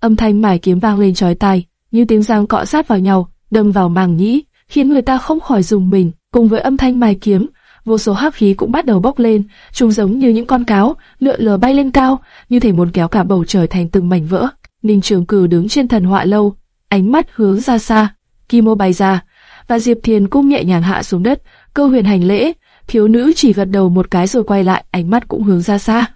âm thanh mài kiếm vang lên chói tai, như tiếng giang cọ sát vào nhau, đâm vào màng nhĩ, khiến người ta không khỏi dùng mình. Cùng với âm thanh mài kiếm, vô số hắc khí cũng bắt đầu bốc lên, chúng giống như những con cáo, lượn lờ bay lên cao, như thể muốn kéo cả bầu trời thành từng mảnh vỡ. Ninh Trường Cử đứng trên thần họa lâu, ánh mắt hướng ra xa, Kimo bay ra, và Diệp Thiền cung nhẹ nhàng hạ xuống đất, cơ huyền hành lễ, thiếu nữ chỉ gật đầu một cái rồi quay lại, ánh mắt cũng hướng ra xa.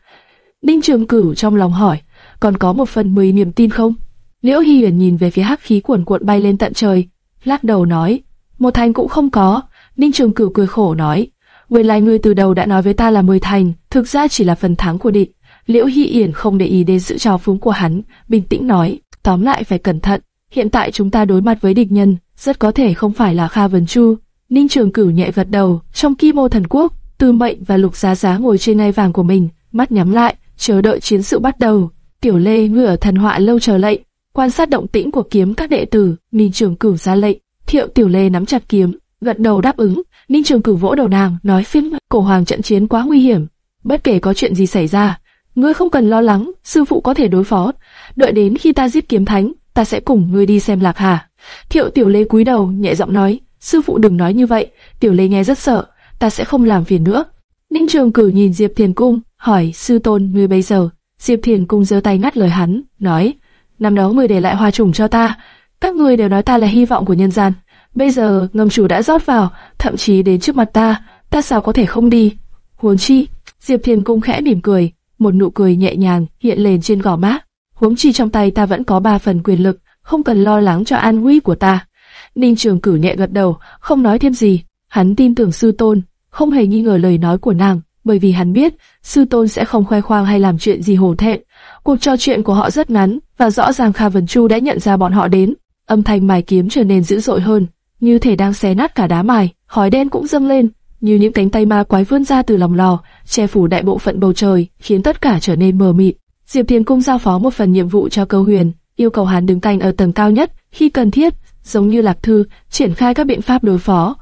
Ninh Trường Cửu trong lòng hỏi, còn có một phần mười niềm tin không? Liễu Hi Huyền nhìn về phía hắc khí cuồn cuộn bay lên tận trời, lắc đầu nói, một thành cũng không có. Ninh Trường Cửu cười khổ nói, nguyên lai ngươi từ đầu đã nói với ta là mười thành, thực ra chỉ là phần thắng của địch. Liễu Hi Yển không để ý đến sự trào phúng của hắn, bình tĩnh nói, tóm lại phải cẩn thận. Hiện tại chúng ta đối mặt với địch nhân, rất có thể không phải là Kha Vân Chu. Ninh Trường Cửu nhẹ gật đầu, trong Kim mô Thần Quốc, Tư Mệnh và Lục Giá Giá ngồi trên ngai vàng của mình, mắt nhắm lại, chờ đợi chiến sự bắt đầu. Tiểu Lê ngửa ở thần họa lâu chờ lệnh, quan sát động tĩnh của kiếm các đệ tử. Ninh Trường Cửu ra lệnh, Thiệu Tiểu Lê nắm chặt kiếm, gật đầu đáp ứng. Ninh Trường Cửu vỗ đầu nàng, nói phiên cổ hoàng trận chiến quá nguy hiểm, bất kể có chuyện gì xảy ra, ngươi không cần lo lắng, sư phụ có thể đối phó. Đợi đến khi ta giết kiếm thánh, ta sẽ cùng ngươi đi xem lạc hà. Thiệu Tiểu Lê cúi đầu, nhẹ giọng nói, sư phụ đừng nói như vậy. Tiểu Lê nghe rất sợ, ta sẽ không làm phiền nữa. Ninh Trường Cửu nhìn Diệp Thiền Cung, hỏi sư tôn ngươi bây giờ. Diệp Thiền Cung giơ tay ngắt lời hắn, nói, năm đó người để lại hoa trùng cho ta, các ngươi đều nói ta là hy vọng của nhân gian. Bây giờ ngầm chủ đã rót vào, thậm chí đến trước mặt ta, ta sao có thể không đi? Huống chi, Diệp Thiền Cung khẽ mỉm cười, một nụ cười nhẹ nhàng hiện lên trên gò má. Huống chi trong tay ta vẫn có ba phần quyền lực, không cần lo lắng cho an nguy của ta. Ninh Trường Cử nhẹ gật đầu, không nói thêm gì. Hắn tin tưởng sư tôn, không hề nghi ngờ lời nói của nàng, bởi vì hắn biết sư tôn sẽ không khoe khoang hay làm chuyện gì hổ thẹn. Cuộc trò chuyện của họ rất ngắn và rõ ràng Kha Vân Chu đã nhận ra bọn họ đến. Âm thanh mài kiếm trở nên dữ dội hơn, như thể đang xé nát cả đá mài. Khói đen cũng dâng lên, như những cánh tay ma quái vươn ra từ lòng lò, che phủ đại bộ phận bầu trời, khiến tất cả trở nên mờ mịt. Diệp Thiên Cung giao phó một phần nhiệm vụ cho Câu Huyền, yêu cầu hắn đứng canh ở tầng cao nhất khi cần thiết, giống như Lạc Thư triển khai các biện pháp đối phó.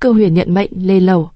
Câu Huyền nhận mệnh lên lầu.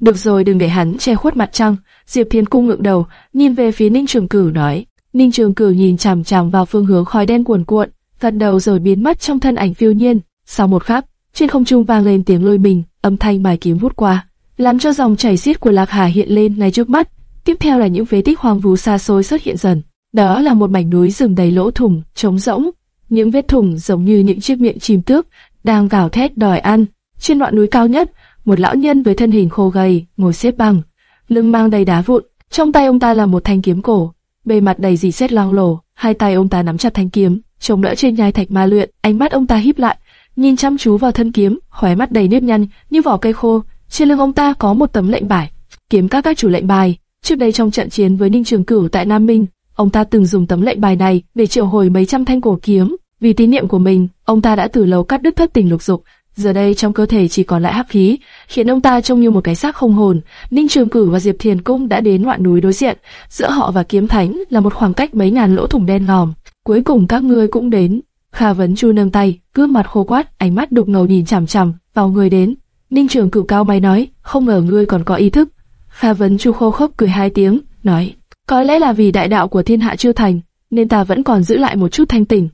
Được rồi, đừng để hắn che khuất mặt trăng. Diệp Thiên Cung ngượng đầu, nhìn về phía Ninh Trường Cửu nói. Ninh Trường Cửu nhìn chằm chằm vào phương hướng khói đen cuồn cuộn, gật đầu rồi biến mất trong thân ảnh phiêu nhiên. Sau một khắc, trên không trung vang lên tiếng lôi mình, âm thanh bài kiếm vút qua, làm cho dòng chảy xiết của Lạc Hà hiện lên ngay trước mắt. Tiếp theo là những phế tích hoang vu xa xôi xuất hiện dần. Đó là một mảnh núi rừng đầy lỗ thủng, trống rỗng. Những vết thủng giống như những chiếc miệng chim tước đang gào thét đòi ăn. Trên ngọn núi cao nhất, một lão nhân với thân hình khô gầy ngồi xếp bằng, lưng mang đầy đá vụn. Trong tay ông ta là một thanh kiếm cổ, bề mặt đầy dì xét loang lổ. Hai tay ông ta nắm chặt thanh kiếm, chống đỡ trên nhai thạch ma luyện. Ánh mắt ông ta híp lại, nhìn chăm chú vào thân kiếm, khóe mắt đầy nếp nhăn như vỏ cây khô. Trên lưng ông ta có một tấm lệnh bài, kiếm các các chủ lệnh bài. Trước đây trong trận chiến với Ninh Trường Cửu tại Nam Minh, ông ta từng dùng tấm lệnh bài này để triệu hồi mấy trăm thanh cổ kiếm. Vì tín niệm của mình, ông ta đã từ lâu cắt đứt thất tình lục dục. Giờ đây trong cơ thể chỉ còn lại hắc khí, khiến ông ta trông như một cái xác không hồn. Ninh Trường Cửu và Diệp Thiền Cung đã đến ngọn núi đối diện, giữa họ và Kiếm Thánh là một khoảng cách mấy ngàn lỗ thủng đen ngòm. Cuối cùng các ngươi cũng đến. Kha Vấn Chu nâng tay, cướp mặt khô quát, ánh mắt đục ngầu nhìn chằm chằm vào người đến. Ninh Trường Cửu cao mày nói, không ngờ ngươi còn có ý thức. Kha Vấn Chu khô khốc cười hai tiếng, nói, có lẽ là vì đại đạo của thiên hạ chưa thành, nên ta vẫn còn giữ lại một chút thanh tỉnh,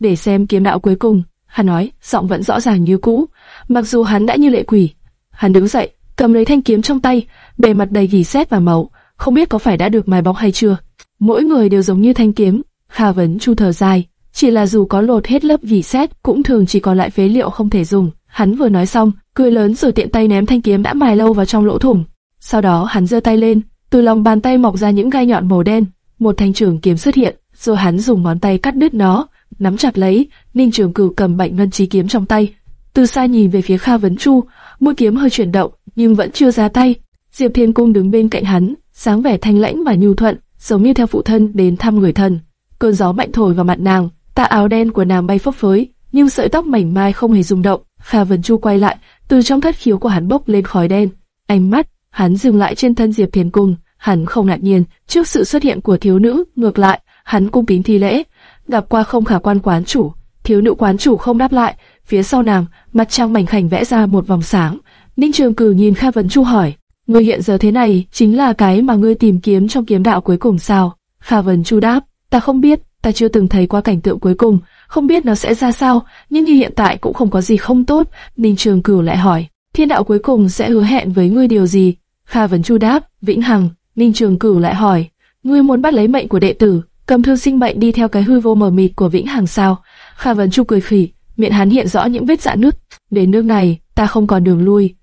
để xem kiếm đạo cuối cùng. Hắn nói, giọng vẫn rõ ràng như cũ, mặc dù hắn đã như lệ quỷ. Hắn đứng dậy, cầm lấy thanh kiếm trong tay, bề mặt đầy gỉ sét và màu, không biết có phải đã được mài bóng hay chưa. Mỗi người đều giống như thanh kiếm. Kha Vấn Chu thở dài, chỉ là dù có lột hết lớp gỉ sét, cũng thường chỉ còn lại phế liệu không thể dùng. Hắn vừa nói xong, cười lớn rồi tiện tay ném thanh kiếm đã mài lâu vào trong lỗ thủng. Sau đó hắn giơ tay lên, từ lòng bàn tay mọc ra những gai nhọn màu đen, một thanh trường kiếm xuất hiện, rồi hắn dùng ngón tay cắt đứt nó, nắm chặt lấy. Ninh Trường Cửu cầm Bạch ngân chí kiếm trong tay, từ xa nhìn về phía Kha Vấn Chu, mũi kiếm hơi chuyển động, nhưng vẫn chưa ra tay. Diệp Thiên Cung đứng bên cạnh hắn, sáng vẻ thanh lãnh và nhu thuận, giống như theo phụ thân đến thăm người thân. Cơn gió mạnh thổi vào mặt nàng, tà áo đen của nàng bay phấp phới, nhưng sợi tóc mảnh mai không hề rung động. Kha Vấn Chu quay lại, từ trong thất khiếu của hắn bốc lên khói đen. Ánh mắt hắn dừng lại trên thân Diệp Thiên Cung, hắn không ngạc nhiên trước sự xuất hiện của thiếu nữ, ngược lại, hắn cung kính thi lễ, gặp qua không khả quan quán chủ. Thiếu nữ quán chủ không đáp lại, phía sau nàng, mặt trăng mảnh khảnh vẽ ra một vòng sáng. Ninh Trường Cử nhìn Kha Vấn Chu hỏi, ngươi hiện giờ thế này chính là cái mà ngươi tìm kiếm trong kiếm đạo cuối cùng sao? Kha Vấn Chu đáp, ta không biết, ta chưa từng thấy qua cảnh tượng cuối cùng, không biết nó sẽ ra sao, nhưng như hiện tại cũng không có gì không tốt. Ninh Trường Cửu lại hỏi, thiên đạo cuối cùng sẽ hứa hẹn với ngươi điều gì? Kha Vấn Chu đáp, vĩnh hằng. Ninh Trường Cửu lại hỏi, ngươi muốn bắt lấy mệnh của đệ tử, cầm thư sinh mệnh đi theo cái hư vô mờ mịt của vĩnh hằng sao? Kha Vấn Chu cười khỉ, miệng hắn hiện rõ những vết rạn nứt. Đến nước này, ta không còn đường lui.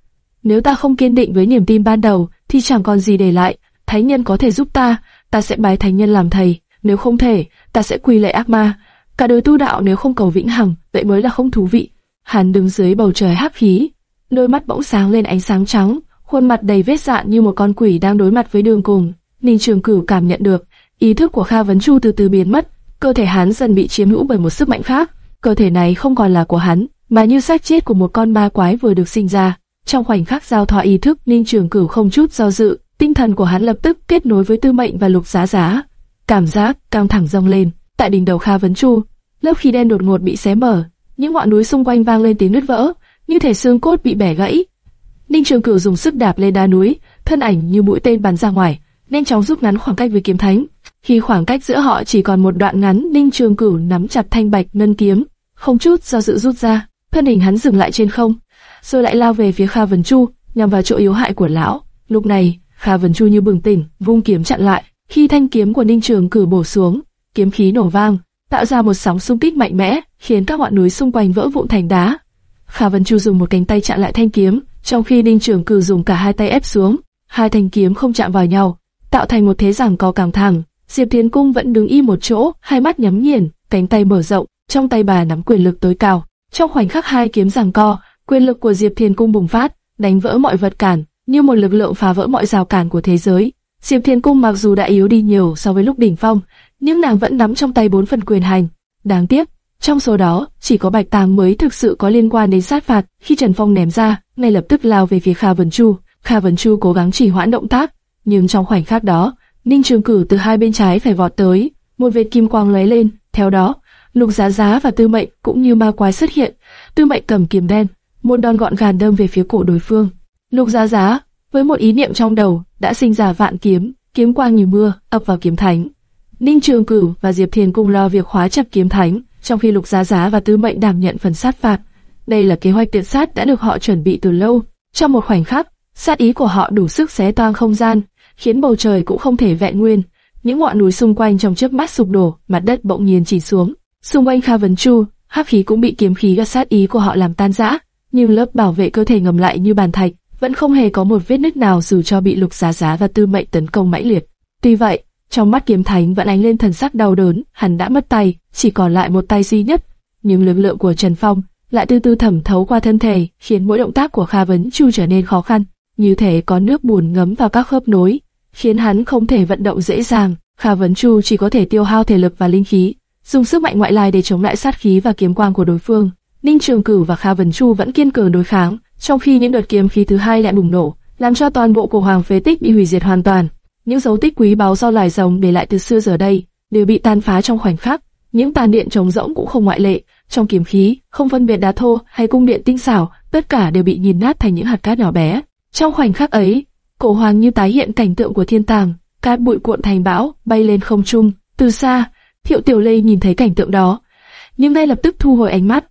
Nếu ta không kiên định với niềm tin ban đầu, thì chẳng còn gì để lại. Thánh nhân có thể giúp ta, ta sẽ bái thánh nhân làm thầy. Nếu không thể, ta sẽ quỳ lạy ác ma. Cả đời tu đạo nếu không cầu vĩnh hằng, vậy mới là không thú vị. Hắn đứng dưới bầu trời hắc khí, đôi mắt bỗng sáng lên ánh sáng trắng, khuôn mặt đầy vết dạn như một con quỷ đang đối mặt với đường cùng. Ninh Trường Cửu cảm nhận được, ý thức của Kha Vấn Chu từ từ biến mất, cơ thể hắn dần bị chiếm hữu bởi một sức mạnh khác. Cơ thể này không còn là của hắn, mà như xác chết của một con ma quái vừa được sinh ra. Trong khoảnh khắc giao thoa ý thức, Ninh Trường Cửu không chút do dự, tinh thần của hắn lập tức kết nối với Tư Mệnh và Lục Giá Giá. Cảm giác căng thẳng dâng lên, tại đỉnh đầu Kha Vấn Chu, lớp khí đen đột ngột bị xé mở, những ngọn núi xung quanh vang lên tiếng nứt vỡ, như thể xương cốt bị bẻ gãy. Ninh Trường Cửu dùng sức đạp lên đá núi, thân ảnh như mũi tên bắn ra ngoài, nhanh chóng rút ngắn khoảng cách với kiếm thánh. Khi khoảng cách giữa họ chỉ còn một đoạn ngắn, Ninh Trường Cửu nắm chặt thanh bạch ngân kiếm, không chút do dự rút ra, thân hình hắn dừng lại trên không, rồi lại lao về phía Kha Vân Chu, nhằm vào chỗ yếu hại của lão. Lúc này, Kha Vân Chu như bừng tỉnh, vung kiếm chặn lại. Khi thanh kiếm của Ninh Trường Cửu bổ xuống, kiếm khí nổ vang, tạo ra một sóng xung kích mạnh mẽ, khiến các ngọn núi xung quanh vỡ vụn thành đá. Kha Vân Chu dùng một cánh tay chặn lại thanh kiếm, trong khi Ninh Trường Cử dùng cả hai tay ép xuống, hai thanh kiếm không chạm vào nhau, tạo thành một thế giằng co càng thẳng. Diệp Thiên Cung vẫn đứng y một chỗ, hai mắt nhắm nghiền, cánh tay mở rộng, trong tay bà nắm quyền lực tối cao. Trong khoảnh khắc hai kiếm giằng co, quyền lực của Diệp Thiên Cung bùng phát, đánh vỡ mọi vật cản, như một lực lượng phá vỡ mọi rào cản của thế giới. Diệp Thiên Cung mặc dù đã yếu đi nhiều so với lúc đỉnh phong, nhưng nàng vẫn nắm trong tay bốn phần quyền hành. Đáng tiếc, trong số đó, chỉ có Bạch Tàng mới thực sự có liên quan đến sát phạt. Khi Trần Phong ném ra, ngay lập tức lao về phía Kha Vân Chu. Kha Vân Chu cố gắng chỉ hoãn động tác, nhưng trong khoảnh khắc đó, Ninh Trường Cử từ hai bên trái phải vọt tới, một vệt kim quang lóe lên. Theo đó, Lục Giá Giá và Tư Mệnh cũng như ma quái xuất hiện. Tư Mệnh cầm kiếm đen, một đòn gọn gàng đâm về phía cổ đối phương. Lục Giá Giá, với một ý niệm trong đầu, đã sinh ra vạn kiếm, kiếm quang như mưa ập vào kiếm thánh. Ninh Trường Cửu và Diệp Thiền cùng lo việc khóa chặt kiếm thánh, trong khi Lục Giá Giá và Tư Mệnh đảm nhận phần sát phạt. Đây là kế hoạch tiện sát đã được họ chuẩn bị từ lâu. Trong một khoảnh khắc, sát ý của họ đủ sức xé toang không gian, khiến bầu trời cũng không thể vẹn nguyên. Những ngọn núi xung quanh trong chớp mắt sụp đổ, mặt đất bỗng nhiên chỉ xuống. Xung quanh Kha Vấn Chu, hắc khí cũng bị kiếm khí gắt sát ý của họ làm tan rã, nhưng lớp bảo vệ cơ thể ngầm lại như bàn thạch, vẫn không hề có một vết nứt nào dù cho bị Lục Giá Giá và Tư Mệnh tấn công mãnh liệt. Tuy vậy, trong mắt kiếm thánh vẫn ánh lên thần sắc đau đớn, hắn đã mất tay, chỉ còn lại một tay duy nhất. Nhưng lực lượng của Trần Phong lại từ từ thẩm thấu qua thân thể, khiến mỗi động tác của Kha Vấn Chu trở nên khó khăn. Như thể có nước bùn ngấm vào các khớp nối, khiến hắn không thể vận động dễ dàng. Kha Vấn Chu chỉ có thể tiêu hao thể lực và linh khí, dùng sức mạnh ngoại lai để chống lại sát khí và kiếm quang của đối phương. Ninh Trường Cửu và Kha Vấn Chu vẫn kiên cường đối kháng, trong khi những đợt kiếm khí thứ hai lại bùng nổ, làm cho toàn bộ cổ hoàng phế tích bị hủy diệt hoàn toàn. Những dấu tích quý báu do loài rồng để lại từ xưa giờ đây đều bị tan phá trong khoảnh khắc. Những tàn điện trống rỗng cũng không ngoại lệ. Trong kiếm khí, không phân biệt đá thô hay cung điện tinh xảo, tất cả đều bị nhìn nát thành những hạt cát nhỏ bé. Trong khoảnh khắc ấy, cổ hoàng như tái hiện cảnh tượng của thiên tàng, cát bụi cuộn thành bão, bay lên không trung. Từ xa, Thiệu Tiểu Lê nhìn thấy cảnh tượng đó, nhưng ngay lập tức thu hồi ánh mắt.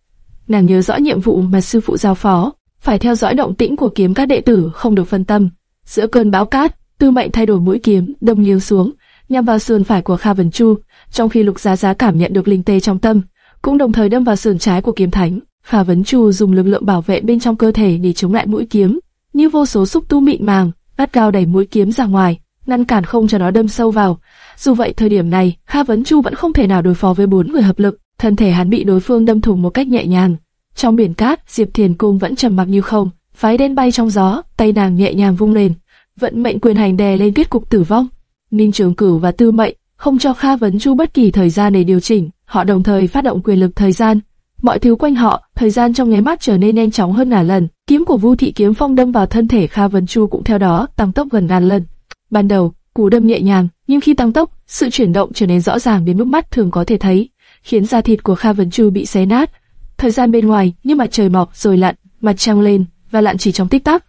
Nàng nhớ rõ nhiệm vụ mà sư phụ giao phó, phải theo dõi động tĩnh của kiếm các đệ tử, không được phân tâm. Giữa cơn bão cát, Tư Mệnh thay đổi mũi kiếm, đâm nghiêng xuống, nhắm vào sườn phải của Kha Vân Chu, trong khi Lục Giá Giá cảm nhận được linh tê trong tâm, cũng đồng thời đâm vào sườn trái của kiếm thánh. Kha Vân Chu dùng lực lượng bảo vệ bên trong cơ thể để chống lại mũi kiếm, như vô số xúc tu mịn màng, gắt cao đẩy mũi kiếm ra ngoài, ngăn cản không cho nó đâm sâu vào. Dù vậy thời điểm này, Kha Vấn Chu vẫn không thể nào đối phó với bốn người hợp lực, thân thể hắn bị đối phương đâm thủng một cách nhẹ nhàng. Trong biển cát, Diệp Thiền Cung vẫn trầm mặc như không, phái đen bay trong gió, tay nàng nhẹ nhàng vung lên, vận mệnh quyền hành đè lên kết cục tử vong. Ninh Trường Cửu và Tư Mệnh không cho Kha Vấn Chu bất kỳ thời gian để điều chỉnh, họ đồng thời phát động quyền lực thời gian. Mọi thứ quanh họ, thời gian trong nháy mắt trở nên nhanh chóng hơn ngàn lần. Kiếm của Vu Thị Kiếm Phong đâm vào thân thể Kha Vân Chu cũng theo đó tăng tốc gần ngàn lần. Ban đầu, cú đâm nhẹ nhàng, nhưng khi tăng tốc, sự chuyển động trở nên rõ ràng đến mức mắt thường có thể thấy, khiến da thịt của Kha Vân Chu bị xé nát. Thời gian bên ngoài như mặt trời mọc rồi lặn, mặt trăng lên và lặn chỉ trong tích tắc.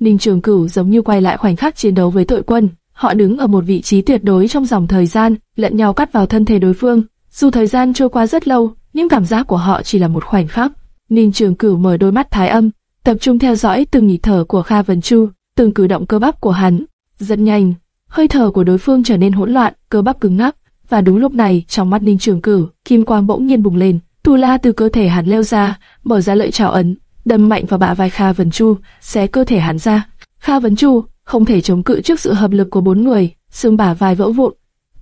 Ninh Trường Cửu giống như quay lại khoảnh khắc chiến đấu với tội quân. Họ đứng ở một vị trí tuyệt đối trong dòng thời gian, lẫn nhau cắt vào thân thể đối phương, Dù thời gian trôi qua rất lâu, nhưng cảm giác của họ chỉ là một khoảnh khắc. Ninh Trường Cửu mở đôi mắt thái âm, tập trung theo dõi từng nhịp thở của Kha Vân Chu, từng cử động cơ bắp của hắn. Rất nhanh, hơi thở của đối phương trở nên hỗn loạn, cơ bắp cứng ngắc, và đúng lúc này, trong mắt Ninh Trường Cửu, kim quang bỗng nhiên bùng lên, tu la từ cơ thể hắn leo ra, mở ra lợi trảo ấn, đâm mạnh vào bả vai Kha Vân Chu, xé cơ thể hắn ra. Kha Vân Chu không thể chống cự trước sự hợp lực của bốn người, xương bả vai vỡ vụn,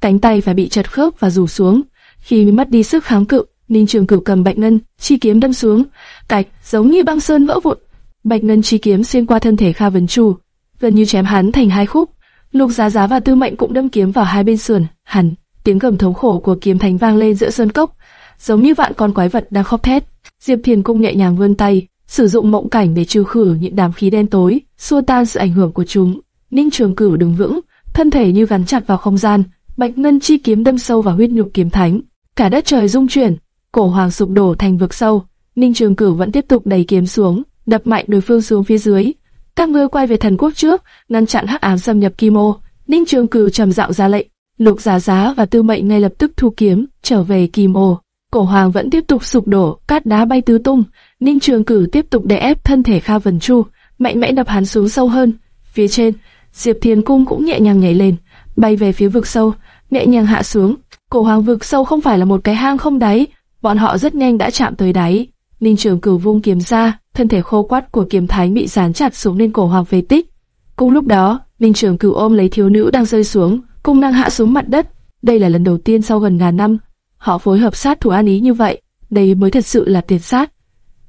cánh tay phải bị chật khớp và rủ xuống. Khi mất đi sức kháng cự, Ninh Trường Cửu cầm bạch ngân chi kiếm đâm xuống, cạch giống như băng sơn vỡ vụn. Bạch ngân chi kiếm xuyên qua thân thể Kha Vân Chu, gần như chém hắn thành hai khúc. Lục Giá Giá và Tư Mệnh cũng đâm kiếm vào hai bên sườn, hắn. Tiếng gầm thống khổ của kiếm thành vang lên giữa sơn cốc, giống như vạn con quái vật đang khóc thét. Diệp Thiền cung nhẹ nhàng vươn tay, sử dụng mộng cảnh để trừ khử những đám khí đen tối, xua tan sự ảnh hưởng của chúng. Ninh Trường Cửu đứng vững, thân thể như gắn chặt vào không gian, bạch ngân chi kiếm đâm sâu vào huyết nhục kiếm thánh. Cả đất trời rung chuyển, cổ hoàng sụp đổ thành vực sâu. Ninh Trường Cửu vẫn tiếp tục đẩy kiếm xuống, đập mạnh đối phương xuống phía dưới. Các ngươi quay về thần quốc trước, ngăn chặn hắc ám xâm nhập Kim Ô. Ninh Trường Cửu trầm giọng ra lệnh. Lục Giá Giá và Tư Mệnh ngay lập tức thu kiếm, trở về Kim Ô. Cổ Hoàng vẫn tiếp tục sụp đổ, cát đá bay tứ tung. Ninh Trường Cử tiếp tục đè ép thân thể Kha Vân Chu, mạnh mẽ đập hắn xuống sâu hơn. Phía trên, Diệp Thiên Cung cũng nhẹ nhàng nhảy lên, bay về phía vực sâu, nhẹ nhàng hạ xuống. Cổ Hoàng vực sâu không phải là một cái hang không đáy, bọn họ rất nhanh đã chạm tới đáy. Ninh Trường cửu vung kiếm ra, thân thể khô quắt của kiếm thánh bị dán chặt xuống lên cổ Hoàng phế tích. Cùng lúc đó, Ninh Trường cửu ôm lấy thiếu nữ đang rơi xuống, cung năng hạ xuống mặt đất. Đây là lần đầu tiên sau gần ngàn năm, họ phối hợp sát thủ an ý như vậy. Đây mới thật sự là tuyệt sát.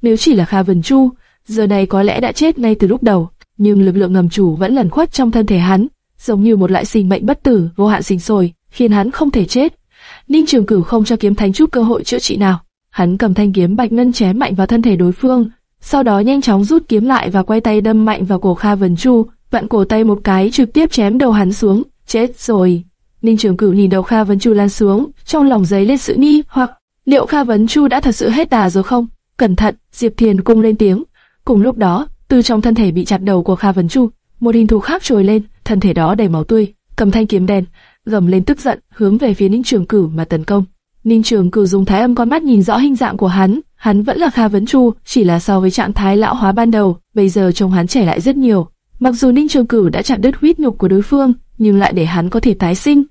Nếu chỉ là Kha Vân Chu, giờ này có lẽ đã chết ngay từ lúc đầu. Nhưng lực lượng ngầm chủ vẫn lẩn khuất trong thân thể hắn, giống như một loại sinh mệnh bất tử, vô hạn sinh sôi, khiến hắn không thể chết. Ninh Trường Cửu không cho kiếm thánh chút cơ hội chữa trị nào. Hắn cầm thanh kiếm bạch ngân chém mạnh vào thân thể đối phương, sau đó nhanh chóng rút kiếm lại và quay tay đâm mạnh vào cổ Kha Vân Chu, vặn cổ tay một cái trực tiếp chém đầu hắn xuống. Chết rồi. Ninh Trường Cửu nhìn đầu Kha Vân Chu lan xuống, trong lòng giấy lên sự nghi hoặc liệu Kha Vấn Chu đã thật sự hết đà rồi không? Cẩn thận, Diệp Thiền cung lên tiếng. Cùng lúc đó, từ trong thân thể bị chặt đầu của Kha Vấn Chu, một hình thù khác trồi lên, thân thể đó đầy máu tươi, cầm thanh kiếm đen, gầm lên tức giận, hướng về phía Ninh Trường Cửu mà tấn công. Ninh Trường Cửu dùng thái âm con mắt nhìn rõ hình dạng của hắn, hắn vẫn là Kha Vấn Chu, chỉ là so với trạng thái lão hóa ban đầu, bây giờ trông hắn trẻ lại rất nhiều. Mặc dù Ninh Trường Cửu đã chặn đứt huyết nhục của đối phương, nhưng lại để hắn có thể tái sinh.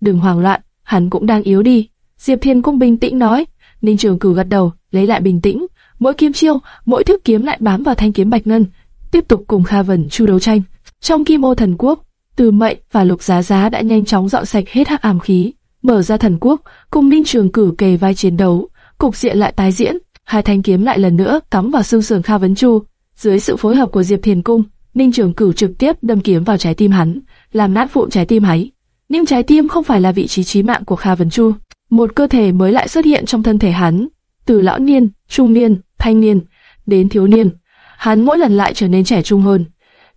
Đừng hoảng loạn, hắn cũng đang yếu đi. Diệp Thiên Cung bình tĩnh nói. Ninh Trường Cửu gật đầu, lấy lại bình tĩnh. Mỗi kiếm chiêu, mỗi thước kiếm lại bám vào thanh kiếm bạch ngân, tiếp tục cùng Kha Vân Chu đấu tranh. Trong Kim Ô Thần Quốc, từ Mệnh và Lục Giá Giá đã nhanh chóng dọn sạch hết hắc ám khí, mở ra thần quốc, cùng Ninh Trường Cửu kề vai chiến đấu, cục diện lại tái diễn, hai thanh kiếm lại lần nữa cắm vào xương sườn Kha Vấn Chu. Dưới sự phối hợp của Diệp Thiền Cung, Ninh Trường Cửu trực tiếp đâm kiếm vào trái tim hắn, làm nát vụn trái tim hắn. Nhưng trái tim không phải là vị trí chí mạng của Kha Vấn Chu. Một cơ thể mới lại xuất hiện trong thân thể hắn, từ lão niên, trung niên, thanh niên đến thiếu niên. Hắn mỗi lần lại trở nên trẻ trung hơn.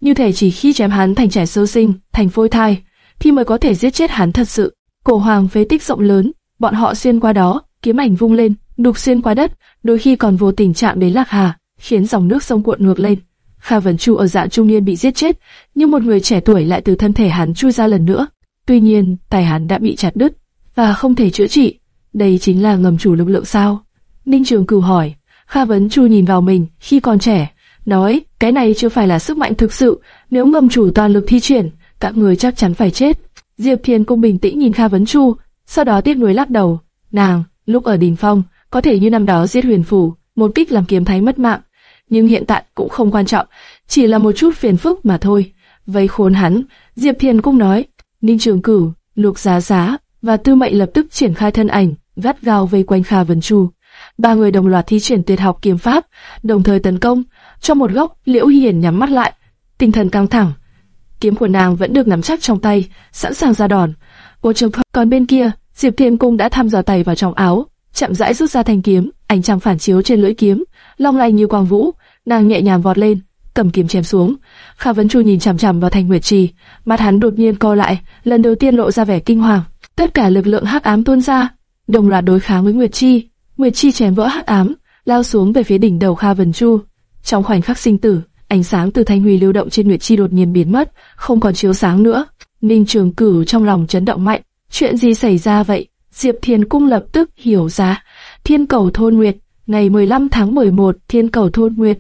Như thể chỉ khi chém hắn thành trẻ sơ sinh, thành phôi thai, thì mới có thể giết chết hắn thật sự. Cổ hoàng phế tích rộng lớn, bọn họ xuyên qua đó, kiếm ảnh vung lên, đục xuyên qua đất, đôi khi còn vô tình chạm đến lạc hà, khiến dòng nước sông cuộn ngược lên. Kha Vân Chu ở dạng trung niên bị giết chết, nhưng một người trẻ tuổi lại từ thân thể hắn chui ra lần nữa. Tuy nhiên, tay hắn đã bị chặt đứt và không thể chữa trị. Đây chính là ngầm chủ lực lượng sao? Ninh Trường Cửu hỏi. Kha Vấn Chu nhìn vào mình khi còn trẻ, nói cái này chưa phải là sức mạnh thực sự. Nếu ngầm chủ toàn lực thi triển, các người chắc chắn phải chết. Diệp Thiên Cung bình tĩnh nhìn Kha Vấn Chu, sau đó tiếc nuối lắc đầu. Nàng, lúc ở đỉnh phong, có thể như năm đó giết huyền phủ, một kích làm kiếm thái mất mạng, nhưng hiện tại cũng không quan trọng, chỉ là một chút phiền phức mà thôi. Vây khốn hắn, Diệp Thiền cũng nói, Ninh Trường Cửu, Lục Giá Giá và Tư Mệnh lập tức triển khai thân ảnh, vắt gao vây quanh Kha vấn Chu. Ba người đồng loạt thi triển tuyệt học kiếm pháp, đồng thời tấn công. Trong một góc, Liễu Hiền nhắm mắt lại, tinh thần căng thẳng. Kiếm của nàng vẫn được nắm chắc trong tay, sẵn sàng ra đòn. Trường còn bên kia, Diệp Thiên Cung đã thăm dò tay vào trong áo, chậm rãi rút ra thanh kiếm, ánh trăng phản chiếu trên lưỡi kiếm, long lanh như quang vũ, nàng nhẹ nhàng vọt lên, cầm kiếm chém xuống. Kha Vấn Chu nhìn chằm chằm vào Thanh Nguyệt Trì, mắt hắn đột nhiên co lại, lần đầu tiên lộ ra vẻ kinh hoàng. Tất cả lực lượng hắc ám tuôn ra, đồng loạt đối kháng với Nguyệt Chi. Nguyệt Chi chém vỡ hắc ám, lao xuống về phía đỉnh đầu Kha Vấn Chu. Trong khoảnh khắc sinh tử, ánh sáng từ thanh huy lưu động trên Nguyệt Chi đột nhiên biến mất, không còn chiếu sáng nữa. Ninh Trường Cửu trong lòng chấn động mạnh, chuyện gì xảy ra vậy? Diệp Thiền Cung lập tức hiểu ra. Thiên cầu thôn nguyệt, ngày 15 tháng 11, thiên cầu thôn nguyệt.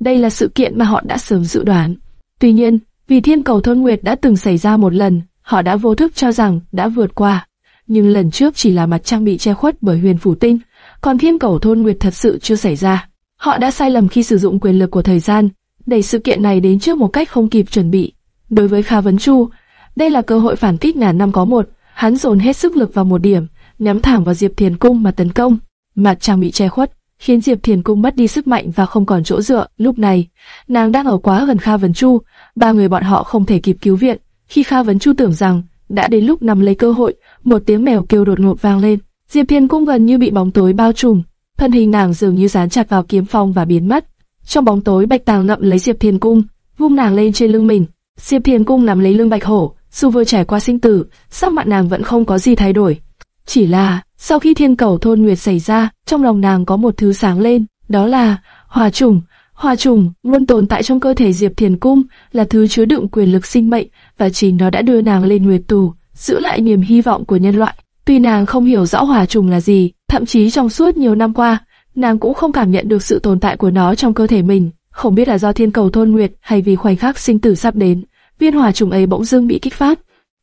Đây là sự kiện mà họ đã sớm dự đoán. Tuy nhiên, vì thiên cầu thôn nguyệt đã từng xảy ra một lần, họ đã vô thức cho rằng đã vượt qua. Nhưng lần trước chỉ là mặt trăng bị che khuất bởi huyền phủ tinh, còn thiên cầu thôn nguyệt thật sự chưa xảy ra. Họ đã sai lầm khi sử dụng quyền lực của thời gian, đẩy sự kiện này đến trước một cách không kịp chuẩn bị. Đối với Kha Vấn Chu, đây là cơ hội phản kích ngàn năm có một, hắn dồn hết sức lực vào một điểm, nhắm thẳng vào Diệp Thiền Cung mà tấn công. Mặt trăng bị che khuất, khiến Diệp Thiền Cung mất đi sức mạnh và không còn chỗ dựa. Lúc này, nàng đang ở quá gần Kha Vấn Chu, ba người bọn họ không thể kịp cứu viện. Khi Kha Vấn Chu tưởng rằng đã đến lúc nằm lấy cơ hội, một tiếng mèo kêu đột ngột vang lên. Diệp Thiền Cung gần như bị bóng tối bao trùm, thân hình nàng dường như dán chặt vào kiếm phong và biến mất. Trong bóng tối, Bạch Tàng ngậm lấy Diệp thiên Cung, vung nàng lên trên lưng mình. Diệp thiên Cung nắm lấy lưng Bạch Hổ, dù vừa trải qua sinh tử, sắc mặt nàng vẫn không có gì thay đổi. Chỉ là, sau khi thiên cầu thôn nguyệt xảy ra, trong lòng nàng có một thứ sáng lên, đó là hòa trùng. Hòa trùng luôn tồn tại trong cơ thể Diệp Thiền Cung, là thứ chứa đựng quyền lực sinh mệnh, và chính nó đã đưa nàng lên nguyệt tù, giữ lại niềm hy vọng của nhân loại. Tuy nàng không hiểu rõ hòa trùng là gì, thậm chí trong suốt nhiều năm qua, nàng cũng không cảm nhận được sự tồn tại của nó trong cơ thể mình, không biết là do thiên cầu thôn nguyệt hay vì khoảnh khắc sinh tử sắp đến, viên hòa trùng ấy bỗng dưng bị kích phát.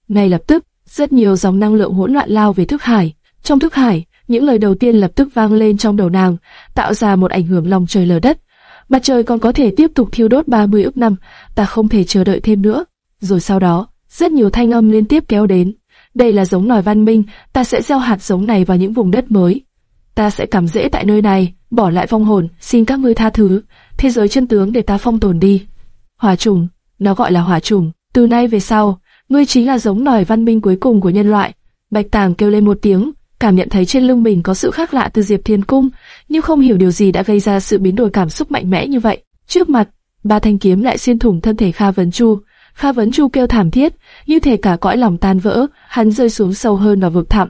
Ngay lập tức, rất nhiều dòng năng lượng hỗn loạn lao về thức hải. Trong thức hải, những lời đầu tiên lập tức vang lên trong đầu nàng, tạo ra một ảnh hưởng lòng trời lở đất. Mặt trời còn có thể tiếp tục thiêu đốt 30 ức năm, ta không thể chờ đợi thêm nữa. Rồi sau đó, rất nhiều thanh âm liên tiếp kéo đến. Đây là giống nòi văn minh, ta sẽ gieo hạt giống này vào những vùng đất mới. Ta sẽ cắm rễ tại nơi này, bỏ lại phong hồn, xin các ngươi tha thứ, thế giới chân tướng để ta phong tồn đi. Hỏa trùng, nó gọi là hỏa trùng, từ nay về sau, ngươi chính là giống nòi văn minh cuối cùng của nhân loại. Bạch Tàng kêu lên một tiếng, cảm nhận thấy trên lưng mình có sự khác lạ từ Diệp Thiên Cung, nhưng không hiểu điều gì đã gây ra sự biến đổi cảm xúc mạnh mẽ như vậy. Trước mặt, ba thanh kiếm lại xuyên thủng thân thể Kha Vấn Chu. Kha Vấn Chu kêu thảm thiết, như thể cả cõi lòng tan vỡ, hắn rơi xuống sâu hơn vào vực thẳm.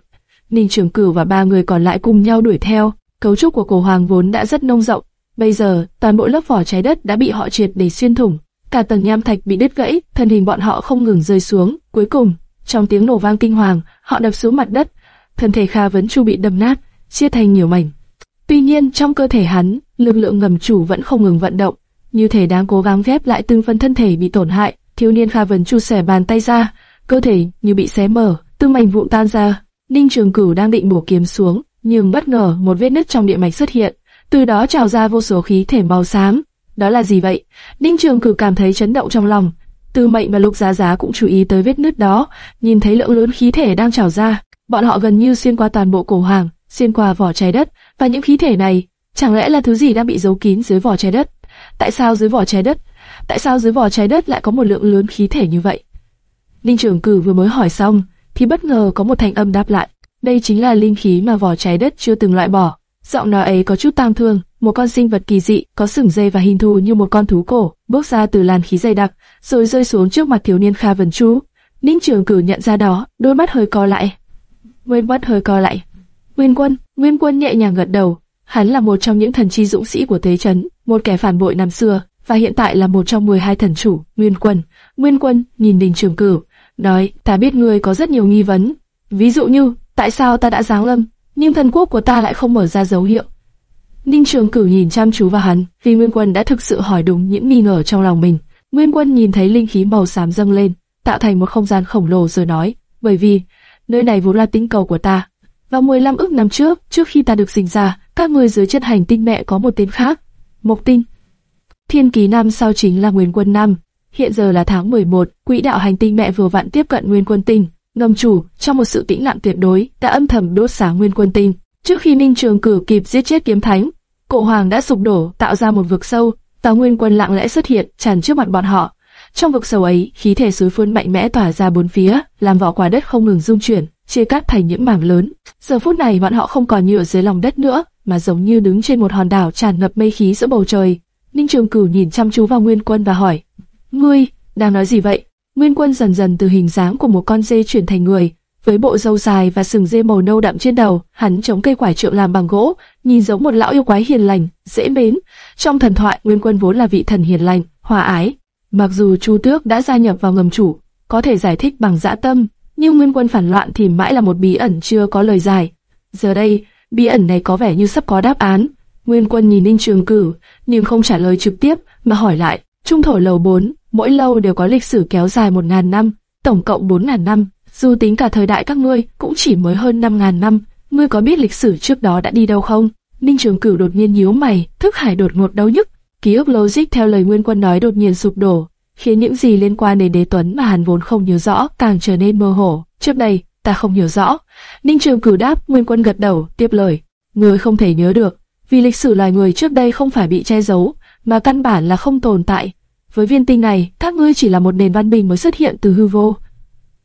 Ninh Trường Cửu và ba người còn lại cùng nhau đuổi theo. Cấu trúc của cổ hoàng vốn đã rất nông rộng, bây giờ toàn bộ lớp vỏ trái đất đã bị họ triệt để xuyên thủng cả tầng nham thạch bị đứt gãy, thân hình bọn họ không ngừng rơi xuống. Cuối cùng, trong tiếng nổ vang kinh hoàng, họ đập xuống mặt đất. Thân thể Kha Vấn Chu bị đâm nát, chia thành nhiều mảnh. Tuy nhiên, trong cơ thể hắn, lực lượng ngầm chủ vẫn không ngừng vận động, như thể đang cố gắng ghép lại từng phần thân thể bị tổn hại. Thiếu niên Kha Vân Chu xẻ bàn tay ra, cơ thể như bị xé mở, tư mảnh vụn tan ra. Ninh Trường Cửu đang định bổ kiếm xuống, nhưng bất ngờ một vết nứt trong địa mạch xuất hiện, từ đó trào ra vô số khí thể màu xám. Đó là gì vậy? Ninh Trường Cửu cảm thấy chấn động trong lòng. Tư Mệnh và Lục Giá Giá cũng chú ý tới vết nứt đó, nhìn thấy lượng lớn khí thể đang trào ra. Bọn họ gần như xuyên qua toàn bộ cổ hoàng, xuyên qua vỏ trái đất, và những khí thể này, chẳng lẽ là thứ gì đang bị giấu kín dưới vỏ trái đất? Tại sao dưới vỏ trái đất? Tại sao dưới vỏ trái đất lại có một lượng lớn khí thể như vậy? Ninh Trường Cử vừa mới hỏi xong, thì bất ngờ có một thanh âm đáp lại. Đây chính là linh khí mà vỏ trái đất chưa từng loại bỏ. Giọng nói ấy có chút tang thương, một con sinh vật kỳ dị, có sừng dây và hình thù như một con thú cổ, bước ra từ làn khí dày đặc, rồi rơi xuống trước mặt thiếu niên Kha Vân Chu. Ninh Trường Cử nhận ra đó, đôi mắt hơi co lại. Nguyên mắt hơi co lại. Nguyên Quân, Nguyên Quân nhẹ nhàng gật đầu. Hắn là một trong những thần chi dũng sĩ của Tế Trấn, một kẻ phản bội năm xưa, và hiện tại là một trong 12 thần chủ, Nguyên Quân. Nguyên Quân nhìn Đình Trường Cử, nói, ta biết ngươi có rất nhiều nghi vấn. Ví dụ như, tại sao ta đã giáng lâm, nhưng thần quốc của ta lại không mở ra dấu hiệu. Ninh Trường Cửu nhìn chăm chú vào hắn, vì Nguyên Quân đã thực sự hỏi đúng những nghi ngờ trong lòng mình. Nguyên Quân nhìn thấy linh khí màu xám dâng lên, tạo thành một không gian khổng lồ rồi nói, bởi vì nơi này vốn là tinh cầu của ta. Vào 15 ức năm trước, trước khi ta được sinh ra, các người dưới chân hành tinh mẹ có một tên khác, Mộc Tinh. Thiên ký năm sau chính là Nguyên Quân năm. Hiện giờ là tháng 11, quỹ đạo hành tinh mẹ vừa vặn tiếp cận Nguyên Quân tinh. Ngầm chủ, trong một sự tĩnh lặng tuyệt đối, đã âm thầm đốt sáng Nguyên Quân tinh. Trước khi Ninh Trường Cử kịp giết chết kiếm thánh, cổ hoàng đã sụp đổ, tạo ra một vực sâu. Tào Nguyên Quân lặng lẽ xuất hiện, tràn trước mặt bọn họ. Trong vực sâu ấy, khí thể suối phun mạnh mẽ tỏa ra bốn phía, làm vỏ quả đất không ngừng rung chuyển, chia cắt thành những mảng lớn. Giờ phút này bọn họ không còn như ở dưới lòng đất nữa, mà giống như đứng trên một hòn đảo tràn ngập mây khí giữa bầu trời. Ninh Trường Cửu nhìn chăm chú vào Nguyên Quân và hỏi: "Ngươi đang nói gì vậy?" Nguyên Quân dần dần từ hình dáng của một con dê chuyển thành người, với bộ râu dài và sừng dê màu nâu đậm trên đầu, hắn chống cây quải trượng làm bằng gỗ, nhìn giống một lão yêu quái hiền lành, dễ mến. Trong thần thoại, Nguyên Quân vốn là vị thần hiền lành, hòa ái. Mặc dù Chu Tước đã gia nhập vào ngầm chủ, có thể giải thích bằng dã tâm, nhưng Nguyên Quân phản loạn thì mãi là một bí ẩn chưa có lời giải. Giờ đây, bí ẩn này có vẻ như sắp có đáp án. Nguyên Quân nhìn Ninh Trường Cử, nhưng không trả lời trực tiếp mà hỏi lại. Trung thổ lầu 4, mỗi lâu đều có lịch sử kéo dài một ngàn năm, tổng cộng bốn ngàn năm. Dù tính cả thời đại các ngươi, cũng chỉ mới hơn năm ngàn năm. Ngươi có biết lịch sử trước đó đã đi đâu không? Ninh Trường Cửu đột nhiên nhíu mày, thức hải đột ngột đau nhức. Ký ức logic theo lời Nguyên Quân nói đột nhiên sụp đổ, khiến những gì liên quan đến đế tuấn mà hắn vốn không nhớ rõ càng trở nên mơ hồ. Trước đây, ta không nhớ rõ. Ninh Trường Cửu đáp, Nguyên Quân gật đầu, tiếp lời. Ngươi không thể nhớ được, vì lịch sử loài người trước đây không phải bị che giấu, mà căn bản là không tồn tại. Với viên tinh này, các ngươi chỉ là một nền văn minh mới xuất hiện từ hư vô.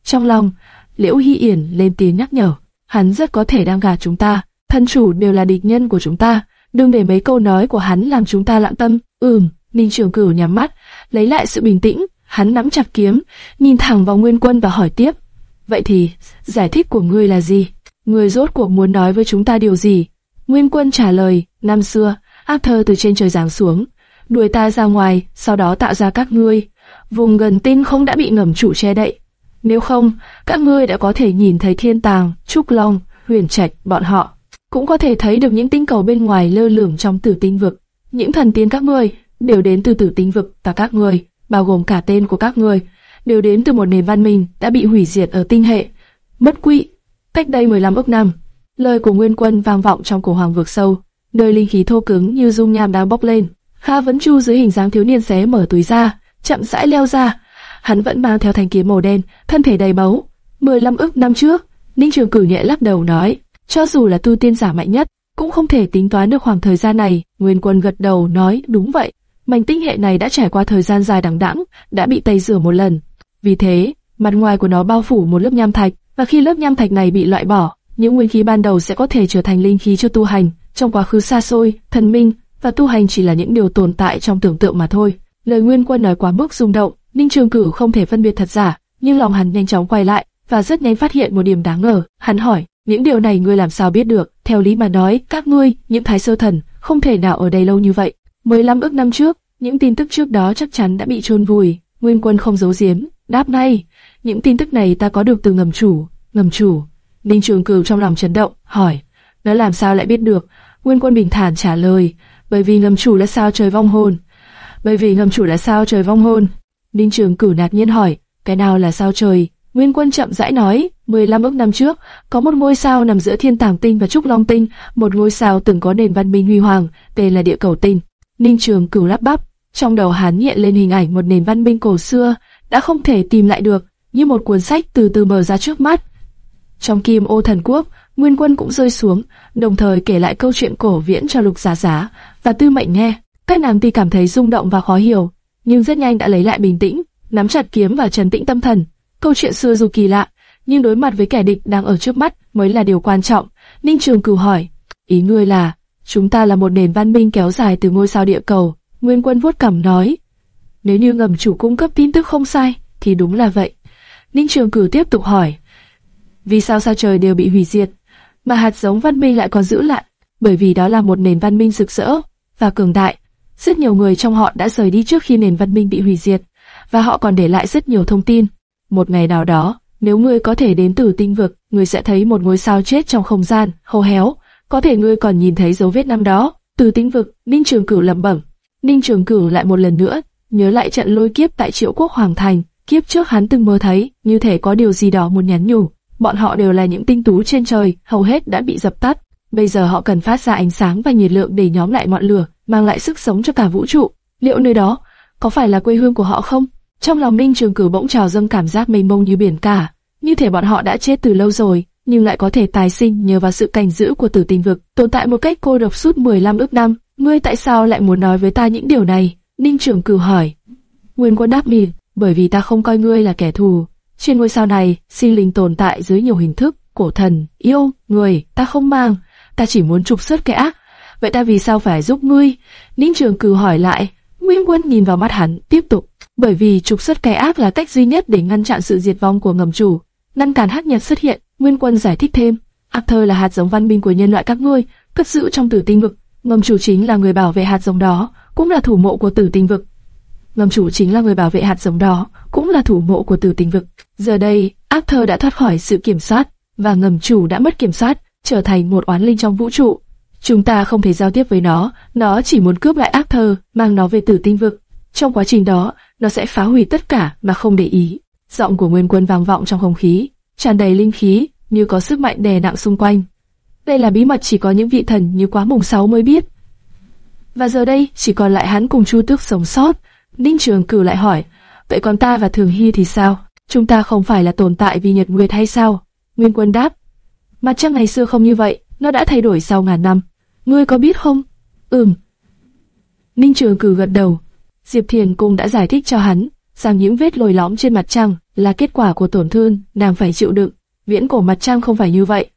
Trong lòng, Liễu Hy Yển lên tiếng nhắc nhở, hắn rất có thể đang gạt chúng ta, thân chủ đều là địch nhân của chúng ta, đừng để mấy câu nói của hắn làm chúng ta lặng tâm. Ừm, Ninh Trường Cửu nhắm mắt, lấy lại sự bình tĩnh, hắn nắm chặt kiếm, nhìn thẳng vào Nguyên Quân và hỏi tiếp. Vậy thì, giải thích của ngươi là gì? Ngươi rốt cuộc muốn nói với chúng ta điều gì? Nguyên Quân trả lời, năm xưa, ác thơ từ trên trời giáng xuống, đuổi ta ra ngoài, sau đó tạo ra các ngươi. Vùng gần tinh không đã bị ngầm chủ che đậy. Nếu không, các ngươi đã có thể nhìn thấy thiên tàng, trúc long, huyền trạch, bọn họ. Cũng có thể thấy được những tinh cầu bên ngoài lơ lửng trong tử tinh vực. Những thần tiên các ngươi đều đến từ tử tinh vực và các ngươi, bao gồm cả tên của các ngươi, đều đến từ một nền văn minh đã bị hủy diệt ở tinh hệ. Mất quỵ, cách đây 15 ức năm. Lời của Nguyên Quân vang vọng trong cổ hoàng vực sâu, nơi linh khí thô cứng như dung nham đang bốc lên. Kha Vấn Chu dưới hình dáng thiếu niên xé mở túi ra, chậm rãi leo ra. Hắn vẫn mang theo thanh kiếm màu đen, thân thể đầy máu. 15 ức năm trước, Ninh Trường Cử nhẹ lắc đầu nói, cho dù là tu tiên giả mạnh nhất, cũng không thể tính toán được khoảng thời gian này. Nguyên Quân gật đầu nói, đúng vậy. Mảnh tinh hệ này đã trải qua thời gian dài đằng đẵng, đã bị tẩy rửa một lần. Vì thế, mặt ngoài của nó bao phủ một lớp nham thạch, và khi lớp nham thạch này bị loại bỏ, những nguyên khí ban đầu sẽ có thể trở thành linh khí cho tu hành. Trong quá khứ xa xôi, thần minh và tu hành chỉ là những điều tồn tại trong tưởng tượng mà thôi. Lời Nguyên Quân nói quá mức rung động, Ninh Trường Cửu không thể phân biệt thật giả, nhưng lòng hắn nhanh chóng quay lại và rất nhanh phát hiện một điểm đáng ngờ. Hắn hỏi, những điều này ngươi làm sao biết được? Theo lý mà nói, các ngươi, những thái sơ thần, không thể nào ở đây lâu như vậy. 15 ước năm trước, những tin tức trước đó chắc chắn đã bị chôn vùi. Nguyên Quân không giấu giếm, đáp ngay, những tin tức này ta có được từ ngầm chủ. Ngầm chủ? Ninh Trường Cửu trong lòng chấn động, hỏi, nó làm sao lại biết được? Nguyên Quân bình thản trả lời, bởi vì ngầm chủ là sao trời vong hồn. Bởi vì ngầm chủ là sao trời vong hồn. Ninh Trường Cửu ngạc nhiên hỏi, cái nào là sao trời? Nguyên Quân chậm rãi nói, 15 ức năm trước, có một ngôi sao nằm giữa Thiên Tàng Tinh và Trúc Long Tinh, một ngôi sao từng có nền văn minh huy hoàng, tên là Địa Cầu Tinh. Ninh Trường Cửu lắp bắp, trong đầu hắn hiện lên hình ảnh một nền văn minh cổ xưa, đã không thể tìm lại được, như một cuốn sách từ từ mở ra trước mắt. Trong Kim Ô Thần Quốc, Nguyên Quân cũng rơi xuống, đồng thời kể lại câu chuyện cổ viễn cho Lục Giá Giá và Tư Mệnh nghe. Các nàng ti cảm thấy rung động và khó hiểu, nhưng rất nhanh đã lấy lại bình tĩnh, nắm chặt kiếm và trấn tĩnh tâm thần. Câu chuyện xưa dù kỳ lạ, nhưng đối mặt với kẻ địch đang ở trước mắt mới là điều quan trọng. Ninh Trường Cửu hỏi, ý ngươi là, chúng ta là một nền văn minh kéo dài từ ngôi sao địa cầu. Nguyên Quân vuốt cằm nói, nếu như ngầm chủ cung cấp tin tức không sai, thì đúng là vậy. Ninh Trường Cửu tiếp tục hỏi, vì sao sao trời đều bị hủy diệt, mà hạt giống văn minh lại còn giữ lại? Bởi vì đó là một nền văn minh rực rỡ và cường đại. Rất nhiều người trong họ đã rời đi trước khi nền văn minh bị hủy diệt, và họ còn để lại rất nhiều thông tin. Một ngày nào đó, nếu ngươi có thể đến từ tinh vực, ngươi sẽ thấy một ngôi sao chết trong không gian, hô héo. Có thể ngươi còn nhìn thấy dấu vết năm đó. Từ tinh vực, Ninh Trường Cửu lẩm bẩm. Ninh Trường Cửu lại một lần nữa, nhớ lại trận lôi kiếp tại Triệu Quốc Hoàng Thành. Kiếp trước hắn từng mơ thấy, như thể có điều gì đó muốn nhắn nhủ. Bọn họ đều là những tinh tú trên trời, hầu hết đã bị dập tắt. Bây giờ họ cần phát ra ánh sáng và nhiệt lượng để nhóm lại ngọn lửa, mang lại sức sống cho cả vũ trụ. Liệu nơi đó có phải là quê hương của họ không? Trong lòng Ninh Trường Cửu bỗng trào dâng cảm giác mênh mông như biển cả, như thể bọn họ đã chết từ lâu rồi, nhưng lại có thể tái sinh nhờ vào sự cảnh giữ của Tử Tinh vực, tồn tại một cách cô độc suốt 15 ức năm. Ngươi tại sao lại muốn nói với ta những điều này? Ninh Trường Cửu hỏi. Nguyên Quân đáp mỉm, bởi vì ta không coi ngươi là kẻ thù. Trên ngôi sao này, sinh linh tồn tại dưới nhiều hình thức, cổ thần, yêu, người, ta không mang, ta chỉ muốn trục xuất kẻ ác. Vậy ta vì sao phải giúp ngươi? Ninh Trường Cử hỏi lại. Nguyên Quân nhìn vào mắt hắn, tiếp tục bởi vì trục xuất kẻ ác là cách duy nhất để ngăn chặn sự diệt vong của ngầm chủ, ngăn cản hắc nhật xuất hiện. Nguyên Quân giải thích thêm, Arthur là hạt giống văn minh của nhân loại các ngươi, cất giữ trong tử tinh vực. Ngầm chủ chính là người bảo vệ hạt giống đó, cũng là thủ mộ của tử tinh vực. Ngầm chủ chính là người bảo vệ hạt giống đó, cũng là thủ mộ của tử tinh vực. Giờ đây, ác thơ đã thoát khỏi sự kiểm soát, và ngầm chủ đã mất kiểm soát, trở thành một oán linh trong vũ trụ. Chúng ta không thể giao tiếp với nó, nó chỉ muốn cướp lại ác thơ, mang nó về tử tinh vực. Trong quá trình đó, nó sẽ phá hủy tất cả mà không để ý. Giọng của Nguyên Quân vang vọng trong không khí, tràn đầy linh khí, như có sức mạnh đè nặng xung quanh. Đây là bí mật chỉ có những vị thần như quá mùng sáu mới biết. Và giờ đây, chỉ còn lại hắn cùng Chu Tước sống sót. Ninh Trường cử lại hỏi, vậy còn ta và Thường Hy thì sao? Chúng ta không phải là tồn tại vì nhật nguyệt hay sao? Nguyên Quân đáp, mặt trăng ngày xưa không như vậy, nó đã thay đổi sau ngàn năm. Ngươi có biết không? Ừm. Ninh Trường cử gật đầu. Diệp Thiền cũng đã giải thích cho hắn, rằng những vết lồi lõm trên mặt trăng là kết quả của tổn thương nàng phải chịu đựng. Viễn cổ mặt trăng không phải như vậy.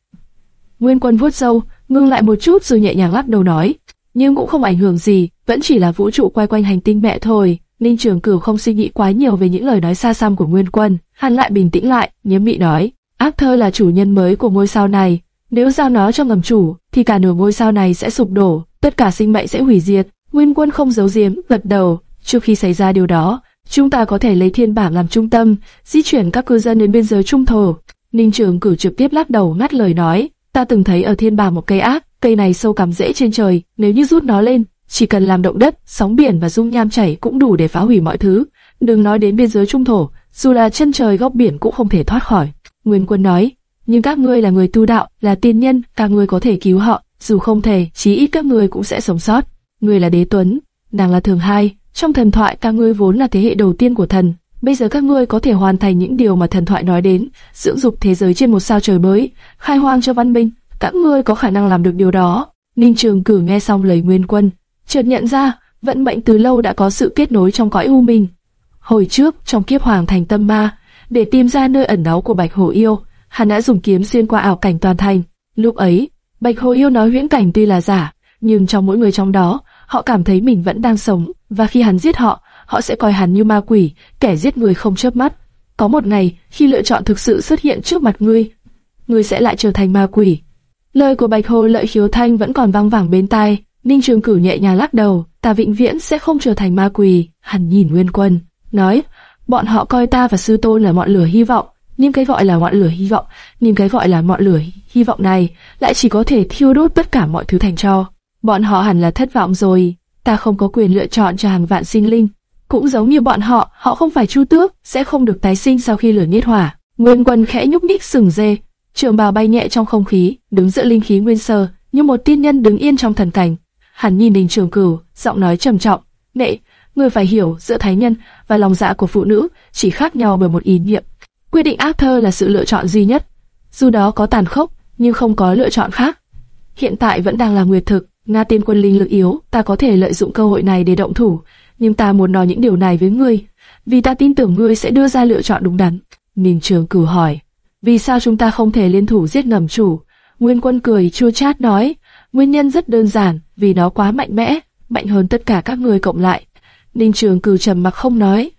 Nguyên Quân vuốt râu, ngưng lại một chút rồi nhẹ nhàng lắc đầu nói, nhưng cũng không ảnh hưởng gì, vẫn chỉ là vũ trụ quay quanh hành tinh mẹ thôi. Ninh Trường Cửu không suy nghĩ quá nhiều về những lời nói xa xăm của Nguyên Quân, hắn lại bình tĩnh lại, nhớ mị nói, Ác Thơ là chủ nhân mới của ngôi sao này, nếu giao nó cho ngầm chủ, thì cả nửa ngôi sao này sẽ sụp đổ, tất cả sinh mệnh sẽ hủy diệt. Nguyên Quân không giấu giếm, gật đầu. Trước khi xảy ra điều đó, chúng ta có thể lấy thiên bảng làm trung tâm, di chuyển các cư dân đến biên giới trung thổ. Ninh Trường Cửu trực tiếp lắc đầu ngắt lời nói, ta từng thấy ở thiên bảng một cây ác, cây này sâu cắm rễ trên trời, nếu như rút nó lên, chỉ cần làm động đất, sóng biển và dung nham chảy cũng đủ để phá hủy mọi thứ. Đừng nói đến biên giới trung thổ, dù là chân trời góc biển cũng không thể thoát khỏi. Nguyên Quân nói, nhưng các ngươi là người tu đạo, là tiên nhân, các ngươi có thể cứu họ, dù không thể, chí ít các ngươi cũng sẽ sống sót. Ngươi là đế tuấn, nàng là thường hai, trong thần thoại các ngươi vốn là thế hệ đầu tiên của thần, bây giờ các ngươi có thể hoàn thành những điều mà thần thoại nói đến, dưỡng dục thế giới trên một sao trời mới, khai hoang cho văn minh, các ngươi có khả năng làm được điều đó. Ninh Trường Cử nghe xong lời Nguyên Quân, chợt nhận ra, vận mệnh từ lâu đã có sự kết nối trong cõi u minh. Hồi trước, trong kiếp hoàng thành tâm ma, để tìm ra nơi ẩn náu của Bạch Hồ Yêu, hắn đã dùng kiếm xuyên qua ảo cảnh toàn thành. Lúc ấy, Bạch Hồ Yêu nói huyễn cảnh tuy là giả, nhưng trong mỗi người trong đó, họ cảm thấy mình vẫn đang sống, và khi hắn giết họ, họ sẽ coi hắn như ma quỷ, kẻ giết người không chớp mắt. Có một ngày, khi lựa chọn thực sự xuất hiện trước mặt ngươi, ngươi sẽ lại trở thành ma quỷ. Lời của Bạch Hồ Lợi Khiếu Thanh vẫn còn vang vẳng bên tai, Ninh Trường Cửu nhẹ nhàng lắc đầu, ta vĩnh viễn sẽ không trở thành ma quỷ. Hắn nhìn Nguyên Quân, nói, bọn họ coi ta và sư tôn là ngọn lửa hy vọng, nhưng cái gọi là ngọn lửa hy vọng, nhưng cái gọi là ngọn lửa hy vọng này lại chỉ có thể thiêu đốt tất cả mọi thứ thành tro. Bọn họ hẳn là thất vọng rồi, ta không có quyền lựa chọn cho hàng vạn sinh linh. Cũng giống như bọn họ, họ không phải chu tước, sẽ không được tái sinh sau khi lửa nhiệt hỏa. Nguyên Quân khẽ nhúc nhích sừng dê, trường bào bay nhẹ trong không khí, đứng giữa linh khí nguyên sơ, như một tiên nhân đứng yên trong thần cảnh. Hắn nhìn Đình Trường Cửu, giọng nói trầm trọng, "Nệ, người phải hiểu, giữa thái nhân và lòng dạ của phụ nữ chỉ khác nhau bởi một ý niệm. Quyết định ác thơ là sự lựa chọn duy nhất, dù đó có tàn khốc, nhưng không có lựa chọn khác. Hiện tại vẫn đang là nguyệt thực, Nga tiên quân linh lực yếu, ta có thể lợi dụng cơ hội này để động thủ, nhưng ta muốn nói những điều này với ngươi, vì ta tin tưởng ngươi sẽ đưa ra lựa chọn đúng đắn. Ninh Trường Cửu hỏi, vì sao chúng ta không thể liên thủ giết ngầm chủ? Nguyên Quân cười chua chát nói, nguyên nhân rất đơn giản, vì nó quá mạnh mẽ, mạnh hơn tất cả các người cộng lại. Ninh Trường Cửu trầm mặc không nói.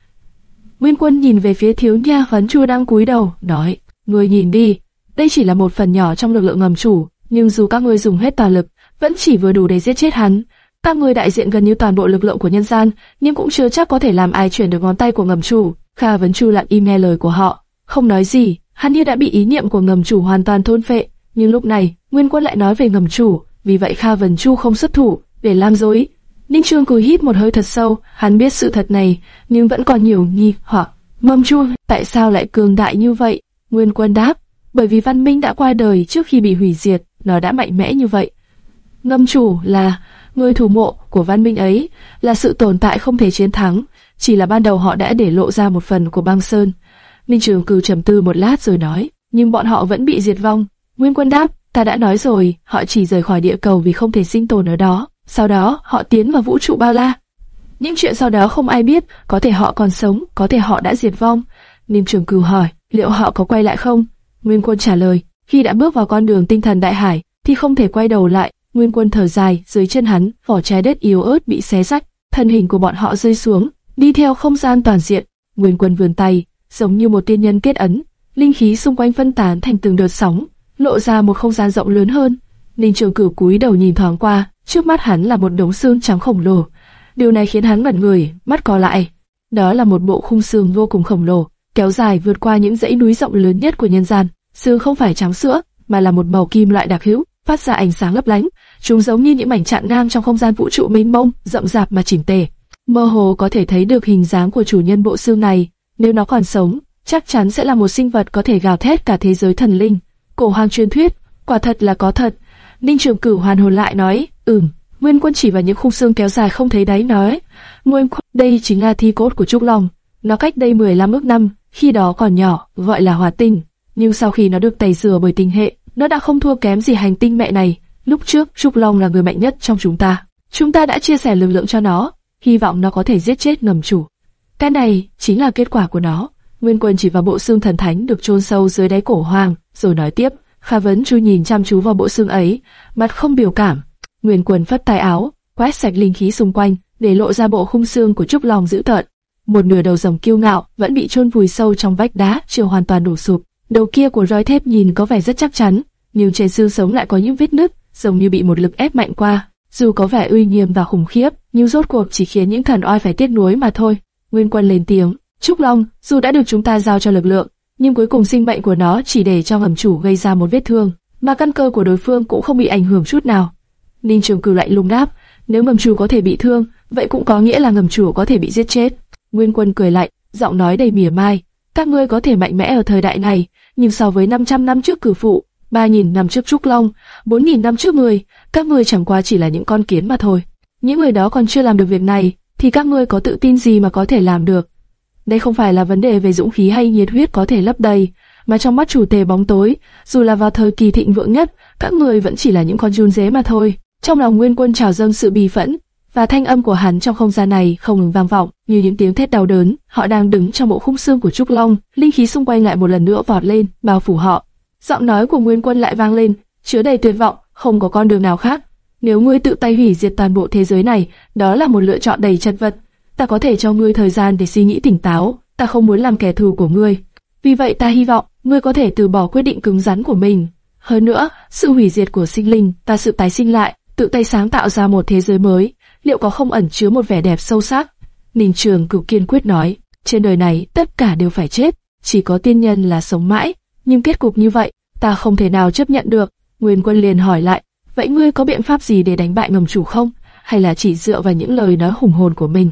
Nguyên Quân nhìn về phía thiếu nha phấn chua đang cúi đầu, nói, ngươi nhìn đi, đây chỉ là một phần nhỏ trong lực lượng ngầm chủ, nhưng dù các ngươi dùng hết toàn lực, vẫn chỉ vừa đủ để giết chết hắn. Các ngươi đại diện gần như toàn bộ lực lượng của nhân gian, nhưng cũng chưa chắc có thể làm ai chuyển được ngón tay của ngầm chủ. Kha Vấn Chu lặng im nghe lời của họ, không nói gì. Hắn như đã bị ý niệm của ngầm chủ hoàn toàn thôn phệ. Nhưng lúc này, Nguyên Quân lại nói về ngầm chủ, vì vậy Kha Vân Chu không xuất thủ để làm dối. Ninh Trương cúi hít một hơi thật sâu, hắn biết sự thật này, nhưng vẫn còn nhiều nghi hoặc. Mâm Chu, tại sao lại cường đại như vậy? Nguyên Quân đáp, bởi vì văn minh đã qua đời trước khi bị hủy diệt, nó đã mạnh mẽ như vậy. Ngâm chủ là người thủ mộ của văn minh ấy, là sự tồn tại không thể chiến thắng, chỉ là ban đầu họ đã để lộ ra một phần của băng sơn. Minh Trường Cử trầm tư một lát rồi nói, nhưng bọn họ vẫn bị diệt vong. Nguyên Quân đáp, ta đã nói rồi, họ chỉ rời khỏi địa cầu vì không thể sinh tồn ở đó. Sau đó, họ tiến vào vũ trụ bao la. Những chuyện sau đó không ai biết, có thể họ còn sống, có thể họ đã diệt vong. Niêm Trường Cửu hỏi, liệu họ có quay lại không? Nguyên Quân trả lời, khi đã bước vào con đường tinh thần đại hải, thì không thể quay đầu lại. Nguyên Quân thở dài, dưới chân hắn, vỏ trái đất yếu ớt bị xé rách, thân hình của bọn họ rơi xuống, đi theo không gian toàn diện. Nguyên Quân vươn tay, giống như một tiên nhân kết ấn, linh khí xung quanh phân tán thành từng đợt sóng, lộ ra một không gian rộng lớn hơn. Ninh Trường Cửu cúi đầu nhìn thoáng qua, trước mắt hắn là một đống xương trắng khổng lồ. Điều này khiến hắn bật người, mắt co lại. Đó là một bộ khung xương vô cùng khổng lồ, kéo dài vượt qua những dãy núi rộng lớn nhất của nhân gian. Xương không phải trắng sữa, mà là một màu kim loại đặc hữu, phát ra ánh sáng lấp lánh. Chúng giống như những mảnh chặn ngang trong không gian vũ trụ mênh mông, rậm rạp mà chỉnh tề. Mơ hồ có thể thấy được hình dáng của chủ nhân bộ xương này. Nếu nó còn sống, chắc chắn sẽ là một sinh vật có thể gào thét cả thế giới thần linh. Cổ hoàng truyền thuyết, quả thật là có thật. Ninh Trường Cửu hoàn hồn lại nói, ừm. Nguyên Quân chỉ vào những khung xương kéo dài không thấy đáy nói, Nguyên Quân, đây chính là thi cốt của Trúc Long. Nó cách đây 15 ước năm, khi đó còn nhỏ, gọi là hỏa tinh. Nhưng sau khi nó được tẩy rửa bởi tinh hệ, nó đã không thua kém gì hành tinh mẹ này. Lúc trước, Trúc Long là người mạnh nhất trong chúng ta. Chúng ta đã chia sẻ lực lượng cho nó, hy vọng nó có thể giết chết ngầm chủ. Cái này chính là kết quả của nó. Nguyên Quân chỉ vào bộ xương thần thánh được chôn sâu dưới đáy cổ hoàng, rồi nói tiếp. Kha Vấn Chu nhìn chăm chú vào bộ xương ấy, mặt không biểu cảm. Nguyên Quân phất tay áo, quét sạch linh khí xung quanh, để lộ ra bộ khung xương của Trúc Long dữ tợn. Một nửa đầu rồng kiêu ngạo vẫn bị chôn vùi sâu trong vách đá, chưa hoàn toàn đổ sụp. Đầu kia của roi thép nhìn có vẻ rất chắc chắn, nhưng trên xương sống lại có những vết nứt, giống như bị một lực ép mạnh qua. Dù có vẻ uy nghiêm và khủng khiếp, nhưng rốt cuộc chỉ khiến những thần oai phải tiếc nuối mà thôi. Nguyên Quân lên tiếng, Trúc Long, dù đã được chúng ta giao cho lực lượng, nhưng cuối cùng sinh mệnh của nó chỉ để cho ngầm chủ gây ra một vết thương, mà căn cơ của đối phương cũng không bị ảnh hưởng chút nào. Ninh Trường Cử lại lung đáp, nếu ngầm chủ có thể bị thương, vậy cũng có nghĩa là ngầm chủ có thể bị giết chết. Nguyên Quân cười lạnh, giọng nói đầy mỉa mai, các ngươi có thể mạnh mẽ ở thời đại này, nhưng so với 500 năm trước cử phụ, 3.000 năm trước Trúc Long, 4.000 năm trước người, các ngươi chẳng qua chỉ là những con kiến mà thôi. Những người đó còn chưa làm được việc này, thì các ngươi có tự tin gì mà có thể làm được? Đây không phải là vấn đề về dũng khí hay nhiệt huyết có thể lấp đầy, mà trong mắt chủ tề bóng tối, dù là vào thời kỳ thịnh vượng nhất, các người vẫn chỉ là những con run dế mà thôi. Trong lòng Nguyên Quân trào dâng sự bì phẫn, và thanh âm của hắn trong không gian này không ngừng vang vọng, như những tiếng thét đau đớn. Họ đang đứng trong bộ khung xương của Trúc Long, linh khí xung quanh lại một lần nữa vọt lên, bao phủ họ. Giọng nói của Nguyên Quân lại vang lên, chứa đầy tuyệt vọng, không có con đường nào khác. Nếu ngươi tự tay hủy diệt toàn bộ thế giới này, đó là một lựa chọn đầy chật vật. Ta có thể cho ngươi thời gian để suy nghĩ tỉnh táo, ta không muốn làm kẻ thù của ngươi. Vì vậy ta hy vọng ngươi có thể từ bỏ quyết định cứng rắn của mình. Hơn nữa, sự hủy diệt của sinh linh và sự tái sinh lại, tự tay sáng tạo ra một thế giới mới, liệu có không ẩn chứa một vẻ đẹp sâu sắc? Ninh Trường cực kiên quyết nói, trên đời này tất cả đều phải chết, chỉ có tiên nhân là sống mãi, nhưng kết cục như vậy, ta không thể nào chấp nhận được. Nguyên Quân liền hỏi lại, vậy ngươi có biện pháp gì để đánh bại ngầm chủ không? Hay là chỉ dựa vào những lời nói hùng hồn của mình?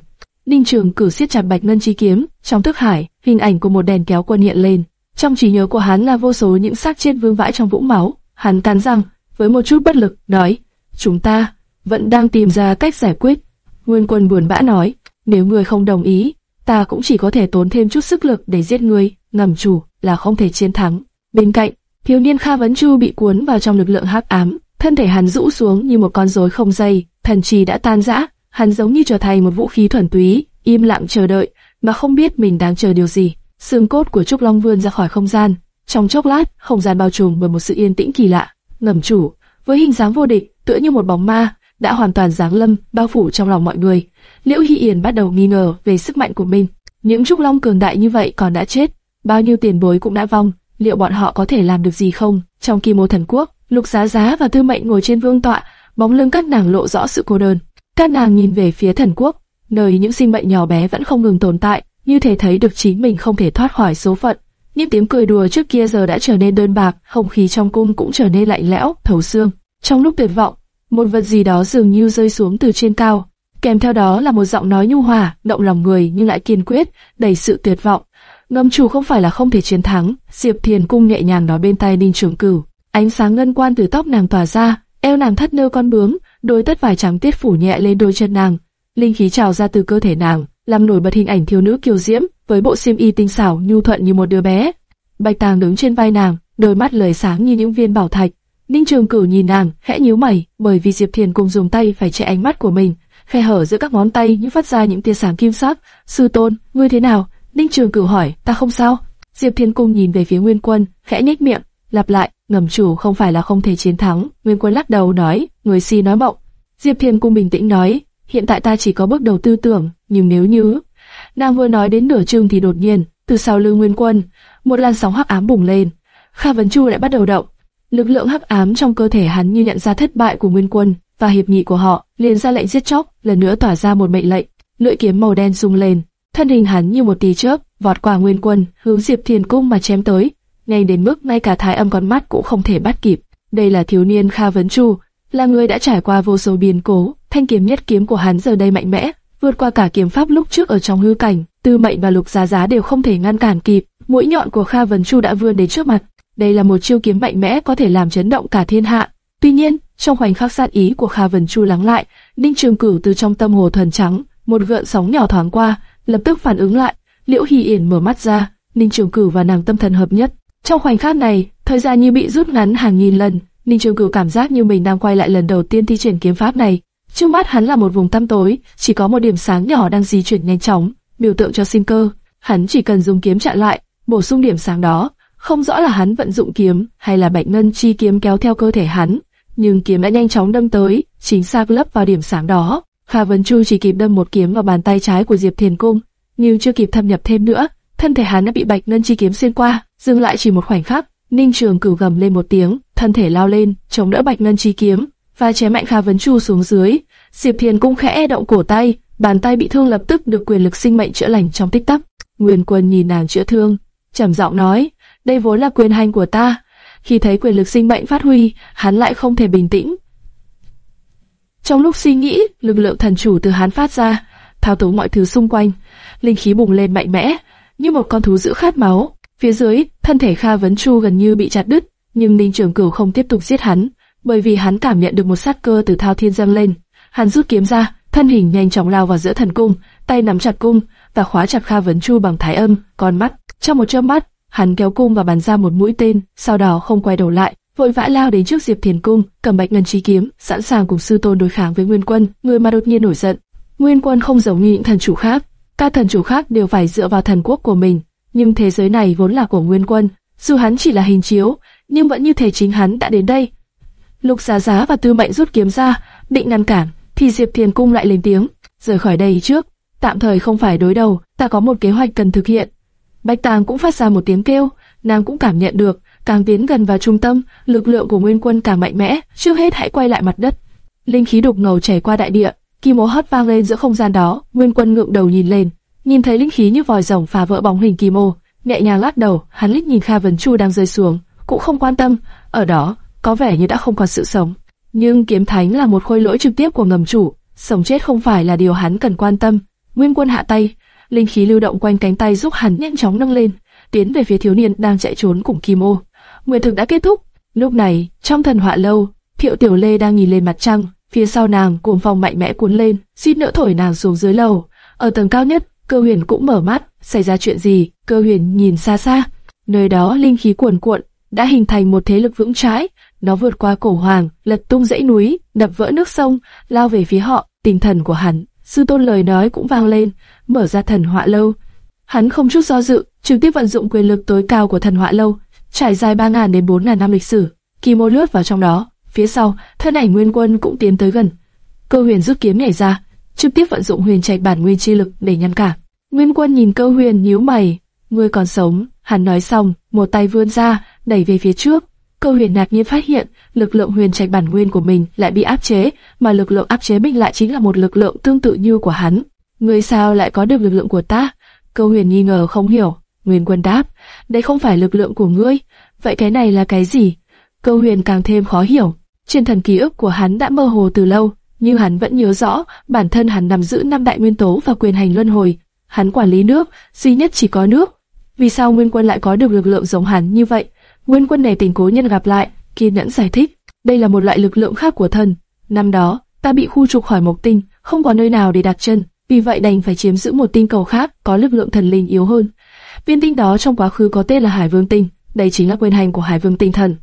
Ninh Trường cử siết chặt bạch ngân chi kiếm, trong thức hải, hình ảnh của một đèn kéo quân hiện lên. Trong trí nhớ của hắn là vô số những xác chết vương vãi trong vũng máu. Hắn cắn răng, với một chút bất lực, nói, chúng ta vẫn đang tìm ra cách giải quyết. Nguyên Quân buồn bã nói, nếu ngươi không đồng ý, ta cũng chỉ có thể tốn thêm chút sức lực để giết ngươi, ngầm chủ là không thể chiến thắng. Bên cạnh, thiếu niên Kha Vấn Chu bị cuốn vào trong lực lượng hắc ám, thân thể hắn rũ xuống như một con rối không dây, thần trì đã tan rã, hắn giống như trở thành một vũ khí thuần túy, im lặng chờ đợi, mà không biết mình đang chờ điều gì. Xương cốt của Trúc Long vươn ra khỏi không gian, trong chốc lát, không gian bao trùm bởi một sự yên tĩnh kỳ lạ. Ngầm chủ, với hình dáng vô địch, tựa như một bóng ma, đã hoàn toàn giáng lâm, bao phủ trong lòng mọi người. Liễu Hy Yển bắt đầu nghi ngờ về sức mạnh của mình. Những Trúc Long cường đại như vậy còn đã chết, bao nhiêu tiền bối cũng đã vong, liệu bọn họ có thể làm được gì không? Trong Kim Mô Thần Quốc, Lục Giá Giá và Tư Mệnh ngồi trên vương tọa, bóng lưng các nàng lộ rõ sự cô đơn. Các nàng nhìn về phía thần quốc, nơi những sinh mệnh nhỏ bé vẫn không ngừng tồn tại, như thể thấy được chính mình không thể thoát khỏi số phận. Những tiếng cười đùa trước kia giờ đã trở nên đơn bạc, không khí trong cung cũng trở nên lạnh lẽo, thấu xương. Trong lúc tuyệt vọng, một vật gì đó dường như rơi xuống từ trên cao, kèm theo đó là một giọng nói nhu hòa, động lòng người nhưng lại kiên quyết, đầy sự tuyệt vọng. Ngâm chủ không phải là không thể chiến thắng, Diệp Thiền cung nhẹ nhàng nói bên tai Đinh Trường Cửu. Ánh sáng ngân quan từ tóc nàng tỏa ra, eo nàng thắt nơ con bướm, đôi tất vải trắng tiết phủ nhẹ lên đôi chân nàng, linh khí trào ra từ cơ thể nàng, làm nổi bật hình ảnh thiếu nữ kiều diễm, với bộ xiêm y tinh xảo nhu thuận như một đứa bé. Bạch Tàng đứng trên vai nàng, đôi mắt lời sáng như những viên bảo thạch. Ninh Trường Cửu nhìn nàng, khẽ nhíu mày, bởi vì Diệp Thiền cùng dùng tay phải che ánh mắt của mình, khe hở giữa các ngón tay như phát ra những tia sáng kim sắc. Sư tôn, ngươi thế nào? Ninh Trường Cửu hỏi, ta không sao. Diệp Thiền Cung nhìn về phía Nguyên Quân, khẽ nhếch miệng, lặp lại, ngầm chủ không phải là không thể chiến thắng. Nguyên Quân lắc đầu nói, người si nói mộng. Diệp Thiên Cung bình tĩnh nói, hiện tại ta chỉ có bước đầu tư tưởng, nhưng nếu như... Nàng vừa nói đến nửa chừng thì đột nhiên, từ sau lưng Nguyên Quân, một làn sóng hắc ám bùng lên. Kha Vấn Chu lại bắt đầu động. Lực lượng hắc ám trong cơ thể hắn như nhận ra thất bại của Nguyên Quân và hiệp nghị của họ, liền ra lệnh giết chóc, lần nữa tỏa ra một mệnh lệnh. Lưỡi kiếm màu đen rung lên, thân hình hắn như một tia chớp, vọt qua Nguyên Quân, hướng Diệp Thiền cung mà chém tới, nhanh đến mức ngay cả Thái Âm con mắt cũng không thể bắt kịp. Đây là thiếu niên Kha Vấn Chu, là người đã trải qua vô số biến cố, thanh kiếm nhất kiếm của hắn giờ đây mạnh mẽ, vượt qua cả kiếm pháp lúc trước ở trong hư cảnh, Tư Mệnh và Lục Giá Giá đều không thể ngăn cản kịp. Mũi nhọn của Kha Vấn Chu đã vươn đến trước mặt. Đây là một chiêu kiếm mạnh mẽ có thể làm chấn động cả thiên hạ. Tuy nhiên, trong khoảnh khắc sát ý của Kha Vấn Chu lắng lại, Ninh Trường Cửu từ trong tâm hồ thuần trắng, một gợn sóng nhỏ thoáng qua, lập tức phản ứng lại. Liễu Hy Yển mở mắt ra, Ninh Trường Cửu và nàng tâm thần hợp nhất. Trong khoảnh khắc này, thời gian như bị rút ngắn hàng nghìn lần, Ninh Trường Cửu cảm giác như mình đang quay lại lần đầu tiên thi triển kiếm pháp này. Trước mắt hắn là một vùng tăm tối, chỉ có một điểm sáng nhỏ đang di chuyển nhanh chóng, biểu tượng cho sinh cơ. Hắn chỉ cần dùng kiếm chặn lại, bổ sung điểm sáng đó. Không rõ là hắn vận dụng kiếm hay là bạch ngân chi kiếm kéo theo cơ thể hắn, nhưng kiếm đã nhanh chóng đâm tới, chính xác lấp vào điểm sáng đó. Kha Vân Chu chỉ kịp đâm một kiếm vào bàn tay trái của Diệp Thiền Cung, nhưng chưa kịp thâm nhập thêm nữa, thân thể hắn đã bị bạch ngân chi kiếm xuyên qua, dừng lại chỉ một khoảnh khắc. Ninh Trường Cửu gầm lên một tiếng, thân thể lao lên, chống đỡ bạch ngân chi kiếm, và chém mạnh Kha Vấn Chu xuống dưới. Diệp Thiền cũng khẽ e động cổ tay, bàn tay bị thương lập tức được quyền lực sinh mệnh chữa lành trong tích tắc. Nguyên Quân nhìn nàng chữa thương, trầm giọng nói: đây vốn là quyền hành của ta. Khi thấy quyền lực sinh mệnh phát huy, hắn lại không thể bình tĩnh. Trong lúc suy nghĩ, lực lượng thần chủ từ hắn phát ra, thao túng mọi thứ xung quanh, linh khí bùng lên mạnh mẽ, như một con thú dữ khát máu. Phía dưới, thân thể Kha Vấn Chu gần như bị chặt đứt, nhưng Ninh Trường Cửu không tiếp tục giết hắn, bởi vì hắn cảm nhận được một sát cơ từ Thao Thiên dâng lên. Hắn rút kiếm ra, thân hình nhanh chóng lao vào giữa thần cung, tay nắm chặt cung và khóa chặt Kha Vấn Chu bằng thái âm, con mắt. Trong một chớp mắt, hắn kéo cung và bắn ra một mũi tên, sau đó không quay đầu lại, vội vã lao đến trước Diệp Thiền cung, cầm bạch ngân chi kiếm, sẵn sàng cùng sư tôn đối kháng với Nguyên Quân, người mà đột nhiên nổi giận. Nguyên Quân không giống như những thần chủ khác, các thần chủ khác đều phải dựa vào thần quốc của mình, nhưng thế giới này vốn là của Nguyên Quân, dù hắn chỉ là hình chiếu, nhưng vẫn như thể chính hắn đã đến đây. Lục Giá Giá và Tư Mệnh rút kiếm ra, định ngăn cản, thì Diệp Thiền cung lại lên tiếng, rời khỏi đây trước, tạm thời không phải đối đầu, ta có một kế hoạch cần thực hiện. Bạch Tàng cũng phát ra một tiếng kêu, nàng cũng cảm nhận được, càng tiến gần vào trung tâm, lực lượng của Nguyên Quân càng mạnh mẽ. Trước hết hãy quay lại mặt đất. Linh khí đục ngầu chảy qua đại địa, kim mố hót vang lên giữa không gian đó. Nguyên Quân ngượng đầu nhìn lên, nhìn thấy linh khí như vòi rồng phá vỡ bóng hình kim ô, nhẹ nhàng lắc đầu. Hắn liếc nhìn Kha Vân Chu đang rơi xuống, cũng không quan tâm. Ở đó, có vẻ như đã không còn sự sống. Nhưng kiếm thánh là một khôi lỗi trực tiếp của ngầm chủ, sống chết không phải là điều hắn cần quan tâm. Nguyên Quân hạ tay, linh khí lưu động quanh cánh tay giúp hắn nhanh chóng nâng lên, tiến về phía thiếu niên đang chạy trốn cùng Kim Ô. Nguyệt thực đã kết thúc. Lúc này, trong thần họa lâu, Thiệu Tiểu Lê đang nhìn lên mặt trăng, phía sau nàng cuồng phong mạnh mẽ cuốn lên, suýt nữa thổi nàng xuống dưới lầu. Ở tầng cao nhất, Cơ Huyền cũng mở mắt, xảy ra chuyện gì? Cơ Huyền nhìn xa xa, nơi đó linh khí cuồn cuộn, đã hình thành một thế lực vững chãi. Nó vượt qua cổ hoàng, lật tung dãy núi, đập vỡ nước sông, lao về phía họ. Tinh thần của hắn, sư tôn lời nói cũng vang lên, mở ra thần họa lâu. Hắn không chút do dự, trực tiếp vận dụng quyền lực tối cao của thần họa lâu, trải dài 3.000 đến 4.000 năm lịch sử. Kỳ mô lướt vào trong đó, phía sau, thân ảnh nguyên quân cũng tiến tới gần. Cơ huyền rút kiếm nhảy ra, trực tiếp vận dụng huyền trạch bản nguyên chi lực để nhắm cả. Nguyên quân nhìn cơ huyền nhíu mày, ngươi còn sống, hắn nói xong, một tay vươn ra, đẩy về phía trước. Cơ huyền ngạc nhiên phát hiện, lực lượng huyền trạch bản nguyên của mình lại bị áp chế, mà lực lượng áp chế mình lại chính là một lực lượng tương tự như của hắn. Ngươi sao lại có được lực lượng của ta? Cơ huyền nghi ngờ không hiểu. Nguyên quân đáp, đây không phải lực lượng của ngươi, vậy cái này là cái gì? Cơ huyền càng thêm khó hiểu. Trên thần ký ức của hắn đã mơ hồ từ lâu, nhưng hắn vẫn nhớ rõ bản thân hắn nắm giữ năm đại nguyên tố và quyền hành luân hồi. Hắn quản lý nước, duy nhất chỉ có nước. Vì sao Nguyên Quân lại có được lực lượng giống hắn như vậy? Nguyên Quân này tình cố nhân gặp lại, kiên nhẫn giải thích, đây là một loại lực lượng khác của thần. Năm đó, ta bị khu trục khỏi Mộc Tinh, không có nơi nào để đặt chân, vì vậy đành phải chiếm giữ một tinh cầu khác có lực lượng thần linh yếu hơn. Viên tinh đó trong quá khứ có tên là Hải Vương Tinh, đây chính là quyền hành của Hải Vương Tinh thần.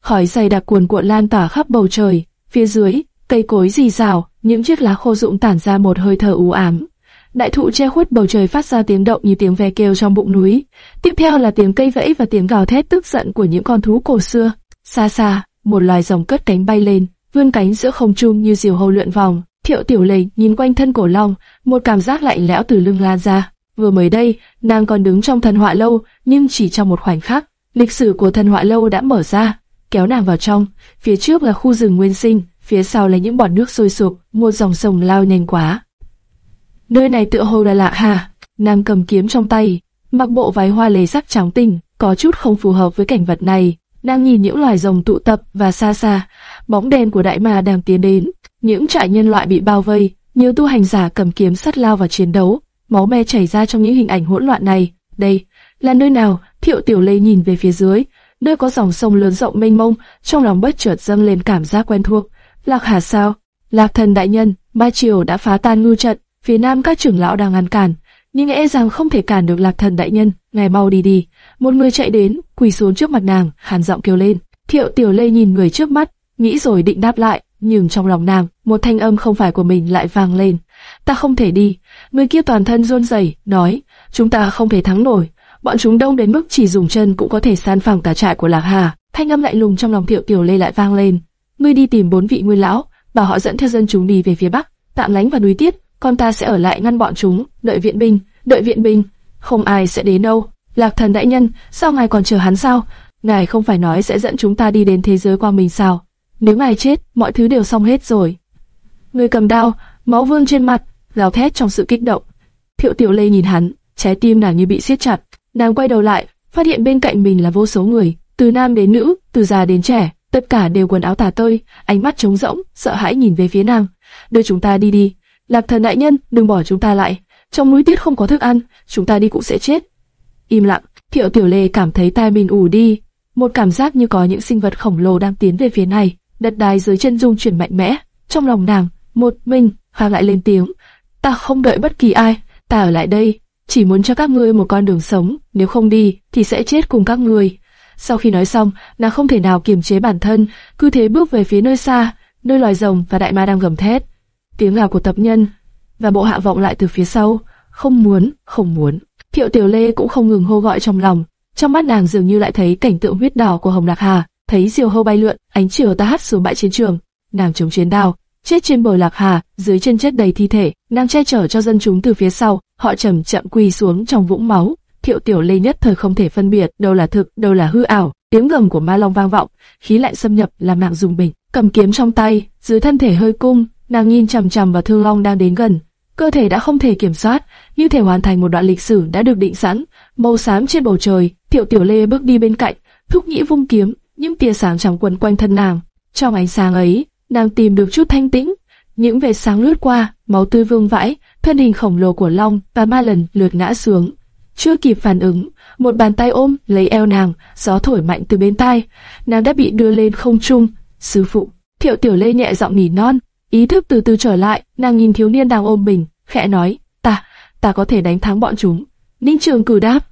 Khói dày đặc cuồn cuộn lan tỏa khắp bầu trời, phía dưới, cây cối rì rào, những chiếc lá khô rụng tản ra một hơi thở u ám. Đại thụ che khuất bầu trời phát ra tiếng động như tiếng ve kêu trong bụng núi. Tiếp theo là tiếng cây vẫy và tiếng gào thét tức giận của những con thú cổ xưa. Xa xa, một loài rồng cất cánh bay lên, vươn cánh giữa không trung như diều hâu lượn vòng. Thiệu Tiểu Lệ nhìn quanh thân cổ long, một cảm giác lạnh lẽo từ lưng lan ra. Vừa mới đây, nàng còn đứng trong thần họa lâu, nhưng chỉ trong một khoảnh khắc, lịch sử của thần họa lâu đã mở ra, kéo nàng vào trong. Phía trước là khu rừng nguyên sinh, phía sau là những bọt nước sôi sục, một dòng sông lao nhanh quá. Nơi này tựa hồ là lạ hà. nàng cầm kiếm trong tay, mặc bộ váy hoa lê sắc trắng tinh, có chút không phù hợp với cảnh vật này. Nàng nhìn những loài rồng tụ tập và xa xa, bóng đen của đại ma đang tiến đến, những trại nhân loại bị bao vây, nhiều tu hành giả cầm kiếm sắt lao vào chiến đấu, máu me chảy ra trong những hình ảnh hỗn loạn này. Đây là nơi nào? Thiệu Tiểu Lê nhìn về phía dưới, nơi có dòng sông lớn rộng mênh mông, trong lòng bất chợt dâng lên cảm giác quen thuộc. Lạc Hà sao? Lạc Thần đại nhân, Ba Triều đã phá tan ngư trận, phía nam các trưởng lão đang ngăn cản, nhưng e rằng không thể cản được Lạc Thần đại nhân. Ngài mau đi đi. Một người chạy đến, quỳ xuống trước mặt nàng, hàn giọng kêu lên. Thiệu Tiểu Lê nhìn người trước mắt, nghĩ rồi định đáp lại, nhưng trong lòng nàng, một thanh âm không phải của mình lại vang lên. Ta không thể đi. Người kia toàn thân run rẩy, nói, chúng ta không thể thắng nổi. Bọn chúng đông đến mức chỉ dùng chân cũng có thể san phẳng cả trại của Lạc Hà. Thanh âm lạnh lùng trong lòng Thiệu Tiểu Lê lại vang lên. Ngươi đi tìm bốn vị nguyên lão, bảo họ dẫn theo dân chúng đi về phía bắc, tạm lánh vào núi Tiết, con ta sẽ ở lại ngăn bọn chúng, đợi viện binh, đợi viện binh. Không ai sẽ đến đâu. Lạc Thần đại nhân, sao ngài còn chờ hắn sao? Ngài không phải nói sẽ dẫn chúng ta đi đến thế giới qua mình sao? Nếu ngài chết, mọi thứ đều xong hết rồi. Người cầm đao, máu vương trên mặt, gào thét trong sự kích động. Thiệu Tiểu Lê nhìn hắn, trái tim nàng như bị siết chặt. Nàng quay đầu lại, phát hiện bên cạnh mình là vô số người, từ nam đến nữ, từ già đến trẻ, tất cả đều quần áo tả tơi, ánh mắt trống rỗng, sợ hãi nhìn về phía nàng. Đưa chúng ta đi đi. Lạc thần đại nhân, đừng bỏ chúng ta lại. Trong núi tiết không có thức ăn, chúng ta đi cũng sẽ chết. Im lặng, Thiệu Tiểu Lê cảm thấy tai mình ù đi, một cảm giác như có những sinh vật khổng lồ đang tiến về phía này đất đai dưới chân rung chuyển mạnh mẽ. Trong lòng nàng, một mình, Hoàng lại lên tiếng, ta không đợi bất kỳ ai, ta ở lại đây, chỉ muốn cho các ngươi một con đường sống, nếu không đi, thì sẽ chết cùng các ngươi. Sau khi nói xong, nàng không thể nào kiềm chế bản thân, cứ thế bước về phía nơi xa, nơi loài rồng và đại ma đang gầm thét. Tiếng gào của tập nhân và bộ hạ vọng lại từ phía sau, không muốn, không muốn. Thiệu Tiểu Lê cũng không ngừng hô gọi trong lòng, trong mắt nàng dường như lại thấy cảnh tượng huyết đỏ của Hồng Lạc Hà, thấy diều hâu bay lượn, ánh chiều ta hắt xuống bãi chiến trường, nàng chống chiến đao, chết trên bờ lạc hà, dưới chân chết đầy thi thể, nàng che chở cho dân chúng từ phía sau, họ chậm chậm quỳ xuống trong vũng máu. Thiệu Tiểu Lê nhất thời không thể phân biệt đâu là thực, đâu là hư ảo. Tiếng gầm của Ma Long vang vọng, khí lạnh xâm nhập làm nàng dùng bình, cầm kiếm trong tay, dưới thân thể hơi cung, nàng nhìn chằm chằm vào Thương Long đang đến gần, cơ thể đã không thể kiểm soát, như thể hoàn thành một đoạn lịch sử đã được định sẵn. Màu xám trên bầu trời, Thiệu Tiểu Lê bước đi bên cạnh, thúc nhĩ vung kiếm, những tia sáng trắng quấn quanh thân nàng. Trong ánh sáng ấy, nàng tìm được chút thanh tĩnh. Những vệt sáng lướt qua, máu tươi vương vãi, thân hình khổng lồ của Long và ma lần lượt ngã xuống. Chưa kịp phản ứng, một bàn tay ôm lấy eo nàng, gió thổi mạnh từ bên tai, nàng đã bị đưa lên không trung. Sư phụ, Thiệu Tiểu Lê nhẹ giọng nỉ non, ý thức từ từ trở lại, nàng nhìn thiếu niên đang ôm mình, khẽ nói, ta, ta có thể đánh thắng bọn chúng. Ninh Trường cử đáp,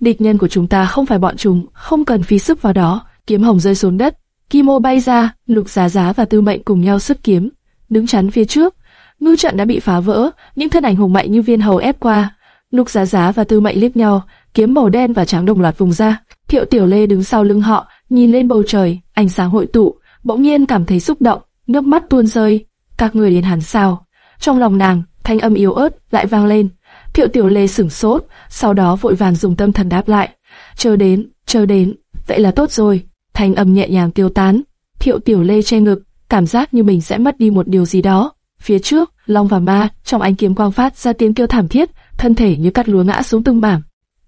Địch nhân của chúng ta không phải bọn chúng, không cần phí sức vào đó. Kiếm hồng rơi xuống đất, Kim Ô bay ra, Lục Giá Giá và Tư Mệnh cùng nhau xuất kiếm, đứng chắn phía trước. Ngư trận đã bị phá vỡ, những thân ảnh hùng mạnh như viên hầu ép qua. Lục Giá Giá và Tư Mệnh liếc nhau, kiếm màu đen và trắng đồng loạt vùng ra. Thiệu Tiểu Lê đứng sau lưng họ, nhìn lên bầu trời, ánh sáng hội tụ, bỗng nhiên cảm thấy xúc động, nước mắt tuôn rơi. Các người đến hẳn sao? Trong lòng nàng, thanh âm yếu ớt lại vang lên. Thiệu Tiểu Lê sửng sốt, sau đó vội vàng dùng tâm thần đáp lại. Chờ đến, chờ đến, vậy là tốt rồi. Thanh âm nhẹ nhàng tiêu tán. Thiệu Tiểu Lê che ngực, cảm giác như mình sẽ mất đi một điều gì đó. Phía trước, Long và Ma, trong ánh kiếm quang phát ra tiếng kêu thảm thiết, thân thể như cắt lúa ngã xuống từng mảng.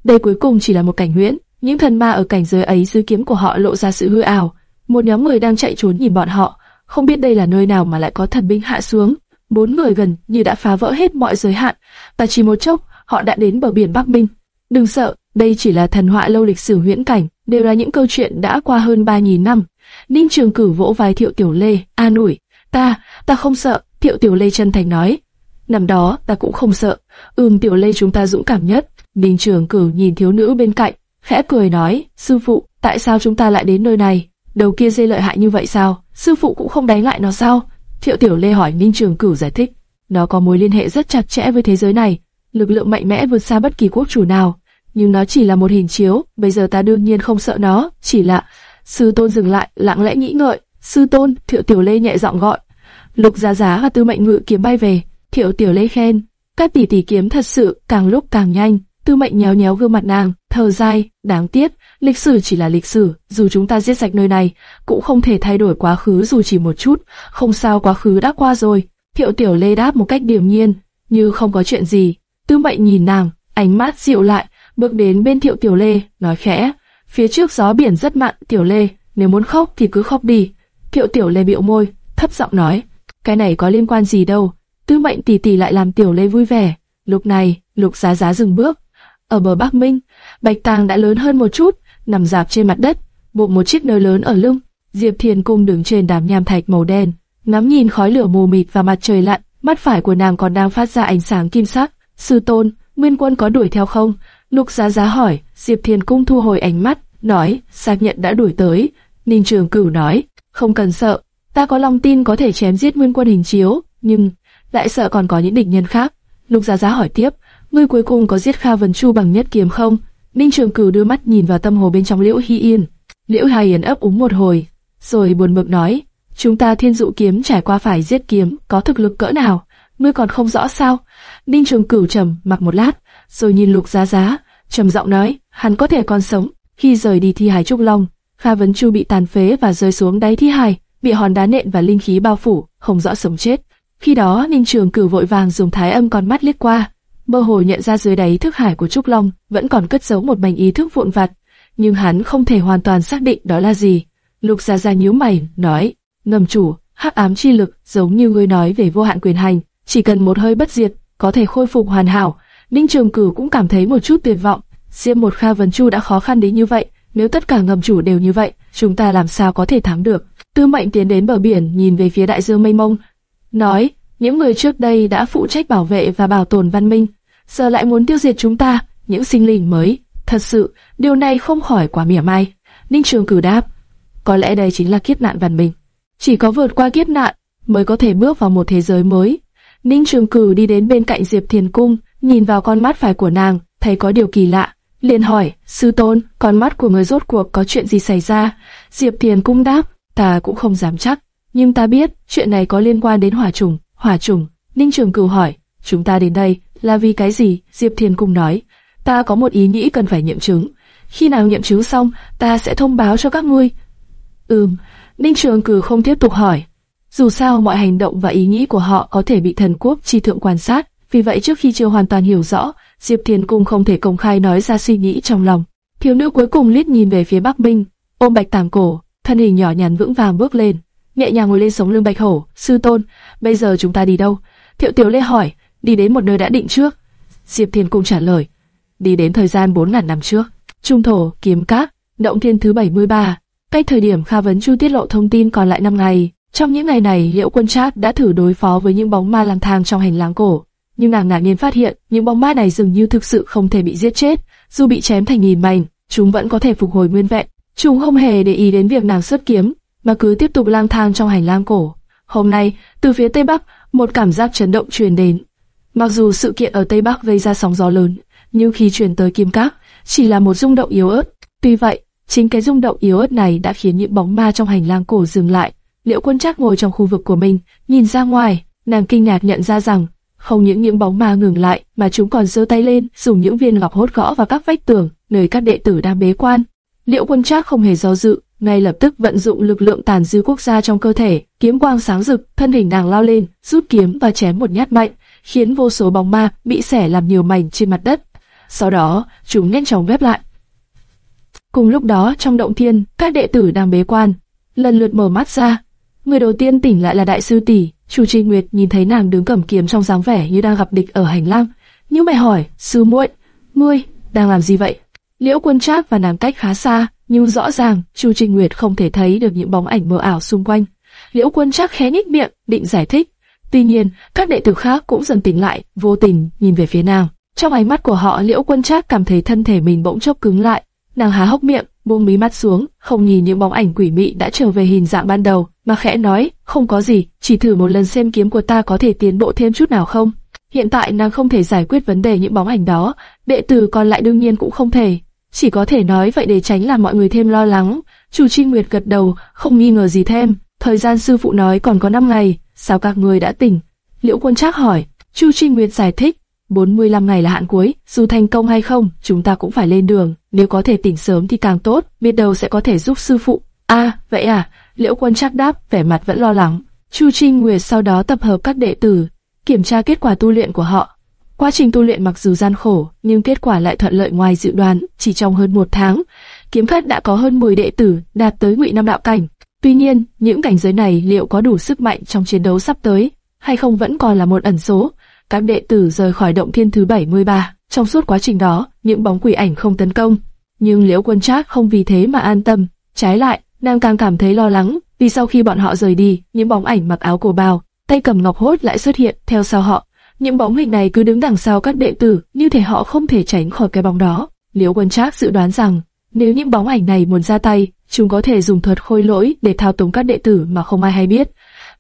Đây cuối cùng chỉ là một cảnh huyễn, những thần ma ở cảnh giới ấy dưới kiếm của họ lộ ra sự hư ảo. Một nhóm người đang chạy trốn nhìn bọn họ, không biết đây là nơi nào mà lại có thần binh hạ xuống. Bốn người gần như đã phá vỡ hết mọi giới hạn, và chỉ một chốc, họ đã đến bờ biển Bắc Minh. Đừng sợ, đây chỉ là thần họa lâu lịch sử huyễn cảnh, đều là những câu chuyện đã qua hơn 3.000 năm. Ninh Trường Cử vỗ vai Thiệu Tiểu Lê, an ủi, ta, ta không sợ, Thiệu Tiểu Lê chân thành nói. Năm đó, ta cũng không sợ, Ưm Tiểu Lê chúng ta dũng cảm nhất. Ninh Trường Cử nhìn thiếu nữ bên cạnh, khẽ cười nói, sư phụ, tại sao chúng ta lại đến nơi này? Đầu kia dây lợi hại như vậy sao? Sư phụ cũng không đánh lại nó sao? Thiệu Tiểu Lê hỏi Ninh Trường Cử giải thích, nó có mối liên hệ rất chặt chẽ với thế giới này, lực lượng mạnh mẽ vượt xa bất kỳ quốc chủ nào. Nhưng nó chỉ là một hình chiếu, bây giờ ta đương nhiên không sợ nó, chỉ là... Sư Tôn dừng lại, lặng lẽ nghĩ ngợi. Sư Tôn, Thiệu Tiểu Lê nhẹ giọng gọi. Lục Giá Giá và Tư Mệnh Ngự kiếm bay về. Thiệu Tiểu Lê khen, các tỷ tỷ kiếm thật sự càng lúc càng nhanh. Tư Mệnh nhéo nhéo gương mặt nàng, thở dài, đáng tiếc, lịch sử chỉ là lịch sử, dù chúng ta giết sạch nơi này, cũng không thể thay đổi quá khứ dù chỉ một chút, không sao quá khứ đã qua rồi. Thiệu Tiểu Lê đáp một cách điềm nhiên, như không có chuyện gì. Tư Mệnh nhìn nàng, ánh mắt dịu lại, bước đến bên Thiệu Tiểu Lê, nói khẽ, phía trước gió biển rất mặn, Tiểu Lê, nếu muốn khóc thì cứ khóc đi. Thiệu Tiểu Lê bĩu môi, thấp giọng nói, cái này có liên quan gì đâu. Tư Mệnh tỷ tỷ lại làm Tiểu Lê vui vẻ. Lúc này, Lục Giá Giá dừng bước. Ở bờ Bắc Minh, Bạch Tàng đã lớn hơn một chút, nằm dạp trên mặt đất, buộc một chiếc nơ lớn ở lưng. Diệp Thiền Cung đứng trên đám nham thạch màu đen, ngắm nhìn khói lửa mù mịt và mặt trời lặn, mắt phải của nàng còn đang phát ra ánh sáng kim sắc. Sư tôn, Nguyên Quân có đuổi theo không? Lục Giá Giá hỏi. Diệp Thiền Cung thu hồi ánh mắt, nói, xác nhận đã đuổi tới. Ninh Trường Cửu nói, không cần sợ, ta có lòng tin có thể chém giết Nguyên Quân hình chiếu, nhưng lại sợ còn có những địch nhân khác. Lục Giá Giá hỏi tiếp, ngươi cuối cùng có giết Kha Vân Chu bằng nhất kiếm không? Ninh Trường Cửu đưa mắt nhìn vào tâm hồ bên trong Liễu hi Yên. Liễu Hi Yên ấp úng một hồi, rồi buồn bực nói, chúng ta thiên dụ kiếm trải qua phải giết kiếm, có thực lực cỡ nào, ngươi còn không rõ sao? Ninh Trường Cửu trầm mặc một lát, rồi nhìn Lục Giá Giá, trầm giọng nói, hắn có thể còn sống. Khi rời đi thi hài trúc long, Kha Vấn Chu bị tàn phế và rơi xuống đáy thi hài, bị hòn đá nện và linh khí bao phủ, không rõ sống chết. Khi đó Ninh Trường Cửu vội vàng dùng thái âm con mắt liếc qua, mơ hồ nhận ra dưới đáy thức hải của Trúc Long vẫn còn cất giấu một mảnh ý thức vụn vặt, nhưng hắn không thể hoàn toàn xác định đó là gì. Lục Gia Gia nhíu mày, nói: "Ngầm chủ, hắc ám chi lực giống như ngươi nói về vô hạn quyền hành, chỉ cần một hơi bất diệt, có thể khôi phục hoàn hảo." Ninh Trường Cửu cũng cảm thấy một chút tuyệt vọng. Diêm một Kha Vân Chu đã khó khăn đến như vậy, nếu tất cả ngầm chủ đều như vậy, chúng ta làm sao có thể thắng được? Tư Mệnh tiến đến bờ biển, nhìn về phía đại dương mênh mông, nói: những người trước đây đã phụ trách bảo vệ và bảo tồn văn minh, giờ lại muốn tiêu diệt chúng ta, những sinh linh mới. Thật sự, điều này không khỏi quá mỉa mai. Ninh Trường Cử đáp, có lẽ đây chính là kiếp nạn văn minh. Chỉ có vượt qua kiếp nạn mới có thể bước vào một thế giới mới. Ninh Trường Cử đi đến bên cạnh Diệp Thiền Cung, nhìn vào con mắt phải của nàng, thấy có điều kỳ lạ, liền hỏi, sư tôn, con mắt của người rốt cuộc có chuyện gì xảy ra? Diệp Thiền Cung đáp, ta cũng không dám chắc, nhưng ta biết chuyện này có liên quan đến hỏa trùng. Hỏa trùng, Ninh Trường Cửu hỏi, chúng ta đến đây là vì cái gì? Diệp Thiên Cung nói, ta có một ý nghĩ cần phải nghiệm chứng. Khi nào nghiệm chứng xong, ta sẽ thông báo cho các ngươi. Ừm, Ninh Trường Cửu không tiếp tục hỏi. Dù sao mọi hành động và ý nghĩ của họ có thể bị thần quốc chi thượng quan sát, vì vậy trước khi chưa hoàn toàn hiểu rõ, Diệp Thiên Cung không thể công khai nói ra suy nghĩ trong lòng. Thiếu nữ cuối cùng liếc nhìn về phía Bắc Minh, ôm bạch tàng cổ, thân hình nhỏ nhắn vững vàng bước lên nhẹ nhàng ngồi lên sống lưng bạch hổ. Sư tôn, bây giờ chúng ta đi đâu? Thiệu Tiểu Lê hỏi. Đi đến một nơi đã định trước. Diệp Thiên Cung trả lời. Đi đến thời gian 4.000 năm trước. Trung thổ, kiếm cát, động thiên thứ 73. Cách thời điểm Kha Vấn Chu tiết lộ thông tin còn lại 5 ngày. Trong những ngày này, Liễu Quân Trác đã thử đối phó với những bóng ma lang thang trong hành lang cổ, nhưng nàng ngạc nhiên phát hiện những bóng ma này dường như thực sự không thể bị giết chết, dù bị chém thành nghìn mảnh, chúng vẫn có thể phục hồi nguyên vẹn. Chúng không hề để ý đến việc nàng xuất kiếm, mà cứ tiếp tục lang thang trong hành lang cổ. Hôm nay, từ phía Tây Bắc, một cảm giác chấn động truyền đến. Mặc dù sự kiện ở Tây Bắc gây ra sóng gió lớn, nhưng khi truyền tới Kim Các, chỉ là một rung động yếu ớt. Tuy vậy, chính cái rung động yếu ớt này đã khiến những bóng ma trong hành lang cổ dừng lại. Liễu Quân Trác ngồi trong khu vực của mình, nhìn ra ngoài, nàng kinh ngạc nhận ra rằng, không những những bóng ma ngừng lại, mà chúng còn giơ tay lên, dùng những viên ngọc hốt gõ vào các vách tường, nơi các đệ tử đang bế quan. Liễu Quân Trác không hề do dự, ngay lập tức vận dụng lực lượng tàn dư quốc gia trong cơ thể, kiếm quang sáng rực, thân hình nàng lao lên, rút kiếm và chém một nhát mạnh, khiến vô số bóng ma bị xẻ làm nhiều mảnh trên mặt đất. Sau đó, chúng nhanh chóng vép lại. Cùng lúc đó, trong động thiên, các đệ tử đang bế quan, lần lượt mở mắt ra. Người đầu tiên tỉnh lại là đại sư tỷ, Chu trì Nguyệt nhìn thấy nàng đứng cầm kiếm trong dáng vẻ như đang gặp địch ở hành lang. nhíu mày hỏi, sư muội, ngươi đang làm gì vậy? Liễu Quân Trác và nàng cách khá xa, nhưng rõ ràng Chu Trinh Nguyệt không thể thấy được những bóng ảnh mơ ảo xung quanh. Liễu Quân chắc khẽ nhếch miệng, định giải thích. Tuy nhiên, các đệ tử khác cũng dần tỉnh lại, vô tình nhìn về phía nàng. Trong ánh mắt của họ, Liễu Quân Trác cảm thấy thân thể mình bỗng chốc cứng lại. Nàng há hốc miệng, buông mí mắt xuống, không nhìn những bóng ảnh quỷ mị đã trở về hình dạng ban đầu, mà khẽ nói, không có gì, chỉ thử một lần xem kiếm của ta có thể tiến bộ thêm chút nào không. Hiện tại nàng không thể giải quyết vấn đề những bóng ảnh đó, đệ tử còn lại đương nhiên cũng không thể chỉ có thể nói vậy để tránh làm mọi người thêm lo lắng. Chu Trinh Nguyệt gật đầu, không nghi ngờ gì thêm. Thời gian sư phụ nói còn có 5 ngày, sao các người đã tỉnh? Liễu Quân Trác hỏi. Chu Trinh Nguyệt giải thích, 45 ngày là hạn cuối, dù thành công hay không, chúng ta cũng phải lên đường. Nếu có thể tỉnh sớm thì càng tốt, biết đâu sẽ có thể giúp sư phụ. À, vậy à? Liễu Quân Trác đáp, vẻ mặt vẫn lo lắng. Chu Trinh Nguyệt sau đó tập hợp các đệ tử, kiểm tra kết quả tu luyện của họ. Quá trình tu luyện mặc dù gian khổ, nhưng kết quả lại thuận lợi ngoài dự đoán, chỉ trong hơn một tháng, kiếm khách đã có hơn 10 đệ tử đạt tới ngụy năm đạo cảnh. Tuy nhiên, những cảnh giới này liệu có đủ sức mạnh trong chiến đấu sắp tới, hay không vẫn còn là một ẩn số. Các đệ tử rời khỏi động thiên thứ 73. Trong suốt quá trình đó, những bóng quỷ ảnh không tấn công. Nhưng Liễu Quân Trác không vì thế mà an tâm. Trái lại, nàng càng cảm thấy lo lắng, vì sau khi bọn họ rời đi, những bóng ảnh mặc áo cổ bào, tay cầm ngọc hốt lại xuất hiện theo sau họ. Những bóng hình này cứ đứng đằng sau các đệ tử, như thể họ không thể tránh khỏi cái bóng đó. Liễu Quân Trác dự đoán rằng, nếu những bóng ảnh này muốn ra tay, chúng có thể dùng thuật khôi lỗi để thao túng các đệ tử mà không ai hay biết.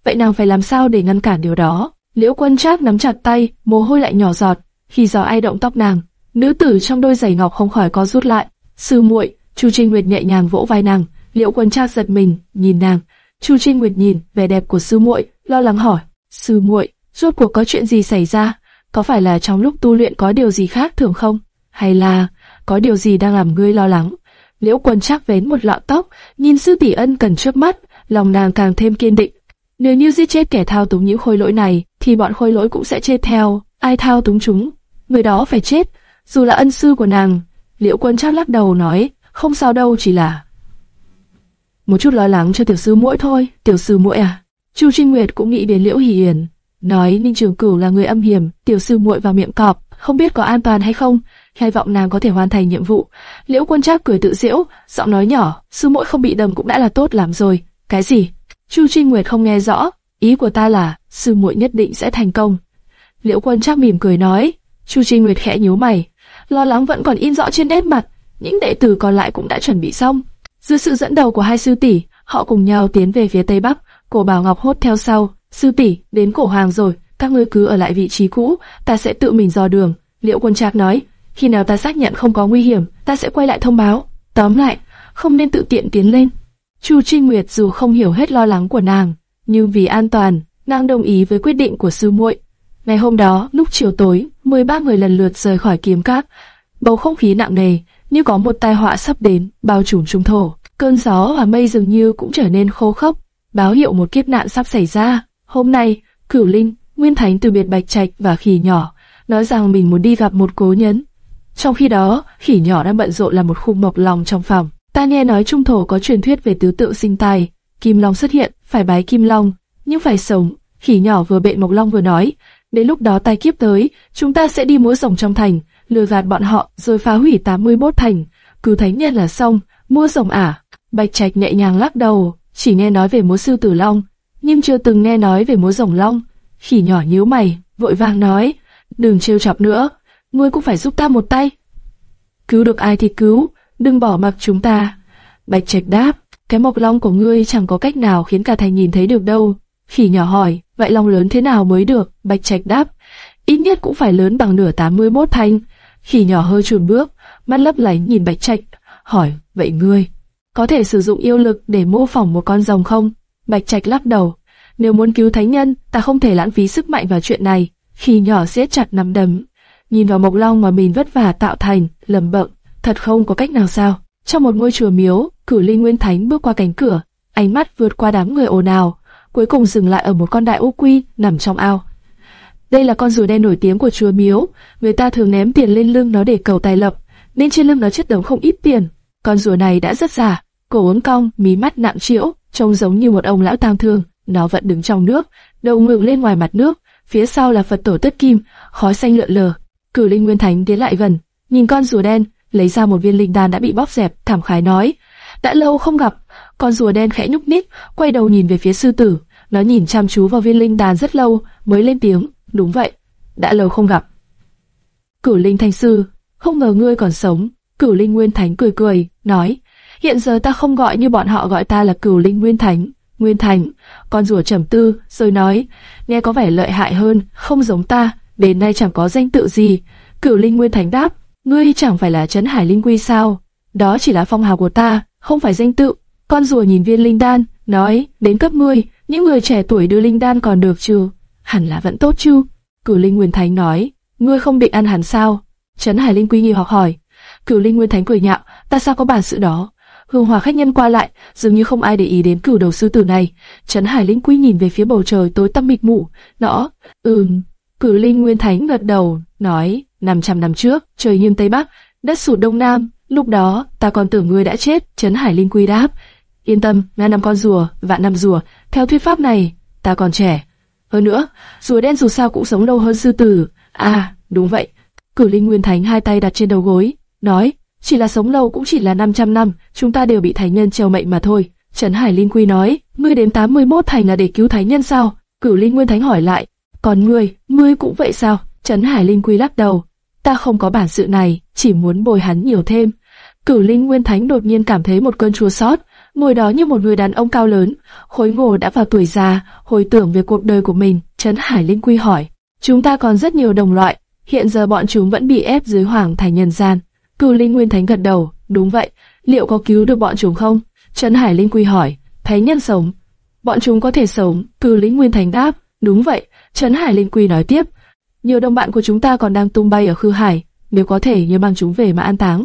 Vậy nàng phải làm sao để ngăn cản điều đó? Liễu Quân Trác nắm chặt tay, mồ hôi lại nhỏ giọt. Khi gió ai động tóc nàng, nữ tử trong đôi giày ngọc không khỏi có rút lại. Sư muội, Chu Trinh Nguyệt nhẹ nhàng vỗ vai nàng. Liễu Quân Trác giật mình, nhìn nàng. Chu Trinh Nguyệt nhìn vẻ đẹp của sư muội, lo lắng hỏi: sư muội, rốt cuộc có chuyện gì xảy ra? Có phải là trong lúc tu luyện có điều gì khác thường không? Hay là có điều gì đang làm ngươi lo lắng? Liễu Quân Trác vén một lọ tóc, nhìn sư tỷ ân cần trước mắt, lòng nàng càng thêm kiên định. Nếu như giết chết kẻ thao túng những khôi lỗi này, thì bọn khôi lỗi cũng sẽ chết theo. Ai thao túng chúng, người đó phải chết. Dù là ân sư của nàng, Liễu Quân Trác lắc đầu nói, không sao đâu, chỉ là một chút lo lắng cho tiểu sư muội thôi. Tiểu sư muội à? Chu Trinh Nguyệt cũng nghĩ đến Liễu Hỷ Yển, nói Ninh Trường Cửu là người âm hiểm, tiểu sư muội vào miệng cọp, không biết có an toàn hay không. Hy vọng nàng có thể hoàn thành nhiệm vụ. Liễu Quân Trác cười tự giễu, giọng nói nhỏ, sư muội không bị đâm cũng đã là tốt lắm rồi. Cái gì? Chu Trinh Nguyệt không nghe rõ, ý của ta là sư muội nhất định sẽ thành công. Liễu Quân Trác mỉm cười nói. Chu Trinh Nguyệt khẽ nhíu mày, lo lắng vẫn còn in rõ trên nét mặt. Những đệ tử còn lại cũng đã chuẩn bị xong. Dưới sự dẫn đầu của hai sư tỷ, họ cùng nhau tiến về phía tây bắc. Cổ Bảo Ngọc hốt theo sau. Sư tỷ, đến cổ hoàng rồi, các ngươi cứ ở lại vị trí cũ, ta sẽ tự mình dò đường. Liễu Quân Trác nói. Khi nào ta xác nhận không có nguy hiểm, ta sẽ quay lại thông báo. Tóm lại, không nên tự tiện tiến lên. Chu Trinh Nguyệt dù không hiểu hết lo lắng của nàng, nhưng vì an toàn, nàng đồng ý với quyết định của sư muội. Ngày hôm đó, lúc chiều tối, 13 người lần lượt rời khỏi kiếm cát. Bầu không khí nặng nề, như có một tai họa sắp đến, bao trùm trung thổ. Cơn gió và mây dường như cũng trở nên khô khốc, báo hiệu một kiếp nạn sắp xảy ra. Hôm nay, Cửu Linh, Nguyên Thánh từ biệt Bạch Trạch và Khỉ Nhỏ, nói rằng mình muốn đi gặp một cố nhân. Trong khi đó, Khỉ Nhỏ đang bận rộn làm một khung mộc lòng trong phòng. Ta nghe nói trung thổ có truyền thuyết về tứ tự sinh tài, Kim Long xuất hiện, phải bái Kim Long, nhưng phải sống. Khỉ nhỏ vừa bệ Mộc Long vừa nói, đến lúc đó tai kiếp tới, chúng ta sẽ đi múa rồng trong thành, lừa gạt bọn họ rồi phá hủy 81 thành, cứu thánh nhân là xong, mua rồng à? Bạch Trạch nhẹ nhàng lắc đầu, chỉ nghe nói về múa sư tử long, nhưng chưa từng nghe nói về múa rồng long. Khỉ nhỏ nhíu mày, vội vàng nói, đừng trêu chọc nữa, ngươi cũng phải giúp ta một tay. Cứu được ai thì cứu, đừng bỏ mặc chúng ta. Bạch Trạch đáp, cái mộc long của ngươi chẳng có cách nào khiến cả thành nhìn thấy được đâu. Khỉ nhỏ hỏi, vậy long lớn thế nào mới được? Bạch Trạch đáp, ít nhất cũng phải lớn bằng nửa 81 thanh. Khỉ nhỏ hơi chùn bước, mắt lấp lánh nhìn Bạch Trạch, hỏi, vậy ngươi có thể sử dụng yêu lực để mô phỏng một con rồng không? Bạch Trạch lắc đầu, nếu muốn cứu thánh nhân, ta không thể lãng phí sức mạnh vào chuyện này. Khi nhỏ siết chặt nắm đấm, nhìn vào mộc long mà mình vất vả tạo thành, lầm bậm, thật không có cách nào sao? Trong một ngôi chùa miếu, cử Linh Nguyên Thánh bước qua cánh cửa, ánh mắt vượt qua đám người ồn ào, cuối cùng dừng lại ở một con đại u quy nằm trong ao. Đây là con rùa đen nổi tiếng của chùa miếu, người ta thường ném tiền lên lưng nó để cầu tài lộc, nên trên lưng nó chất đống không ít tiền. Con rùa này đã rất già, cổ uốn cong, mí mắt nặng trĩu, trông giống như một ông lão tang thương. Nó vẫn đứng trong nước, đầu ngược lên ngoài mặt nước, phía sau là Phật tổ tất kim, khói xanh lượn lờ. Cử Linh Nguyên Thánh tiến lại gần, nhìn con rùa đen, lấy ra một viên linh đan đã bị bóp dẹp, thảm khái nói: đã lâu không gặp. Con rùa đen khẽ nhúc nhích, quay đầu nhìn về phía sư tử, nó nhìn chăm chú vào viên linh đan rất lâu, mới lên tiếng: đúng vậy, đã lâu không gặp. Cửu Linh Thanh sư, không ngờ ngươi còn sống. Cửu Linh Nguyên Thánh cười cười, nói: hiện giờ ta không gọi như bọn họ gọi ta là Cửu Linh Nguyên Thánh. Nguyên Thành, con rùa trầm tư, rồi nói, nghe có vẻ lợi hại hơn, không giống ta, đến nay chẳng có danh tự gì. Cửu Linh Nguyên Thành đáp, ngươi chẳng phải là Trấn Hải Linh Quy sao? Đó chỉ là phong hào của ta, không phải danh tự. Con rùa nhìn viên linh đan, nói, đến cấp 10, những người trẻ tuổi đưa linh đan còn được chưa? Hẳn là vẫn tốt chứ. Cửu Linh Nguyên Thánh nói, ngươi không định ăn hẳn sao? Trấn Hải Linh Quy nghi hoặc hỏi. Cửu Linh Nguyên Thánh cười nhạo, ta sao có bản sự đó? Hương hòa khách nhân qua lại, dường như không ai để ý đến cửu đầu sư tử này. Trấn Hải Linh Quy nhìn về phía bầu trời tối tăm mịt mù, nó, ừm, Cử Linh Nguyên Thánh gật đầu, nói, 500 năm trước, trời nghiêm Tây Bắc, đất sụt Đông Nam, lúc đó, ta còn tưởng ngươi đã chết, Trấn Hải Linh Quy đáp. Yên tâm, ngàn năm con rùa, vạn năm rùa, theo thuyết pháp này, ta còn trẻ. Hơn nữa, rùa đen dù sao cũng sống lâu hơn sư tử. À, đúng vậy. Cử Linh Nguyên Thánh hai tay đặt trên đầu gối, nói, chỉ là sống lâu cũng chỉ là 500 năm, chúng ta đều bị thánh nhân treo mệnh mà thôi. Trấn Hải Linh Quy nói, ngươi đến 81 thành là để cứu thánh nhân sao? Cửu Linh Nguyên Thánh hỏi lại, còn ngươi, ngươi cũng vậy sao? Trấn Hải Linh Quy lắc đầu, ta không có bản sự này, chỉ muốn bồi hắn nhiều thêm. Cửu Linh Nguyên Thánh đột nhiên cảm thấy một cơn chua xót, ngồi đó như một người đàn ông cao lớn, khối ngổ đã vào tuổi già, hồi tưởng về cuộc đời của mình. Trấn Hải Linh Quy hỏi, chúng ta còn rất nhiều đồng loại, hiện giờ bọn chúng vẫn bị ép dưới hoàng thành nhân gian. Cửu Linh Nguyên Thánh gật đầu, đúng vậy, liệu có cứu được bọn chúng không? Trấn Hải Linh Quy hỏi, Thánh nhân sống, bọn chúng có thể sống, cử linh Nguyên thánh đáp, đúng vậy, Trấn Hải Linh Quy nói tiếp, nhiều đồng bạn của chúng ta còn đang tung bay ở khư hải, nếu có thể nhớ mang chúng về mà an táng.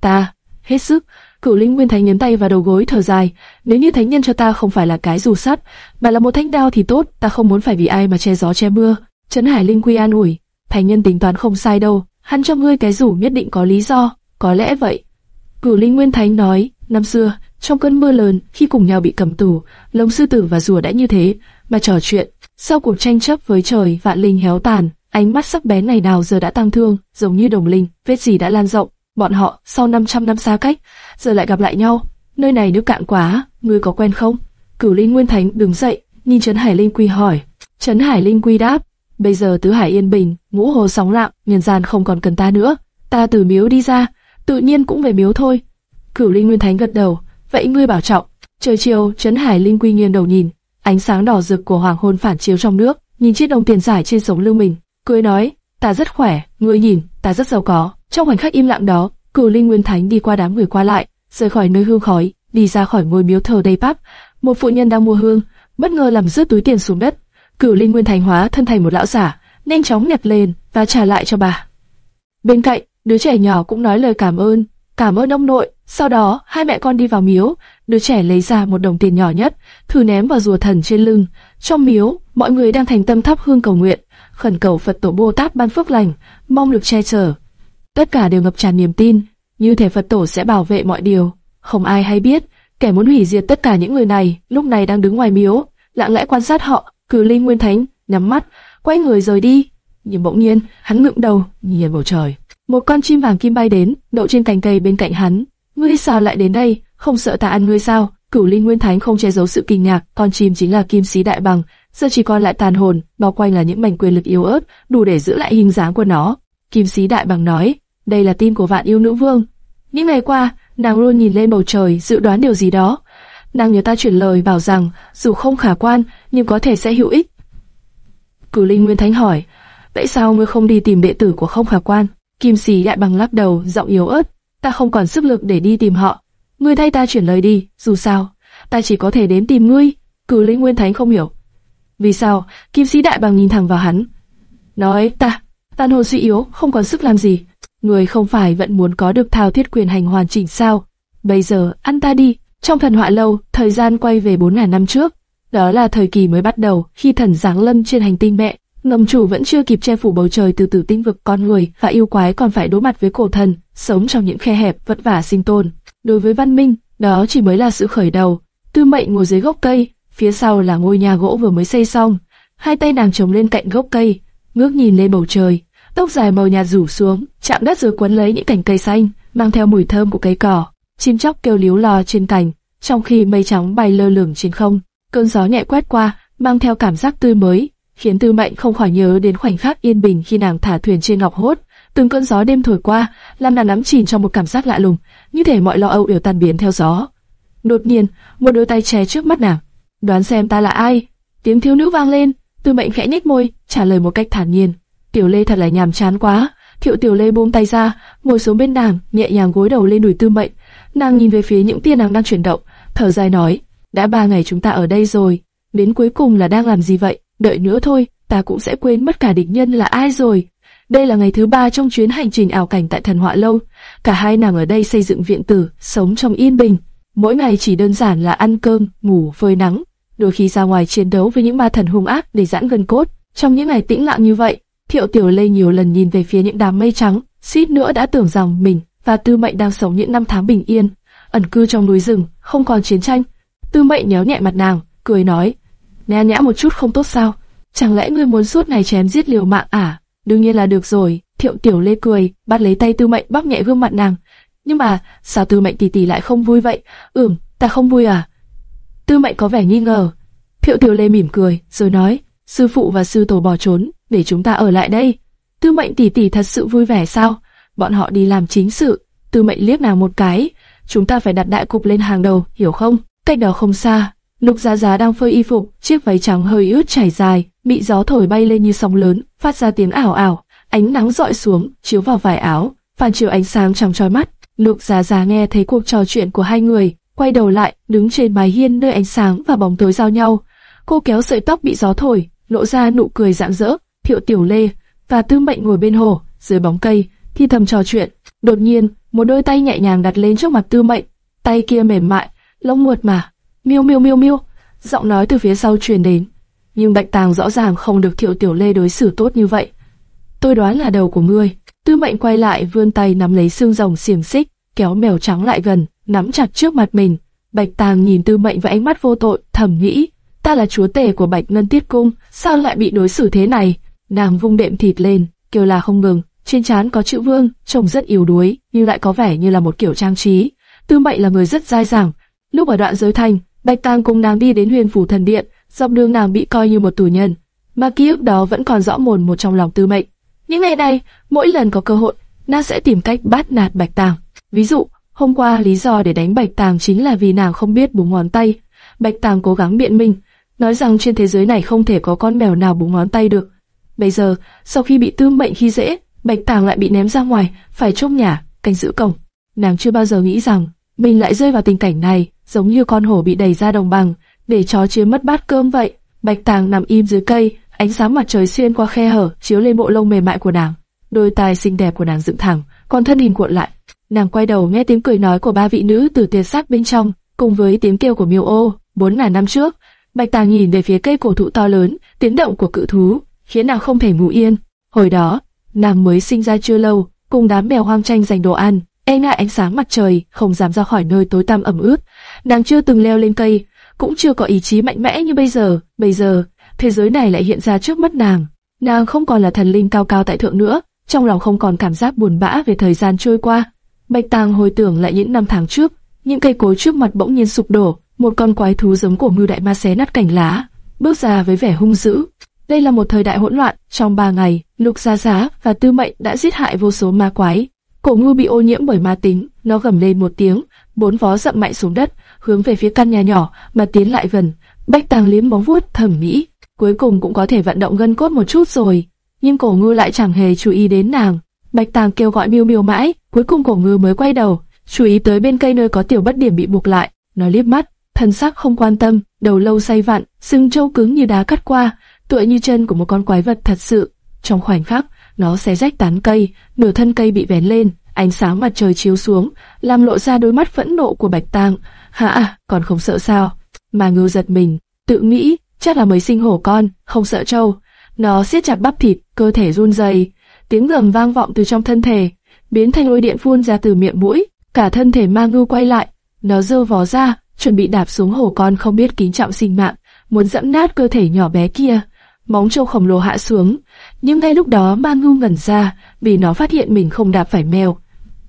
Ta, hết sức, cửu linh Nguyên Thánh nhấn tay vào đầu gối thở dài, nếu như thánh nhân cho ta không phải là cái dù sắt, mà là một thanh đao thì tốt, ta không muốn phải vì ai mà che gió che mưa. Trấn Hải Linh Quy an ủi, thánh nhân tính toán không sai đâu, hắn cho ngươi cái rủ nhất định có lý do, có lẽ vậy. Cửu linh Nguyên Thánh nói, năm xưa, trong cơn mưa lớn, khi cùng nhau bị cầm tù, lông sư tử và rùa đã như thế, mà trò chuyện. Sau cuộc tranh chấp với trời, vạn linh héo tàn, ánh mắt sắc bén này nào giờ đã tăng thương, giống như đồng linh, vết gì đã lan rộng. Bọn họ, sau 500 năm xa cách, giờ lại gặp lại nhau. Nơi này nước cạn quá, ngươi có quen không? Cửu Linh Nguyên Thánh đứng dậy, nhìn Trấn Hải Linh Quy hỏi. Trấn Hải Linh Quy đáp, bây giờ tứ hải yên bình, ngũ hồ sóng lặng, nhân gian không còn cần ta nữa. Ta từ miếu đi ra, tự nhiên cũng về miếu thôi. Cửu Linh Nguyên Thánh gật đầu, vậy ngươi bảo trọng. Trời chiều, Trấn Hải Linh Quy nghiêng đầu nhìn, ánh sáng đỏ rực của hoàng hôn phản chiếu trong nước, nhìn chiếc đồng tiền giải trên sống lưng mình, cười nói, ta rất khỏe, ngươi nhìn, ta rất giàu có. Trong khoảnh khắc im lặng đó, Cửu Linh Nguyên Thánh đi qua đám người qua lại, rời khỏi nơi hương khói, đi ra khỏi ngôi miếu thờ đầy bắp. Một phụ nhân đang mua hương, bất ngờ làm rớt túi tiền xuống đất. Cửu Linh Nguyên Thành hóa thân thành một lão giả, nhanh chóng nhặt lên và trả lại cho bà. Bên cạnh, đứa trẻ nhỏ cũng nói lời cảm ơn, cảm ơn ông nội. Sau đó, hai mẹ con đi vào miếu, đứa trẻ lấy ra một đồng tiền nhỏ nhất, thử ném vào rùa thần trên lưng. Trong miếu, mọi người đang thành tâm thắp hương cầu nguyện, khẩn cầu Phật tổ Bồ Tát ban phước lành, mong được che chở. Tất cả đều ngập tràn niềm tin, như thể Phật tổ sẽ bảo vệ mọi điều. Không ai hay biết, kẻ muốn hủy diệt tất cả những người này, lúc này đang đứng ngoài miếu, lặng lẽ quan sát họ. Cử Linh Nguyên Thánh nhắm mắt, quay người rời đi. Nhưng bỗng nhiên, hắn ngượng đầu, nhìn bầu trời. Một con chim vàng kim bay đến, đậu trên cành cây bên cạnh hắn. Ngươi sao lại đến đây? Không sợ ta ăn ngươi sao? Cửu Linh Nguyên Thánh không che giấu sự kinh ngạc, con chim chính là Kim Sĩ Đại Bằng, giờ chỉ còn lại tàn hồn, bao quanh là những mảnh quyền lực yếu ớt, đủ để giữ lại hình dáng của nó. Kim Sĩ Đại Bằng nói, đây là tim của Vạn Yêu Nữ Vương. Những ngày qua, nàng luôn nhìn lên bầu trời, dự đoán điều gì đó. Nàng nhớ ta chuyển lời bảo rằng, dù không khả quan, nhưng có thể sẽ hữu ích. cử Linh Nguyên Thánh hỏi, vậy sao ngươi không đi tìm đệ tử của không khả quan? Kim Sĩ Đại Bằng lắc đầu, giọng yếu ớt, ta không còn sức lực để đi tìm họ. Ngươi thay ta chuyển lời đi, dù sao, ta chỉ có thể đến tìm ngươi. cử Linh Nguyên Thánh không hiểu. Vì sao? Kim Sĩ Đại Bằng nhìn thẳng vào hắn. Nói ta, tàn hồn suy yếu, không còn sức làm gì. Ngươi không phải vẫn muốn có được thao thiết quyền hành hoàn chỉnh sao? Bây giờ, ăn ta đi. Trong thần họa lâu, thời gian quay về 4.000 năm trước. Đó là thời kỳ mới bắt đầu, khi thần giáng lâm trên hành tinh mẹ. Ngầm chủ vẫn chưa kịp che phủ bầu trời từ từ tinh vực con người và yêu quái còn phải đối mặt với cổ thần, sống trong những khe hẹp vất vả sinh tồn. Đối với văn minh, đó chỉ mới là sự khởi đầu. Tư mệnh ngồi dưới gốc cây, phía sau là ngôi nhà gỗ vừa mới xây xong. Hai tay nàng chống lên cạnh gốc cây, ngước nhìn lên bầu trời. Tóc dài màu nhạt rủ xuống, chạm đất rồi quấn lấy những cành cây xanh, mang theo mùi thơm của cây cỏ. Chim chóc kêu líu lo trên cành, trong khi mây trắng bay lơ lửng trên không. Cơn gió nhẹ quét qua, mang theo cảm giác tươi mới, khiến Tư Mệnh không khỏi nhớ đến khoảnh khắc yên bình khi nàng thả thuyền trên ngọc hốt. Từng cơn gió đêm thổi qua, làm nàng nắm chìm trong một cảm giác lạ lùng, như thể mọi lo âu đều tan biến theo gió. Đột nhiên, một đôi tay che trước mắt nàng. Đoán xem ta là ai? Tiếng thiếu nữ vang lên, Tư Mệnh khẽ nhếch môi, trả lời một cách thản nhiên. Tiểu Lê thật là nhàm chán quá. Thiệu Tiểu Lê buông tay ra, ngồi xuống bên nàng, nhẹ nhàng gối đầu lên đùi Tư Mệnh. Nàng nhìn về phía những tia nàng đang chuyển động, thở dài nói: đã ba ngày chúng ta ở đây rồi, đến cuối cùng là đang làm gì vậy? Đợi nữa thôi, ta cũng sẽ quên mất cả địch nhân là ai rồi. Đây là ngày thứ ba trong chuyến hành trình ảo cảnh tại thần họa lâu. Cả hai nàng ở đây xây dựng viện tử, sống trong yên bình. Mỗi ngày chỉ đơn giản là ăn cơm, ngủ, phơi nắng. Đôi khi ra ngoài chiến đấu với những ma thần hung ác để giãn gân cốt. Trong những ngày tĩnh lặng như vậy, Thiệu Tiểu Lê nhiều lần nhìn về phía những đám mây trắng, suýt nữa đã tưởng rằng mình và Tư Mệnh đang sống những năm tháng bình yên, ẩn cư trong núi rừng, không còn chiến tranh. Tư Mệnh nhéo nhẹ mặt nàng, cười nói, nhã nhã một chút không tốt sao? Chẳng lẽ ngươi muốn suốt ngày chém giết liều mạng à? Đương nhiên là được rồi. Thiệu Tiểu Lê cười, bắt lấy tay Tư Mệnh bóp nhẹ gương mặt nàng. Nhưng mà sao Tư Mệnh tỷ tỷ lại không vui vậy? Ừm, ta không vui à? Tư Mệnh có vẻ nghi ngờ. Thiệu Tiểu Lê mỉm cười, rồi nói, sư phụ và sư tổ bỏ trốn, để chúng ta ở lại đây. Tư Mệnh tỷ tỷ thật sự vui vẻ sao? Bọn họ đi làm chính sự. Tư Mệnh liếc nàng một cái, chúng ta phải đặt đại cục lên hàng đầu, hiểu không? Cách đó không xa, Lục Giá Giá đang phơi y phục, chiếc váy trắng hơi ướt chảy dài, bị gió thổi bay lên như sóng lớn, phát ra tiếng ảo ảo. Ánh nắng dọi xuống, chiếu vào vải áo, phản chiếu ánh sáng trong trói mắt. Lục Giá Giá nghe thấy cuộc trò chuyện của hai người, quay đầu lại, đứng trên mái hiên nơi ánh sáng và bóng tối giao nhau. Cô kéo sợi tóc bị gió thổi, lộ ra nụ cười rạng rỡ. Thiệu Tiểu Lê và Tư Mệnh ngồi bên hồ, dưới bóng cây, thì thầm trò chuyện. Đột nhiên, một đôi tay nhẹ nhàng đặt lên trước mặt Tư Mệnh, tay kia mềm mại, lông mượt mà. Miêu miêu miêu miêu, giọng nói từ phía sau truyền đến. Nhưng Bạch Tàng rõ ràng không được Thiệu Tiểu Lê đối xử tốt như vậy. Tôi đoán là đầu của ngươi. Tư Mệnh quay lại vươn tay nắm lấy xương rồng xiềng xích, kéo mèo trắng lại gần, nắm chặt trước mặt mình. Bạch Tàng nhìn Tư Mệnh với ánh mắt vô tội, thầm nghĩ, ta là chúa tể của Bạch Ngân Tiết Cung, sao lại bị đối xử thế này? Nàng vung đệm thịt lên, kêu là không ngừng, trên trán có chữ vương, trông rất yếu đuối, nhưng lại có vẻ như là một kiểu trang trí. Tư Mệnh là người rất dai dẳng. Lúc ở đoạn giới thành, Bạch Tàng cùng nàng đi đến huyền phủ thần điện, dọc đường nàng bị coi như một tù nhân, mà ký ức đó vẫn còn rõ mồn một trong lòng Tư Mệnh. Những ngày này, mỗi lần có cơ hội, nàng sẽ tìm cách bắt nạt Bạch Tàng. Ví dụ, hôm qua lý do để đánh Bạch Tàng chính là vì nàng không biết búng ngón tay. Bạch Tàng cố gắng biện minh, nói rằng trên thế giới này không thể có con mèo nào búng ngón tay được. Bây giờ, sau khi bị Tư Mệnh khi dễ, Bạch Tàng lại bị ném ra ngoài, phải trông nhà, canh giữ cổng. Nàng chưa bao giờ nghĩ rằng mình lại rơi vào tình cảnh này, giống như con hổ bị đẩy ra đồng bằng, để chó chiếm mất bát cơm vậy. Bạch Tàng nằm im dưới cây, ánh sáng mặt trời xuyên qua khe hở chiếu lên bộ lông mềm mại của nàng. Đôi tai xinh đẹp của nàng dựng thẳng, còn thân hình cuộn lại. Nàng quay đầu nghe tiếng cười nói của ba vị nữ từ tiền sắc bên trong, cùng với tiếng kêu của miêu ô. Bốn ngàn năm trước, Bạch Tàng nhìn về phía cây cổ thụ to lớn, tiếng động của cự thú khiến nàng không thể ngủ yên. Hồi đó, nàng mới sinh ra chưa lâu, cùng đám mèo hoang tranh giành đồ ăn, e ngại ánh sáng mặt trời, không dám ra khỏi nơi tối tăm ẩm ướt. Nàng chưa từng leo lên cây, cũng chưa có ý chí mạnh mẽ như bây giờ. Bây giờ, thế giới này lại hiện ra trước mắt nàng. Nàng không còn là thần linh cao cao tại thượng nữa, trong lòng không còn cảm giác buồn bã về thời gian trôi qua. Bạch Tàng hồi tưởng lại những năm tháng trước, những cây cối trước mặt bỗng nhiên sụp đổ, một con quái thú giống cổ ngưu đại ma xé nát cành lá, bước ra với vẻ hung dữ. Đây là một thời đại hỗn loạn, trong ba ngày, Lục Gia Giá và Tư Mệnh đã giết hại vô số ma quái. Cổ Ngư bị ô nhiễm bởi ma tính, nó gầm lên một tiếng, bốn vó dậm mạnh xuống đất, hướng về phía căn nhà nhỏ mà tiến lại gần. Bách Tàng liếm bóng vuốt thẩm mỹ, cuối cùng cũng có thể vận động gân cốt một chút rồi. Nhưng cổ ngư lại chẳng hề chú ý đến nàng. Bạch Tàng kêu gọi miêu miêu mãi, cuối cùng cổ ngư mới quay đầu, chú ý tới bên cây nơi có tiểu bất điểm bị buộc lại. Nó liếc mắt, thân sắc không quan tâm, đầu lâu say vặn, sưng trâu cứng như đá cắt qua, tựa như chân của một con quái vật thật sự. Trong khoảnh khắc, nó xé rách tán cây, nửa thân cây bị vén lên, ánh sáng mặt trời chiếu xuống, làm lộ ra đôi mắt phẫn nộ của Bạch Tàng. Hả, còn không sợ sao? Mà ngưu giật mình, tự nghĩ, chắc là mới sinh hổ con, không sợ trâu. Nó siết chặt bắp thịt, cơ thể run rẩy, tiếng gầm vang vọng từ trong thân thể, biến thành lôi điện phun ra từ miệng mũi. Cả thân thể ma ngưu quay lại, nó giơ vó ra, chuẩn bị đạp xuống hổ con không biết kính trọng sinh mạng, muốn dẫm nát cơ thể nhỏ bé kia. Móng trâu khổng lồ hạ xuống, nhưng ngay lúc đó ma ngu ngẩn ra, vì nó phát hiện mình không đạp phải mèo,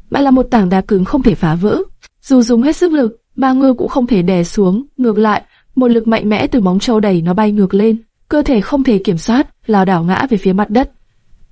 mà là một tảng đá cứng không thể phá vỡ. Dù dùng hết sức lực, ma ngư cũng không thể đè xuống, ngược lại, một lực mạnh mẽ từ móng trâu đẩy nó bay ngược lên, cơ thể không thể kiểm soát, lao đảo ngã về phía mặt đất.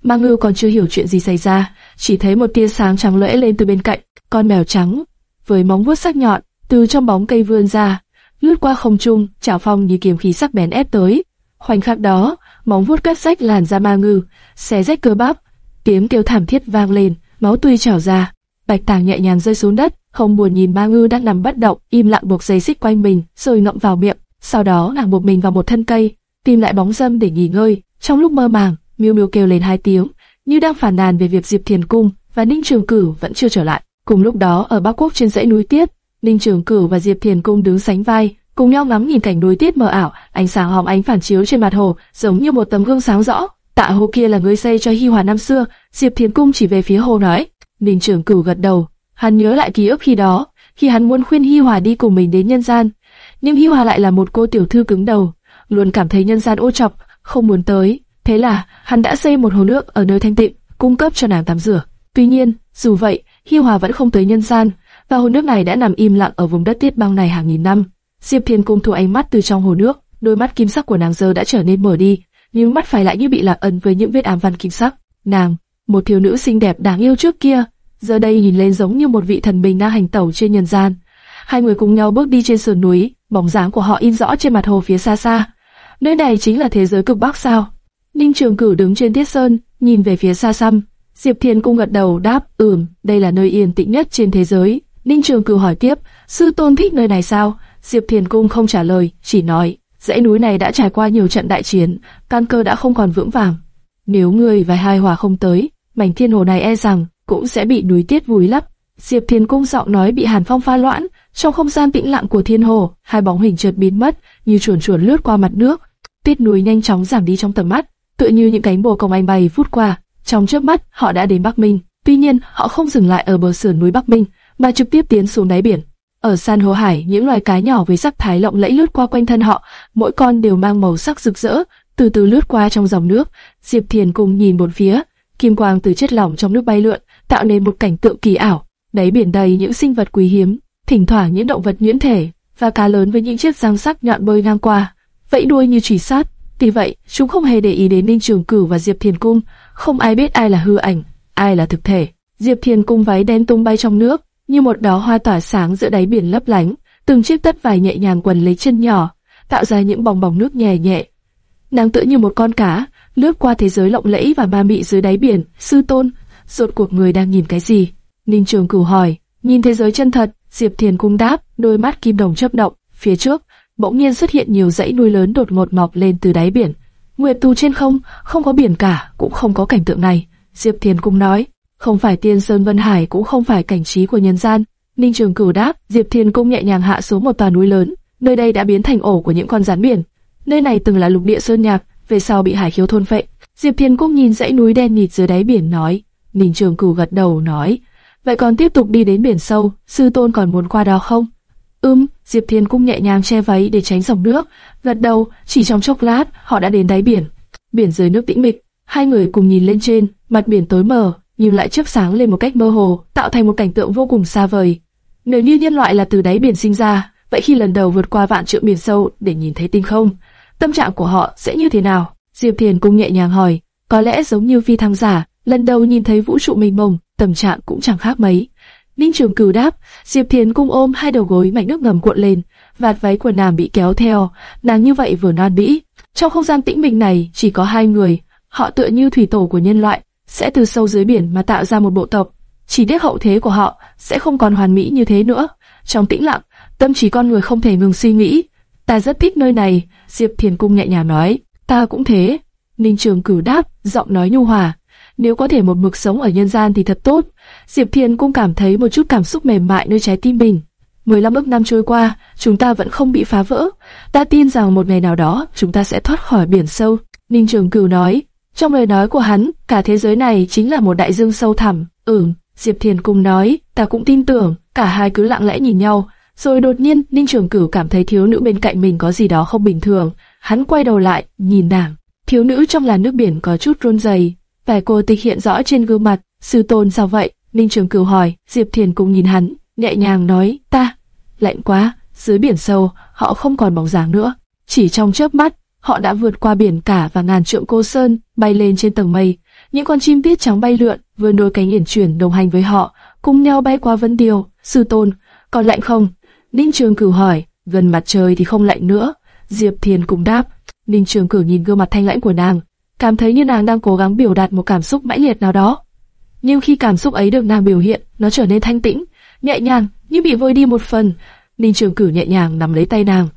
Ma ngư còn chưa hiểu chuyện gì xảy ra, chỉ thấy một tia sáng trắng lưỡi lên từ bên cạnh, con mèo trắng với móng vuốt sắc nhọn từ trong bóng cây vươn ra, lướt qua không trung, chảo phong như kiếm khí sắc bén ép tới. Khoảnh khắc đó, móng vuốt cắt rách làn da ma ngư xé rách cơ bắp, tiếng kêu thảm thiết vang lên, máu tươi trào ra. Bạch Tàng nhẹ nhàng rơi xuống đất, không buồn nhìn ma ngư đang nằm bất động, im lặng buộc dây xích quanh mình, rồi ngậm vào miệng. Sau đó nàng buộc mình vào một thân cây, tìm lại bóng dâm để nghỉ ngơi. Trong lúc mơ màng, Miêu Miêu kêu lên hai tiếng, như đang phản nàn về việc Diệp Thiền Cung và Ninh Trường Cửu vẫn chưa trở lại. Cùng lúc đó ở Bắc Quốc trên dãy núi Tiết, Ninh Trường Cửu và Diệp Thiền Cung đứng sánh vai, cùng nhau ngắm nhìn cảnh núi Tiết mờ ảo, ánh sáng hòm ánh phản chiếu trên mặt hồ, giống như một tấm gương sáng rõ. Tạ hồ kia là người xây cho Hi Hòa năm xưa. Diệp Thiền Cung chỉ về phía hồ nói. Ninh Trường Cửu gật đầu, hắn nhớ lại ký ức khi đó, khi hắn muốn khuyên Hi Hòa đi cùng mình đến nhân gian, nhưng Hi Hòa lại là một cô tiểu thư cứng đầu, luôn cảm thấy nhân gian ô chọc, không muốn tới. Thế là hắn đã xây một hồ nước ở nơi thanh tịnh, cung cấp cho nàng tắm rửa. Tuy nhiên, dù vậy, Hi Hòa vẫn không tới nhân gian, và hồ nước này đã nằm im lặng ở vùng đất tiết băng này hàng nghìn năm. Diệp Thiên Cung thu ánh mắt từ trong hồ nước, đôi mắt kim sắc của nàng giờ đã trở nên mở đi, nhưng mắt phải lại như bị lạc ẩn với những vết ám văn kim sắc. Nàng, một thiếu nữ xinh đẹp đáng yêu trước kia, giờ đây nhìn lên giống như một vị thần bình đang hành tẩu trên nhân gian. Hai người cùng nhau bước đi trên sườn núi, bóng dáng của họ in rõ trên mặt hồ phía xa xa. Nơi này chính là thế giới cực bắc sao? Ninh Trường Cửu đứng trên tiết sơn, nhìn về phía xa xăm. Diệp Thiên cung gật đầu đáp, ừm, đây là nơi yên tĩnh nhất trên thế giới. Ninh Trường Cửu hỏi tiếp, sư tôn thích nơi này sao? Diệp Thiền cung không trả lời, chỉ nói, dãy núi này đã trải qua nhiều trận đại chiến, căn cơ đã không còn vững vàng. Nếu ngươi và hai hòa không tới, mảnh thiên hồ này e rằng cũng sẽ bị núi tiết vùi lấp. Diệp Thiền cung giọng nói bị hàn phong pha loãng, trong không gian tĩnh lặng của thiên hồ, hai bóng hình chợt biến mất, như chuồn chuồn lướt qua mặt nước. Tiết núi nhanh chóng giảm đi trong tầm mắt, tựa như những cánh bồ công anh bay vút qua. Trong chớp mắt, họ đã đến Bắc Minh. Tuy nhiên, họ không dừng lại ở bờ sườn núi Bắc Minh, mà trực tiếp tiến xuống đáy biển. Ở san hô hải, những loài cá nhỏ với sắc thái lộng lẫy lướt qua quanh thân họ, mỗi con đều mang màu sắc rực rỡ, từ từ lướt qua trong dòng nước. Diệp Thiền cùng nhìn bốn phía, kim quang từ chất lỏng trong nước bay lượn, tạo nên một cảnh tượng kỳ ảo. Đáy biển đầy những sinh vật quý hiếm, thỉnh thoảng những động vật nhuyễn thể và cá lớn với những chiếc răng sắc nhọn bơi ngang qua, vẫy đuôi như chủy sát. Vì vậy, chúng không hề để ý đến Ninh Trường Cửu và Diệp Thiền Cung, không ai biết ai là hư ảnh, ai là thực thể. Diệp Thiền Cung váy đen tung bay trong nước, như một đóa hoa tỏa sáng giữa đáy biển lấp lánh, từng chiếc tất vải nhẹ nhàng quần lấy chân nhỏ, tạo ra những bong bóng nước nhẹ nhẹ. Nàng tựa như một con cá, lướt qua thế giới lộng lẫy và ma mị dưới đáy biển. Sư tôn, rốt cuộc người đang nhìn cái gì? Ninh Trường Cửu hỏi. Nhìn thế giới chân thật, Diệp Thiền cung đáp, đôi mắt kim đồng chớp động. Phía trước, bỗng nhiên xuất hiện nhiều dãy núi lớn đột ngột mọc lên từ đáy biển. Nguyệt tu trên không, không có biển cả, cũng không có cảnh tượng này. Diệp Thiền cung nói, không phải tiên sơn vân hải cũng không phải cảnh trí của nhân gian. Ninh Trường Cửu đáp, Diệp Thiên cung nhẹ nhàng hạ xuống một tòa núi lớn, nơi đây đã biến thành ổ của những con rắn biển. Nơi này từng là lục địa sơn nhạc, về sau bị hải khiếu thôn phệ. Diệp Thiên cung nhìn dãy núi đen nhịt dưới đáy biển nói, Ninh Trường Cửu gật đầu nói, vậy còn tiếp tục đi đến biển sâu, sư tôn còn muốn qua đó không? Ừm, Diệp Thiên cung nhẹ nhàng che váy để tránh dòng nước, gật đầu, chỉ trong chốc lát, họ đã đến đáy biển. Biển dưới nước tĩnh mịch, hai người cùng nhìn lên trên, mặt biển tối mờ, nhưng lại chớp sáng lên một cách mơ hồ, tạo thành một cảnh tượng vô cùng xa vời. Nếu như nhân loại là từ đáy biển sinh ra, vậy khi lần đầu vượt qua vạn trượng biển sâu để nhìn thấy tinh không, tâm trạng của họ sẽ như thế nào? Diệp Thiền cũng nhẹ nhàng hỏi, có lẽ giống như phi thăng giả, lần đầu nhìn thấy vũ trụ mênh mông, tâm trạng cũng chẳng khác mấy. Ninh Trường Cửu đáp, Diệp Thiền cung ôm hai đầu gối mảnh nước ngầm cuộn lên, vạt váy của nàng bị kéo theo, nàng như vậy vừa non bĩ. Trong không gian tĩnh mịch này chỉ có hai người, họ tựa như thủy tổ của nhân loại, sẽ từ sâu dưới biển mà tạo ra một bộ tộc. Chỉ tiếc hậu thế của họ sẽ không còn hoàn mỹ như thế nữa. Trong tĩnh lặng, tâm trí con người không thể ngừng suy nghĩ. Ta rất thích nơi này, Diệp Thiền Cung nhẹ nhàng nói. Ta cũng thế. Ninh Trường cử đáp, giọng nói nhu hòa. Nếu có thể một mực sống ở nhân gian thì thật tốt. Diệp Thiền Cung cảm thấy một chút cảm xúc mềm mại nơi trái tim mình. 15 ức năm trôi qua, chúng ta vẫn không bị phá vỡ. Ta tin rằng một ngày nào đó, chúng ta sẽ thoát khỏi biển sâu. Ninh Trường Cửu nói, trong lời nói của hắn, cả thế giới này chính là một đại dương sâu thẳm. Ừm, Diệp Thiền cùng nói, ta cũng tin tưởng. Cả hai cứ lặng lẽ nhìn nhau, rồi đột nhiên Ninh Trường Cửu cảm thấy thiếu nữ bên cạnh mình có gì đó không bình thường. Hắn quay đầu lại, nhìn nàng. Thiếu nữ trong làn nước biển có chút run rẩy, vẻ cô tịch hiện rõ trên gương mặt. Sư tôn sao vậy? Ninh Trường Cửu hỏi. Diệp Thiền cùng nhìn hắn, nhẹ nhàng nói, ta. Lạnh quá, dưới biển sâu, họ không còn bóng dáng nữa. Chỉ trong chớp mắt, họ đã vượt qua biển cả và ngàn trượng cô sơn, bay lên trên tầng mây. Những con chim tiết trắng bay lượn, vươn đôi cánh yển chuyển đồng hành với họ, cùng nhau bay qua vân điều. Sư tôn, còn lạnh không? Ninh Trường Cửu hỏi. Gần mặt trời thì không lạnh nữa. Diệp Thiền cùng đáp. Ninh Trường Cửu nhìn gương mặt thanh lãnh của nàng, cảm thấy như nàng đang cố gắng biểu đạt một cảm xúc mãnh liệt nào đó. Nhưng khi cảm xúc ấy được nàng biểu hiện, nó trở nên thanh tĩnh, nhẹ nhàng, như bị vơi đi một phần. Ninh Trường Cửu nhẹ nhàng nắm lấy tay nàng,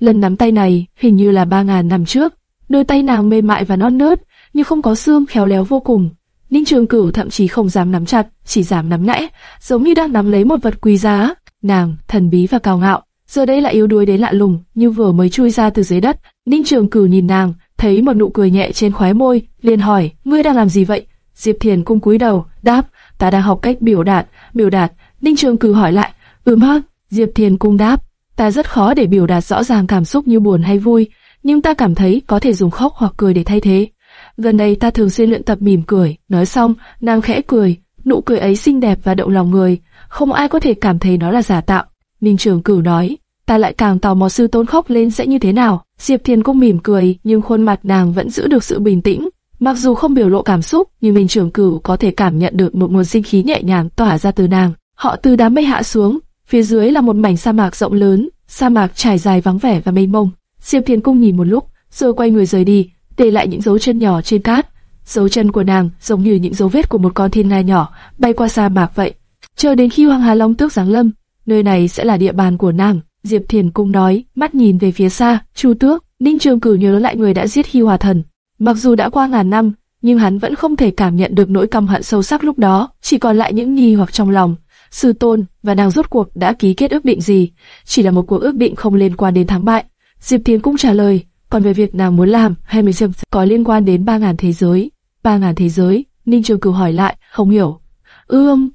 Lần nắm tay này hình như là ba ngàn năm trước, đôi tay nàng mềm mại và non nớt, nhưng không có xương khéo léo vô cùng. Ninh Trường Cửu thậm chí không dám nắm chặt, chỉ dám nắm nẽ, giống như đang nắm lấy một vật quý giá. Nàng, thần bí và cao ngạo, giờ đây lại yếu đuối đến lạ lùng, như vừa mới chui ra từ dưới đất. Ninh Trường Cửu nhìn nàng, thấy một nụ cười nhẹ trên khóe môi, liền hỏi, ngươi đang làm gì vậy? Diệp Thiền cung cúi đầu, đáp, ta đang học cách biểu đạt, biểu đạt. Ninh Trường Cửu hỏi lại, ừm hả? Diệp Thiền cung đáp, ta rất khó để biểu đạt rõ ràng cảm xúc như buồn hay vui, nhưng ta cảm thấy có thể dùng khóc hoặc cười để thay thế. Gần đây ta thường xuyên luyện tập mỉm cười, nói xong, nàng khẽ cười, nụ cười ấy xinh đẹp và động lòng người, không ai có thể cảm thấy nó là giả tạo. Ninh Trường Cửu nói, ta lại càng tò mò sư tôn khóc lên sẽ như thế nào. Diệp Thiên cũng mỉm cười, nhưng khuôn mặt nàng vẫn giữ được sự bình tĩnh. Mặc dù không biểu lộ cảm xúc, nhưng Ninh Trường Cửu có thể cảm nhận được một nguồn sinh khí nhẹ nhàng tỏa ra từ nàng. Họ từ đám mây hạ xuống, phía dưới là một mảnh sa mạc rộng lớn, sa mạc trải dài vắng vẻ và mênh mông. Diệp Thiền cung nhìn một lúc, rồi quay người rời đi, để lại những dấu chân nhỏ trên cát. Dấu chân của nàng giống như những dấu vết của một con thiên nga nhỏ bay qua sa mạc vậy. Chờ đến khi Hoàng Hà Long tước giáng lâm, nơi này sẽ là địa bàn của nàng. Diệp Thiền cung nói, mắt nhìn về phía xa, Chu Tước, Ninh Trường Cửu nhớ lại người đã giết Hi Hòa Thần. Mặc dù đã qua ngàn năm, nhưng hắn vẫn không thể cảm nhận được nỗi căm hận sâu sắc lúc đó, chỉ còn lại những nghi hoặc trong lòng. Sư Tôn và nàng rốt cuộc đã ký kết ước định gì? Chỉ là một cuộc ước định không liên quan đến thắng bại. Diệp Thiên cũng trả lời, còn về việc nàng muốn làm hay mình xem có liên quan đến ba ngàn thế giới. Ba ngàn thế giới? Ninh Trường Cửu hỏi lại, không hiểu. Ưm,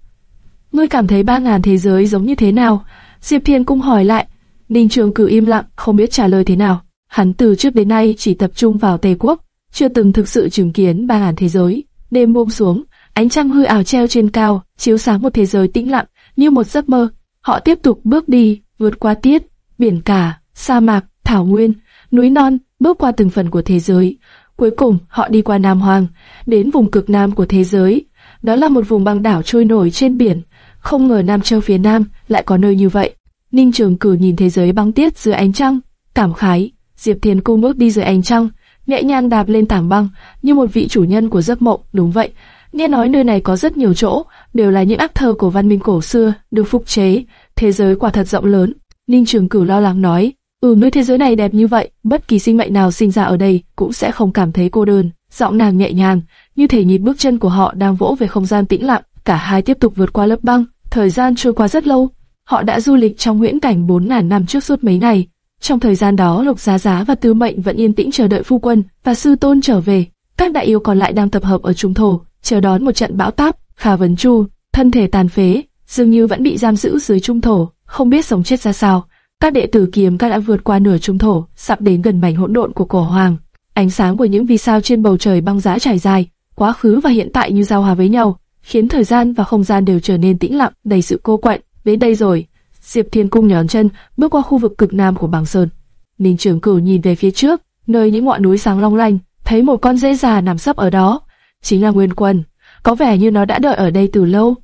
ngươi cảm thấy ba ngàn thế giới giống như thế nào? Diệp Thiên cũng hỏi lại. Ninh Trường Cửu im lặng, không biết trả lời thế nào. Hắn từ trước đến nay chỉ tập trung vào Tây Quốc, chưa từng thực sự chứng kiến ba ngàn thế giới. Đêm buông xuống, ánh trăng hư ảo treo trên cao, chiếu sáng một thế giới tĩnh lặng, như một giấc mơ. Họ tiếp tục bước đi, vượt qua tiết, biển cả, sa mạc, thảo nguyên, núi non, bước qua từng phần của thế giới. Cuối cùng, họ đi qua Nam Hoàng, đến vùng cực nam của thế giới. Đó là một vùng băng đảo trôi nổi trên biển. Không ngờ Nam Châu phía Nam lại có nơi như vậy. Ninh Trường Cử nhìn thế giới băng tiết dưới ánh trăng, cảm khái. Diệp Thiên Cung bước đi dưới ánh trăng, nhẹ nhàng đạp lên tảng băng, như một vị chủ nhân của giấc mộng. Đúng vậy, nghe nói nơi này có rất nhiều chỗ, đều là những ác thơ của văn minh cổ xưa, được phục chế. Thế giới quả thật rộng lớn. Ninh Trường Cửu lo lắng nói, Ừ, nơi thế giới này đẹp như vậy, bất kỳ sinh mệnh nào sinh ra ở đây cũng sẽ không cảm thấy cô đơn. Giọng nàng nhẹ nhàng, như thể nhịp bước chân của họ đang vỗ về không gian tĩnh lặng. Cả hai tiếp tục vượt qua lớp băng. Thời gian trôi qua rất lâu. Họ đã du lịch trong huyễn cảnh 4.000 năm trước suốt mấy ngày. Trong thời gian đó, Lục Giá Giá và Tư Mệnh vẫn yên tĩnh chờ đợi phu quân và sư tôn trở về. Các đại yêu còn lại đang tập hợp ở trung thổ, chờ đón một trận bão táp. Khả Vấn Chu, thân thể tàn phế, dường như vẫn bị giam giữ dưới trung thổ, không biết sống chết ra sao. Các đệ tử kiếm các đã vượt qua nửa trung thổ, sắp đến gần mảnh hỗn độn của cổ hoàng. Ánh sáng của những vì sao trên bầu trời băng giá trải dài, quá khứ và hiện tại như giao hòa với nhau, khiến thời gian và không gian đều trở nên tĩnh lặng, đầy sự cô quạnh. Đến đây rồi, Diệp Thiên Cung nhón chân, bước qua khu vực cực nam của bảng sơn. Ninh Trường Cửu nhìn về phía trước, nơi những ngọn núi sáng long lanh, thấy một con dê già nằm sấp ở đó, chính là Nguyên Quân. Có vẻ như nó đã đợi ở đây từ lâu.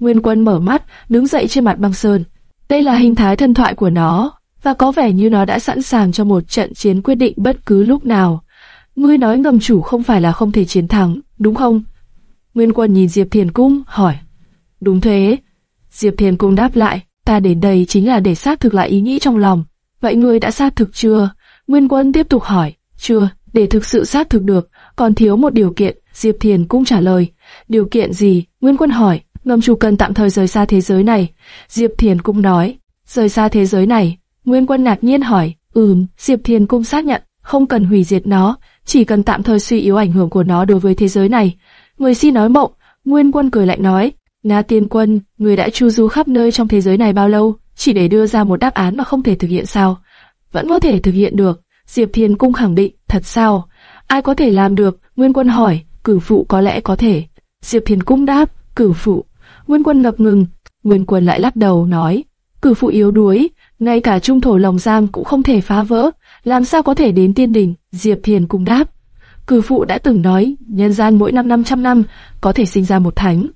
Nguyên Quân mở mắt, đứng dậy trên mặt băng sơn. Đây là hình thái thân thoại của nó, và có vẻ như nó đã sẵn sàng cho một trận chiến quyết định bất cứ lúc nào. Ngươi nói ngầm chủ không phải là không thể chiến thắng, đúng không? Nguyên quân nhìn Diệp Thiền Cung, hỏi. Đúng thế. Diệp Thiền Cung đáp lại, ta đến đây chính là để xác thực lại ý nghĩ trong lòng. Vậy ngươi đã xác thực chưa? Nguyên quân tiếp tục hỏi. Chưa, để thực sự xác thực được, còn thiếu một điều kiện. Diệp Thiền Cung trả lời. Điều kiện gì? Nguyên quân hỏi. Ngầm chủ cần tạm thời rời xa thế giới này. Diệp Thiền cũng nói, rời xa thế giới này. Nguyên quân ngạc nhiên hỏi, ừm, Diệp Thiền cũng xác nhận, không cần hủy diệt nó, chỉ cần tạm thời suy yếu ảnh hưởng của nó đối với thế giới này. Người si nói mộng, Nguyên quân cười lạnh nói, Na Tiên Quân, người đã chu du khắp nơi trong thế giới này bao lâu, chỉ để đưa ra một đáp án mà không thể thực hiện sao? Vẫn có thể thực hiện được. Diệp Thiên Cung khẳng định, thật sao? Ai có thể làm được? Nguyên Quân hỏi, cử phụ có lẽ có thể. Diệp Thiền Cung đáp, cử phụ. Nguyên quân ngập ngừng, Nguyên quân lại lắc đầu nói, cử phụ yếu đuối, ngay cả trung thổ lồng giam cũng không thể phá vỡ, làm sao có thể đến tiên đỉnh? Diệp Thiền cung đáp, cử phụ đã từng nói, nhân gian mỗi năm 500 năm có thể sinh ra một thánh.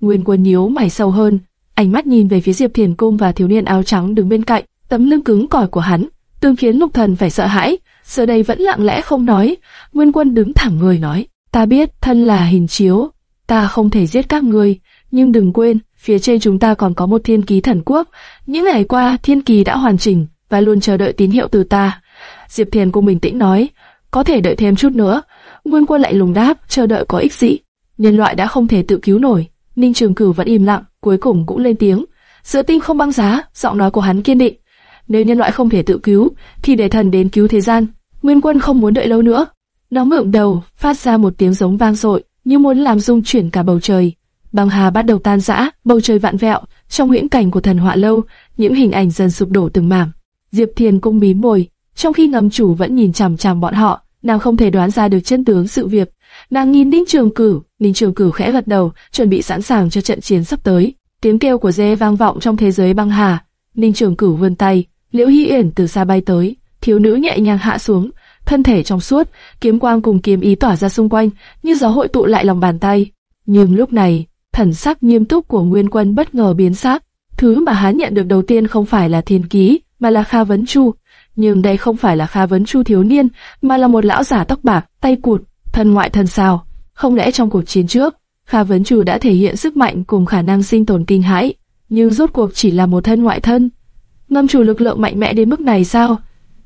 Nguyên quân nhíu mày sâu hơn, ánh mắt nhìn về phía Diệp Thiền cung và thiếu niên áo trắng đứng bên cạnh, tấm lưng cứng cỏi của hắn, tương khiến Lục Thần phải sợ hãi. Giờ đây vẫn lặng lẽ không nói, Nguyên Quân đứng thẳng người nói, ta biết thân là hình chiếu, ta không thể giết các ngươi, nhưng đừng quên, phía trên chúng ta còn có một thiên ký thần quốc. Những ngày qua, thiên kỳ đã hoàn chỉnh và luôn chờ đợi tín hiệu từ ta. Diệp Thiền cũng bình tĩnh nói, có thể đợi thêm chút nữa. Nguyên Quân lại lùng đáp, chờ đợi có ích gì. Nhân loại đã không thể tự cứu nổi. Ninh Trường Cửu vẫn im lặng, cuối cùng cũng lên tiếng. Giữa tinh không băng giá, giọng nói của hắn kiên định. Nếu nhân loại không thể tự cứu, thì để thần đến cứu thế gian. Nguyên Quân không muốn đợi lâu nữa. Nó ngượng đầu, phát ra một tiếng giống vang dội, như muốn làm rung chuyển cả bầu trời. Băng hà bắt đầu tan rã, bầu trời vạn vẹo, trong huyễn cảnh của thần họa lâu, những hình ảnh dần sụp đổ từng mảng. Diệp Thiền cung bí mồi, trong khi ngầm chủ vẫn nhìn chằm chằm bọn họ, nàng không thể đoán ra được chân tướng sự việc. Nàng nhìn Ninh Trường Cửu, Ninh Trường Cửu khẽ gật đầu, chuẩn bị sẵn sàng cho trận chiến sắp tới. Tiếng kêu của dê vang vọng trong thế giới băng hà. Ninh Trường Cửu vươn tay, Liễu Hi Yển từ xa bay tới, thiếu nữ nhẹ nhàng hạ xuống, thân thể trong suốt, kiếm quang cùng kiếm ý tỏa ra xung quanh, như gió hội tụ lại lòng bàn tay. Nhưng lúc này, thần sắc nghiêm túc của Nguyên Quân bất ngờ biến sắc. Thứ mà hắn nhận được đầu tiên không phải là thiên ký, mà là Kha Vấn Chu. Nhưng đây không phải là Kha Vấn Chu thiếu niên, mà là một lão giả tóc bạc, tay cụt, thân ngoại thân sao. Không lẽ trong cuộc chiến trước, Kha Vấn Chu đã thể hiện sức mạnh cùng khả năng sinh tồn kinh hãi, nhưng rốt cuộc chỉ là một thân ngoại thân. Ngâm chủ lực lượng mạnh mẽ đến mức này sao?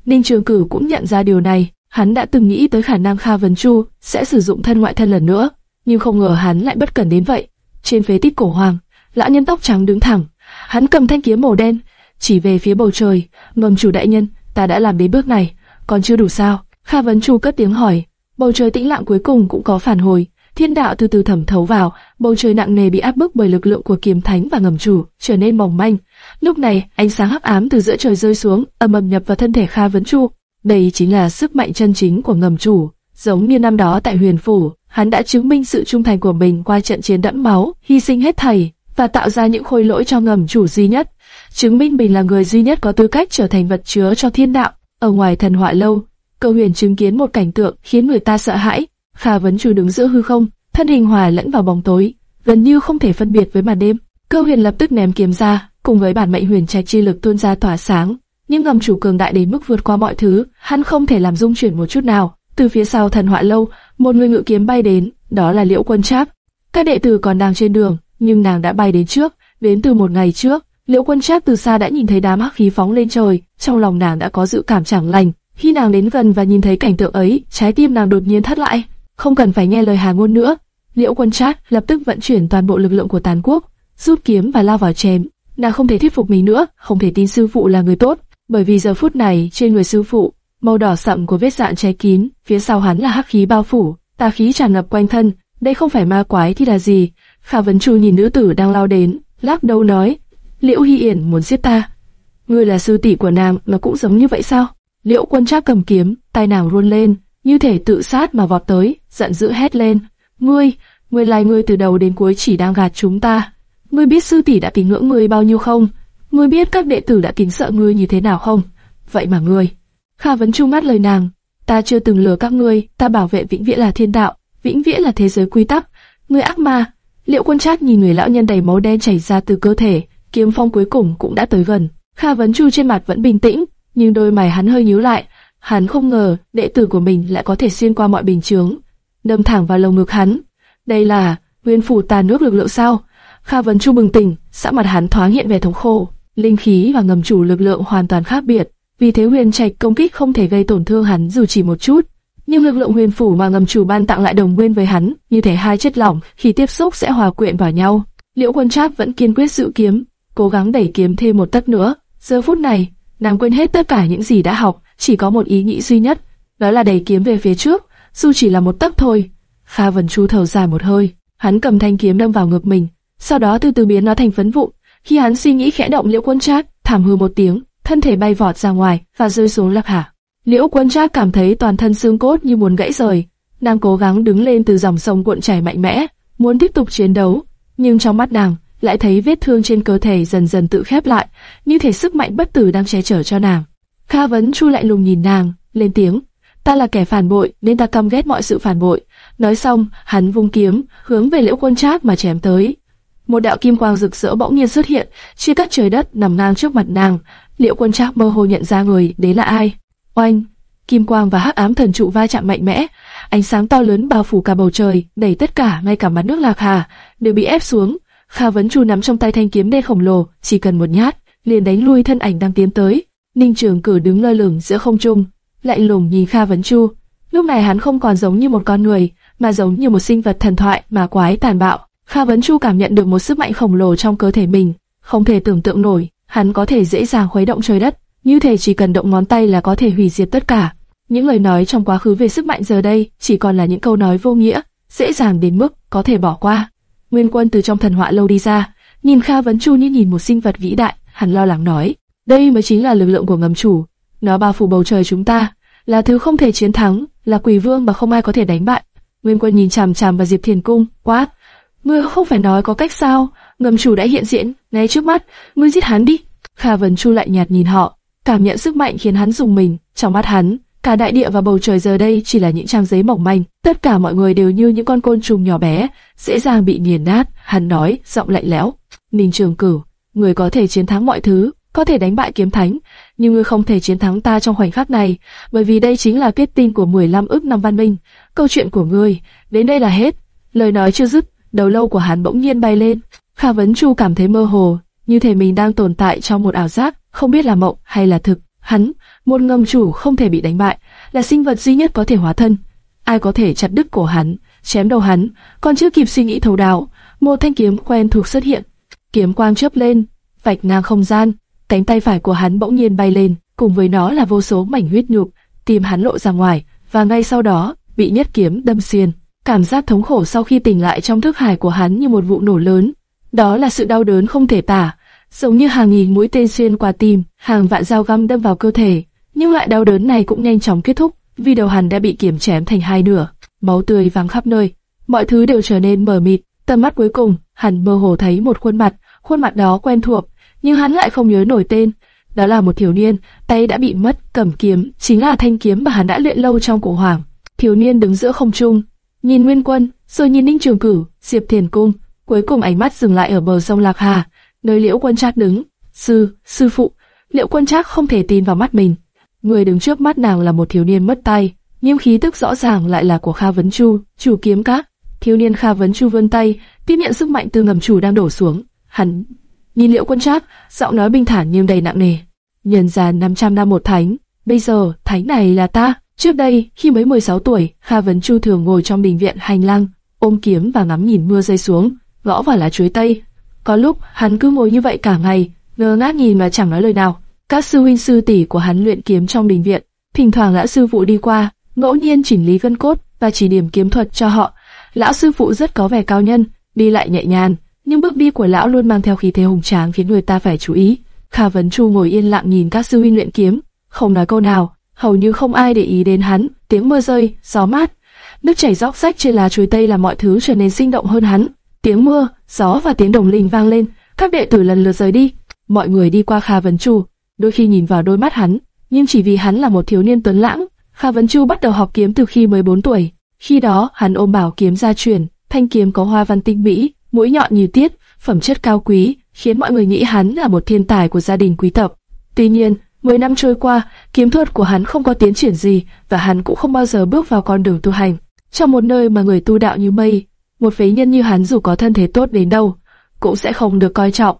Ninh Trường Cửu cũng nhận ra điều này, hắn đã từng nghĩ tới khả năng Kha Vấn Chu sẽ sử dụng thân ngoại thân lần nữa, nhưng không ngờ hắn lại bất cẩn đến vậy. Trên phế tích cổ hoàng, lão nhân tóc trắng đứng thẳng, hắn cầm thanh kiếm màu đen, chỉ về phía bầu trời, "Mầm chủ đại nhân, ta đã làm đến bước này, còn chưa đủ sao? Kha Vấn Chu cất tiếng hỏi, bầu trời tĩnh lặng cuối cùng cũng có phản hồi, thiên đạo từ từ thẩm thấu vào, bầu trời nặng nề bị áp bức bởi lực lượng của kiếm thánh và ngầm chủ, trở nên mỏng manh. Lúc này, ánh sáng hắc ám từ giữa trời rơi xuống, ầm ầm nhập vào thân thể Kha Vấn Chu. Đây chính là sức mạnh chân chính của ngầm chủ, giống như năm đó tại Huyền phủ, hắn đã chứng minh sự trung thành của mình qua trận chiến đẫm máu, hy sinh hết thảy và tạo ra những khôi lỗi cho ngầm chủ duy nhất, chứng minh mình là người duy nhất có tư cách trở thành vật chứa cho thiên đạo. Ở ngoài thần họa lâu, Cơ Huyền chứng kiến một cảnh tượng khiến người ta sợ hãi. Khả Vấn Chủ đứng giữa hư không, thân hình hòa lẫn vào bóng tối, gần như không thể phân biệt với màn đêm. Cơ Huyền lập tức ném kiếm ra, cùng với bản mệnh huyền trạch chi lực tuôn ra tỏa sáng. Nhưng ngầm chủ cường đại đến mức vượt qua mọi thứ, hắn không thể làm dung chuyển một chút nào. Từ phía sau thần họa lâu, một người ngự kiếm bay đến, đó là Liễu Quân Trác. Các đệ tử còn đang trên đường, nhưng nàng đã bay đến trước, đến từ một ngày trước. Liễu Quân Trác từ xa đã nhìn thấy đám hắc khí phóng lên trời, trong lòng nàng đã có dự cảm chẳng lành. Khi nàng đến gần và nhìn thấy cảnh tượng ấy, trái tim nàng đột nhiên thắt lại. Không cần phải nghe lời Hà Ngôn nữa, Liễu Quân Trác lập tức vận chuyển toàn bộ lực lượng của Tàn Quốc, rút kiếm và lao vào chém. Nàng không thể thuyết phục mình nữa, không thể tin sư phụ là người tốt, bởi vì giờ phút này trên người sư phụ, màu đỏ sậm của vết dạn che kín, phía sau hắn là hắc khí bao phủ, tà khí tràn ngập quanh thân. Đây không phải ma quái thì là gì? Khả Vấn Chu nhìn nữ tử đang lao đến, lắc đầu nói, Liễu hi Yển muốn giết ta. Ngươi là sư tỷ của nàng mà cũng giống như vậy sao? Liễu Quân Trác cầm kiếm, tay nàng run lên, như thể tự sát mà vọt tới, giận dữ hét lên, ngươi, ngươi lai ngươi từ đầu đến cuối chỉ đang gạt chúng ta. Ngươi biết sư tỷ đã kính ngưỡng ngươi bao nhiêu không? Ngươi biết các đệ tử đã kính sợ ngươi như thế nào không? Vậy mà ngươi, Kha Vấn Chu mắt lời nàng, ta chưa từng lừa các ngươi, ta bảo vệ vĩnh viễn là thiên đạo, vĩnh viễn là thế giới quy tắc. Ngươi ác ma. Liệu Quân Trác nhìn người lão nhân đầy máu đen chảy ra từ cơ thể, kiếm phong cuối cùng cũng đã tới gần. Kha Vấn Chu trên mặt vẫn bình tĩnh, nhưng đôi mày hắn hơi nhíu lại. Hắn không ngờ đệ tử của mình lại có thể xuyên qua mọi bình chướng, đâm thẳng vào lồng ngực hắn. Đây là nguyên phủ tàn nước lực lượng sao? Kha Vân Chu bừng tỉnh, sắc mặt hắn thoáng hiện vẻ thống khổ. Linh khí và ngầm chủ lực lượng hoàn toàn khác biệt, vì thế huyền trạch công kích không thể gây tổn thương hắn dù chỉ một chút. Nhưng lực lượng huyền phủ mà ngầm chủ ban tặng lại đồng nguyên với hắn, như thể hai chất lỏng khi tiếp xúc sẽ hòa quyện vào nhau. Liễu Quân Tráp vẫn kiên quyết giữ kiếm, cố gắng đẩy kiếm thêm một tấc nữa. Giờ phút này, nàng quên hết tất cả những gì đã học, chỉ có một ý nghĩ duy nhất, đó là đẩy kiếm về phía trước, dù chỉ là một tấc thôi. Kha Vân Chu thở dài một hơi, hắn cầm thanh kiếm đâm vào ngực mình, sau đó từ từ biến nó thành phấn vụn. Khi hắn suy nghĩ khẽ động Liễu Quân Trác, thảm hư một tiếng, thân thể bay vọt ra ngoài và rơi xuống lạc hà. Liễu Quân Trác cảm thấy toàn thân xương cốt như muốn gãy rời, nàng cố gắng đứng lên từ dòng sông cuộn chảy mạnh mẽ, muốn tiếp tục chiến đấu, nhưng trong mắt nàng lại thấy vết thương trên cơ thể dần dần tự khép lại, như thể sức mạnh bất tử đang che chở cho nàng. Kha Vấn Chu lại lùng nhìn nàng, lên tiếng, ta là kẻ phản bội nên ta căm ghét mọi sự phản bội. Nói xong, hắn vung kiếm, hướng về Liễu Quân Trác mà chém tới. Một đạo kim quang rực rỡ bỗng nhiên xuất hiện, chia cắt trời đất nằm ngang trước mặt nàng. Liễu Quân Trác mơ hồ nhận ra người đấy là ai. Oanh! Kim quang và hắc ám thần trụ va chạm mạnh mẽ, ánh sáng to lớn bao phủ cả bầu trời, đẩy tất cả, ngay cả mặt nước lạc hà, đều bị ép xuống. Kha Vấn Chu nắm trong tay thanh kiếm đen khổng lồ, chỉ cần một nhát, liền đánh lui thân ảnh đang tiến tới. Ninh Trường Cử đứng lơ lửng giữa không trung, lạnh lùng nhìn Kha Vấn Chu. Lúc này hắn không còn giống như một con người, mà giống như một sinh vật thần thoại mà quái tàn bạo. Kha Vấn Chu cảm nhận được một sức mạnh khổng lồ trong cơ thể mình, không thể tưởng tượng nổi, hắn có thể dễ dàng khuấy động trời đất, như thể chỉ cần động ngón tay là có thể hủy diệt tất cả. Những lời nói trong quá khứ về sức mạnh giờ đây chỉ còn là những câu nói vô nghĩa, dễ dàng đến mức có thể bỏ qua. Nguyên Quân từ trong thần họa lâu đi ra, nhìn Kha Vấn Chu như nhìn một sinh vật vĩ đại, hắn lo lắng nói, đây mới chính là lực lượng của ngầm chủ, nó bao phủ bầu trời chúng ta, là thứ không thể chiến thắng, là quỷ vương mà không ai có thể đánh bại. Nguyên Quân nhìn chằm chằm vào Diệp Thiền Cung, quát, ngươi không phải nói có cách sao? Ngầm chủ đã hiện diện, ngay trước mắt, ngươi giết hắn đi. Kha vân Chu lại nhạt nhìn họ, cảm nhận sức mạnh khiến hắn dùng mình. Trong mắt hắn, cả đại địa và bầu trời giờ đây chỉ là những trang giấy mỏng manh. Tất cả mọi người đều như những con côn trùng nhỏ bé, dễ dàng bị nghiền nát. Hắn nói, giọng lạnh lẽo. Ninh Trường Cửu, người có thể chiến thắng mọi thứ, có thể đánh bại kiếm thánh, nhưng ngươi không thể chiến thắng ta trong khoảnh khắc này, bởi vì đây chính là kết tinh của 15 ức năm văn minh. Câu chuyện của ngươi, đến đây là hết. Lời nói chưa dứt, đầu lâu của hắn bỗng nhiên bay lên. Kha Vấn Chu cảm thấy mơ hồ, như thể mình đang tồn tại trong một ảo giác, không biết là mộng hay là thực. Hắn, một ngầm chủ không thể bị đánh bại, là sinh vật duy nhất có thể hóa thân. Ai có thể chặt đứt cổ hắn, chém đầu hắn, còn chưa kịp suy nghĩ thấu đáo, một thanh kiếm quen thuộc xuất hiện. Kiếm quang chớp lên, vạch ngang không gian, cánh tay phải của hắn bỗng nhiên bay lên, cùng với nó là vô số mảnh huyết nhục, tim hắn lộ ra ngoài, và ngay sau đó bị nhất kiếm đâm xuyên. Cảm giác thống khổ sau khi tỉnh lại trong thức hải của hắn như một vụ nổ lớn, đó là sự đau đớn không thể tả, giống như hàng nghìn mũi tên xuyên qua tim, hàng vạn dao găm đâm vào cơ thể. Nhưng loại đau đớn này cũng nhanh chóng kết thúc, vì đầu hắn đã bị kiếm chém thành hai nửa, máu tươi văng khắp nơi, mọi thứ đều trở nên mờ mịt. Tầm mắt cuối cùng, hắn mơ hồ thấy một khuôn mặt, khuôn mặt đó quen thuộc, nhưng hắn lại không nhớ nổi tên. Đó là một thiếu niên, tay đã bị mất, cầm kiếm, chính là thanh kiếm mà hắn đã luyện lâu trong cổ hoàng. Thiếu niên đứng giữa không trung, nhìn Nguyên Quân, rồi nhìn Ninh Trường Cửu, Diệp Thiền Cung, cuối cùng ánh mắt dừng lại ở bờ sông Lạc Hà, nơi Liễu Quân Trác đứng. Sư, sư phụ, Liễu Quân Trác không thể tin vào mắt mình. Người đứng trước mắt nàng là một thiếu niên mất tay, nhưng khí tức rõ ràng lại là của Kha Vấn Chu, chủ kiếm các. Thiếu niên Kha Vấn Chu vươn tay, tiếp nhận sức mạnh từ ngầm chủ đang đổ xuống. Hắn nhìn Liễu Quân Trác, giọng nói bình thản nhưng đầy nặng nề. Nhân gian 500 năm một thánh, bây giờ thánh này là ta. Trước đây, khi mới 16 tuổi, Kha Vấn Chu thường ngồi trong đình viện hành lang, ôm kiếm và ngắm nhìn mưa rơi xuống, gõ vào lá chuối tây. Có lúc, hắn cứ ngồi như vậy cả ngày, ngơ ngác nhìn mà chẳng nói lời nào. Các sư huynh sư tỷ của hắn luyện kiếm trong đình viện, thỉnh thoảng lão sư phụ đi qua, ngẫu nhiên chỉnh lý gân cốt và chỉ điểm kiếm thuật cho họ. Lão sư phụ rất có vẻ cao nhân, đi lại nhẹ nhàng, nhưng bước đi của lão luôn mang theo khí thế hùng tráng khiến người ta phải chú ý. Kha Vấn Chu ngồi yên lặng nhìn các sư huynh luyện kiếm, không nói câu nào, hầu như không ai để ý đến hắn. Tiếng mưa rơi, gió mát, nước chảy róc rách trên lá chuối tây làm mọi thứ trở nên sinh động hơn hắn. Tiếng mưa, gió và tiếng đồng linh vang lên, các đệ tử lần lượt rời đi. Mọi người đi qua Kha Vấn Chu, đôi khi nhìn vào đôi mắt hắn, nhưng chỉ vì hắn là một thiếu niên tuấn lãng. Kha Vấn Chu bắt đầu học kiếm từ khi 14 tuổi. Khi đó, hắn ôm bảo kiếm gia truyền, thanh kiếm có hoa văn tinh mỹ, mũi nhọn như tiết, phẩm chất cao quý, khiến mọi người nghĩ hắn là một thiên tài của gia đình quý tộc. Tuy nhiên, 10 năm trôi qua, kiếm thuật của hắn không có tiến triển gì và hắn cũng không bao giờ bước vào con đường tu hành. Trong một nơi mà người tu đạo như mây, một phế nhân như hắn dù có thân thế tốt đến đâu, cũng sẽ không được coi trọng.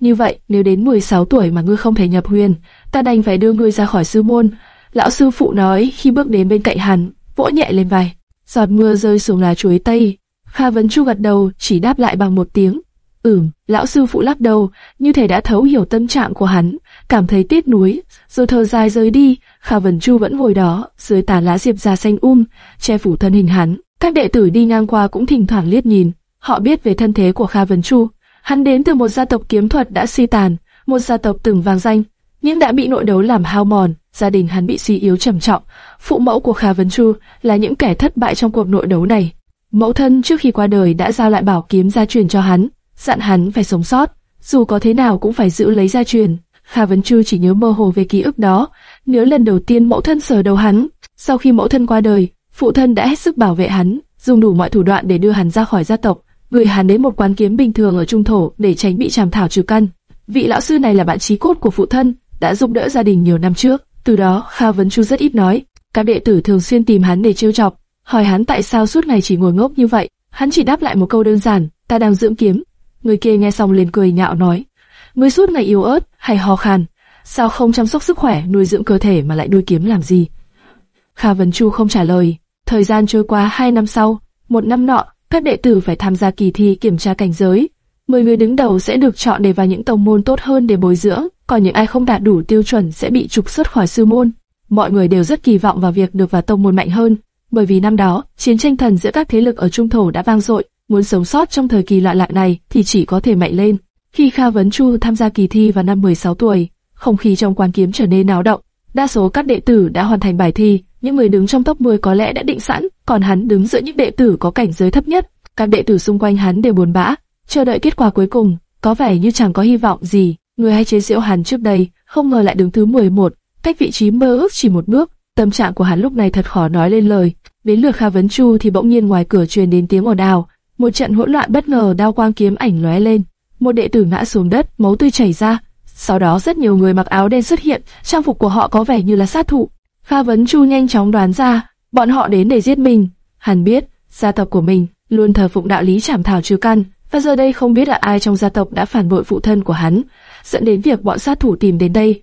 Như vậy, nếu đến 16 tuổi mà ngươi không thể nhập huyền, ta đành phải đưa ngươi ra khỏi sư môn. Lão sư phụ nói khi bước đến bên cạnh hắn, vỗ nhẹ lên vai. Giọt mưa rơi xuống lá chuối tây. Kha Vấn Chu gật đầu, chỉ đáp lại bằng một tiếng. Ừm, lão sư phụ lắc đầu, như thể đã thấu hiểu tâm trạng của hắn, cảm thấy tiếc nuối, rồi thở dài rời đi. Kha Vấn Chu vẫn ngồi đó, dưới tà lá diệp già xanh um, che phủ thân hình hắn. Các đệ tử đi ngang qua cũng thỉnh thoảng liếc nhìn, họ biết về thân thế của Kha Vấn Chu. Hắn đến từ một gia tộc kiếm thuật đã suy tàn, một gia tộc từng vang danh, nhưng đã bị nội đấu làm hao mòn, gia đình hắn bị suy yếu trầm trọng. Phụ mẫu của Kha Vấn Chu là những kẻ thất bại trong cuộc nội đấu này. Mẫu thân trước khi qua đời đã giao lại bảo kiếm gia truyền cho hắn, dặn hắn phải sống sót, dù có thế nào cũng phải giữ lấy gia truyền. Kha Vấn Chu chỉ nhớ mơ hồ về ký ức đó, nhớ lần đầu tiên mẫu thân sờ đầu hắn. Sau khi mẫu thân qua đời, phụ thân đã hết sức bảo vệ hắn, dùng đủ mọi thủ đoạn để đưa hắn ra khỏi gia tộc, gửi hắn đến một quán kiếm bình thường ở trung thổ để tránh bị trảm thảo trừ căn. Vị lão sư này là bạn chí cốt của phụ thân, đã giúp đỡ gia đình nhiều năm trước. Từ đó, Kha Vấn Chu rất ít nói. Các đệ tử thường xuyên tìm hắn để trêu chọc, hỏi hắn tại sao suốt ngày chỉ ngồi ngốc như vậy. Hắn chỉ đáp lại một câu đơn giản, ta đang dưỡng kiếm. Người kia nghe xong liền cười nhạo nói, ngươi suốt ngày yếu ớt hay ho khan, sao không chăm sóc sức khỏe, nuôi dưỡng cơ thể mà lại nuôi kiếm làm gì? Kha Vấn Chu không trả lời. Thời gian trôi qua hai năm sau, một năm nọ, các đệ tử phải tham gia kỳ thi kiểm tra cảnh giới. Mười người đứng đầu sẽ được chọn để vào những tông môn tốt hơn để bồi dưỡng, còn những ai không đạt đủ tiêu chuẩn sẽ bị trục xuất khỏi sư môn. mọi người đều rất kỳ vọng vào việc được vào tông môn mạnh hơn, bởi vì năm đó, chiến tranh thần giữa các thế lực ở Trung Thổ đã vang dội, muốn sống sót trong thời kỳ loạn lạc này thì chỉ có thể mạnh lên. Khi Kha Vấn Chu tham gia kỳ thi vào năm 16 tuổi, không khí trong quan kiếm trở nên náo động. Đa số các đệ tử đã hoàn thành bài thi, những người đứng trong top 10 có lẽ đã định sẵn, còn hắn đứng giữa những đệ tử có cảnh giới thấp nhất. Các đệ tử xung quanh hắn đều buồn bã, chờ đợi kết quả cuối cùng, có vẻ như chẳng có hy vọng gì. Người hay chế giễu hắn trước đây, không ngờ lại đứng thứ 11, cách vị trí mơ ước chỉ một bước. Tâm trạng của hắn lúc này thật khó nói lên lời. Đến lượt Kha Vấn Chu thì bỗng nhiên ngoài cửa truyền đến tiếng ồn ào, một trận hỗn loạn bất ngờ đao quang kiếm ảnh lóe lên, một đệ tử ngã xuống đất, máu tươi chảy ra. Sau đó rất nhiều người mặc áo đen xuất hiện, trang phục của họ có vẻ như là sát thủ. Kha Vấn Chu nhanh chóng đoán ra, bọn họ đến để giết mình. Hắn biết, gia tộc của mình luôn thờ phụng đạo lý trảm thảo trừ căn, và giờ đây không biết là ai trong gia tộc đã phản bội phụ thân của hắn, dẫn đến việc bọn sát thủ tìm đến đây.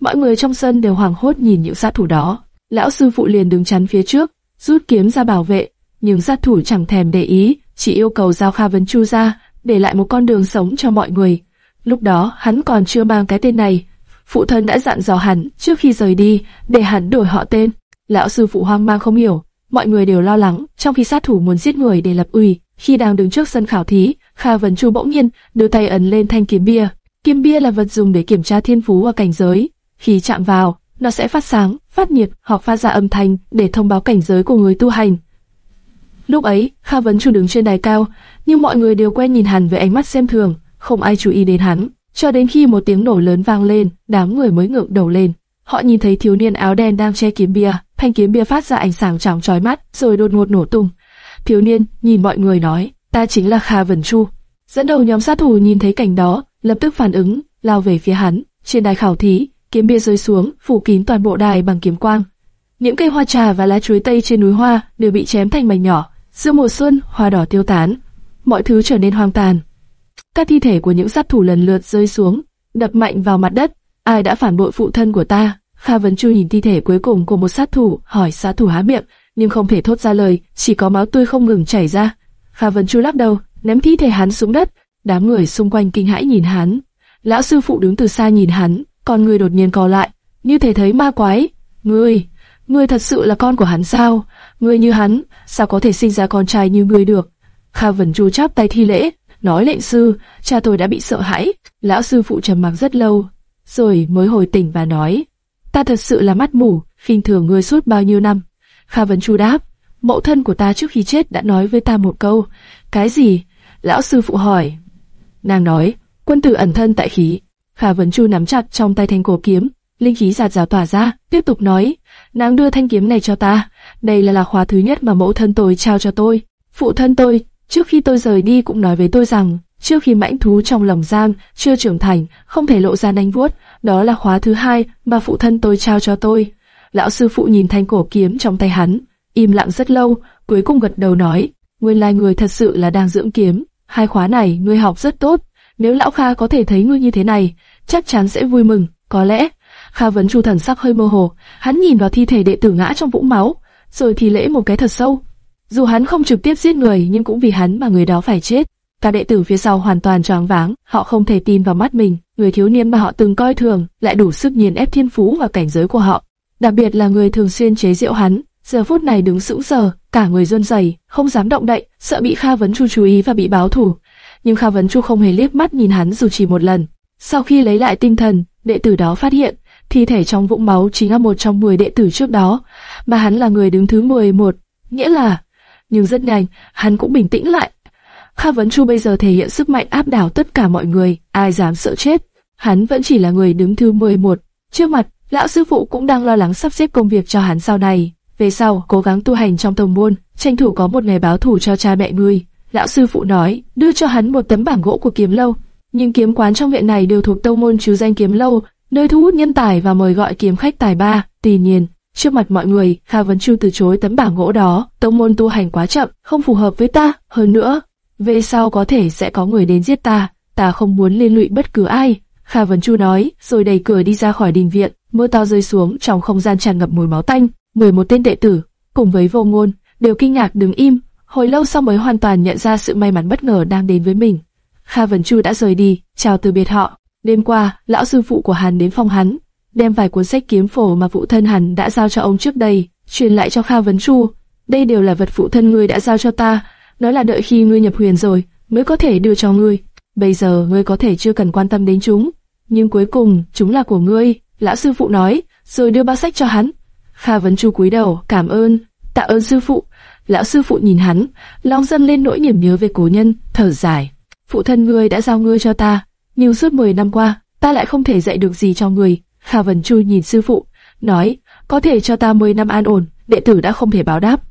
Mọi người trong sân đều hoảng hốt nhìn những sát thủ đó. Lão sư phụ liền đứng chắn phía trước, rút kiếm ra bảo vệ, nhưng sát thủ chẳng thèm để ý, chỉ yêu cầu giao Kha Vấn Chu ra, để lại một con đường sống cho mọi người. Lúc đó hắn còn chưa mang cái tên này, phụ thân đã dặn dò hắn trước khi rời đi để hắn đổi họ tên. Lão sư phụ hoang mang không hiểu, mọi người đều lo lắng, trong khi sát thủ muốn giết người để lập uy. Khi đang đứng trước sân khảo thí, Kha Vấn Chu bỗng nhiên đưa tay ấn lên thanh kiếm bia. Kiếm bia là vật dùng để kiểm tra thiên phú và cảnh giới. Khi chạm vào, nó sẽ phát sáng, phát nhiệt hoặc phát ra âm thanh để thông báo cảnh giới của người tu hành. Lúc ấy, Kha Vấn Chu đứng trên đài cao, nhưng mọi người đều quen nhìn hắn với ánh mắt xem thường, không ai chú ý đến hắn. Cho đến khi một tiếng nổ lớn vang lên, đám người mới ngẩng đầu lên. Họ nhìn thấy thiếu niên áo đen đang che kiếm bia, thanh kiếm bia phát ra ánh sáng trắng chói mắt, rồi đột ngột nổ tung. Thiếu niên nhìn mọi người nói, ta chính là Kha Vấn Chu. Dẫn đầu nhóm sát thủ nhìn thấy cảnh đó, lập tức phản ứng, lao về phía hắn. Trên đài khảo thí, kiếm bia rơi xuống, phủ kín toàn bộ đài bằng kiếm quang. Những cây hoa trà và lá chuối tây trên núi hoa đều bị chém thành mảnh nhỏ. Giữa mùa xuân, hoa đỏ tiêu tán, mọi thứ trở nên hoang tàn. Các thi thể của những sát thủ lần lượt rơi xuống, đập mạnh vào mặt đất. Ai đã phản bội phụ thân của ta? Kha Vấn Chu nhìn thi thể cuối cùng của một sát thủ, hỏi sát thủ há miệng, nhưng không thể thốt ra lời, chỉ có máu tươi không ngừng chảy ra. Kha Vấn Chu lắc đầu, ném thi thể hắn xuống đất. Đám người xung quanh kinh hãi nhìn hắn. Lão sư phụ đứng từ xa nhìn hắn, con người đột nhiên co lại, như thể thấy ma quái. Ngươi, ngươi thật sự là con của hắn sao? Ngươi như hắn, sao có thể sinh ra con trai như ngươi được? Kha Vân Chu chắp tay thi lễ, nói lệnh sư, cha tôi đã bị sợ hãi. Lão sư phụ trầm mặc rất lâu, rồi mới hồi tỉnh và nói, ta thật sự là mắt mù, khinh thường ngươi suốt bao nhiêu năm. Kha Vân Chu đáp, mẫu thân của ta trước khi chết đã nói với ta một câu, cái gì? Lão sư phụ hỏi. Nàng nói, quân tử ẩn thân tại khí. Khả Vân Chu nắm chặt trong tay thanh cổ kiếm, linh khí giạt rào tỏa ra, tiếp tục nói, nàng đưa thanh kiếm này cho ta, đây là là khóa thứ nhất mà mẫu thân tôi trao cho tôi. Phụ thân tôi, trước khi tôi rời đi cũng nói với tôi rằng, trước khi mãnh thú trong lòng giam chưa trưởng thành, không thể lộ ra nanh vuốt, đó là khóa thứ hai mà phụ thân tôi trao cho tôi. Lão sư phụ nhìn thanh cổ kiếm trong tay hắn, im lặng rất lâu, cuối cùng gật đầu nói, nguyên lai người thật sự là đang dưỡng kiếm, hai khóa này ngươi học rất tốt, nếu lão Kha có thể thấy ngươi như thế này, chắc chắn sẽ vui mừng, có lẽ. Kha Vấn Chu thần sắc hơi mơ hồ, hắn nhìn vào thi thể đệ tử ngã trong vũng máu, rồi thì lễ một cái thật sâu. Dù hắn không trực tiếp giết người nhưng cũng vì hắn mà người đó phải chết. Các đệ tử phía sau hoàn toàn choáng váng, họ không thể tin vào mắt mình, người thiếu niên mà họ từng coi thường lại đủ sức nghiền ép thiên phú và cảnh giới của họ. Đặc biệt là người thường xuyên chế giễu hắn, giờ phút này đứng sững sờ, cả người run rẩy, không dám động đậy, sợ bị Kha Vấn Chu chú ý và bị báo thù. Nhưng Kha Vấn Chu không hề liếc mắt nhìn hắn dù chỉ một lần. Sau khi lấy lại tinh thần, đệ tử đó phát hiện thi thể trong vũng máu chính là một trong 10 đệ tử trước đó, mà hắn là người đứng thứ 11, nghĩa là... Nhưng rất nhanh, hắn cũng bình tĩnh lại. Kha Vấn Chu bây giờ thể hiện sức mạnh áp đảo tất cả mọi người, ai dám sợ chết. Hắn vẫn chỉ là người đứng thứ 11. Trước mặt, lão sư phụ cũng đang lo lắng sắp xếp công việc cho hắn sau này. Về sau, cố gắng tu hành trong tông môn, tranh thủ có một ngày báo thù cho cha mẹ ngươi. Lão sư phụ nói, đưa cho hắn một tấm bảng gỗ của kiếm lâu. Nhưng kiếm quán trong viện này đều thuộc tông môn chú danh kiếm lâu, nơi thu hút nhân tài và mời gọi kiếm khách tài ba. Tuy nhiên, trước mặt mọi người, Kha Vấn Chu từ chối tấm bảng gỗ đó. Tông môn tu hành quá chậm, không phù hợp với ta. Hơn nữa, về sau có thể sẽ có người đến giết ta. Ta không muốn liên lụy bất cứ ai. Kha Vấn Chu nói, rồi đẩy cửa đi ra khỏi đình viện. Mưa to rơi xuống trong không gian tràn ngập mùi máu tanh. Mười một tên đệ tử, cùng với vô ngôn, đều kinh ngạc đứng im. Hồi lâu sau mới hoàn toàn nhận ra sự may mắn bất ngờ đang đến với mình. Kha Vân Chu đã rời đi, chào từ biệt họ. Đêm qua, lão sư phụ của Hàn đến phòng hắn, đem vài cuốn sách kiếm phổ mà phụ thân Hàn đã giao cho ông trước đây, truyền lại cho Kha Vân Chu. Đây đều là vật phụ thân ngươi đã giao cho ta, nói là đợi khi ngươi nhập huyền rồi mới có thể đưa cho ngươi. Bây giờ ngươi có thể chưa cần quan tâm đến chúng, nhưng cuối cùng chúng là của ngươi. Lão sư phụ nói, rồi đưa ba sách cho hắn. Kha Vân Chu cúi đầu, cảm ơn, tạ ơn sư phụ. Lão sư phụ nhìn hắn, long dâng lên nỗi niềm nhớ về cố nhân, thở dài. Phụ thân ngươi đã giao ngươi cho ta, nhưng suốt 10 năm qua, ta lại không thể dạy được gì cho ngươi. Hà Vân Chu nhìn sư phụ, nói, có thể cho ta 10 năm an ổn, đệ tử đã không thể báo đáp.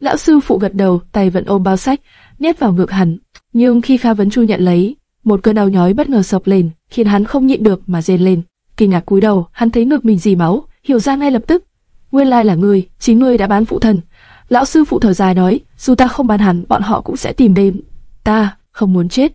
Lão sư phụ gật đầu, tay vẫn ôm bao sách, nhét vào ngực hắn. Nhưng khi Kha Vấn Chu nhận lấy, một cơn đau nhói bất ngờ sộc lên, khiến hắn không nhịn được mà rên lên. Kinh ngạc cúi đầu, hắn thấy ngực mình dì máu, hiểu ra ngay lập tức. Nguyên lai là ngươi, chính ngươi đã bán phụ thần. Lão sư phụ thở dài nói, dù ta không bán hắn, bọn họ cũng sẽ tìm đến. Ta không muốn chết.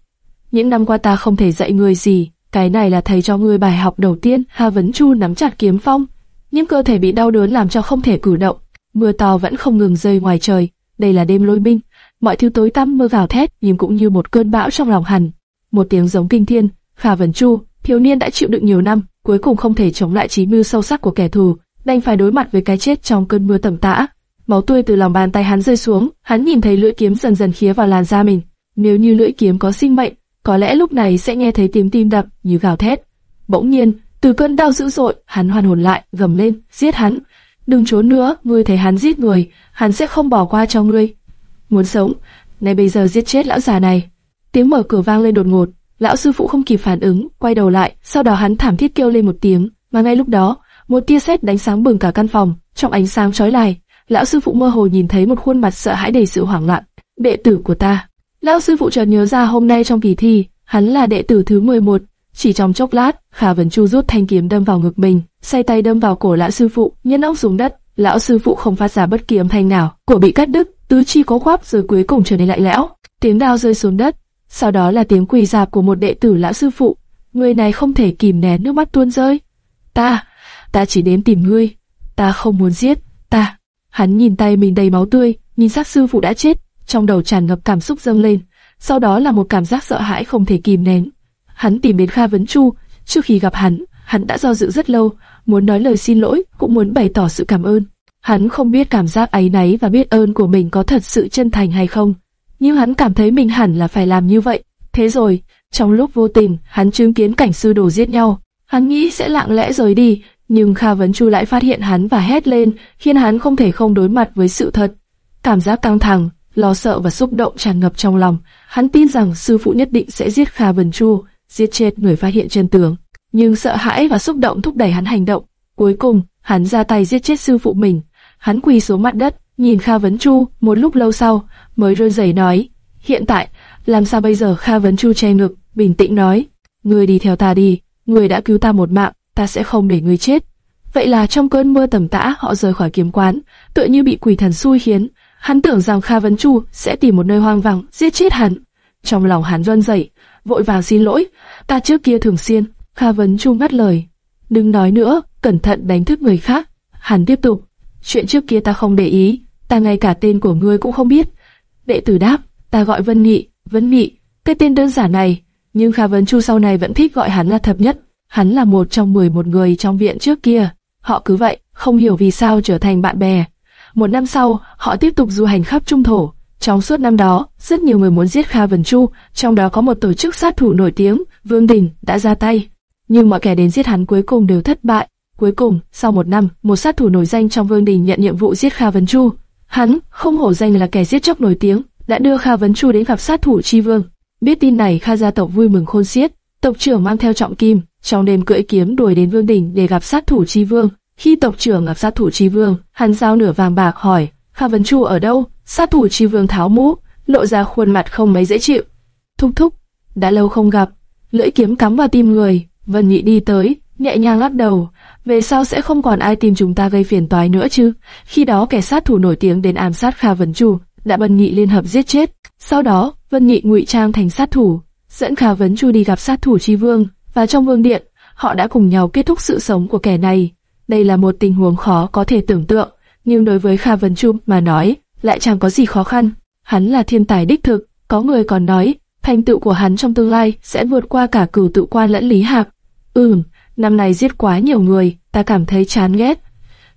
Những năm qua ta không thể dạy ngươi gì, cái này là thầy cho ngươi bài học đầu tiên. Hà Vấn Chu nắm chặt kiếm phong, nhưng cơ thể bị đau đớn làm cho không thể cử động. Mưa to vẫn không ngừng rơi ngoài trời. Đây là đêm lôi minh, mọi thứ tối tăm mưa gào thét, nhưng cũng như một cơn bão trong lòng hắn. Một tiếng giống kinh thiên, Khả Vấn Chu, thiếu niên đã chịu đựng nhiều năm, cuối cùng không thể chống lại trí mưu sâu sắc của kẻ thù, đành phải đối mặt với cái chết trong cơn mưa tầm tã. Máu tươi từ lòng bàn tay hắn rơi xuống, hắn nhìn thấy lưỡi kiếm dần dần khía vào làn da mình. Nếu như lưỡi kiếm có sinh mệnh, có lẽ lúc này sẽ nghe thấy tiếng tim đập như gào thét. Bỗng nhiên, từ cơn đau dữ dội, hắn hoàn hồn lại, gầm lên, giết hắn. Đừng trốn nữa, ngươi thấy hắn giết người, hắn sẽ không bỏ qua cho ngươi. Muốn sống, này bây giờ giết chết lão già này. Tiếng mở cửa vang lên đột ngột, lão sư phụ không kịp phản ứng, quay đầu lại, sau đó hắn thảm thiết kêu lên một tiếng, mà ngay lúc đó, một tia sét đánh sáng bừng cả căn phòng, trong ánh sáng chói lài, lão sư phụ mơ hồ nhìn thấy một khuôn mặt sợ hãi đầy sự hoảng loạn. Đệ tử của ta. Lão sư phụ chợt nhớ ra hôm nay trong kỳ thi, hắn là đệ tử thứ 11. Chỉ trong chốc lát, Khả Vân Chu rút thanh kiếm đâm vào ngực mình, say tay đâm vào cổ lão sư phụ, nhân óc xuống đất. Lão sư phụ không phát ra bất kỳ âm thanh nào, cổ bị cắt đứt, tứ chi có quắp rồi cuối cùng trở nên lạnh lẽo. Tiếng đao rơi xuống đất, sau đó là tiếng quỳ dạp của một đệ tử lão sư phụ. Người này không thể kìm nén nước mắt tuôn rơi. Ta, ta chỉ đến tìm ngươi, ta không muốn giết, ta. Hắn nhìn tay mình đầy máu tươi, nhìn xác sư phụ đã chết, trong đầu tràn ngập cảm xúc dâng lên, sau đó là một cảm giác sợ hãi không thể kìm nén. Hắn tìm đến Kha Vấn Chu, trước khi gặp hắn, hắn đã do dự rất lâu, muốn nói lời xin lỗi, cũng muốn bày tỏ sự cảm ơn. Hắn không biết cảm giác ấy náy và biết ơn của mình có thật sự chân thành hay không, nhưng hắn cảm thấy mình hẳn là phải làm như vậy. Thế rồi, trong lúc vô tình, hắn chứng kiến cảnh sư đồ giết nhau. Hắn nghĩ sẽ lặng lẽ rời đi, nhưng Kha Vấn Chu lại phát hiện hắn và hét lên, khiến hắn không thể không đối mặt với sự thật. Cảm giác căng thẳng, lo sợ và xúc động tràn ngập trong lòng. Hắn tin rằng sư phụ nhất định sẽ giết Kha Vân Chu, giết chết người phát hiện chân tướng. Nhưng sợ hãi và xúc động thúc đẩy hắn hành động. Cuối cùng, hắn ra tay giết chết sư phụ mình. Hắn quỳ xuống mặt đất, nhìn Kha Vấn Chu, một lúc lâu sau, mới rơi rẩy nói, hiện tại, làm sao bây giờ Kha Vấn Chu che ngực, bình tĩnh nói, ngươi đi theo ta đi, ngươi đã cứu ta một mạng, ta sẽ không để ngươi chết. Vậy là trong cơn mưa tầm tã họ rời khỏi kiếm quán, tựa như bị quỷ thần xui khiến. Hắn tưởng rằng Kha Vấn Chu sẽ tìm một nơi hoang vắng giết chết hắn. Trong lòng hắn run rẩy, vội vàng xin lỗi, ta trước kia thường xuyên. Kha Vấn Chu ngắt lời, đừng nói nữa, cẩn thận đánh thức người khác. Hắn tiếp tục, chuyện trước kia ta không để ý, ta ngay cả tên của ngươi cũng không biết. Đệ tử đáp, ta gọi Vân Nghị, Vân Nghị, cái tên đơn giản này, nhưng Kha Vấn Chu sau này vẫn thích gọi hắn là thập nhất. Hắn là một trong 11 người trong viện trước kia. Họ cứ vậy, không hiểu vì sao trở thành bạn bè. Một năm sau, họ tiếp tục du hành khắp Trung Thổ. Trong suốt năm đó, rất nhiều người muốn giết Kha Vân Chu, trong đó có một tổ chức sát thủ nổi tiếng, Vương Đình, đã ra tay. Nhưng mọi kẻ đến giết hắn cuối cùng đều thất bại. Cuối cùng, sau một năm, một sát thủ nổi danh trong Vương Đình nhận nhiệm vụ giết Kha Vân Chu. Hắn, không hổ danh là kẻ giết chóc nổi tiếng, đã đưa Kha Vân Chu đến gặp sát thủ Chi Vương. Biết tin này, Kha gia tộc vui mừng khôn xiết. Tộc trưởng mang theo trọng kim, trong đêm cưỡi kiếm đuổi đến Vương Đình để gặp sát thủ Chi Vương. Khi tộc trưởng gặp sát thủ Chi Vương, hắn giao nửa vàng bạc hỏi, Kha Vân Chu ở đâu? Sát thủ Chi Vương tháo mũ, lộ ra khuôn mặt không mấy dễ chịu. Thúc thúc, đã lâu không gặp, lưỡi kiếm cắm vào tim người. Vân Nhị đi tới, nhẹ nhàng lắc đầu. Về sau sẽ không còn ai tìm chúng ta gây phiền toái nữa chứ? Khi đó kẻ sát thủ nổi tiếng đến ám sát Kha Vân Chu, đã Vân Nhị liên hợp giết chết. Sau đó, Vân Nhị ngụy trang thành sát thủ, dẫn Kha Vân Chu đi gặp sát thủ Chi Vương, và trong vương điện, họ đã cùng nhau kết thúc sự sống của kẻ này. Đây là một tình huống khó có thể tưởng tượng, nhưng đối với Kha Vân Trung mà nói, lại chẳng có gì khó khăn. Hắn là thiên tài đích thực, có người còn nói, thành tựu của hắn trong tương lai sẽ vượt qua cả cửu tự quan lẫn lý hạc. Ừm, năm này giết quá nhiều người, ta cảm thấy chán ghét.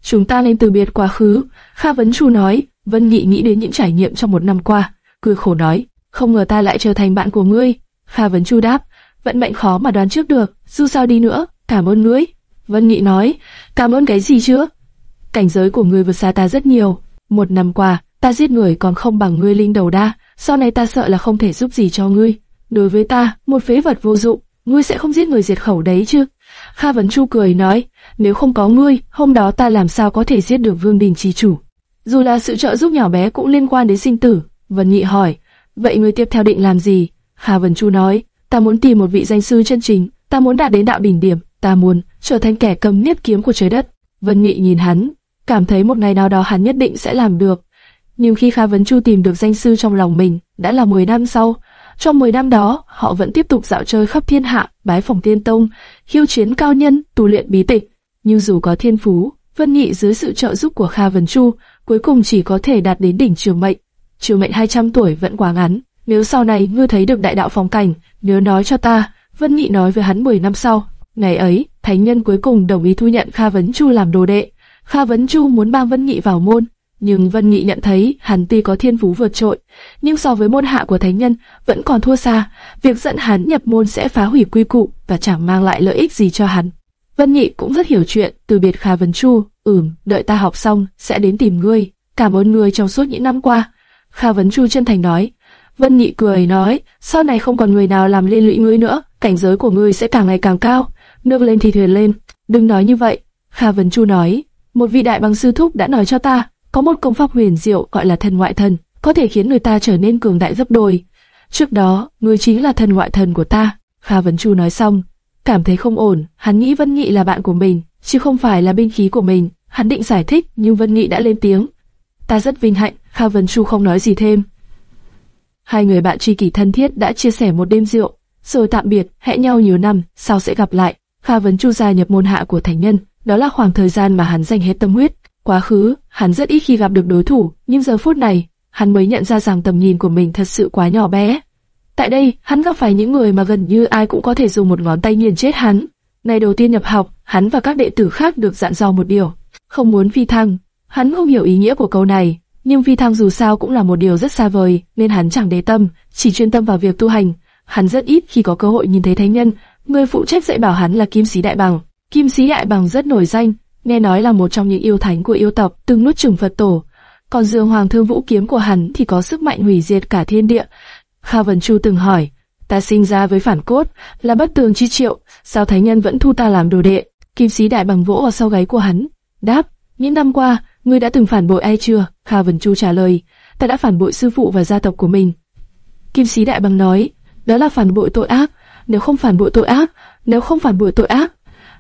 Chúng ta nên từ biệt quá khứ. Kha Vấn Chu nói, Vân Nghị nghĩ đến những trải nghiệm trong một năm qua, cười khổ nói, không ngờ ta lại trở thành bạn của ngươi. Kha Vấn Chu đáp, vận mệnh khó mà đoán trước được, dù sao đi nữa, cảm ơn ngươi. Vân Nghị nói, cảm ơn cái gì chứ? Cảnh giới của ngươi vượt xa ta rất nhiều. Một năm qua, ta giết người còn không bằng ngươi linh đầu đa, sau này ta sợ là không thể giúp gì cho ngươi. Đối với ta, một phế vật vô dụng, ngươi sẽ không giết người diệt khẩu đấy chứ? Kha Vấn Chu cười nói, nếu không có ngươi, hôm đó ta làm sao có thể giết được Vương Đình Chi chủ? Dù là sự trợ giúp nhỏ bé cũng liên quan đến sinh tử. Vân Nghị hỏi, vậy ngươi tiếp theo định làm gì? Kha Vấn Chu nói, ta muốn tìm một vị danh sư chân chính, ta muốn đạt đến đạo đỉnh điểm, ta muốn trở thành kẻ cầm niết kiếm của trời đất. Vân Nghị nhìn hắn, cảm thấy một ngày nào đó hắn nhất định sẽ làm được. Nhưng khi Kha Vấn Chu tìm được danh sư trong lòng mình, đã là 10 năm sau. Trong 10 năm đó, họ vẫn tiếp tục dạo chơi khắp thiên hạ, bái phòng tiên tông, khiêu chiến cao nhân, tu luyện bí tịch. Nhưng dù có thiên phú, Vân Nghị dưới sự trợ giúp của Kha Vấn Chu, cuối cùng chỉ có thể đạt đến đỉnh trường mệnh. Trường mệnh 200 tuổi vẫn quá ngắn. Nếu sau này ngươi thấy được đại đạo phong cảnh, nhớ nói cho ta. Vân Nghị nói với hắn 10 năm sau. Ngày ấy, thánh nhân cuối cùng đồng ý thu nhận Kha Vấn Chu làm đồ đệ. Kha Vấn Chu muốn mang Vân Nghị vào môn, nhưng Vân Nghị nhận thấy hắn tuy có thiên phú vượt trội, nhưng so với môn hạ của thánh nhân vẫn còn thua xa. Việc dẫn hắn nhập môn sẽ phá hủy quy củ và chẳng mang lại lợi ích gì cho hắn. Vân Nghị cũng rất hiểu chuyện, từ biệt Kha Vấn Chu, ừm, đợi ta học xong sẽ đến tìm ngươi, cảm ơn ngươi trong suốt những năm qua. Kha Vấn Chu chân thành nói. Vân Nghị cười nói, sau này không còn người nào làm liên lụy ngươi nữa, cảnh giới của ngươi sẽ càng ngày càng cao. Nước lên thì thuyền lên, đừng nói như vậy. Kha Vấn Chu nói, một vị đại bằng sư thúc đã nói cho ta, có một công pháp huyền diệu gọi là thần ngoại thần, có thể khiến người ta trở nên cường đại gấp đôi. Trước đó, ngươi chính là thần ngoại thần của ta. Kha Vấn Chu nói xong, cảm thấy không ổn, hắn nghĩ Vân Nghị là bạn của mình, chứ không phải là binh khí của mình. Hắn định giải thích, nhưng Vân Nghị đã lên tiếng. Ta rất vinh hạnh, Kha Vấn Chu không nói gì thêm. Hai người bạn tri kỷ thân thiết đã chia sẻ một đêm rượu, rồi tạm biệt, hẹn nhau nhiều năm, sau sẽ gặp lại. Kha Vấn Chu gia nhập môn hạ của thành nhân, đó là khoảng thời gian mà hắn dành hết tâm huyết. Quá khứ, hắn rất ít khi gặp được đối thủ, nhưng giờ phút này, hắn mới nhận ra rằng tầm nhìn của mình thật sự quá nhỏ bé. Tại đây, hắn gặp phải những người mà gần như ai cũng có thể dùng một ngón tay nghiền chết hắn. Ngày đầu tiên nhập học, hắn và các đệ tử khác được dặn dò một điều, không muốn phi thăng. Hắn không hiểu ý nghĩa của câu này, nhưng phi thăng dù sao cũng là một điều rất xa vời, nên hắn chẳng để tâm, chỉ chuyên tâm vào việc tu hành. Hắn rất ít khi có cơ hội nhìn thấy thánh nhân, người phụ trách dạy bảo hắn là Kim Sĩ Đại Bằng. Kim Sĩ Đại Bằng rất nổi danh, nghe nói là một trong những yêu thánh của yêu tộc từng nuốt chửng Phật tổ. Còn Dương Hoàng Thương Vũ kiếm của hắn thì có sức mạnh hủy diệt cả thiên địa. Kha Vân Chu từng hỏi, ta sinh ra với phản cốt, là bất tường chi triệu, sao thánh nhân vẫn thu ta làm đồ đệ? Kim Sĩ Đại Bằng vỗ vào sau gáy của hắn, đáp, những năm qua, ngươi đã từng phản bội ai chưa? Kha Vân Chu trả lời, ta đã phản bội sư phụ và gia tộc của mình. Kim Sĩ Đại Bằng nói, đó là phản bội tội ác, nếu không phản bội tội ác, nếu không phản bội tội ác,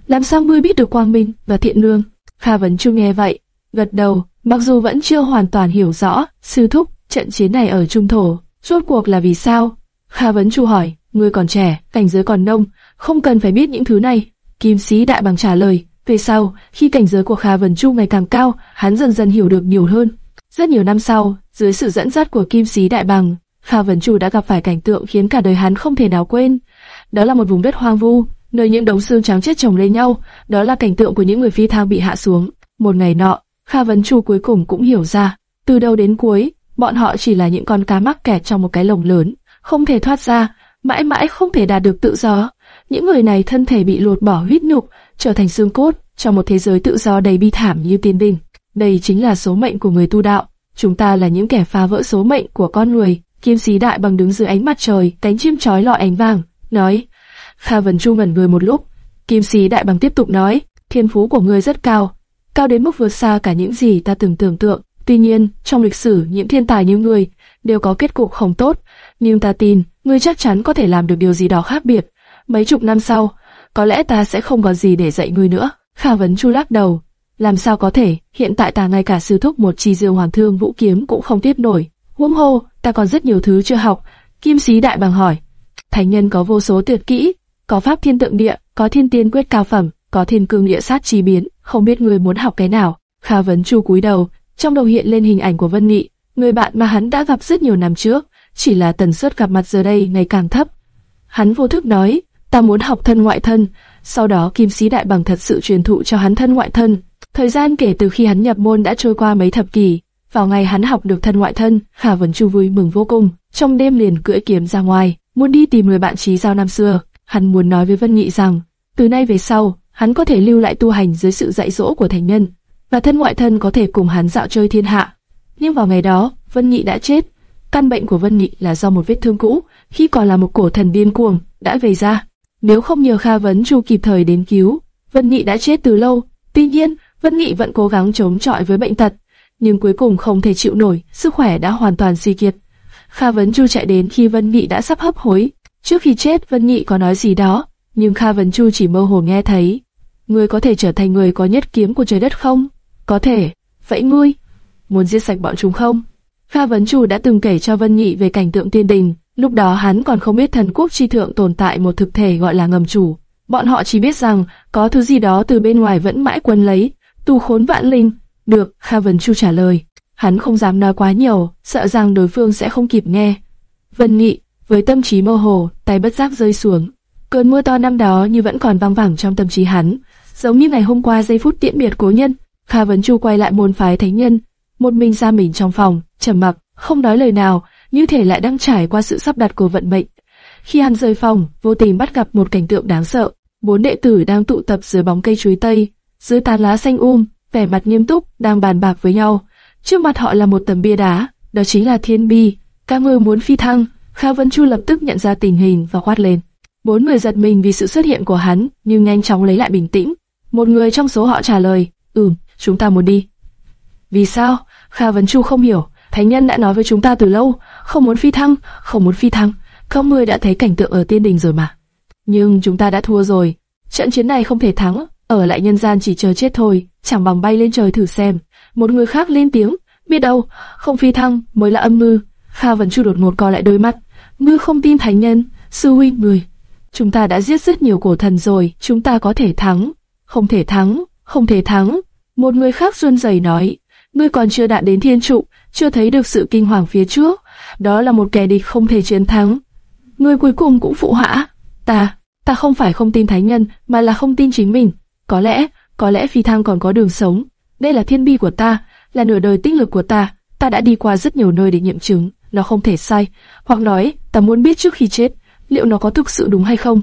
làm sao ngươi biết được quang minh và thiện lương? Kha Vấn Chu nghe vậy, gật đầu, mặc dù vẫn chưa hoàn toàn hiểu rõ, sư thúc, trận chiến này ở Trung Thổ, rốt cuộc là vì sao? Kha Vấn Chu hỏi, ngươi còn trẻ, cảnh giới còn nông, không cần phải biết những thứ này. Kim Sĩ Đại Bằng trả lời, về sau, khi cảnh giới của Kha Vấn Chu ngày càng cao, hắn dần dần hiểu được nhiều hơn. Rất nhiều năm sau, dưới sự dẫn dắt của Kim Sĩ Đại Bằng, Kha Vấn Chu đã gặp phải cảnh tượng khiến cả đời hắn không thể nào quên. Đó là một vùng đất hoang vu, nơi những đống xương trắng chết chồng lên nhau, đó là cảnh tượng của những người phi thang bị hạ xuống. Một ngày nọ, Kha Vấn Chu cuối cùng cũng hiểu ra, từ đầu đến cuối, bọn họ chỉ là những con cá mắc kẹt trong một cái lồng lớn, không thể thoát ra, mãi mãi không thể đạt được tự do. Những người này thân thể bị lột bỏ huyết nhục, trở thành xương cốt, trong một thế giới tự do đầy bi thảm như tiên đình. Đây chính là số mệnh của người tu đạo. Chúng ta là những kẻ phá vỡ số mệnh của con người. Kim sĩ đại bằng đứng dưới ánh mặt trời, cánh chim chói lọi ánh vàng, nói. Kha Vân Chu ngẩn người một lúc. Kim sĩ đại bằng tiếp tục nói, thiên phú của ngươi rất cao, cao đến mức vượt xa cả những gì ta từng tưởng tượng. Tuy nhiên, trong lịch sử, những thiên tài như ngươi đều có kết cục không tốt, nhưng ta tin, ngươi chắc chắn có thể làm được điều gì đó khác biệt. Mấy chục năm sau, có lẽ ta sẽ không có gì để dạy ngươi nữa. Kha Vấn Chu lắc đầu, làm sao có thể, hiện tại ta ngay cả sư thúc một chi diêu hoàng thương vũ kiếm cũng không tiếp nổi. Huống hô, ta còn rất nhiều thứ chưa học. Kim sĩ đại bằng hỏi, thánh nhân có vô số tuyệt kỹ, có pháp thiên tượng địa, có thiên tiên quyết cao phẩm, có thiên cương địa sát chi biến, không biết người muốn học cái nào. Kha Vấn Chu cúi đầu, trong đầu hiện lên hình ảnh của Vân Nghị, người bạn mà hắn đã gặp rất nhiều năm trước, chỉ là tần suất gặp mặt giờ đây ngày càng thấp. Hắn vô thức nói, ta muốn học thân ngoại thân, Sau đó Kim Sĩ Đại Bằng thật sự truyền thụ cho hắn thân ngoại thân. Thời gian kể từ khi hắn nhập môn đã trôi qua mấy thập kỷ. Vào ngày hắn học được thân ngoại thân, Hà Vấn Chu vui mừng vô cùng. Trong đêm liền cưỡi kiếm ra ngoài, muốn đi tìm người bạn trí giao năm xưa. Hắn muốn nói với Vân Nghị rằng, từ nay về sau, hắn có thể lưu lại tu hành dưới sự dạy dỗ của thành nhân, và thân ngoại thân có thể cùng hắn dạo chơi thiên hạ. Nhưng vào ngày đó, Vân Nghị đã chết. Căn bệnh của Vân Nghị là do một vết thương cũ, khi còn là một cổ thần điên cuồng, đã về ra. Nếu không nhờ Kha Vấn Chu kịp thời đến cứu, Vân Nghị đã chết từ lâu. Tuy nhiên, Vân Nghị vẫn cố gắng chống chọi với bệnh tật, nhưng cuối cùng không thể chịu nổi, sức khỏe đã hoàn toàn suy kiệt. Kha Vấn Chu chạy đến khi Vân Nghị đã sắp hấp hối. Trước khi chết, Vân Nghị có nói gì đó, nhưng Kha Vấn Chu chỉ mơ hồ nghe thấy. Ngươi có thể trở thành người có nhất kiếm của trời đất không? Có thể. Vậy ngươi, muốn giết sạch bọn chúng không? Kha Vấn Chu đã từng kể cho Vân Nghị về cảnh tượng tiên đình, lúc đó hắn còn không biết thần quốc chi thượng tồn tại một thực thể gọi là ngầm chủ. Bọn họ chỉ biết rằng có thứ gì đó từ bên ngoài vẫn mãi quân lấy, tu khốn vạn linh. Được, Kha Vấn Chu trả lời. Hắn không dám nói quá nhiều, sợ rằng đối phương sẽ không kịp nghe. Vân Nghị, với tâm trí mơ hồ, tay bất giác rơi xuống. Cơn mưa to năm đó như vẫn còn vang vẳng trong tâm trí hắn, giống như ngày hôm qua giây phút tiễn biệt cố nhân. Kha Vấn Chu quay lại môn phái thánh nhân, một mình ra mình trong phòng, trầm mặc, không nói lời nào, như thể lại đang trải qua sự sắp đặt của vận mệnh. Khi hắn rời phòng, vô tình bắt gặp một cảnh tượng đáng sợ. Bốn đệ tử đang tụ tập dưới bóng cây chuối tây, dưới tán lá xanh um, vẻ mặt nghiêm túc, đang bàn bạc với nhau. Trước mặt họ là một tấm bia đá, đó chính là thiên bi. Các Ngư muốn phi thăng. Kha Vân Chu lập tức nhận ra tình hình và quát lên. Bốn người giật mình vì sự xuất hiện của hắn, nhưng nhanh chóng lấy lại bình tĩnh. Một người trong số họ trả lời, ừm, chúng ta muốn đi. Vì sao? Kha Vân Chu không hiểu. Thánh nhân đã nói với chúng ta từ lâu, không muốn phi thăng, không muốn phi thăng. Các ngươi đã thấy cảnh tượng ở tiên đình rồi mà. Nhưng chúng ta đã thua rồi. Trận chiến này không thể thắng, ở lại nhân gian chỉ chờ chết thôi, chẳng bằng bay lên trời thử xem. Một người khác lên tiếng, biết đâu, không phi thăng mới là âm mưu. Kha Vân Chu đột ngột co lại đôi mắt. Ngươi không tin thánh nhân, sư huynh người. Chúng ta đã giết rất nhiều cổ thần rồi, chúng ta có thể thắng. Không thể thắng, không thể thắng. Một người khác run rẩy nói, ngươi còn chưa đạt đến thiên trụ, chưa thấy được sự kinh hoàng phía trước. Đó là một kẻ địch không thể chiến thắng. Ngươi cuối cùng cũng phụ hã. Ta, ta không phải không tin thánh nhân, mà là không tin chính mình. Có lẽ, có lẽ phi thăng còn có đường sống. Đây là thiên bi của ta, là nửa đời tích lực của ta. Ta đã đi qua rất nhiều nơi để nghiệm chứng, nó không thể sai. Hoặc nói, ta muốn biết trước khi chết, liệu nó có thực sự đúng hay không?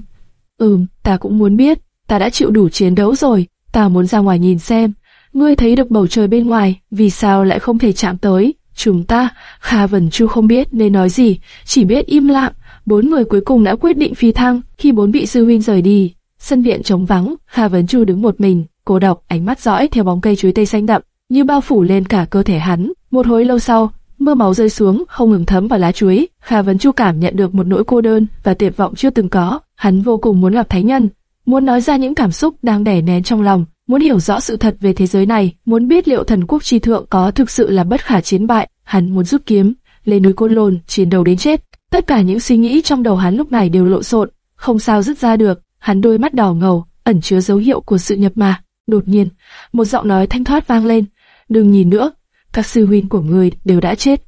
Ừm, ta cũng muốn biết. Ta đã chịu đủ chiến đấu rồi. Ta muốn ra ngoài nhìn xem. Ngươi thấy được bầu trời bên ngoài, vì sao lại không thể chạm tới? Chúng ta, Kha Vân Chu không biết nên nói gì, chỉ biết im lặng. Bốn người cuối cùng đã quyết định phi thăng khi bốn vị sư huynh rời đi. Sân viện trống vắng, Kha Vân Chu đứng một mình, cô độc, ánh mắt dõi theo bóng cây chuối tây xanh đậm, như bao phủ lên cả cơ thể hắn. Một hồi lâu sau, mưa máu rơi xuống, không ngừng thấm vào lá chuối. Kha Vấn Chu cảm nhận được một nỗi cô đơn và tuyệt vọng chưa từng có. Hắn vô cùng muốn gặp Thánh Nhân, muốn nói ra những cảm xúc đang đè nén trong lòng, muốn hiểu rõ sự thật về thế giới này, muốn biết liệu thần quốc tri thượng có thực sự là bất khả chiến bại. Hắn muốn rút kiếm, lên núi Côn Lôn, chiến đấu đến chết. Tất cả những suy nghĩ trong đầu hắn lúc này đều lộn xộn, không sao dứt ra được. Hắn đôi mắt đỏ ngầu, ẩn chứa dấu hiệu của sự nhập ma. Đột nhiên, một giọng nói thanh thoát vang lên: "Đừng nhìn nữa, các sư huynh của người đều đã chết."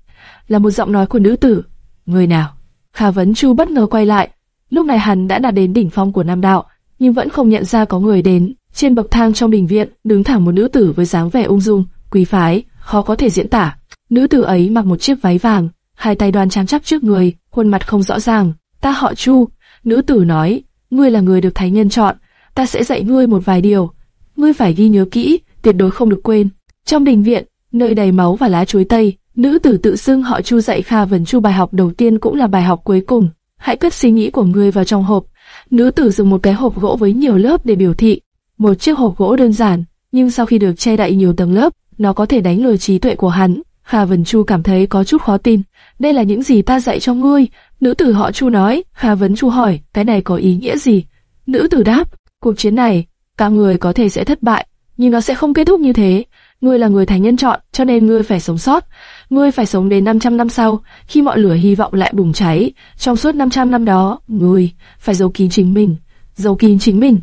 Là một giọng nói của nữ tử. Người nào? Khả Vấn Chu bất ngờ quay lại. Lúc này hắn đã đạt đến đỉnh phong của Nam Đạo, nhưng vẫn không nhận ra có người đến. Trên bậc thang trong đình viện, đứng thẳng một nữ tử với dáng vẻ ung dung, quý phái, khó có thể diễn tả. Nữ tử ấy mặc một chiếc váy vàng, hai tay đoan trang chắc trước người, khuôn mặt không rõ ràng. Ta họ Chu. Nữ tử nói, ngươi là người được thánh nhân chọn, ta sẽ dạy ngươi một vài điều. Ngươi phải ghi nhớ kỹ, tuyệt đối không được quên. Trong đình viện, nơi đầy máu và lá chuối tây, nữ tử tự xưng họ Chu dạy Kha Vân Chu bài học đầu tiên cũng là bài học cuối cùng. Hãy cất suy nghĩ của ngươi vào trong hộp. Nữ tử dùng một cái hộp gỗ với nhiều lớp để biểu thị. Một chiếc hộp gỗ đơn giản, nhưng sau khi được che đậy nhiều tầng lớp, nó có thể đánh lừa trí tuệ của hắn. Kha Vân Chu cảm thấy có chút khó tin. Đây là những gì ta dạy cho ngươi. Nữ tử họ Chu nói. Kha Vân Chu hỏi, cái này có ý nghĩa gì? Nữ tử đáp, cuộc chiến này, các người có thể sẽ thất bại, nhưng nó sẽ không kết thúc như thế. Ngươi là người thánh nhân chọn, cho nên ngươi phải sống sót. Ngươi phải sống đến 500 năm sau, khi mọi lửa hy vọng lại bùng cháy. Trong suốt 500 năm đó, ngươi phải giấu kín chính mình. Giấu kín chính mình.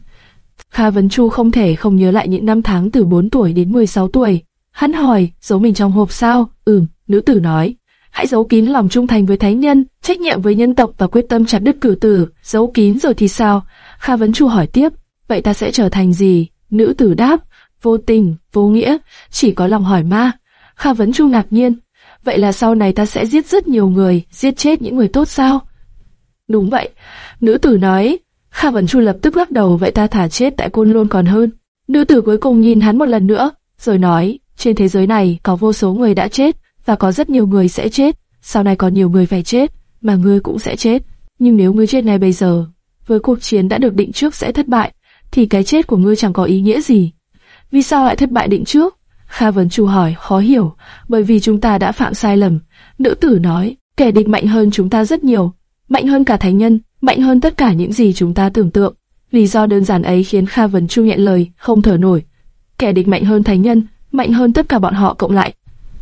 Kha Vấn Chu không thể không nhớ lại những năm tháng từ 4 tuổi đến 16 tuổi. Hắn hỏi, giấu mình trong hộp sao? Ừm, nữ tử nói. Hãy giấu kín lòng trung thành với thánh nhân, trách nhiệm với nhân tộc và quyết tâm chặt đứt cử tử. Giấu kín rồi thì sao? Kha Vấn Chu hỏi tiếp vậy ta sẽ trở thành gì? Nữ tử đáp, vô tình, vô nghĩa, chỉ có lòng hỏi ma. Kha Vấn Chu ngạc nhiên, vậy là sau này ta sẽ giết rất nhiều người, giết chết những người tốt sao? Đúng vậy, nữ tử nói. Kha Vấn Chu lập tức lắc đầu, vậy ta thả chết tại côn lôn còn hơn. Nữ tử cuối cùng nhìn hắn một lần nữa, rồi nói, trên thế giới này có vô số người đã chết, và có rất nhiều người sẽ chết, sau này còn nhiều người phải chết, mà ngươi cũng sẽ chết. Nhưng nếu ngươi chết ngay bây giờ, với cuộc chiến đã được định trước sẽ thất bại, thì cái chết của ngươi chẳng có ý nghĩa gì. Vì sao lại thất bại định trước? Kha Vấn Chu hỏi, khó hiểu, bởi vì chúng ta đã phạm sai lầm. Nữ tử nói, kẻ địch mạnh hơn chúng ta rất nhiều, mạnh hơn cả thánh nhân, mạnh hơn tất cả những gì chúng ta tưởng tượng. Lý do đơn giản ấy khiến Kha Vấn Chu nghẹn lời, không thở nổi. Kẻ địch mạnh hơn thánh nhân, mạnh hơn tất cả bọn họ cộng lại.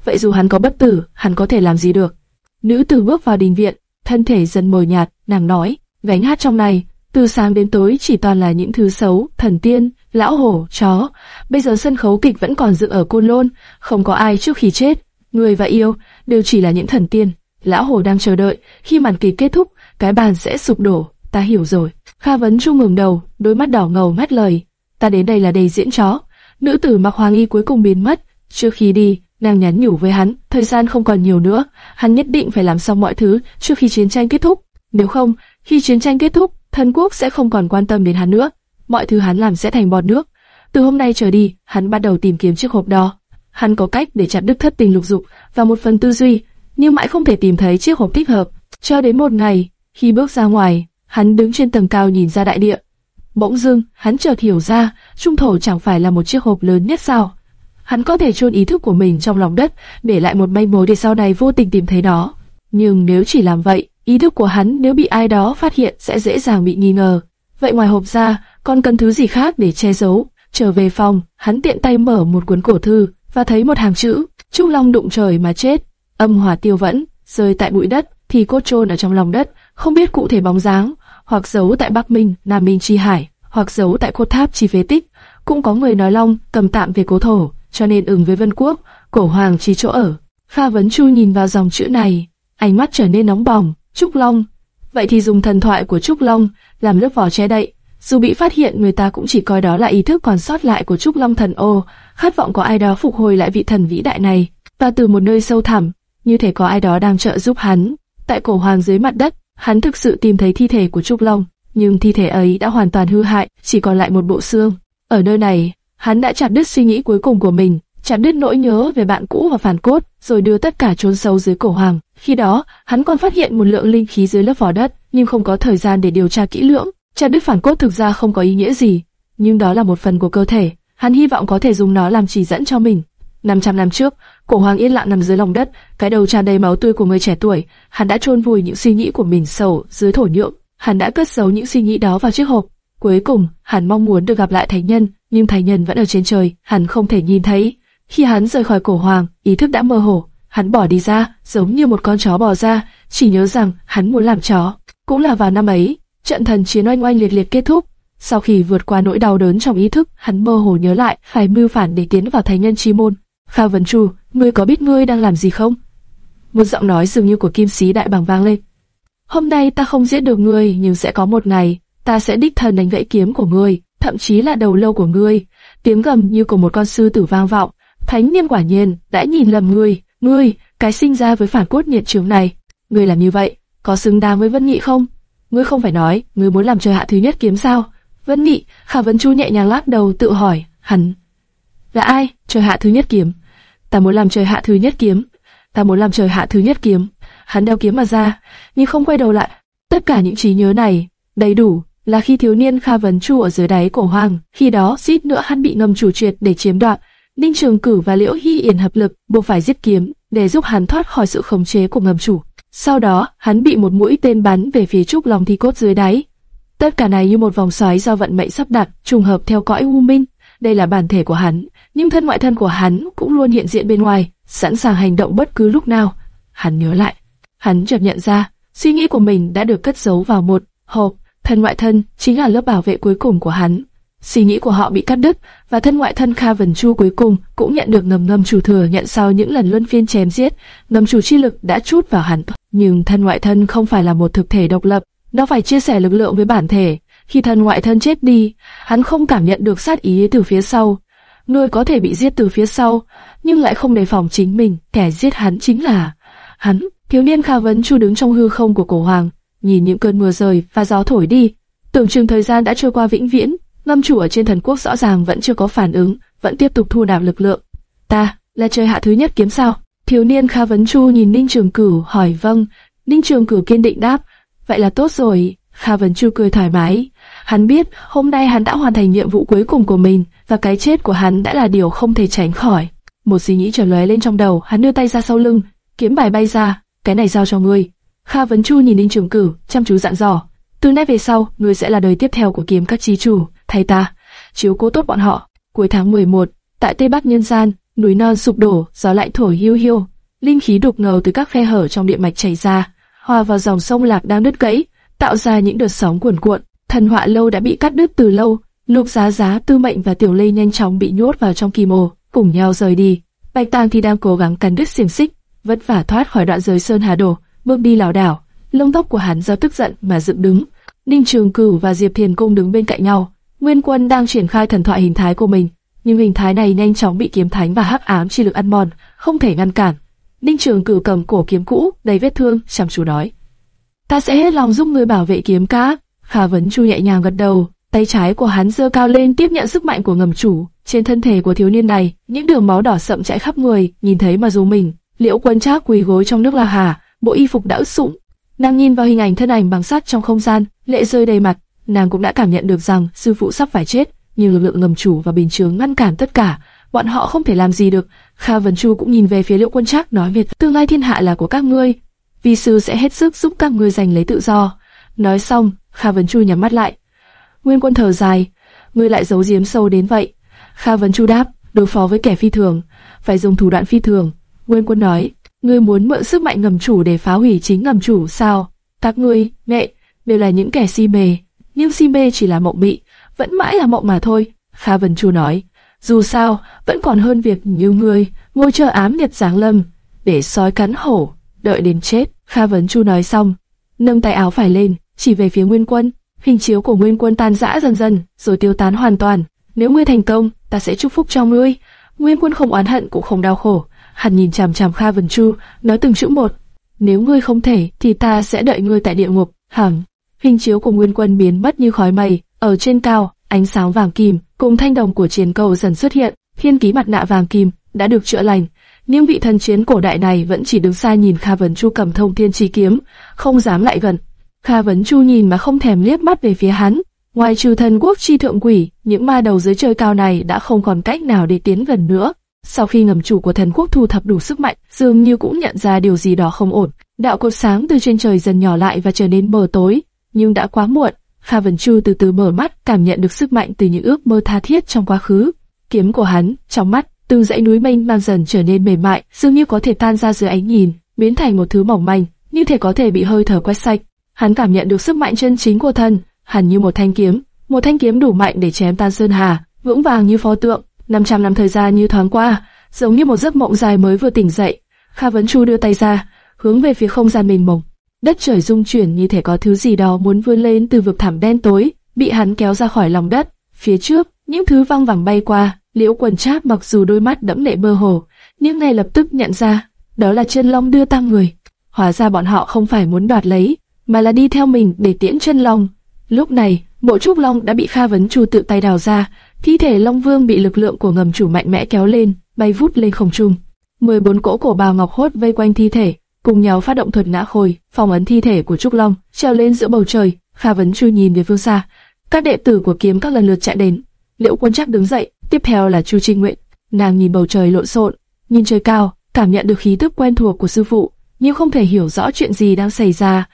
Vậy dù hắn có bất tử, hắn có thể làm gì được? Nữ tử bước vào đình viện, thân thể dần mờ nhạt, nàng nói, gánh hát trong này, từ sáng đến tối chỉ toàn là những thứ xấu, thần tiên, lão hổ, chó. Bây giờ sân khấu kịch vẫn còn dựng ở côn lôn, không có ai trước khi chết. Người và yêu đều chỉ là những thần tiên. Lão hổ đang chờ đợi, khi màn kịch kết thúc, cái bàn sẽ sụp đổ. Ta hiểu rồi. Kha vấn trung ngừng đầu, đôi mắt đỏ ngầu ngắt lời. Ta đến đây là để diễn chó. Nữ tử mặc hoàng y cuối cùng biến mất. Trước khi đi, nàng nhắn nhủ với hắn, thời gian không còn nhiều nữa, hắn nhất định phải làm xong mọi thứ trước khi chiến tranh kết thúc. Nếu không, khi chiến tranh kết thúc, thần quốc sẽ không còn quan tâm đến hắn nữa. Mọi thứ hắn làm sẽ thành bọt nước. Từ hôm nay trở đi, hắn bắt đầu tìm kiếm chiếc hộp đó. Hắn có cách để chặt đứt thất tình lục dục và một phần tư duy, nhưng mãi không thể tìm thấy chiếc hộp thích hợp. Cho đến một ngày, khi bước ra ngoài, hắn đứng trên tầng cao nhìn ra đại địa. Bỗng dưng, hắn chợt hiểu ra, trung thổ chẳng phải là một chiếc hộp lớn nhất sao? Hắn có thể chôn ý thức của mình trong lòng đất, để lại một manh mối để sau này vô tình tìm thấy nó. Nhưng nếu chỉ làm vậy, ý thức của hắn nếu bị ai đó phát hiện sẽ dễ dàng bị nghi ngờ. Vậy ngoài hộp ra, còn cần thứ gì khác để che giấu? Trở về phòng, hắn tiện tay mở một cuốn cổ thư và thấy một hàng chữ: Trúc Long đụng trời mà chết, âm hỏa tiêu vẫn, rơi tại bụi đất, thì cốt chôn ở trong lòng đất, không biết cụ thể bóng dáng, hoặc giấu tại Bắc Minh, Nam Minh chi hải, hoặc giấu tại cốt tháp chi phế tích. Cũng có người nói Long cầm tạm về cố thổ, cho nên ứng với Vân Quốc, cổ hoàng chi chỗ ở. Kha Vấn Chu nhìn vào dòng chữ này, ánh mắt trở nên nóng bỏng. Trúc Long, vậy thì dùng thần thoại của Trúc Long làm lớp vỏ che đậy. Dù bị phát hiện, người ta cũng chỉ coi đó là ý thức còn sót lại của Trúc Long thần ô, khát vọng có ai đó phục hồi lại vị thần vĩ đại này. Và từ một nơi sâu thẳm, như thể có ai đó đang trợ giúp hắn. Tại cổ hoàng dưới mặt đất, hắn thực sự tìm thấy thi thể của Trúc Long, nhưng thi thể ấy đã hoàn toàn hư hại, chỉ còn lại một bộ xương. Ở nơi này, hắn đã chặt đứt suy nghĩ cuối cùng của mình, chặt đứt nỗi nhớ về bạn cũ và phản cốt, rồi đưa tất cả trốn sâu dưới cổ hoàng. Khi đó, hắn còn phát hiện một lượng linh khí dưới lớp vỏ đất, nhưng không có thời gian để điều tra kỹ lưỡng. Chặt đứt phản cốt thực ra không có ý nghĩa gì, nhưng đó là một phần của cơ thể. Hắn hy vọng có thể dùng nó làm chỉ dẫn cho mình. 500 năm trước, cổ hoàng yên lặng nằm dưới lòng đất, cái đầu tràn đầy máu tươi của người trẻ tuổi. Hắn đã chôn vùi những suy nghĩ của mình sâu dưới thổ nhưỡng. Hắn đã cất giấu những suy nghĩ đó vào chiếc hộp. Cuối cùng, hắn mong muốn được gặp lại thánh nhân, nhưng thánh nhân vẫn ở trên trời, hắn không thể nhìn thấy. Khi hắn rời khỏi cổ hoàng, ý thức đã mơ hồ, hắn bỏ đi ra, giống như một con chó bỏ ra, chỉ nhớ rằng hắn muốn làm chó. Cũng là vào năm ấy, trận thần chiến oanh oanh liệt liệt kết thúc. Sau khi vượt qua nỗi đau đớn trong ý thức, hắn mơ hồ nhớ lại phải mưu phản để tiến vào thánh nhân chi môn. Kha Vấn Chu, ngươi có biết ngươi đang làm gì không? Một giọng nói dường như của kim sĩ đại bàng vang lên. Hôm nay ta không giết được ngươi, nhưng sẽ có một ngày, ta sẽ đích thân đánh gãy kiếm của ngươi, thậm chí là đầu lâu của ngươi. Tiếng gầm như của một con sư tử vang vọng. Thánh niên quả nhiên đã nhìn lầm ngươi, ngươi, cái sinh ra với phản cốt nhiệt trường này. Ngươi làm như vậy, có xứng đáng với Vân Nghị không? Ngươi không phải nói, ngươi muốn làm trời hạ thứ nhất kiếm sao? Vân Nghị, Khả Vân Chu nhẹ nhàng lắc đầu tự hỏi, hắn là ai? Trời hạ thứ nhất kiếm. Ta muốn làm trời hạ thứ nhất kiếm. Ta muốn làm trời hạ thứ nhất kiếm. Hắn đeo kiếm mà ra, nhưng không quay đầu lại. Tất cả những trí nhớ này, đầy đủ, là khi thiếu niên Kha Vấn Chu ở dưới đáy cổ hoàng. Khi đó, suýt nữa hắn bị ngầm chủ triệt để chiếm đoạt. Ninh Trường Cử và Liễu Hy Yển hợp lực, buộc phải giết kiếm, để giúp hắn thoát khỏi sự khống chế của ngầm chủ. Sau đó, hắn bị một mũi tên bắn về phía trúc lòng thi cốt dưới đáy. Tất cả này như một vòng xoáy do vận mệnh sắp đặt, trùng hợp theo cõi u minh. Đây là bản thể của hắn, nhưng thân ngoại thân của hắn cũng luôn hiện diện bên ngoài, sẵn sàng hành động bất cứ lúc nào. Hắn nhớ lại, hắn chợt nhận ra, suy nghĩ của mình đã được cất giấu vào một hộp. Thân ngoại thân chính là lớp bảo vệ cuối cùng của hắn. Suy nghĩ của họ bị cắt đứt, và thân ngoại thân Kha Vân Chu cuối cùng cũng nhận được ngầm ngầm chủ thừa nhận sau những lần luân phiên chém giết, ngầm chủ chi lực đã chút vào hắn. Nhưng thân ngoại thân không phải là một thực thể độc lập, nó phải chia sẻ lực lượng với bản thể. Khi thân ngoại thân chết đi, hắn không cảm nhận được sát ý từ phía sau. Người có thể bị giết từ phía sau, nhưng lại không đề phòng chính mình, kẻ giết hắn chính là hắn. Thiếu niên Kha Vân Chu đứng trong hư không của cổ hoàng, nhìn những cơn mưa rơi và gió thổi đi. Tưởng chừng thời gian đã trôi qua vĩnh viễn, ngâm chủ ở trên thần quốc rõ ràng vẫn chưa có phản ứng, vẫn tiếp tục thu nạp lực lượng. Ta, là trời hạ thứ nhất kiếm sao? Thiếu niên Kha Vấn Chu nhìn Ninh Trường Cửu hỏi vâng, Ninh Trường Cửu kiên định đáp, vậy là tốt rồi. Kha Vấn Chu cười thoải mái, hắn biết hôm nay hắn đã hoàn thành nhiệm vụ cuối cùng của mình và cái chết của hắn đã là điều không thể tránh khỏi. Một suy nghĩ trở lóe lên trong đầu, hắn đưa tay ra sau lưng, kiếm bài bay ra, cái này giao cho ngươi. Kha Vấn Chu nhìn Ninh Trường Cửu, chăm chú dặn dò, từ nay về sau, ngươi sẽ là đời tiếp theo của kiếm các chi chủ, thay ta, chiếu cố tốt bọn họ. Cuối tháng 11, tại Tây Bắc nhân gian, núi non sụp đổ, gió lạnh thổi hiu hiu, linh khí đục ngầu từ các khe hở trong địa mạch chảy ra, hòa vào dòng sông lạc đang đứt gãy, tạo ra những đợt sóng cuồn cuộn. Thần họa lâu đã bị cắt đứt từ lâu, Lục Giá Giá, Tư Mệnh và Tiểu Lê nhanh chóng bị nhốt vào trong kỳ mồ, cùng nhau rời đi. Bạch Tàng thì đang cố gắng cắn đứt xiềng xích, vất vả thoát khỏi đoạn giới sơn hà đổ, bước đi lảo đảo. Lông tóc của hắn do tức giận mà dựng đứng. Ninh Trường Cửu và Diệp Thiền Cung đứng bên cạnh nhau. Nguyên Quân đang triển khai thần thoại hình thái của mình, nhưng hình thái này nhanh chóng bị kiếm thánh và hắc ám chi lực ăn mòn, không thể ngăn cản. Ninh Trường cử cầm cổ kiếm cũ, đầy vết thương, chăm chú nói: "Ta sẽ hết lòng giúp ngươi bảo vệ kiếm cá." Khả Vấn Chu nhẹ nhàng gật đầu, tay trái của hắn giơ cao lên tiếp nhận sức mạnh của ngầm chủ. Trên thân thể của thiếu niên này, những đường máu đỏ sậm chảy khắp người, nhìn thấy mà dù mình. Liễu Quân Trác quỳ gối trong nước La Hà, bộ y phục đã ướt sũng. Nàng nhìn vào hình ảnh thân ảnh bằng sắt trong không gian, lệ rơi đầy mặt. Nàng cũng đã cảm nhận được rằng sư phụ sắp phải chết, nhưng lực lượng ngầm chủ và bình chướng ngăn cản tất cả. Bọn họ không thể làm gì được. Kha Vân Chu cũng nhìn về phía Liễu Quân Trác nói về tương lai thiên hạ là của các ngươi, vi sư sẽ hết sức giúp các ngươi giành lấy tự do. Nói xong, Kha Vân Chu nhắm mắt lại. Nguyên Quân thở dài, ngươi lại giấu giếm sâu đến vậy. Kha Vân Chu đáp, đối phó với kẻ phi thường, phải dùng thủ đoạn phi thường. Nguyên Quân nói, ngươi muốn mượn sức mạnh ngầm chủ để phá hủy chính ngầm chủ sao? Các ngươi, mẹ, đều là những kẻ si mê, nhưng si mê chỉ là mộng mị, vẫn mãi là mộng mà thôi. Kha Vân Chu nói, dù sao, vẫn còn hơn việc như ngươi ngồi chờ ám liệt giáng lâm, để sói cắn hổ, đợi đến chết. Kha Vân Chu nói xong, nâng tay áo phải lên, chỉ về phía Nguyên Quân. Hình chiếu của Nguyên Quân tan rã dần dần, rồi tiêu tán hoàn toàn. Nếu ngươi thành công, ta sẽ chúc phúc cho ngươi. Nguyên Quân không oán hận cũng không đau khổ. Hắn nhìn chằm chằm Kha Vân Chu, nói từng chữ một. Nếu ngươi không thể, thì ta sẽ đợi ngươi tại địa ngục. Hằng. Hình chiếu của Nguyên Quân biến mất như khói mây. Ở trên cao, ánh sáng vàng kim cùng thanh đồng của chiến cầu dần xuất hiện. Thiên ký mặt nạ vàng kim đã được chữa lành, nhưng vị thần chiến cổ đại này vẫn chỉ đứng xa nhìn Kha Vấn Chu cầm thông thiên chi kiếm, không dám lại gần. Kha Vấn Chu nhìn mà không thèm liếc mắt về phía hắn. Ngoài trừ thần quốc chi thượng quỷ, những ma đầu dưới trời cao này đã không còn cách nào để tiến gần nữa. Sau khi ngầm chủ của thần quốc thu thập đủ sức mạnh, dường như cũng nhận ra điều gì đó không ổn. Đạo cột sáng từ trên trời dần nhỏ lại và trở nên mờ tối, nhưng đã quá muộn. Kha Vân Chu từ từ mở mắt, cảm nhận được sức mạnh từ những ước mơ tha thiết trong quá khứ. Kiếm của hắn, trong mắt, từ dãy núi mênh mang dần trở nên mềm mại, dường như có thể tan ra dưới ánh nhìn, biến thành một thứ mỏng manh, như thể có thể bị hơi thở quét sạch. Hắn cảm nhận được sức mạnh chân chính của thân, hẳn như một thanh kiếm, một thanh kiếm đủ mạnh để chém tan sơn hà, vững vàng như pho tượng. 500 năm thời gian như thoáng qua, giống như một giấc mộng dài mới vừa tỉnh dậy. Kha Vấn Chu đưa tay ra, hướng về phía không gian mênh mông. Đất trời rung chuyển như thể có thứ gì đó muốn vươn lên từ vực thẳm đen tối, bị hắn kéo ra khỏi lòng đất. Phía trước, những thứ văng vẳng bay qua, Liễu Quần tráp mặc dù đôi mắt đẫm lệ mơ hồ, nhưng ngay lập tức nhận ra, đó là chân long đưa tăng người. Hóa ra bọn họ không phải muốn đoạt lấy, mà là đi theo mình để tiễn chân long. Lúc này, bộ trúc long đã bị Kha Vấn Chu tự tay đào ra, thi thể Long Vương bị lực lượng của ngầm chủ mạnh mẽ kéo lên, bay vút lên không trung. 14 cỗ cổ bào ngọc hốt vây quanh thi thể, cùng nhau phát động thuật ngã khôi, phong ấn thi thể của trúc long, treo lên giữa bầu trời. Kha Vấn Chu nhìn về phương xa, các đệ tử của kiếm các lần lượt chạy đến. Liễu Quân chắc đứng dậy, tiếp theo là Chu Trinh Nguyện. Nàng nhìn bầu trời lộn xộn, nhìn trời cao, cảm nhận được khí tức quen thuộc của sư phụ, nhưng không thể hiểu rõ chuyện gì đang xảy ra.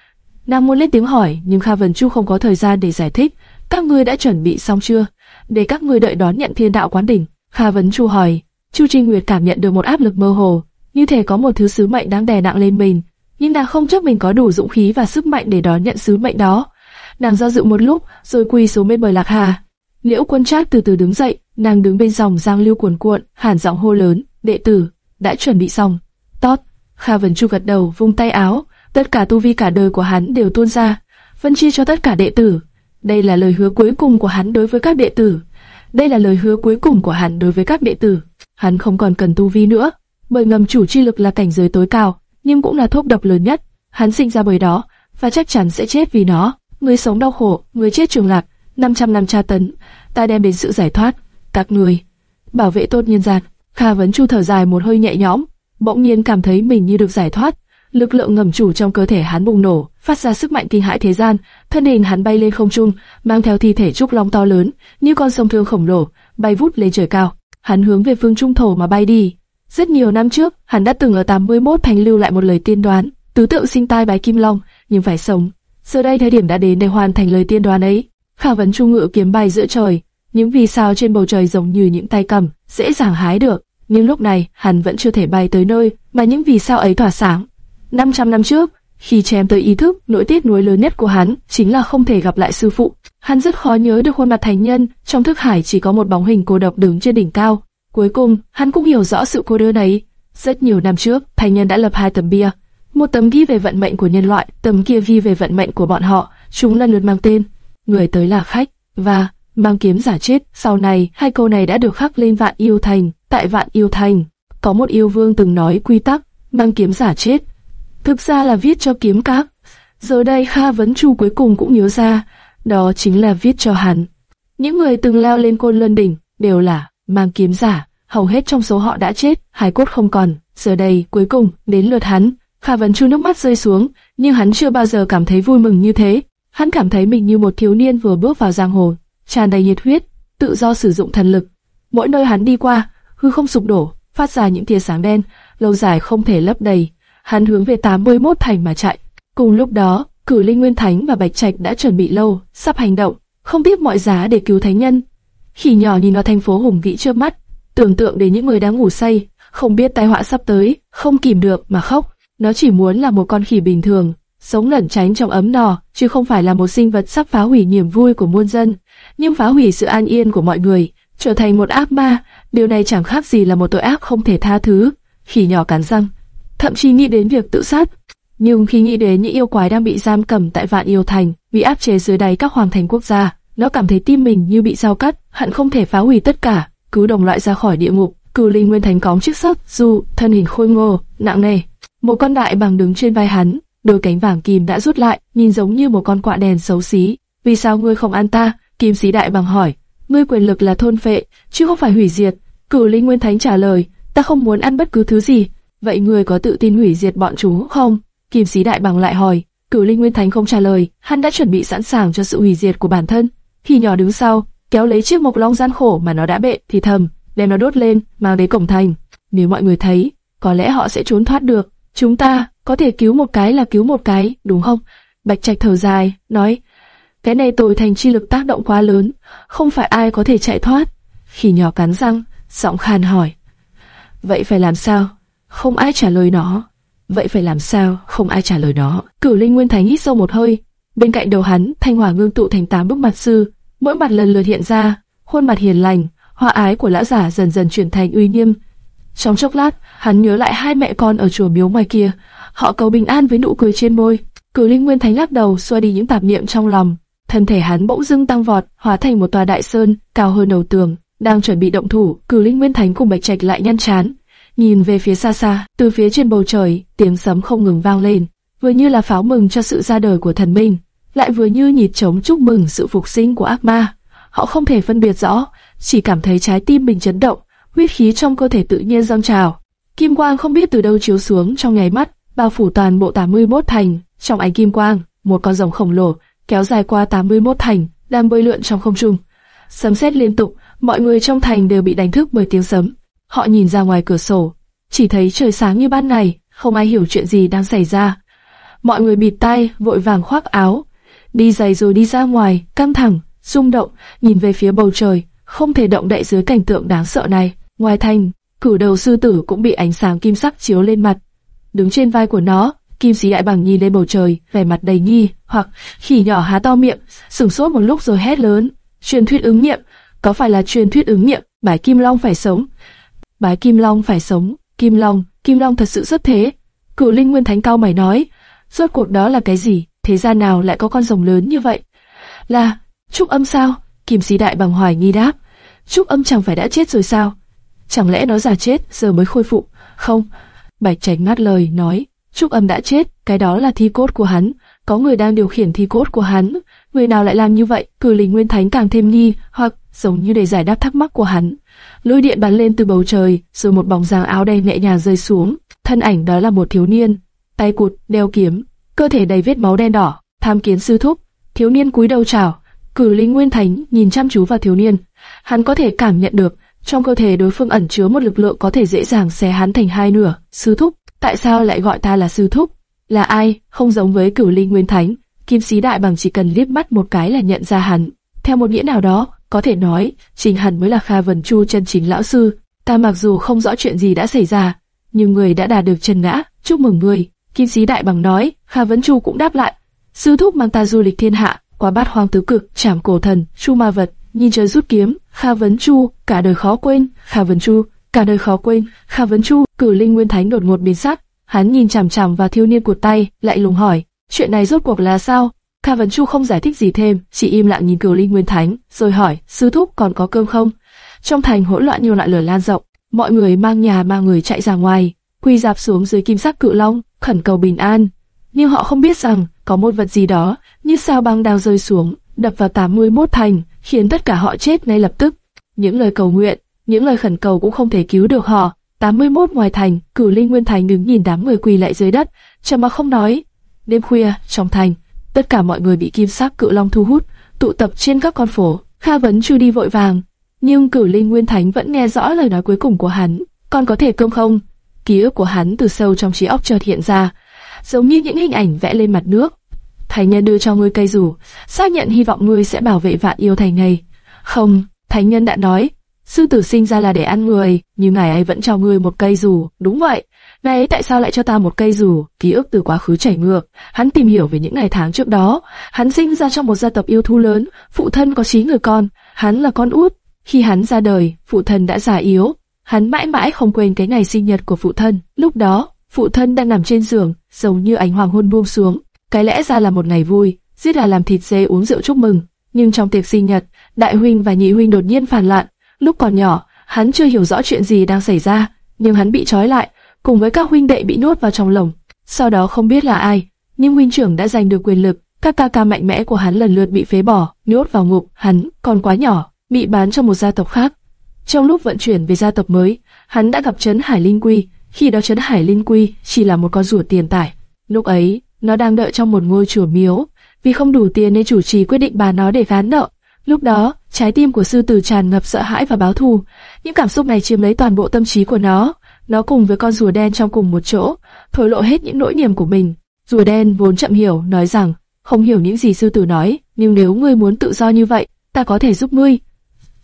Nàng muốn lên tiếng hỏi, nhưng Kha vấn Chu không có thời gian để giải thích. Các ngươi đã chuẩn bị xong chưa? Để các ngươi đợi đón nhận thiên đạo quán đỉnh. Kha vấn Chu hỏi. Chu Trinh Nguyệt cảm nhận được một áp lực mơ hồ, như thể có một thứ sứ mệnh đang đè nặng lên mình. Nhưng nàng không chắc mình có đủ dũng khí và sức mạnh để đón nhận sứ mệnh đó. Nàng do dự một lúc, rồi quỳ xuống bên bờ lạc hà. Liễu Quân Trác từ từ đứng dậy, nàng đứng bên dòng giang lưu cuồn cuộn, hàn giọng hô lớn, đệ tử, đã chuẩn bị xong. Tốt. Kha Vân Chu gật đầu, vung tay áo, tất cả tu vi cả đời của hắn đều tuôn ra, phân chia cho tất cả đệ tử. Đây là lời hứa cuối cùng của hắn đối với các đệ tử. Đây là lời hứa cuối cùng của hắn đối với các đệ tử. Hắn không còn cần tu vi nữa, bởi ngầm chủ chi lực là cảnh giới tối cao, nhưng cũng là thuốc độc lớn nhất. Hắn sinh ra bởi đó, và chắc chắn sẽ chết vì nó. Người sống đau khổ, người chết trường lạc, 500 năm tra tấn, ta đem đến sự giải thoát. Các người, bảo vệ tốt nhân gian. Kha Vấn Chu thở dài một hơi nhẹ nhõm, bỗng nhiên cảm thấy mình như được giải thoát. Lực lượng ngầm chủ trong cơ thể hắn bùng nổ, phát ra sức mạnh kinh hãi thế gian. Thân hình hắn bay lên không trung, mang theo thi thể trúc long to lớn, như con sông thương khổng lồ, bay vút lên trời cao. Hắn hướng về phương trung thổ mà bay đi. Rất nhiều năm trước, hắn đã từng ở 81 thành lưu lại một lời tiên đoán, tứ tượng sinh tai bái kim long, nhưng phải sống. Giờ đây thời điểm đã đến để hoàn thành lời tiên đoán ấy. Khả vấn trung ngự kiếm bay giữa trời, những vì sao trên bầu trời giống như những tay cầm, dễ dàng hái được. Nhưng lúc này, hắn vẫn chưa thể bay tới nơi mà những vì sao ấy tỏa sáng. 500 năm trước, khi chém tới ý thức, nỗi tiếc nuối lớn nhất của hắn chính là không thể gặp lại sư phụ. Hắn rất khó nhớ được khuôn mặt thành nhân, trong thức hải chỉ có một bóng hình cô độc đứng trên đỉnh cao. Cuối cùng, hắn cũng hiểu rõ sự cô đơn ấy. Rất nhiều năm trước, thành nhân đã lập hai tấm bia. Một tấm ghi về vận mệnh của nhân loại, tấm kia ghi về vận mệnh của bọn họ. Chúng lần lượt mang tên, người tới là khách, và mang kiếm giả chết. Sau này, hai câu này đã được khắc lên vạn yêu thành. Tại vạn yêu thành, có một yêu vương từng nói quy tắc, mang kiếm giả chết. Thực ra là viết cho kiếm các. Giờ đây Kha Vấn Chu cuối cùng cũng nhớ ra, đó chính là viết cho hắn. Những người từng leo lên côn lân đỉnh đều là mang kiếm giả, hầu hết trong số họ đã chết, hài cốt không còn. Giờ đây cuối cùng đến lượt hắn, Kha Vấn Chu nước mắt rơi xuống, nhưng hắn chưa bao giờ cảm thấy vui mừng như thế. Hắn cảm thấy mình như một thiếu niên vừa bước vào giang hồ, tràn đầy nhiệt huyết, tự do sử dụng thần lực. Mỗi nơi hắn đi qua, hư không sụp đổ, phát ra những tia sáng đen, lâu dài không thể lấp đầy. Hắn hướng về 81 thành mà chạy. Cùng lúc đó, Cử Linh Nguyên Thánh và Bạch Trạch đã chuẩn bị lâu, sắp hành động, không biết mọi giá để cứu thánh nhân. Khỉ nhỏ nhìn vào thành phố hùng vĩ trước mắt, tưởng tượng đến những người đang ngủ say, không biết tai họa sắp tới, không kìm được mà khóc. Nó chỉ muốn là một con khỉ bình thường, sống lẩn tránh trong ấm nò, chứ không phải là một sinh vật sắp phá hủy niềm vui của muôn dân, nhưng phá hủy sự an yên của mọi người, trở thành một ác ma. Điều này chẳng khác gì là một tội ác không thể tha thứ. Khỉ nhỏ cắn răng, thậm chí nghĩ đến việc tự sát. Nhưng khi nghĩ đến những yêu quái đang bị giam cầm tại vạn yêu thành, bị áp chế dưới đáy các hoàng thành quốc gia, nó cảm thấy tim mình như bị dao cắt, hận không thể phá hủy tất cả, cứu đồng loại ra khỏi địa ngục. Cửu Linh Nguyên Thánh cóng chiếc sắt, dù thân hình khôi ngô, nặng nề. Một con đại bằng đứng trên vai hắn, đôi cánh vàng kim đã rút lại, nhìn giống như một con quạ đèn xấu xí. Vì sao ngươi không ăn ta? Kim sĩ đại bằng hỏi. Ngươi quyền lực là thôn phệ, chứ không phải hủy diệt. Cửu Linh Nguyên Thánh trả lời, ta không muốn ăn bất cứ thứ gì. Vậy ngươi có tự tin hủy diệt bọn chúng không? Kim sĩ đại bằng lại hỏi. Cửu Linh Nguyên Thánh không trả lời, hắn đã chuẩn bị sẵn sàng cho sự hủy diệt của bản thân. Khi nhỏ đứng sau, kéo lấy chiếc mộc long gian khổ mà nó đã bệ thì thầm, đem nó đốt lên, mang đến cổng thành. Nếu mọi người thấy, có lẽ họ sẽ trốn thoát được. Chúng ta có thể cứu một cái là cứu một cái, đúng không? Bạch Trạch thở dài, nói, cái này tội thành chi lực tác động quá lớn, không phải ai có thể chạy thoát. Khi nhỏ cắn răng, giọng khàn hỏi, vậy phải làm sao? Không ai trả lời nó. Vậy phải làm sao? Không ai trả lời nó. Cửu Linh Nguyên Thánh hít sâu một hơi, bên cạnh đầu hắn, thanh hỏa ngưng tụ thành tám bức mặt sư, mỗi mặt lần lượt hiện ra, khuôn mặt hiền lành, hoa ái của lão giả dần dần chuyển thành uy nghiêm. Trong chốc lát, hắn nhớ lại hai mẹ con ở chùa miếu ngoài kia, họ cầu bình an với nụ cười trên môi. Cửu Linh Nguyên Thánh lắc đầu xua đi những tạp niệm trong lòng, thân thể hắn bỗng dưng tăng vọt, hóa thành một tòa đại sơn, cao hơn đầu tường, đang chuẩn bị động thủ. Cửu Linh Nguyên Thánh cùng Bạch Trạch lại nhăn chán, nhìn về phía xa xa, từ phía trên bầu trời, tiếng sấm không ngừng vang lên, vừa như là pháo mừng cho sự ra đời của thần minh, lại vừa như nhịp trống chúc mừng sự phục sinh của ác ma. Họ không thể phân biệt rõ, chỉ cảm thấy trái tim mình chấn động, huyết khí trong cơ thể tự nhiên dâng trào. Kim quang không biết từ đâu chiếu xuống trong nháy mắt, bao phủ toàn bộ 81 thành. Trong ánh kim quang, một con rồng khổng lồ kéo dài qua 81 thành đang bơi lượn trong không trung. Sấm sét liên tục, mọi người trong thành đều bị đánh thức bởi tiếng sấm. Họ nhìn ra ngoài cửa sổ, chỉ thấy trời sáng như ban ngày, không ai hiểu chuyện gì đang xảy ra. Mọi người bịt tay, vội vàng khoác áo, đi giày rồi đi ra ngoài, căng thẳng, rung động, nhìn về phía bầu trời, không thể động đậy dưới cảnh tượng đáng sợ này. Ngoài thành, cử đầu sư tử cũng bị ánh sáng kim sắc chiếu lên mặt. Đứng trên vai của nó, kim sĩ đại bằng nhìn lên bầu trời, vẻ mặt đầy nghi, hoặc khỉ nhỏ há to miệng, sửng sốt một lúc rồi hét lớn. Truyền thuyết ứng nghiệm, có phải là truyền thuyết ứng nghiệm, bái kim long phải sống. Bái kim long phải sống, kim long, kim long thật sự rất thế. Cửu linh nguyên thánh cao mày nói, rốt cuộc đó là cái gì, thế gian nào lại có con rồng lớn như vậy? Là, Trúc Âm sao? Kim Sĩ Đại bằng hoài nghi đáp. Trúc Âm chẳng phải đã chết rồi sao? Chẳng lẽ nó già chết giờ mới khôi phục? Không. Bạch Trạch ngắt lời nói, Trúc Âm đã chết, cái đó là thi cốt của hắn, có người đang điều khiển thi cốt của hắn, người nào lại làm như vậy? Cử Linh Nguyên Thánh càng thêm nghi, hoặc giống như để giải đáp thắc mắc của hắn. Lôi điện bắn lên từ bầu trời, rồi một bóng dáng áo đen nhẹ nhàng rơi xuống. Thân ảnh đó là một thiếu niên, tay cụt, đeo kiếm, cơ thể đầy vết máu đen đỏ. Tham kiến sư thúc, thiếu niên cúi đầu chào. Cử Linh Nguyên Thánh nhìn chăm chú vào thiếu niên, hắn có thể cảm nhận được trong cơ thể đối phương ẩn chứa một lực lượng có thể dễ dàng xé hắn thành hai nửa. Sư thúc, tại sao lại gọi ta là sư thúc? Là ai? Không giống với Cửu Linh Nguyên Thánh, Kim Sĩ Đại Bằng chỉ cần liếc mắt một cái là nhận ra hắn. Theo một nghĩa nào đó, có thể nói, Trình hắn mới là Kha Vân Chu chân chính lão sư. Ta mặc dù không rõ chuyện gì đã xảy ra, nhưng người đã đạt được chân ngã, chúc mừng người. Kim Sĩ Đại Bằng nói, Kha vấn Chu cũng đáp lại, sư thúc mang ta du lịch thiên hạ, qua bát hoang tứ cực, trảm cổ thần, chu ma vật, nhìn trời rút kiếm, Kha Vấn Chu, cả đời khó quên, Kha Vấn Chu, cả đời khó quên, Kha Vấn Chu, cử linh nguyên thánh đột ngột biến sắc, hắn nhìn chằm chằm vào thiếu niên cụt tay, lại lùng hỏi, chuyện này rốt cuộc là sao? Kha Vấn Chu không giải thích gì thêm, chỉ im lặng nhìn cử linh nguyên thánh, rồi hỏi, sư thúc còn có cơm không? Trong thành hỗn loạn nhiều loại lửa lan rộng, mọi người mang nhà mang người chạy ra ngoài, quy dạp xuống dưới kim sắc cự long, khẩn cầu bình an. Nhưng họ không biết rằng có một vật gì đó như sao băng đang rơi xuống, đập vào 81 thành, khiến tất cả họ chết ngay lập tức. Những lời cầu nguyện, những lời khẩn cầu cũng không thể cứu được họ. 81 ngoài thành, cửu linh nguyên thành đứng nhìn đám người quỳ lại dưới đất, trầm mà không nói. Đêm khuya, trong thành, tất cả mọi người bị kim sắc cự long thu hút, tụ tập trên các con phố. Kha vấn chu đi vội vàng, nhưng cửu linh nguyên thánh vẫn nghe rõ lời nói cuối cùng của hắn. Con có thể cơm không? Ký ức của hắn từ sâu trong trí óc chợt hiện ra, giống như những hình ảnh vẽ lên mặt nước. Thánh nhân đưa cho ngươi cây rủ, xác nhận hy vọng ngươi sẽ bảo vệ vạn yêu thành này. Không, thánh nhân đã nói, sư tử sinh ra là để ăn người, nhưng ngài ấy vẫn cho ngươi một cây rủ. Đúng vậy, ngài ấy tại sao lại cho ta một cây rủ? Ký ức từ quá khứ chảy ngược, hắn tìm hiểu về những ngày tháng trước đó. Hắn sinh ra trong một gia tộc yêu thú lớn, phụ thân có chín người con, hắn là con út. Khi hắn ra đời, phụ thân đã già yếu, hắn mãi mãi không quên cái ngày sinh nhật của phụ thân. Lúc đó, phụ thân đang nằm trên giường, giống như ánh hoàng hôn buông xuống. Cái lẽ ra là một ngày vui, giết là làm thịt dê uống rượu chúc mừng. Nhưng trong tiệc sinh nhật, đại huynh và nhị huynh đột nhiên phản loạn. Lúc còn nhỏ, hắn chưa hiểu rõ chuyện gì đang xảy ra, nhưng hắn bị trói lại, cùng với các huynh đệ bị nuốt vào trong lồng. Sau đó không biết là ai, nhưng huynh trưởng đã giành được quyền lực. Các ca ca mạnh mẽ của hắn lần lượt bị phế bỏ, nuốt vào ngục. Hắn còn quá nhỏ, bị bán cho một gia tộc khác. Trong lúc vận chuyển về gia tộc mới, hắn đã gặp Trấn Hải Linh Quy. Khi đó Trấn Hải Linh Quy chỉ là một con rùa tiền tải. Lúc ấy, nó đang đợi trong một ngôi chùa miếu, vì không đủ tiền nên chủ trì quyết định bán nó để gán nợ. Lúc đó, trái tim của sư tử tràn ngập sợ hãi và báo thù. Những cảm xúc này chiếm lấy toàn bộ tâm trí của nó. Nó cùng với con rùa đen trong cùng một chỗ, thổ lộ hết những nỗi niềm của mình. Rùa đen vốn chậm hiểu, nói rằng, không hiểu những gì sư tử nói, nhưng nếu ngươi muốn tự do như vậy, ta có thể giúp ngươi.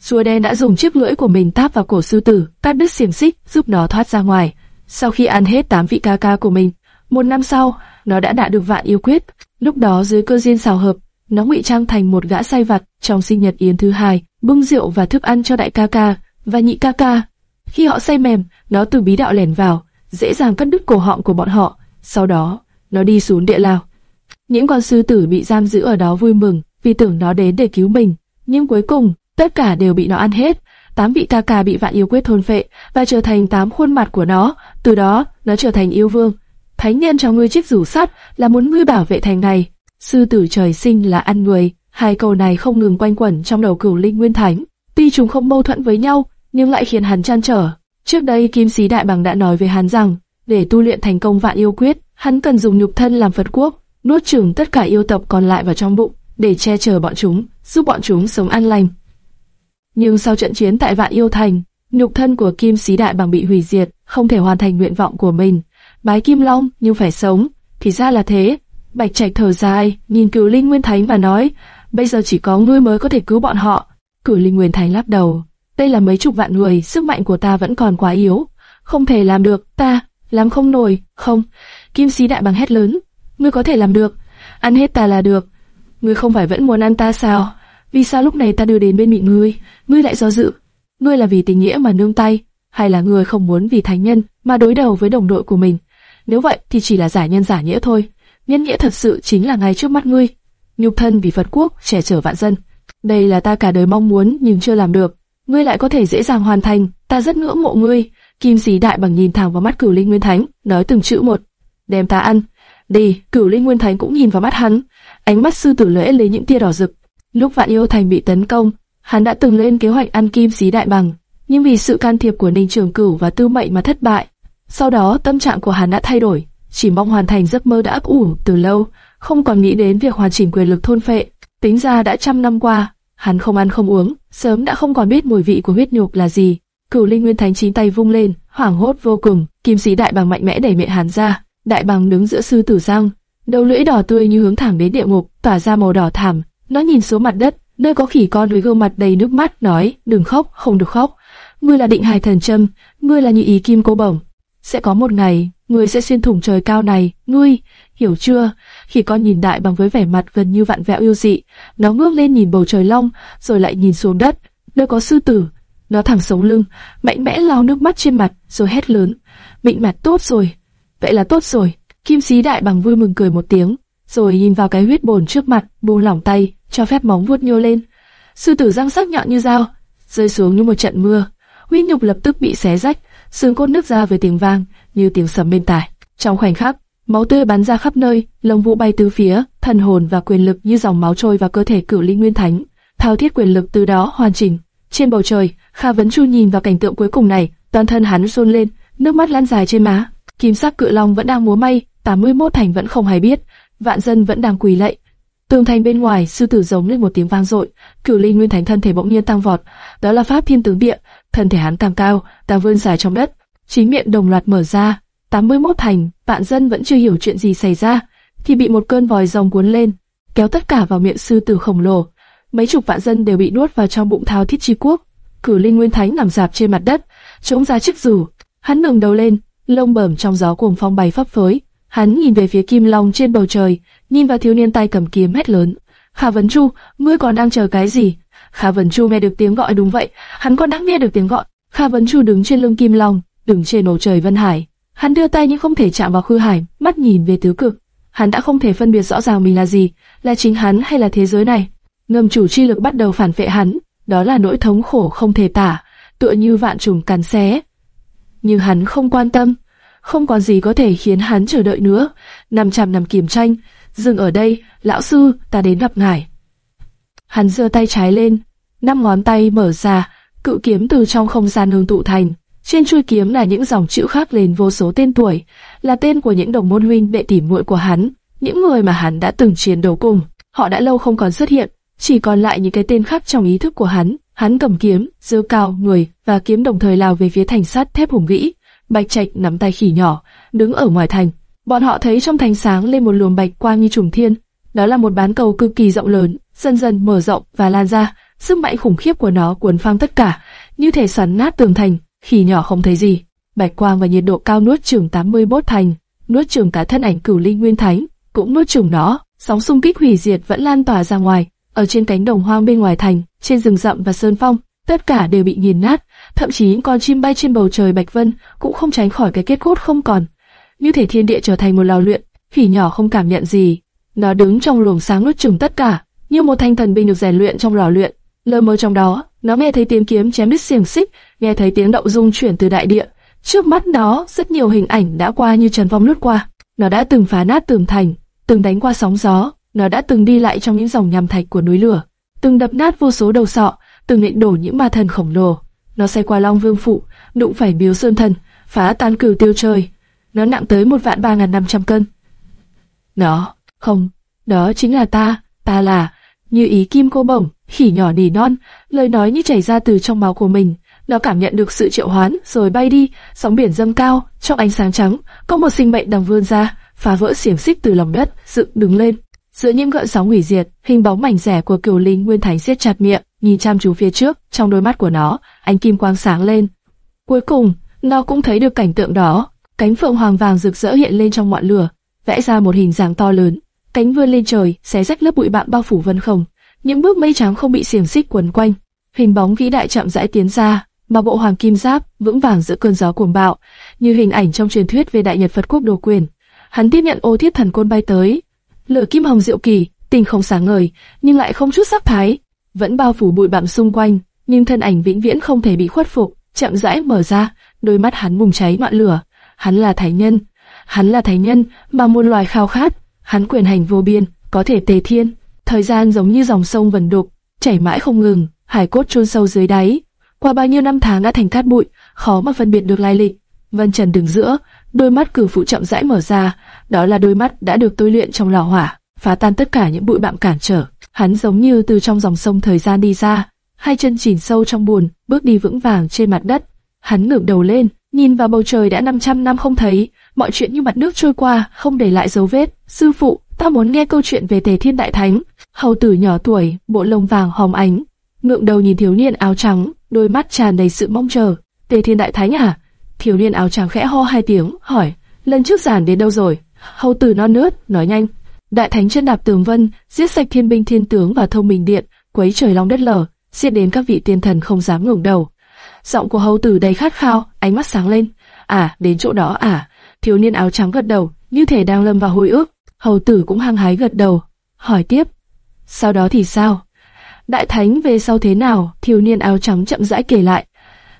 Rùa đen đã dùng chiếc lưỡi của mình táp vào cổ sư tử, cắt đứt xiềng xích, giúp nó thoát ra ngoài. Sau khi ăn hết tám vị ca ca của mình, một năm sau, nó đã đạt được vạn yêu quyết. Lúc đó dưới cơ duyên xào hợp, nó ngụy trang thành một gã say vặt trong sinh nhật yến thứ hai, bưng rượu và thức ăn cho đại ca ca và nhị ca ca. Khi họ say mềm, nó từ bí đạo lẻn vào, dễ dàng cắt đứt cổ họng của bọn họ. Sau đó, nó đi xuống địa lao. Những con sư tử bị giam giữ ở đó vui mừng vì tưởng nó đến để cứu mình, nhưng cuối cùng tất cả đều bị nó ăn hết. Tám vị ca ca bị vạn yêu quyết thôn phệ và trở thành tám khuôn mặt của nó. Từ đó, nó trở thành yêu vương thánh nhân cho ngươi chiếc rủ sắt là muốn ngươi bảo vệ thành này. Sư tử trời sinh là ăn người, hai câu này không ngừng quanh quẩn trong đầu cửu linh nguyên thánh. Tuy chúng không mâu thuẫn với nhau, nhưng lại khiến hắn chăn trở. Trước đây Kim Sĩ Đại Bằng đã nói với hắn rằng, để tu luyện thành công vạn yêu quyết, hắn cần dùng nhục thân làm Phật quốc, nuốt chửng tất cả yêu tộc còn lại vào trong bụng, để che chở bọn chúng, giúp bọn chúng sống an lành. Nhưng sau trận chiến tại Vạn Yêu Thành, nhục thân của Kim Sĩ Đại Bằng bị hủy diệt, không thể hoàn thành nguyện vọng của mình bái kim long nhưng phải sống, thì ra là thế. Bạch Trạch thở dài, nhìn Cửu Linh Nguyên Thánh và nói, bây giờ chỉ có ngươi mới có thể cứu bọn họ. Cửu Linh Nguyên Thánh lắc đầu, đây là mấy chục vạn người, sức mạnh của ta vẫn còn quá yếu, không thể làm được, ta làm không nổi, không. Kim Sĩ Đại Bằng hét lớn, ngươi có thể làm được, ăn hết ta là được. Ngươi không phải vẫn muốn ăn ta sao? Vì sao lúc này ta đưa đến bên miệng ngươi, ngươi lại do dự? Ngươi là vì tình nghĩa mà nương tay, hay là ngươi không muốn vì thánh nhân mà đối đầu với đồng đội của mình? Nếu vậy thì chỉ là giả nhân giả nghĩa thôi. Nhân nghĩa thật sự chính là ngay trước mắt ngươi. Nhục thân vì Phật quốc, trẻ trở vạn dân. Đây là ta cả đời mong muốn nhưng chưa làm được. Ngươi lại có thể dễ dàng hoàn thành, ta rất ngưỡng mộ ngươi. Kim sĩ đại bằng nhìn thẳng vào mắt cửu linh nguyên thánh, nói từng chữ một. Đem ta ăn. Đi, cửu linh nguyên thánh cũng nhìn vào mắt hắn. Ánh mắt sư tử lễ lấy những tia đỏ rực. Lúc vạn yêu thành bị tấn công, hắn đã từng lên kế hoạch ăn kim xí đại bằng, nhưng vì sự can thiệp của ninh trường cửu và tư mệnh mà thất bại. Sau đó tâm trạng của hắn đã thay đổi, chỉ mong hoàn thành giấc mơ đã ấp ủ từ lâu, không còn nghĩ đến việc hoàn chỉnh quyền lực thôn phệ. Tính ra đã trăm năm qua, hắn không ăn không uống, sớm đã không còn biết mùi vị của huyết nhục là gì. Cửu Linh Nguyên Thánh chín tay vung lên, hoảng hốt vô cùng, kim sĩ đại bằng mạnh mẽ đẩy miệng hắn ra. Đại bằng đứng giữa sư tử răng, đầu lưỡi đỏ tươi như hướng thẳng đến địa ngục, tỏa ra màu đỏ thảm. Nó nhìn xuống mặt đất, nơi có khỉ con với gương mặt đầy nước mắt, nói: "Đừng khóc, không được khóc. Ngươi là định hài thần châm, ngươi là như ý kim cô bổng. Sẽ có một ngày, ngươi sẽ xuyên thủng trời cao này, ngươi hiểu chưa?" khỉ con nhìn đại bằng với vẻ mặt gần như vạn vẹo yêu dị, nó ngước lên nhìn bầu trời long, rồi lại nhìn xuống đất, nơi có sư tử. Nó thẳng sống lưng, mạnh mẽ lau nước mắt trên mặt, rồi hét lớn: "Mịn mặt tốt rồi, vậy là tốt rồi." Kim sĩ đại bằng vui mừng cười một tiếng, rồi nhìn vào cái huyết bồn trước mặt, buông lỏng tay, cho phép móng vuốt nhô lên. Sư tử răng sắc nhọn như dao, rơi xuống như một trận mưa. Huyết nhục lập tức bị xé rách, xương cốt nứt ra với tiếng vang, như tiếng sấm bên tai. Trong khoảnh khắc, máu tươi bắn ra khắp nơi, lông vũ bay tứ phía, thần hồn và quyền lực như dòng máu trôi vào cơ thể cửu linh nguyên thánh. Thao thiết quyền lực từ đó hoàn chỉnh. Trên bầu trời, Kha Vấn Chu nhìn vào cảnh tượng cuối cùng này, toàn thân hắn run lên, nước mắt lan dài trên má. Kim sắc cự long vẫn đang múa may, 81 thành vẫn không hay biết, vạn dân vẫn đang quỳ lạy. Tường thành bên ngoài, sư tử giống lên một tiếng vang dội, cửu linh nguyên thánh thân thể bỗng nhiên tăng vọt, đó là pháp thiên tướng địa, thân thể hắn càng cao, càng vươn dài trong đất, chính miệng đồng loạt mở ra, 81 thành, vạn dân vẫn chưa hiểu chuyện gì xảy ra, thì bị một cơn vòi rồng cuốn lên, kéo tất cả vào miệng sư tử khổng lồ. Mấy chục vạn dân đều bị nuốt vào trong bụng thao thiết chi quốc. Cửu linh nguyên thánh nằm dạp trên mặt đất, chống ra chiếc rủ, hắn ngẩng đầu lên, lông bẩm trong gió cuồng phong bay phấp phới. Hắn nhìn về phía kim long trên bầu trời, nhìn vào thiếu niên tay cầm kiếm hét lớn. Khả Vấn Chu, ngươi còn đang chờ cái gì? Khả Vấn Chu nghe được tiếng gọi đúng vậy, hắn còn đang nghe được tiếng gọi. Khả Vấn Chu đứng trên lưng kim long, đứng trên bầu trời vân hải. Hắn đưa tay nhưng không thể chạm vào khư hải, mắt nhìn về tứ cực. Hắn đã không thể phân biệt rõ ràng mình là gì, là chính hắn hay là thế giới này. Ngầm chủ chi lực bắt đầu phản vệ hắn, đó là nỗi thống khổ không thể tả, tựa như vạn trùng cắn xé. Nhưng hắn không quan tâm, không còn gì có thể khiến hắn chờ đợi nữa. 500 năm kiểm tranh, dừng ở đây, lão sư, ta đến gặp ngài. Hắn giơ tay trái lên, năm ngón tay mở ra, cự kiếm từ trong không gian hương tụ thành. Trên chuôi kiếm là những dòng chữ khắc lên vô số tên tuổi, là tên của những đồng môn huynh đệ tỉ muội của hắn, những người mà hắn đã từng chiến đấu cùng. Họ đã lâu không còn xuất hiện, chỉ còn lại những cái tên khác trong ý thức của hắn. Hắn cầm kiếm, giơ cao người và kiếm đồng thời lao về phía thành sắt thép hùng vĩ. Bạch Trạch nắm tay khỉ nhỏ, đứng ở ngoài thành. Bọn họ thấy trong thành sáng lên một luồng bạch quang như trùng thiên. Đó là một bán cầu cực kỳ rộng lớn, dần dần mở rộng và lan ra. Sức mạnh khủng khiếp của nó cuốn phăng tất cả, như thể xoắn nát tường thành. Khỉ nhỏ không thấy gì. Bạch quang và nhiệt độ cao nuốt chửng 81 thành, nuốt chửng cả thân ảnh cửu linh nguyên thánh, cũng nuốt chửng nó. Sóng xung kích hủy diệt vẫn lan tỏa ra ngoài, ở trên cánh đồng hoang bên ngoài thành, trên rừng rậm và sơn phong, tất cả đều bị nghiền nát, thậm chí những con chim bay trên bầu trời bạch vân cũng không tránh khỏi cái kết cốt không còn. Như thể thiên địa trở thành một lò luyện, khỉ nhỏ không cảm nhận gì, nó đứng trong luồng sáng nuốt chửng tất cả, như một thanh thần binh được rèn luyện trong lò luyện. Lơ mơ trong đó, nó nghe thấy tiếng kiếm chém đứt xiềng xích, nghe thấy tiếng động rung chuyển từ đại địa. Trước mắt nó, rất nhiều hình ảnh đã qua như trần phong lướt qua. Nó đã từng phá nát tường thành, từng đánh qua sóng gió, nó đã từng đi lại trong những dòng nham thạch của núi lửa, từng đập nát vô số đầu sọ, từng nện đổ những ma thần khổng lồ. Nó xe qua Long Vương phụ, đụng phải Miếu Sơn Thần, phá tan cửu tiêu trời. Nó nặng tới một vạn ba ngàn năm trăm cân. Nó, không, đó chính là ta, ta là, như ý kim cô bổng, khỉ nhỏ nỉ non, lời nói như chảy ra từ trong máu của mình. Nó cảm nhận được sự triệu hoán, rồi bay đi, sóng biển dâng cao, trong ánh sáng trắng, có một sinh mệnh đang vươn ra, phá vỡ xiềng xích từ lòng đất, dựng đứng lên. Giữa những gợn sóng hủy diệt, hình bóng mảnh rẻ của cửu linh nguyên thánh siết chặt miệng, nhìn chăm chú phía trước, trong đôi mắt của nó, ánh kim quang sáng lên. Cuối cùng, nó cũng thấy được cảnh tượng đó, cánh phượng hoàng vàng rực rỡ hiện lên trong ngọn lửa, vẽ ra một hình dáng to lớn, cánh vươn lên trời, xé rách lớp bụi bặm bao phủ vân không. Những bước mây trắng không bị xiềng xích quấn quanh, hình bóng vĩ đại chậm rãi tiến ra, mà bộ hoàng kim giáp vững vàng giữa cơn gió cuồng bạo, như hình ảnh trong truyền thuyết về đại nhật Phật quốc đồ quyền. Hắn tiếp nhận ô thiết thần côn bay tới, lửa kim hồng diệu kỳ, tình không sáng ngời, nhưng lại không chút sắc thái. vẫn bao phủ bụi bặm xung quanh, nhưng thân ảnh vĩnh viễn không thể bị khuất phục, chậm rãi mở ra, đôi mắt hắn bùng cháy ngọn lửa. Hắn là thánh nhân, hắn là thánh nhân mà muôn loài khao khát, hắn quyền hành vô biên, có thể tề thiên. Thời gian giống như dòng sông vần đục, chảy mãi không ngừng, hải cốt chôn sâu dưới đáy. Qua bao nhiêu năm tháng đã thành cát bụi, khó mà phân biệt được lai lịch. Vân Trần đứng giữa, đôi mắt cử phụ chậm rãi mở ra, đó là đôi mắt đã được tôi luyện trong lò hỏa, phá tan tất cả những bụi bặm cản trở. Hắn giống như từ trong dòng sông thời gian đi ra, hai chân chìm sâu trong bùn, bước đi vững vàng trên mặt đất. Hắn ngẩng đầu lên, nhìn vào bầu trời đã 500 năm không thấy, mọi chuyện như mặt nước trôi qua, không để lại dấu vết. Sư phụ, ta muốn nghe câu chuyện về Tề Thiên Đại Thánh. Hầu tử nhỏ tuổi, bộ lông vàng hòm ánh, ngượng đầu nhìn thiếu niên áo trắng, đôi mắt tràn đầy sự mong chờ. Tề Thiên Đại Thánh à? Thiếu niên áo trắng khẽ ho hai tiếng, hỏi, lần trước giản đến đâu rồi? Hầu tử non nớt, nói nhanh. Đại Thánh chân đạp tường vân, giết sạch thiên binh thiên tướng và thông minh điện, quấy trời long đất lở, giết đến các vị tiên thần không dám ngẩng đầu. Giọng của hầu tử đầy khát khao, ánh mắt sáng lên. À, đến chỗ đó à? Thiếu niên áo trắng gật đầu, như thể đang lâm vào hồi ức. Hầu tử cũng hăng hái gật đầu, hỏi tiếp. Sau đó thì sao? Đại thánh về sau thế nào? Thiếu niên áo trắng chậm rãi kể lại.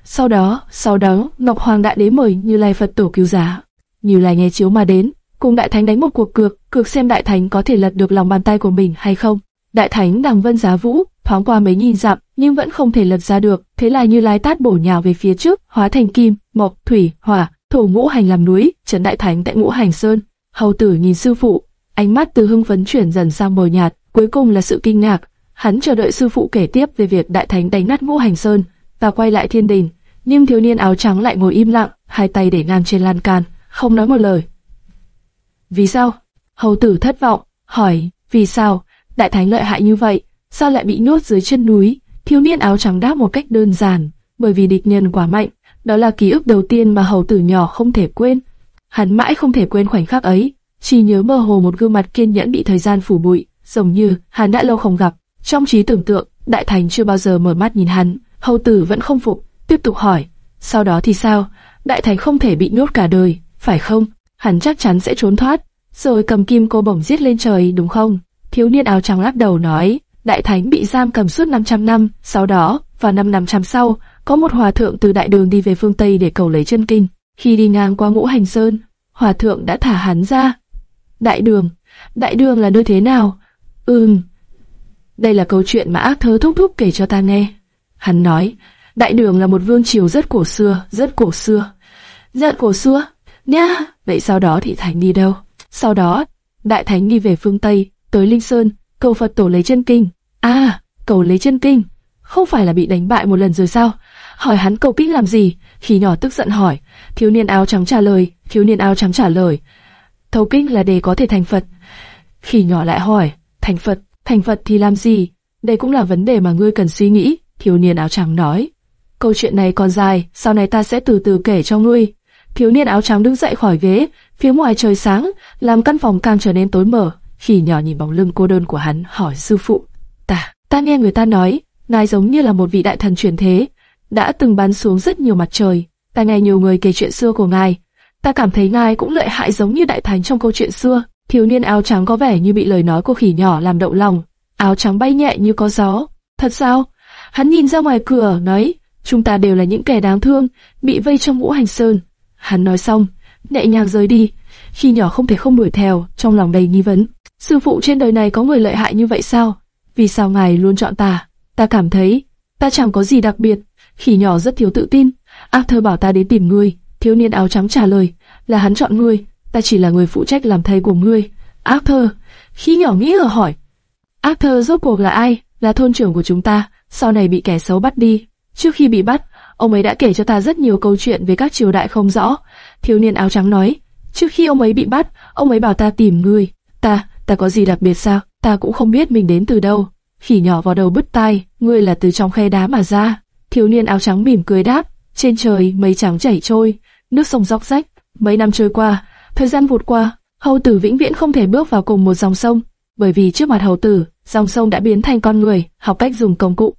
Sau đó, sau đó, Ngọc Hoàng Đại Đế mời Như Lai Phật Tổ cứu giá. Như Lai nghe chiếu mà đến, cùng Đại Thánh đánh một cuộc cược, cược xem Đại Thánh có thể lật được lòng bàn tay của mình hay không. Đại Thánh đằng vân giá vũ, thoáng qua mấy nghìn dặm, nhưng vẫn không thể lật ra được. Thế là Như Lai tát bổ nhào về phía trước, hóa thành kim, mộc, thủy, hỏa, thổ ngũ hành làm núi, trấn Đại Thánh tại ngũ hành sơn. Hầu tử nhìn sư phụ, ánh mắt từ hưng phấn chuyển dần sang mờ nhạt, cuối cùng là sự kinh ngạc. Hắn chờ đợi sư phụ kể tiếp về việc Đại Thánh đánh nát ngũ hành sơn ta quay lại thiên đình, nhưng thiếu niên áo trắng lại ngồi im lặng, hai tay để ngang trên lan can, không nói một lời. Vì sao? Hầu tử thất vọng, hỏi, vì sao? Đại thánh lợi hại như vậy, sao lại bị nhốt dưới chân núi? Thiếu niên áo trắng đáp một cách đơn giản, bởi vì địch nhân quá mạnh. Đó là ký ức đầu tiên mà hầu tử nhỏ không thể quên. Hắn mãi không thể quên khoảnh khắc ấy, chỉ nhớ mơ hồ một gương mặt kiên nhẫn bị thời gian phủ bụi, giống như hắn đã lâu không gặp. Trong trí tưởng tượng, đại thành chưa bao giờ mở mắt nhìn hắn, hầu tử vẫn không phục, tiếp tục hỏi, sau đó thì sao? Đại Thánh không thể bị nhốt cả đời, phải không? Hắn chắc chắn sẽ trốn thoát, rồi cầm kim cô bổng giết lên trời đúng không? Thiếu niên áo trắng lắc đầu nói, đại thánh bị giam cầm suốt 500 năm, sau đó, vào năm 500 sau, có một hòa thượng từ đại đường đi về phương Tây để cầu lấy chân kinh. Khi đi ngang qua ngũ hành sơn, hòa thượng đã thả hắn ra. Đại đường, đại đường là nơi thế nào? Ừm, đây là câu chuyện mà ác thơ thúc thúc kể cho ta nghe. Hắn nói, đại đường là một vương triều rất cổ xưa, rất cổ xưa. Rất cổ xưa? Nha, vậy sau đó thì Thánh đi đâu? Sau đó, Đại Thánh đi về phương Tây, tới Linh Sơn, cầu Phật tổ lấy chân kinh. À, cầu lấy chân kinh, không phải là bị đánh bại một lần rồi sao? Hỏi hắn cầu kinh làm gì? Khi nhỏ tức giận hỏi, thiếu niên áo trắng trả lời, thiếu niên áo trắng trả lời. Thấu kinh là để có thể thành Phật. Khi nhỏ lại hỏi, thành Phật, thành Phật thì làm gì? Đây cũng là vấn đề mà ngươi cần suy nghĩ, thiếu niên áo trắng nói. Câu chuyện này còn dài, sau này ta sẽ từ từ kể cho ngươi. Thiếu niên áo trắng đứng dậy khỏi ghế, phía ngoài trời sáng, làm căn phòng càng trở nên tối mờ. Khi nhỏ nhìn bóng lưng cô đơn của hắn, hỏi sư phụ, ta, ta nghe người ta nói, ngài giống như là một vị đại thần truyền thế, đã từng bắn xuống rất nhiều mặt trời. Ta nghe nhiều người kể chuyện xưa của ngài, ta cảm thấy ngài cũng lợi hại giống như đại thánh trong câu chuyện xưa. Thiếu niên áo trắng có vẻ như bị lời nói của khỉ nhỏ làm động lòng, áo trắng bay nhẹ như có gió. Thật sao? Hắn nhìn ra ngoài cửa, nói, chúng ta đều là những kẻ đáng thương, bị vây trong ngũ hành sơn. Hắn nói xong, nhẹ nhàng rời đi. Khi nhỏ không thể không đuổi theo, trong lòng đầy nghi vấn. Sư phụ trên đời này có người lợi hại như vậy sao? Vì sao ngài luôn chọn ta? Ta cảm thấy, ta chẳng có gì đặc biệt. Khi nhỏ rất thiếu tự tin. Arthur bảo ta đến tìm ngươi. Thiếu niên áo trắng trả lời, là hắn chọn ngươi. Ta chỉ là người phụ trách làm thầy của ngươi. Arthur, khi nhỏ nghĩ ở hỏi. Arthur rốt cuộc là ai? Là thôn trưởng của chúng ta, sau này bị kẻ xấu bắt đi. Trước khi bị bắt, ông ấy đã kể cho ta rất nhiều câu chuyện về các triều đại không rõ. Thiếu niên áo trắng nói, trước khi ông ấy bị bắt, ông ấy bảo ta tìm ngươi. Ta, ta có gì đặc biệt sao? Ta cũng không biết mình đến từ đâu. Khỉ nhỏ vào đầu bứt tai, ngươi là từ trong khe đá mà ra. Thiếu niên áo trắng mỉm cười đáp, trên trời mây trắng chảy trôi, nước sông róc rách. Mấy năm trôi qua, thời gian vụt qua, hầu tử vĩnh viễn không thể bước vào cùng một dòng sông, bởi vì trước mặt hầu tử, dòng sông đã biến thành con người, học cách dùng công cụ.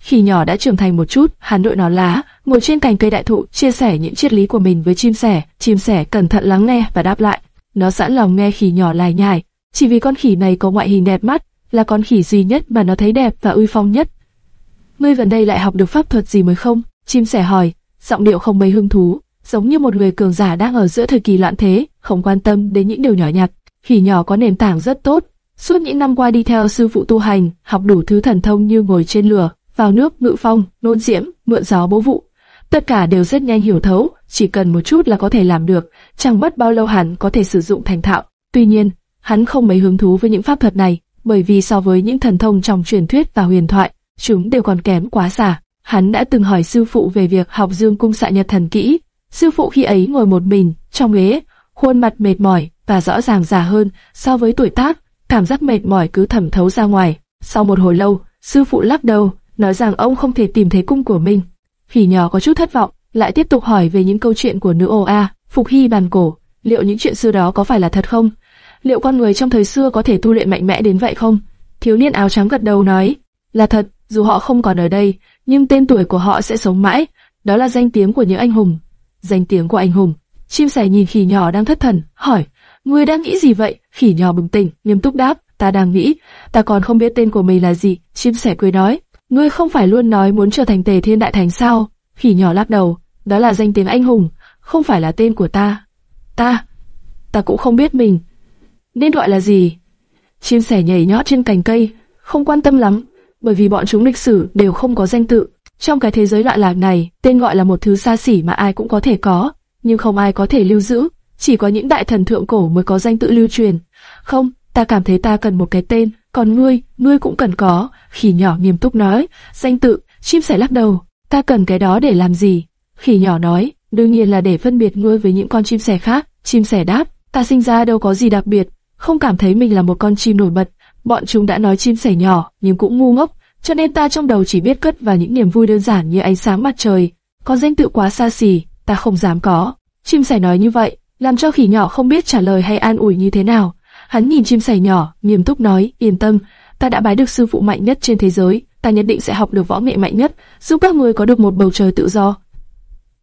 Khi nhỏ đã trưởng thành một chút, hắn đội nó lá, ngồi trên cành cây đại thụ, chia sẻ những triết lý của mình với chim sẻ. Chim sẻ cẩn thận lắng nghe và đáp lại. Nó sẵn lòng nghe khỉ nhỏ lải nhải, chỉ vì con khỉ này có ngoại hình đẹp mắt, là con khỉ duy nhất mà nó thấy đẹp và uy phong nhất. Ngươi gần đây lại học được pháp thuật gì mới không? Chim sẻ hỏi, giọng điệu không mấy hứng thú, giống như một người cường giả đang ở giữa thời kỳ loạn thế, không quan tâm đến những điều nhỏ nhặt. Khỉ nhỏ có nền tảng rất tốt, suốt những năm qua đi theo sư phụ tu hành, học đủ thứ thần thông như ngồi trên lửa, vào nước, ngự phong, nôn diễm, mượn gió bố vụ. Tất cả đều rất nhanh hiểu thấu, chỉ cần một chút là có thể làm được, chẳng mất bao lâu hẳn có thể sử dụng thành thạo. Tuy nhiên, hắn không mấy hứng thú với những pháp thuật này, bởi vì so với những thần thông trong truyền thuyết và huyền thoại, chúng đều còn kém quá xa. Hắn đã từng hỏi sư phụ về việc học dương cung xạ nhật thần kỹ. Sư phụ khi ấy ngồi một mình, trong ghế, khuôn mặt mệt mỏi và rõ ràng già hơn so với tuổi tác, cảm giác mệt mỏi cứ thẩm thấu ra ngoài. Sau một hồi lâu, sư phụ lắc đầu, nói rằng ông không thể tìm thấy cung của mình. Phỉ nhỏ có chút thất vọng, lại tiếp tục hỏi về những câu chuyện của nữ Oa, Phục Hy bàn cổ. Liệu những chuyện xưa đó có phải là thật không? Liệu con người trong thời xưa có thể tu luyện mạnh mẽ đến vậy không? Thiếu niên áo trắng gật đầu nói, là thật, dù họ không còn ở đây, nhưng tên tuổi của họ sẽ sống mãi. Đó là danh tiếng của những anh hùng. Danh tiếng của anh hùng. Chim sẻ nhìn khỉ nhỏ đang thất thần, hỏi, ngươi đang nghĩ gì vậy? Khỉ nhỏ bừng tỉnh, nghiêm túc đáp, ta đang nghĩ, ta còn không biết tên của mình là gì. Chim sẻ cười nói, ngươi không phải luôn nói muốn trở thành tề thiên đại thánh sao? Khỉ nhỏ lắc đầu, đó là danh tiếng anh hùng, không phải là tên của ta. Ta, ta cũng không biết mình. Nên gọi là gì? Chim sẻ nhảy nhót trên cành cây, không quan tâm lắm, bởi vì bọn chúng lịch sử đều không có danh tự. Trong cái thế giới loạn lạc này, tên gọi là một thứ xa xỉ mà ai cũng có thể có, nhưng không ai có thể lưu giữ, chỉ có những đại thần thượng cổ mới có danh tự lưu truyền. Không, ta cảm thấy ta cần một cái tên, còn ngươi, ngươi cũng cần có. Khỉ nhỏ nghiêm túc nói, danh tự, chim sẻ lắc đầu, ta cần cái đó để làm gì? Khỉ nhỏ nói, đương nhiên là để phân biệt ngươi với những con chim sẻ khác. Chim sẻ đáp, ta sinh ra đâu có gì đặc biệt, không cảm thấy mình là một con chim nổi bật. Bọn chúng đã nói chim sẻ nhỏ, nhưng cũng ngu ngốc, cho nên ta trong đầu chỉ biết cất vào những niềm vui đơn giản như ánh sáng mặt trời. có danh tự quá xa xỉ, ta không dám có. Chim sẻ nói như vậy, làm cho khỉ nhỏ không biết trả lời hay an ủi như thế nào. Hắn nhìn chim sẻ nhỏ, nghiêm túc nói, yên tâm, ta đã bái được sư phụ mạnh nhất trên thế giới, ta nhất định sẽ học được võ nghệ mạnh nhất, giúp các người có được một bầu trời tự do.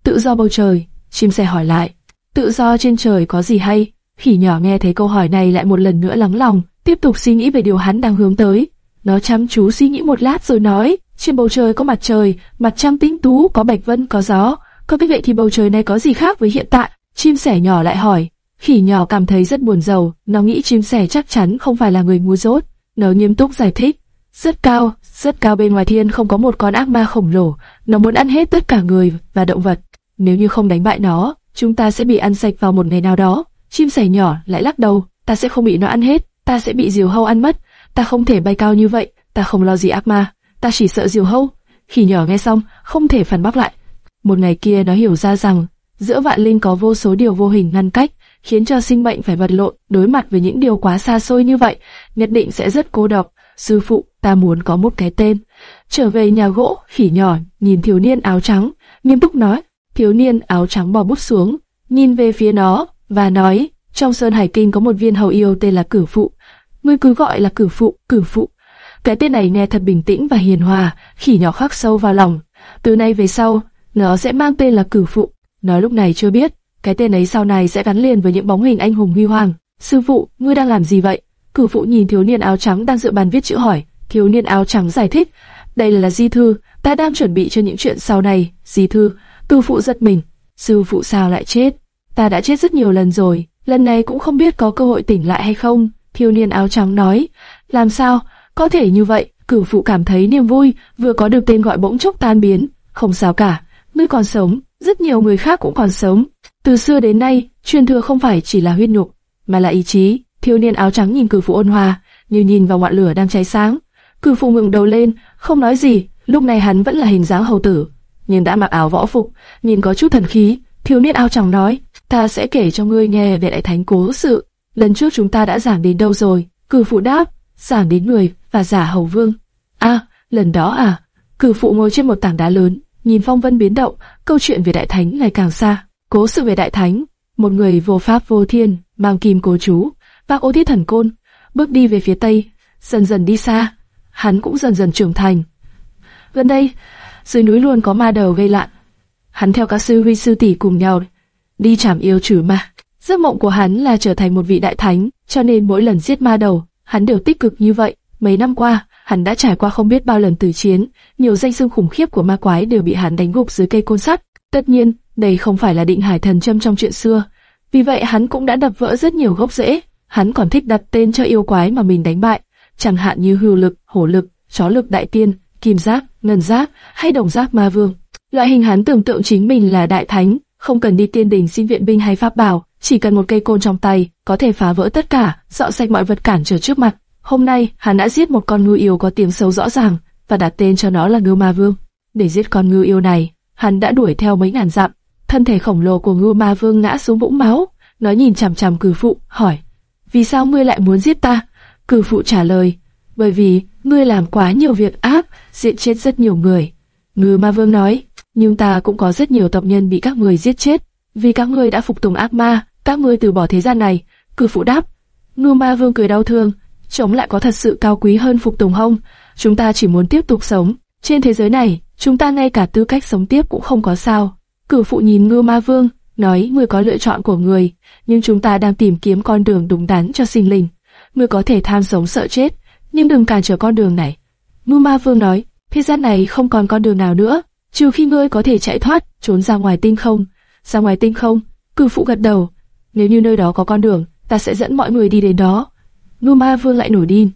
Tự do bầu trời, chim sẻ hỏi lại, tự do trên trời có gì hay? Khỉ nhỏ nghe thấy câu hỏi này lại một lần nữa lắng lòng, tiếp tục suy nghĩ về điều hắn đang hướng tới. Nó chăm chú suy nghĩ một lát rồi nói, trên bầu trời có mặt trời, mặt trăng tĩnh tú, có bạch vân, có gió. Có cái vậy thì bầu trời này có gì khác với hiện tại? Chim sẻ nhỏ lại hỏi. Khỉ nhỏ cảm thấy rất buồn rầu, nó nghĩ chim sẻ chắc chắn không phải là người ngu dốt. Nó nghiêm túc giải thích. Rất cao, rất cao bên ngoài thiên không có một con ác ma khổng lồ, nó muốn ăn hết tất cả người và động vật. Nếu như không đánh bại nó, chúng ta sẽ bị ăn sạch vào một ngày nào đó. Chim sẻ nhỏ lại lắc đầu, ta sẽ không bị nó ăn hết, ta sẽ bị diều hâu ăn mất. Ta không thể bay cao như vậy, ta không lo gì ác ma, ta chỉ sợ diều hâu. Khỉ nhỏ nghe xong, không thể phản bác lại. Một ngày kia nó hiểu ra rằng, giữa vạn linh có vô số điều vô hình ngăn cách, khiến cho sinh mệnh phải vật lộn, đối mặt với những điều quá xa xôi như vậy, nhất định sẽ rất cô độc. Sư phụ, ta muốn có một cái tên. Trở về nhà gỗ, khỉ nhỏ, nhìn thiếu niên áo trắng, nghiêm túc nói. Thiếu niên áo trắng bỏ bút xuống, nhìn về phía nó, và nói, trong Sơn Hải Kinh có một viên hầu yêu tên là Cử Phụ. Ngươi cứ gọi là Cử Phụ, Cử Phụ. Cái tên này nghe thật bình tĩnh và hiền hòa, khỉ nhỏ khắc sâu vào lòng. Từ nay về sau, nó sẽ mang tên là Cử Phụ. Nó lúc này chưa biết, cái tên ấy sau này sẽ gắn liền với những bóng hình anh hùng huy hoàng. Sư phụ, ngươi đang làm gì vậy? Cử phụ nhìn thiếu niên áo trắng đang dựa bàn viết chữ hỏi. Thiếu niên áo trắng giải thích, đây là di thư, ta đang chuẩn bị cho những chuyện sau này. Di thư, cử phụ giật mình. Sư phụ sao lại chết? Ta đã chết rất nhiều lần rồi, lần này cũng không biết có cơ hội tỉnh lại hay không. Thiếu niên áo trắng nói, làm sao, có thể như vậy, cử phụ cảm thấy niềm vui, vừa có được tên gọi bỗng chốc tan biến, không sao cả, ngươi còn sống, rất nhiều người khác cũng còn sống. Từ xưa đến nay, truyền thừa không phải chỉ là huyết nhục, mà là ý chí. Thiếu niên áo trắng nhìn cử phụ ôn hòa, như nhìn vào ngọn lửa đang cháy sáng. Cử phụ ngẩng đầu lên, không nói gì. Lúc này hắn vẫn là hình dáng hầu tử, nhưng đã mặc áo võ phục, nhìn có chút thần khí. Thiếu niên áo trắng nói, ta sẽ kể cho ngươi nghe về đại thánh cố sự. Lần trước chúng ta đã giảng đến đâu rồi? Cử phụ đáp, giảng đến người và giả hầu vương. À, lần đó à? Cử phụ ngồi trên một tảng đá lớn, nhìn phong vân biến động, câu chuyện về đại thánh ngày càng xa. Cố sự về đại thánh, một người vô pháp vô thiên, mang kim cố chú, vác ô thiết thần côn, bước đi về phía tây, dần dần đi xa, hắn cũng dần dần trưởng thành. Gần đây, dưới núi luôn có ma đầu gây lạn. Hắn theo các sư huy sư tỷ cùng nhau đi chảm yêu trừ ma. Giấc mộng của hắn là trở thành một vị đại thánh, cho nên mỗi lần giết ma đầu, hắn đều tích cực như vậy. Mấy năm qua, hắn đã trải qua không biết bao lần tử chiến, nhiều danh xưng khủng khiếp của ma quái đều bị hắn đánh gục dưới cây côn sắt. Tất nhiên, đây không phải là định hải thần châm trong chuyện xưa. Vì vậy hắn cũng đã đập vỡ rất nhiều gốc rễ. Hắn còn thích đặt tên cho yêu quái mà mình đánh bại, chẳng hạn như hưu lực, hổ lực, chó lực đại tiên, kim giác, ngân giác hay đồng giác ma vương. Loại hình hắn tưởng tượng chính mình là đại thánh, không cần đi tiên đình xin viện binh hay pháp bảo, chỉ cần một cây côn trong tay, có thể phá vỡ tất cả, dọn sạch mọi vật cản trở trước mặt. Hôm nay, hắn đã giết một con ngư yêu có tiếng xấu rõ ràng, và đặt tên cho nó là ngư ma vương. Để giết con ngư yêu này, hắn đã đuổi theo mấy ngàn dặm. Thân thể khổng lồ của ngư ma vương ngã xuống vũng máu, nó nhìn chằm chằm cử phụ, hỏi, vì sao ngươi lại muốn giết ta? Cử phụ trả lời, bởi vì ngươi làm quá nhiều việc ác, giết chết rất nhiều người. Ngư ma vương nói, nhưng ta cũng có rất nhiều tộc nhân bị các người giết chết, vì các ngươi đã phục tùng ác ma, các ngươi từ bỏ thế gian này. Cử phụ đáp, ngư ma vương cười đau thương, chống lại có thật sự cao quý hơn phục tùng không? Chúng ta chỉ muốn tiếp tục sống. Trên thế giới này, chúng ta ngay cả tư cách sống tiếp cũng không có sao. Cử phụ nhìn ngưu ma vương, nói ngươi có lựa chọn của người, nhưng chúng ta đang tìm kiếm con đường đúng đắn cho sinh linh. Ngươi có thể tham sống sợ chết, nhưng đừng cản trở con đường này. ngưu ma vương nói, thế gian này không còn con đường nào nữa, trừ khi ngươi có thể chạy thoát, trốn ra ngoài tinh không. Ra ngoài tinh không, cử phụ gật đầu. Nếu như nơi đó có con đường, ta sẽ dẫn mọi người đi đến đó. ngưu ma vương lại nổi điên.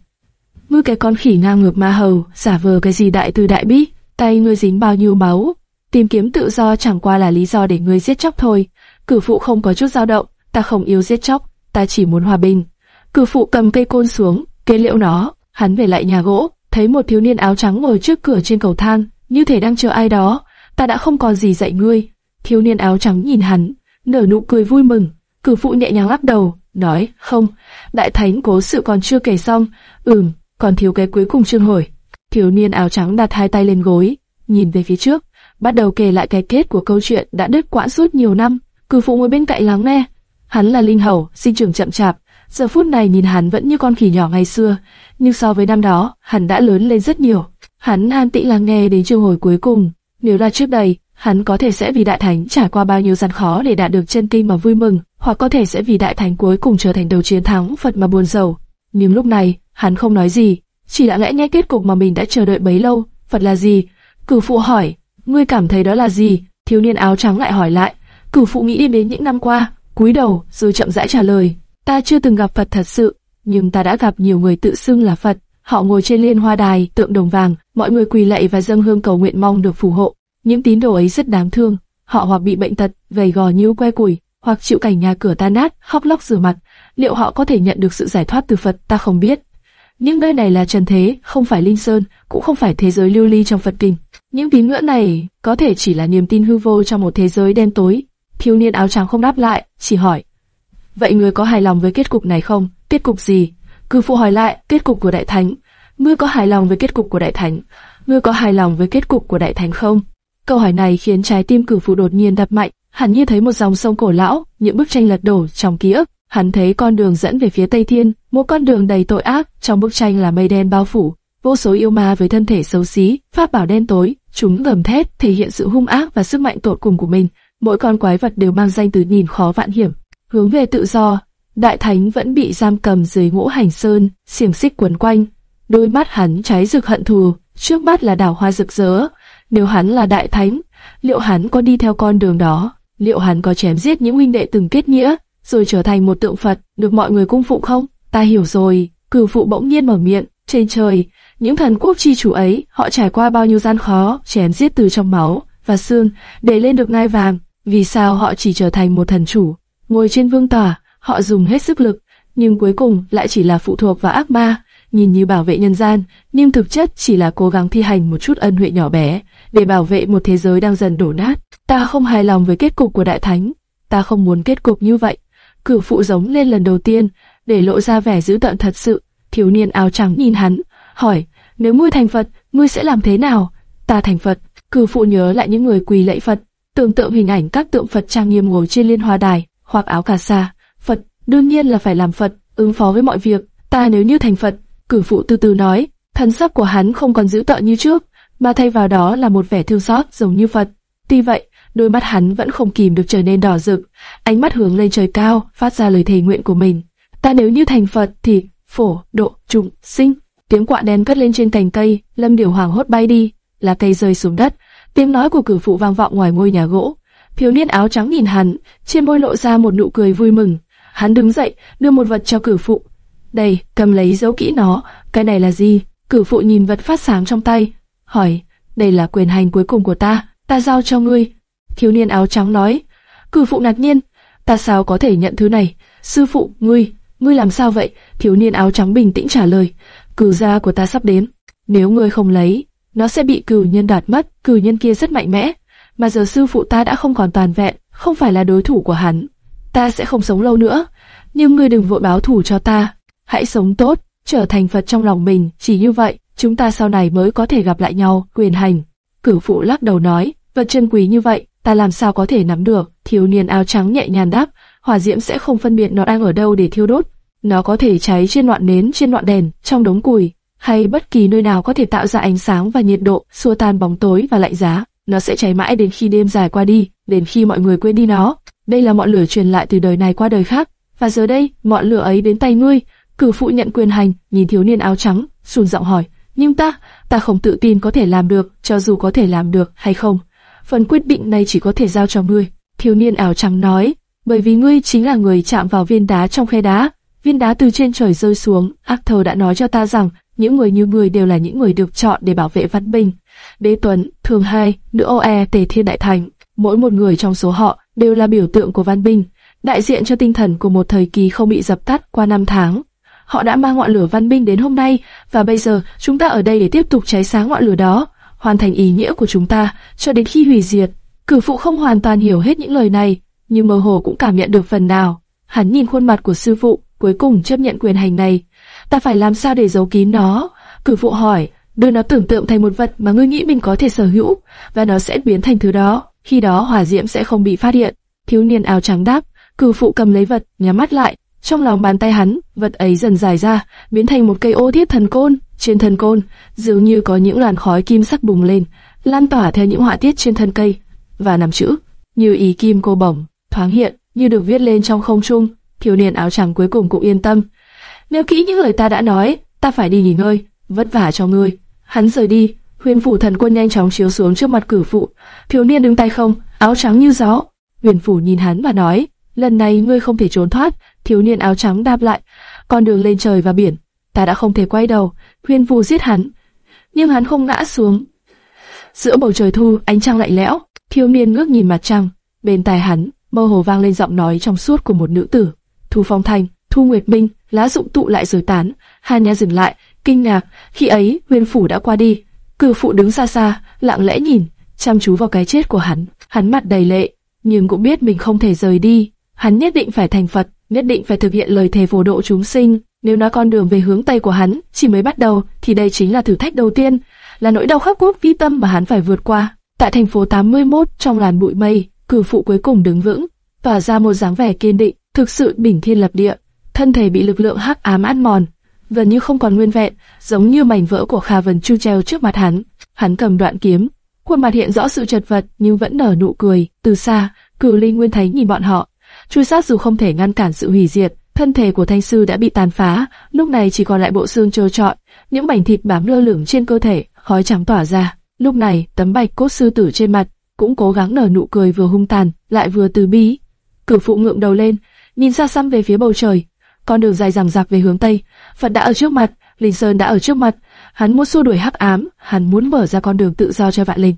Ngươi cái con khỉ ngang ngược ma hầu, giả vờ cái gì đại từ đại bi, tay ngươi dính bao nhiêu máu. Tìm kiếm tự do chẳng qua là lý do để ngươi giết chóc thôi. Cử phụ không có chút dao động, ta không yêu giết chóc, ta chỉ muốn hòa bình. Cử phụ cầm cây côn xuống, kế liệu nó, hắn về lại nhà gỗ, thấy một thiếu niên áo trắng ngồi trước cửa trên cầu thang, như thể đang chờ ai đó. Ta đã không còn gì dạy ngươi. Thiếu niên áo trắng nhìn hắn, nở nụ cười vui mừng. Cử phụ nhẹ nhàng lắc đầu, nói, không, đại thánh cố sự còn chưa kể xong, ừm, còn thiếu cái cuối cùng chương hồi. Thiếu niên áo trắng đặt hai tay lên gối, nhìn về phía trước, bắt đầu kể lại cái kết của câu chuyện đã đứt quãng suốt nhiều năm. Cử phụ ngồi bên cạnh lắng nghe. Hắn là linh hầu, sinh trưởng chậm chạp, giờ phút này nhìn hắn vẫn như con khỉ nhỏ ngày xưa, nhưng so với năm đó, hắn đã lớn lên rất nhiều. Hắn an tĩnh lắng nghe đến chương hồi cuối cùng. Nếu là trước đây, hắn có thể sẽ vì đại thánh trải qua bao nhiêu gian khó để đạt được chân kinh mà vui mừng, hoặc có thể sẽ vì đại thánh cuối cùng trở thành đầu chiến thắng Phật mà buồn rầu. Nhưng lúc này, hắn không nói gì, chỉ lặng lẽ nghe kết cục mà mình đã chờ đợi bấy lâu. Phật là gì? cử phụ hỏi. Ngươi cảm thấy đó là gì? Thiếu niên áo trắng lại hỏi lại. Cửu phụ nghĩ đến những năm qua, cúi đầu rồi chậm rãi trả lời. Ta chưa từng gặp Phật thật sự, nhưng ta đã gặp nhiều người tự xưng là Phật. Họ ngồi trên liên hoa đài, tượng đồng vàng, mọi người quỳ lạy và dâng hương cầu nguyện mong được phù hộ. Những tín đồ ấy rất đáng thương, họ hoặc bị bệnh tật, gầy gò như que củi, hoặc chịu cảnh nhà cửa tan nát, khóc lóc rửa mặt. Liệu họ có thể nhận được sự giải thoát từ Phật, ta không biết. Nhưng nơi này là trần thế, không phải linh sơn, cũng không phải thế giới lưu ly trong Phật kinh. Những tín ngưỡng này có thể chỉ là niềm tin hư vô trong một thế giới đen tối. Thiếu niên áo trắng không đáp lại, chỉ hỏi: Vậy người có hài lòng với kết cục này không? Kết cục gì? Cư phụ hỏi lại, kết cục của đại thánh. Ngươi có hài lòng với kết cục của đại thánh? Ngươi có hài lòng với kết cục của đại thánh không? Câu hỏi này khiến trái tim cử phụ đột nhiên đập mạnh, hẳn như thấy một dòng sông cổ lão, những bức tranh lật đổ trong ký ức. Hắn thấy con đường dẫn về phía Tây Thiên, một con đường đầy tội ác, trong bức tranh là mây đen bao phủ, vô số yêu ma với thân thể xấu xí, pháp bảo đen tối, chúng gầm thét, thể hiện sự hung ác và sức mạnh tột cùng của mình. Mỗi con quái vật đều mang danh từ nhìn khó vạn hiểm, hướng về tự do. Đại thánh vẫn bị giam cầm dưới ngũ hành sơn, xiềng xích quấn quanh. Đôi mắt hắn cháy rực hận thù, trước mắt là đảo hoa rực rỡ. Nếu hắn là đại thánh, liệu hắn có đi theo con đường đó? Liệu hắn có chém giết những huynh đệ từng kết nghĩa, rồi trở thành một tượng Phật, được mọi người cung phụng không? Ta hiểu rồi, cửu phụ bỗng nhiên mở miệng, trên trời, những thần quốc chi chủ ấy, họ trải qua bao nhiêu gian khó, chém giết từ trong máu và xương, để lên được ngai vàng. Vì sao họ chỉ trở thành một thần chủ, ngồi trên vương tòa, họ dùng hết sức lực, nhưng cuối cùng lại chỉ là phụ thuộc vào ác ma, nhìn như bảo vệ nhân gian, nhưng thực chất chỉ là cố gắng thi hành một chút ân huệ nhỏ bé, để bảo vệ một thế giới đang dần đổ nát. Ta không hài lòng với kết cục của đại thánh, ta không muốn kết cục như vậy. Cửu phụ giống lên lần đầu tiên, để lộ ra vẻ dữ tợn thật sự. Thiếu niên áo trắng nhìn hắn, hỏi, nếu ngươi thành Phật, ngươi sẽ làm thế nào? Ta thành Phật. Cửu phụ nhớ lại những người quỳ lạy Phật, tưởng tượng hình ảnh các tượng Phật trang nghiêm ngồi trên liên hoa đài, hoặc áo cà sa. Phật, đương nhiên là phải làm Phật, ứng phó với mọi việc. Ta nếu như thành Phật, cửu phụ từ từ nói, thần sắc của hắn không còn dữ tợn như trước, mà thay vào đó là một vẻ thương xót giống như Phật. Tuy vậy, đôi mắt hắn vẫn không kìm được trở nên đỏ rực, ánh mắt hướng lên trời cao, phát ra lời thề nguyện của mình. Ta nếu như thành Phật thì phổ độ trùng sinh. tiếng quạ đen cất lên trên cành cây, Lâm Điều Hoàng hốt bay đi, lá cây rơi xuống đất, tiếng nói của cử phụ vang vọng ngoài ngôi nhà gỗ. Thiếu niên áo trắng nhìn hắn, trên môi lộ ra một nụ cười vui mừng. Hắn đứng dậy, đưa một vật cho cử phụ. Đây, cầm lấy giấu kỹ nó, cái này là gì? Cử phụ nhìn vật phát sáng trong tay, hỏi, đây là quyền hành cuối cùng của ta, ta giao cho ngươi. Thiếu niên áo trắng nói, cử phụ ngạc nhiên, ta sao có thể nhận thứ này? Sư phụ, ngươi, ngươi làm sao vậy? Thiếu niên áo trắng bình tĩnh trả lời, cử gia của ta sắp đến, nếu ngươi không lấy, nó sẽ bị cử nhân đoạt mất. Cử nhân kia rất mạnh mẽ, mà giờ sư phụ ta đã không còn toàn vẹn, không phải là đối thủ của hắn. Ta sẽ không sống lâu nữa, nhưng ngươi đừng vội báo thù cho ta. Hãy sống tốt, trở thành Phật trong lòng mình, chỉ như vậy, chúng ta sau này mới có thể gặp lại nhau. Quyền hành. Cử phụ lắc đầu nói, vật chân quý như vậy, ta làm sao có thể nắm được? Thiếu niên áo trắng nhẹ nhàng đáp, hỏa diễm sẽ không phân biệt nó đang ở đâu để thiêu đốt. Nó có thể cháy trên ngọn nến, trên ngọn đèn, trong đống củi, hay bất kỳ nơi nào có thể tạo ra ánh sáng và nhiệt độ, xua tan bóng tối và lạnh giá. Nó sẽ cháy mãi đến khi đêm dài qua đi, đến khi mọi người quên đi nó. Đây là ngọn lửa truyền lại từ đời này qua đời khác, và giờ đây, ngọn lửa ấy đến tay ngươi. Cử phụ nhận quyền hành, nhìn thiếu niên áo trắng, sùn giọng hỏi, nhưng ta, ta không tự tin có thể làm được, cho dù có thể làm được hay không. Phần quyết định này chỉ có thể giao cho ngươi. Thiếu niên áo trắng nói, bởi vì ngươi chính là người chạm vào viên đá trong khe đá. Viên đá từ trên trời rơi xuống, ác thầu đã nói cho ta rằng, những người như ngươi đều là những người được chọn để bảo vệ văn minh. Đế Tuấn, Thường Hai, Nữ Oe, Tề Thiên Đại Thành, mỗi một người trong số họ đều là biểu tượng của văn minh, đại diện cho tinh thần của một thời kỳ không bị dập tắt qua năm tháng. Họ đã mang ngọn lửa văn minh đến hôm nay, và bây giờ chúng ta ở đây để tiếp tục cháy sáng ngọn lửa đó, hoàn thành ý nghĩa của chúng ta cho đến khi hủy diệt. Cử phụ không hoàn toàn hiểu hết những lời này, nhưng mơ hồ cũng cảm nhận được phần nào. Hắn nhìn khuôn mặt của sư phụ, cuối cùng chấp nhận quyền hành này. Ta phải làm sao để giấu kín nó? Cử phụ hỏi, đưa nó tưởng tượng thành một vật mà ngươi nghĩ mình có thể sở hữu, và nó sẽ biến thành thứ đó. Khi đó hỏa diễm sẽ không bị phát hiện. Thiếu niên áo trắng đáp, cử phụ cầm lấy vật, nhắm mắt lại. Trong lòng bàn tay hắn, vật ấy dần dài ra, biến thành một cây ô thiết thần côn. Trên thân côn, dường như có những làn khói kim sắc bùng lên, lan tỏa theo những họa tiết trên thân cây, và nằm chữ, như ý kim cô bổng, thoáng hiện, như được viết lên trong không trung. Thiếu niên áo trắng cuối cùng cũng yên tâm. Nếu kỹ những lời ta đã nói, ta phải đi nghỉ ngơi, vất vả cho ngươi. Hắn rời đi, huyền phủ thần quân nhanh chóng chiếu xuống trước mặt cử phụ. Thiếu niên đứng tay không, áo trắng như gió. Huyền phủ nhìn hắn và nói, lần này ngươi không thể trốn thoát. Thiếu niên áo trắng đáp lại, con đường lên trời và biển, ta đã không thể quay đầu. huyên phủ giết hắn, nhưng hắn không ngã xuống. Giữa bầu trời thu, ánh trăng lạnh lẽo, thiếu niên ngước nhìn mặt trăng, bên tai hắn mơ hồ vang lên giọng nói trong suốt của một nữ tử. Thu Phong Thành, Thu Nguyệt Minh, lá dụng tụ lại rồi tán. Hàn Nha dừng lại, kinh ngạc. Khi ấy, Huyền phủ đã qua đi. Cử phụ đứng xa xa, lặng lẽ nhìn, chăm chú vào cái chết của hắn. Hắn mặt đầy lệ, nhưng cũng biết mình không thể rời đi. Hắn nhất định phải thành Phật, nhất định phải thực hiện lời thề phổ độ chúng sinh. Nếu nói con đường về hướng Tây của hắn chỉ mới bắt đầu, thì đây chính là thử thách đầu tiên, là nỗi đau khắc cốt vi tâm mà hắn phải vượt qua. Tại thành phố 81, trong làn bụi mây, cử phụ cuối cùng đứng vững, tỏa ra một dáng vẻ kiên định, thực sự bình thiên lập địa. Thân thể bị lực lượng hắc ám ăn mòn, gần như không còn nguyên vẹn, giống như mảnh vỡ của Kha Vân Chu treo trước mặt hắn. Hắn cầm đoạn kiếm, khuôn mặt hiện rõ sự chật vật nhưng vẫn nở nụ cười. Từ xa, Cửu Linh Nguyên thấy nhìn bọn họ, truy sát dù không thể ngăn cản sự hủy diệt, thân thể của thanh sư đã bị tàn phá, lúc này chỉ còn lại bộ xương trơ trọi, những mảnh thịt bám lơ lửng trên cơ thể, khói trắng tỏa ra. Lúc này, tấm bạch cốt sư tử trên mặt cũng cố gắng nở nụ cười vừa hung tàn, lại vừa từ bi. Cửu phụ ngượng đầu lên, nhìn xa xăm về phía bầu trời. Con đường dài dằng dặc về hướng tây, Phật đã ở trước mặt, Linh Sơn đã ở trước mặt. Hắn muốn xua đuổi hắc ám, hắn muốn mở ra con đường tự do cho vạn linh.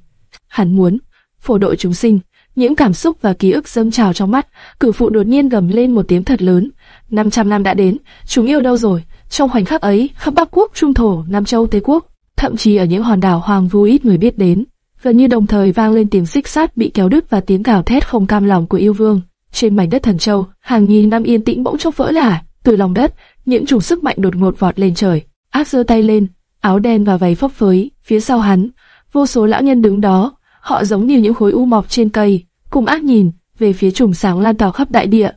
Hắn muốn phổ độ chúng sinh. Những cảm xúc và ký ức dâng trào trong mắt, cử phụ đột nhiên gầm lên một tiếng thật lớn. 500 năm đã đến, chúng yêu đâu rồi? Trong khoảnh khắc ấy, khắp Bắc Quốc, Trung Thổ, Nam Châu, Tây Quốc, thậm chí ở những hòn đảo hoàng vu ít người biết đến, gần như đồng thời vang lên tiếng xích sát bị kéo đứt và tiếng gào thét không cam lòng của yêu vương. Trên mảnh đất thần châu, hàng nghìn năm yên tĩnh bỗng chốc vỡ lả, từ lòng đất, những chủng sức mạnh đột ngột vọt lên trời. Ác giơ tay lên, áo đen và váy phấp phới, phía sau hắn, vô số lão nhân đứng đó, họ giống như những khối u mọc trên cây, cùng ác nhìn về phía trùng sáng lan tỏa khắp đại địa.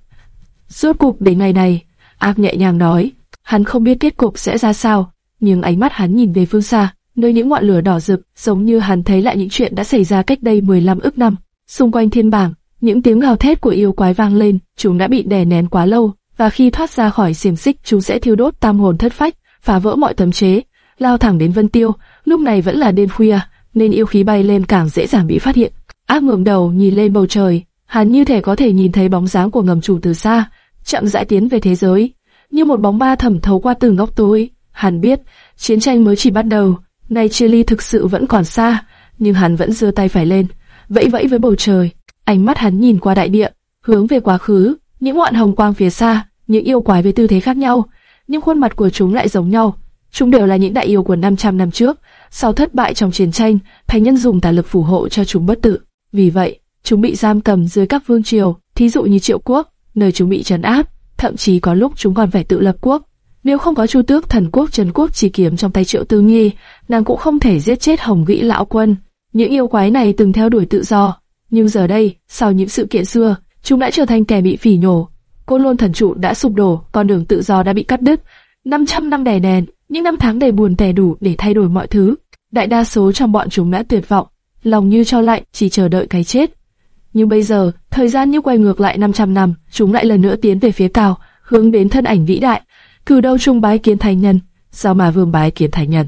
Rốt cục đến ngày này, ác nhẹ nhàng nói, hắn không biết kết cục sẽ ra sao, nhưng ánh mắt hắn nhìn về phương xa, nơi những ngọn lửa đỏ rực, giống như hắn thấy lại những chuyện đã xảy ra cách đây 15 ức năm. Xung quanh thiên bảng, những tiếng gào thét của yêu quái vang lên, chúng đã bị đè nén quá lâu, và khi thoát ra khỏi xiềng xích, chúng sẽ thiêu đốt tam hồn thất phách, phá vỡ mọi tấm chế, lao thẳng đến Vân Tiêu. Lúc này vẫn là đêm khuya, nên yêu khí bay lên càng dễ dàng bị phát hiện. Ác ngẩng đầu nhìn lên bầu trời, hắn như thể có thể nhìn thấy bóng dáng của ngầm chủ từ xa, chậm rãi tiến về thế giới, như một bóng ma thẩm thấu qua từng góc tối. Hắn biết, chiến tranh mới chỉ bắt đầu, nay chia ly thực sự vẫn còn xa, nhưng hắn vẫn giơ tay phải lên, vẫy vẫy với bầu trời. Ánh mắt hắn nhìn qua đại địa, hướng về quá khứ, những ngọn hồng quang phía xa, những yêu quái với tư thế khác nhau, nhưng khuôn mặt của chúng lại giống nhau. Chúng đều là những đại yêu của 500 năm trước, sau thất bại trong chiến tranh, thánh nhân dùng tà lực phù hộ cho chúng bất tử. Vì vậy, chúng bị giam cầm dưới các vương triều, thí dụ như Triệu Quốc, nơi chúng bị trấn áp, thậm chí có lúc chúng còn phải tự lập quốc. Nếu không có Chu Tước thần quốc Trần Quốc chỉ kiếm trong tay Triệu Tư Nghi, nàng cũng không thể giết chết Hồng Vĩ lão quân. Những yêu quái này từng theo đuổi tự do, nhưng giờ đây, sau những sự kiện xưa, chúng đã trở thành kẻ bị phỉ nhổ. Côn Lôn thần trụ đã sụp đổ, con đường tự do đã bị cắt đứt. 500 năm đè nén, những năm tháng đầy buồn tẻ đủ để thay đổi mọi thứ. Đại đa số trong bọn chúng đã tuyệt vọng, lòng như cho lạnh, chỉ chờ đợi cái chết. Nhưng bây giờ, thời gian như quay ngược lại 500 năm, chúng lại lần nữa tiến về phía cao, hướng đến thân ảnh vĩ đại. Cử đâu trung bái kiến thành nhân, sao mà vương bái kiến thành nhân,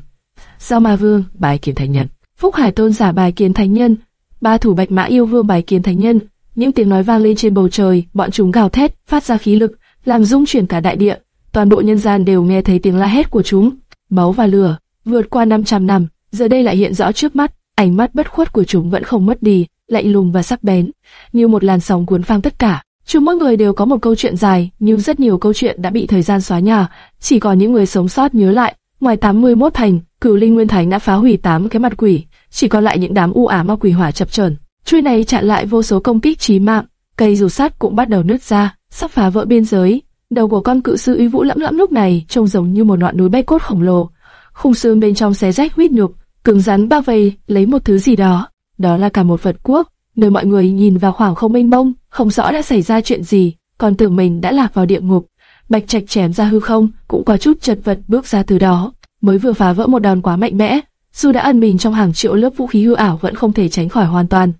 sao mà vương bái kiến thành nhân, phúc hải tôn giả bài kiến thành nhân, ba thủ bạch mã yêu vương bài kiến thành nhân. Những tiếng nói vang lên trên bầu trời, bọn chúng gào thét, phát ra khí lực, làm rung chuyển cả đại địa. Toàn bộ nhân gian đều nghe thấy tiếng la hét của chúng. Máu và lửa, vượt qua 500 năm, giờ đây lại hiện rõ trước mắt. Ánh mắt bất khuất của chúng vẫn không mất đi, lạnh lùng và sắc bén, như một làn sóng cuốn phang tất cả. Chúng mỗi người đều có một câu chuyện dài, nhưng rất nhiều câu chuyện đã bị thời gian xóa nhòa, chỉ còn những người sống sót nhớ lại. Ngoài 81 thành, Cửu Linh Nguyên Thánh đã phá hủy 8 cái mặt quỷ, chỉ còn lại những đám u ám ma quỷ hỏa chập chờn. Chuôi này chặn lại vô số công kích chí mạng, cây dù sắt cũng bắt đầu nứt ra, sắp phá vỡ biên giới. Đầu của con cự sư uy vũ lẫm lẫm lúc này trông giống như một ngọn núi bay cốt khổng lồ, khung xương bên trong xé rách huyết nhục, cứng rắn bao vây lấy một thứ gì đó. Đó là cả một vật quốc, nơi mọi người nhìn vào khoảng không mênh mông, không rõ đã xảy ra chuyện gì, còn tưởng mình đã lạc vào địa ngục. Bạch Trạch chém ra hư không, cũng có chút chật vật bước ra từ đó, mới vừa phá vỡ một đòn quá mạnh mẽ, dù đã ẩn mình trong hàng triệu lớp vũ khí hư ảo vẫn không thể tránh khỏi hoàn toàn.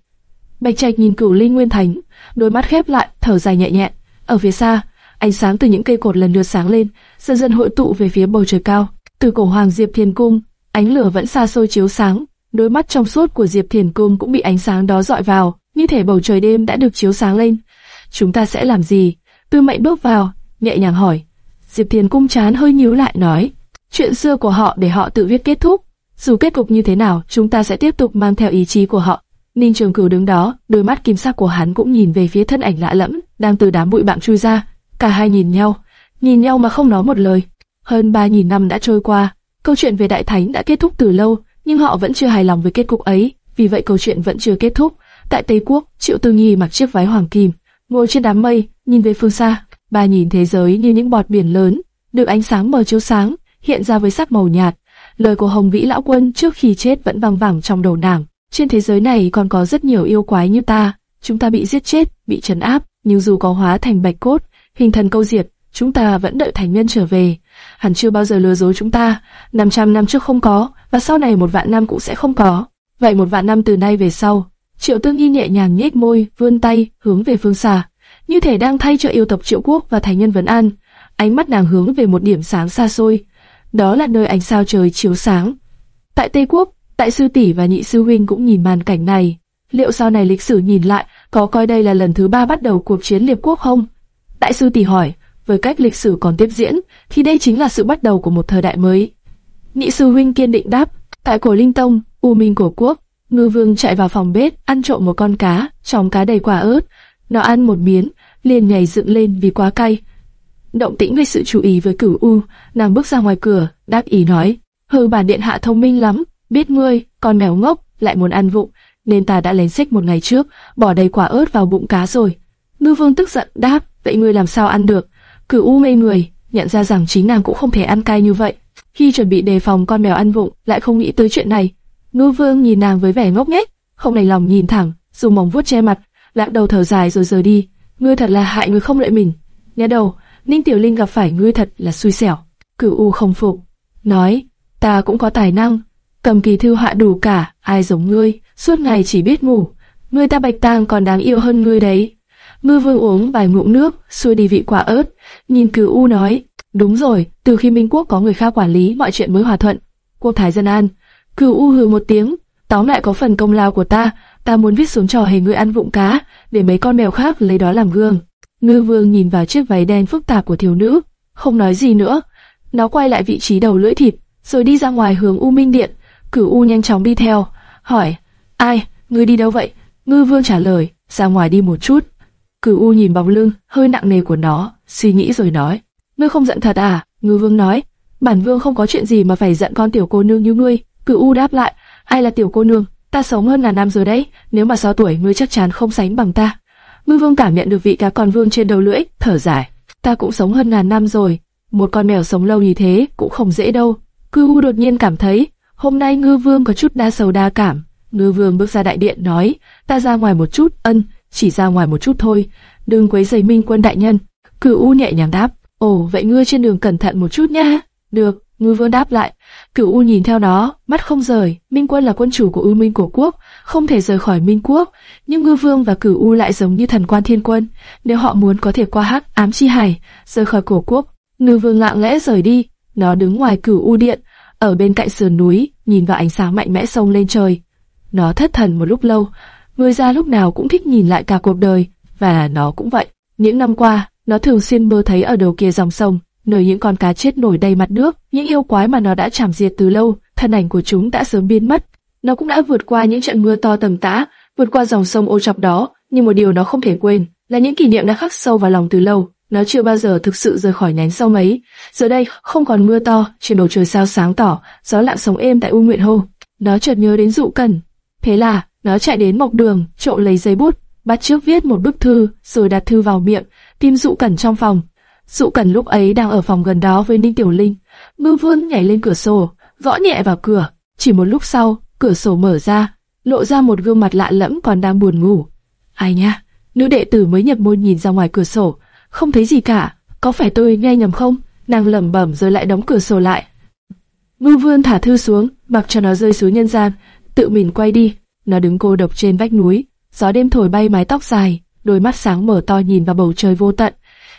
Bạch Trạch nhìn Cửu Linh Nguyên Thánh, đôi mắt khép lại, thở dài nhẹ nhẹ. Ở phía xa, ánh sáng từ những cây cột lần lượt sáng lên, dần dần hội tụ về phía bầu trời cao. Từ cổ hoàng Diệp Thiên Cung, ánh lửa vẫn xa xôi chiếu sáng, đôi mắt trong suốt của Diệp Thiền Cung cũng bị ánh sáng đó dọi vào, như thể bầu trời đêm đã được chiếu sáng lên. Chúng ta sẽ làm gì? Tư Mệnh bước vào, nhẹ nhàng hỏi. Diệp Thiền Cung chán hơi nhíu lại nói, chuyện xưa của họ để họ tự viết kết thúc. Dù kết cục như thế nào, chúng ta sẽ tiếp tục mang theo ý chí của họ. Ninh Trường Cửu đứng đó, đôi mắt kim sắc của hắn cũng nhìn về phía thân ảnh lạ lẫm đang từ đám bụi bặm chui ra. Cả hai nhìn nhau, nhìn nhau mà không nói một lời. Hơn ba nghìn năm đã trôi qua, câu chuyện về Đại Thánh đã kết thúc từ lâu, nhưng họ vẫn chưa hài lòng với kết cục ấy, vì vậy câu chuyện vẫn chưa kết thúc. Tại Tây Quốc, Triệu Tư Nhi mặc chiếc váy hoàng kim, ngồi trên đám mây, nhìn về phương xa. Ba nhìn thế giới như những bọt biển lớn, được ánh sáng mờ chiếu sáng, hiện ra với sắc màu nhạt. Lời của Hồng Vĩ lão quân trước khi chết vẫn vang vẳng trong đầu nàng. Trên thế giới này còn có rất nhiều yêu quái như ta, chúng ta bị giết chết, bị trấn áp, nhưng dù có hóa thành bạch cốt, hình thần câu diệt, chúng ta vẫn đợi thành nhân trở về. Hắn chưa bao giờ lừa dối chúng ta, 500 năm trước không có, và sau này một vạn năm cũng sẽ không có. Vậy một vạn năm từ nay về sau, Triệu Tương Y nhẹ nhàng nhếch môi, vươn tay, hướng về phương xa, như thể đang thay cho yêu tộc Triệu Quốc và thành nhân vấn an. Ánh mắt nàng hướng về một điểm sáng xa xôi, đó là nơi ánh sao trời chiếu sáng. Tại Tây Quốc, tại sư tỷ và nhị sư huynh cũng nhìn màn cảnh này. Liệu sau này lịch sử nhìn lại, có coi đây là lần thứ ba bắt đầu cuộc chiến liệp quốc không? Đại sư tỷ hỏi, với cách lịch sử còn tiếp diễn, thì đây chính là sự bắt đầu của một thời đại mới. Nhị sư huynh kiên định đáp, tại cổ linh tông, u minh cổ quốc, ngư vương chạy vào phòng bếp, ăn trộm một con cá, trong cá đầy quả ớt. Nó ăn một miếng, liền nhảy dựng lên vì quá cay. Động tĩnh gây sự chú ý với cửu u, nàng bước ra ngoài cửa, đáp ý nói, hừ bản điện hạ thông minh lắm, biết ngươi, con mèo ngốc, lại muốn ăn vụng, nên ta đã lén xích một ngày trước, bỏ đầy quả ớt vào bụng cá rồi. Ngư vương tức giận đáp, vậy ngươi làm sao ăn được? Cửu u mê người, nhận ra rằng chính nàng cũng không thể ăn cay như vậy. Khi chuẩn bị đề phòng con mèo ăn vụng, lại không nghĩ tới chuyện này. Ngư vương nhìn nàng với vẻ ngốc nghếch, không đành lòng nhìn thẳng, dùng móng vuốt che mặt, lắc đầu thở dài rồi rời đi. Ngươi thật là hại người không lợi mình. Nhớ đầu, Ninh Tiểu Linh gặp phải ngươi thật là xui xẻo. Cửu U không phục, nói, ta cũng có tài năng, cầm kỳ thư họa đủ cả, ai giống ngươi, suốt ngày chỉ biết ngủ. Ngươi ta bạch tang còn đáng yêu hơn ngươi đấy. Ngư vương uống vài ngụm nước, xuôi đi vị quả ớt, nhìn cửu U nói, đúng rồi, từ khi Minh Quốc có người khác quản lý mọi chuyện mới hòa thuận. quốc thái dân an. Cửu U hừ một tiếng, tóm lại có phần công lao của ta, ta muốn viết xuống trò hề người ăn vụng cá, để mấy con mèo khác lấy đó làm gương. Ngư Vương nhìn vào chiếc váy đen phức tạp của thiếu nữ, không nói gì nữa. Nó quay lại vị trí đầu lưỡi thịt, rồi đi ra ngoài hướng U Minh Điện. Cửu U nhanh chóng đi theo, hỏi, ai, ngươi đi đâu vậy? Ngư Vương trả lời, ra ngoài đi một chút. Cửu U nhìn bóng lưng hơi nặng nề của nó, suy nghĩ rồi nói, ngươi không giận thật à? Ngư Vương nói, bản Vương không có chuyện gì mà phải giận con tiểu cô nương như ngươi. Cửu U đáp lại, ai là tiểu cô nương? Ta sống hơn ngàn năm rồi đấy, nếu mà so tuổi ngươi chắc chắn không sánh bằng ta. Ngư Vương cảm nhận được vị cá con vương trên đầu lưỡi, thở dài, ta cũng sống hơn ngàn năm rồi, một con mèo sống lâu như thế cũng không dễ đâu. cửu U đột nhiên cảm thấy, hôm nay Ngư Vương có chút đa sầu đa cảm. Ngư Vương bước ra đại điện nói, ta ra ngoài một chút, ân, chỉ ra ngoài một chút thôi, đừng quấy rầy Minh Quân đại nhân. cửu U nhẹ nhàng đáp, ồ vậy ngươi trên đường cẩn thận một chút nhá. Được, Ngư Vương đáp lại. Cửu U nhìn theo đó, mắt không rời. Minh Quân là quân chủ của U Minh cổ quốc, không thể rời khỏi Minh quốc. Nhưng Ngư Vương và Cửu U lại giống như thần quan thiên quân, nếu họ muốn có thể qua hắc ám chi hải, rời khỏi cổ quốc. Ngư Vương lặng lẽ rời đi. Nó đứng ngoài Cửu U điện, ở bên cạnh sườn núi, nhìn vào ánh sáng mạnh mẽ sông lên trời. Nó thất thần một lúc lâu. Người ra lúc nào cũng thích nhìn lại cả cuộc đời, và nó cũng vậy. Những năm qua, nó thường xuyên mơ thấy ở đầu kia dòng sông, nơi những con cá chết nổi đầy mặt nước, những yêu quái mà nó đã chảm diệt từ lâu, thân ảnh của chúng đã sớm biến mất. Nó cũng đã vượt qua những trận mưa to tầm tã, vượt qua dòng sông ô chọc đó, nhưng một điều nó không thể quên là những kỷ niệm đã khắc sâu vào lòng từ lâu. Nó chưa bao giờ thực sự rời khỏi nhánh sông ấy. Giờ đây, không còn mưa to, trên bầu trời sao sáng tỏ, gió lặng sống êm tại U Nguyện Hồ. Nó chợt nhớ đến dụ cần. Thế là, nó chạy đến mộc đường, trộn lấy giấy bút, bắt trước viết một bức thư, rồi đặt thư vào miệng, tìm dụ cẩn trong phòng. Dụ Cẩn lúc ấy đang ở phòng gần đó với Ninh Tiểu Linh. Mưu Vương nhảy lên cửa sổ, gõ nhẹ vào cửa. Chỉ một lúc sau, cửa sổ mở ra, lộ ra một gương mặt lạ lẫm còn đang buồn ngủ. Ai nha? Nữ đệ tử mới nhập môn nhìn ra ngoài cửa sổ, không thấy gì cả. Có phải tôi nghe nhầm không? Nàng lẩm bẩm rồi lại đóng cửa sổ lại. ngưu Vương thả thư xuống, mặc cho nó rơi xuống nhân gian, tự mình quay đi. Nó đứng cô độc trên vách núi, gió đêm thổi bay mái tóc dài, đôi mắt sáng mở to nhìn vào bầu trời vô tận.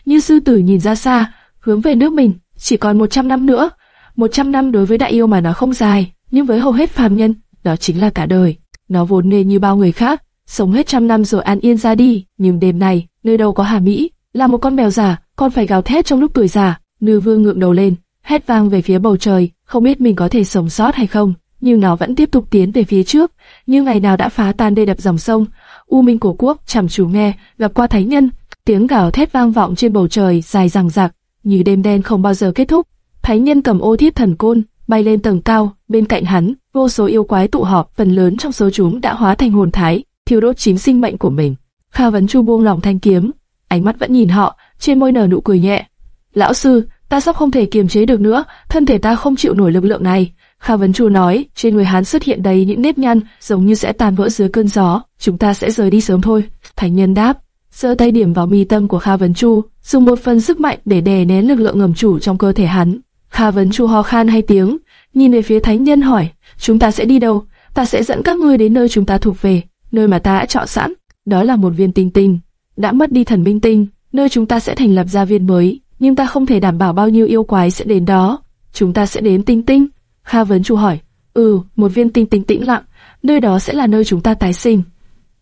Như sư tử nhìn ra xa, hướng về nước mình, chỉ còn 100 năm nữa. 100 năm đối với đại yêu mà nó không dài, nhưng với hầu hết phàm nhân, đó chính là cả đời. Nó vốn nên như bao người khác, sống hết trăm năm rồi an yên ra đi, nhưng đêm này, nơi đâu có hà mỹ, là một con mèo già, con phải gào thét trong lúc tuổi già. Nư vương ngượng đầu lên, hét vang về phía bầu trời, không biết mình có thể sống sót hay không, nhưng nó vẫn tiếp tục tiến về phía trước, như ngày nào đã phá tan đê đập dòng sông. U Minh cổ quốc chằm chú nghe, gặp qua thánh nhân, tiếng gào thét vang vọng trên bầu trời dài dằng dặc, như đêm đen không bao giờ kết thúc. Thánh nhân cầm ô thiết thần côn, bay lên tầng cao, bên cạnh hắn, vô số yêu quái tụ họp, phần lớn trong số chúng đã hóa thành hồn thái, thiêu đốt chính sinh mệnh của mình. Kha Vấn Chu buông lòng thanh kiếm, ánh mắt vẫn nhìn họ, trên môi nở nụ cười nhẹ. Lão sư, ta sắp không thể kiềm chế được nữa, thân thể ta không chịu nổi lực lượng này. Kha Vấn Chu nói, trên người hắn xuất hiện đầy những nếp nhăn, giống như sẽ tan vỡ dưới cơn gió. Chúng ta sẽ rời đi sớm thôi. Thánh nhân đáp, giơ tay điểm vào mi tâm của Kha Vấn Chu, dùng một phần sức mạnh để đè nén lực lượng ngầm chủ trong cơ thể hắn. Kha Vấn Chu ho khan hai tiếng, nhìn về phía thánh nhân hỏi, chúng ta sẽ đi đâu? Ta sẽ dẫn các ngươi đến nơi chúng ta thuộc về, nơi mà ta đã chọn sẵn. Đó là một viên tinh tinh, đã mất đi thần minh tinh, nơi chúng ta sẽ thành lập gia viên mới, nhưng ta không thể đảm bảo bao nhiêu yêu quái sẽ đến đó. Chúng ta sẽ đến tinh tinh. Kha Vấn Chu hỏi, ừ, một viên tinh tinh tĩnh lặng, nơi đó sẽ là nơi chúng ta tái sinh.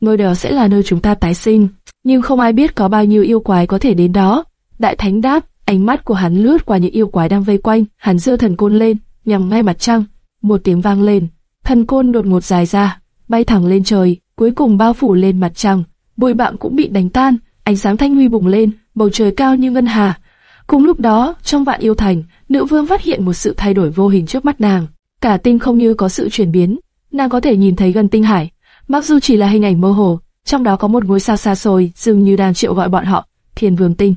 Nơi đó sẽ là nơi chúng ta tái sinh nhưng không ai biết có bao nhiêu yêu quái có thể đến đó. Đại thánh đáp, ánh mắt của hắn lướt qua những yêu quái đang vây quanh, hắn giơ thần côn lên, nhằm ngay mặt trăng. Một tiếng vang lên, thần côn đột ngột dài ra, bay thẳng lên trời, cuối cùng bao phủ lên mặt trăng. Bụi bặm cũng bị đánh tan, ánh sáng thanh huy bùng lên, bầu trời cao như ngân hà. Cùng lúc đó, trong vạn yêu thành, nữ vương phát hiện một sự thay đổi vô hình trước mắt nàng. Cả tinh không như có sự chuyển biến, nàng có thể nhìn thấy gần tinh hải, mặc dù chỉ là hình ảnh mơ hồ, trong đó có một ngôi sao xa xôi, dường như đang triệu gọi bọn họ, Thiên Vương Tinh.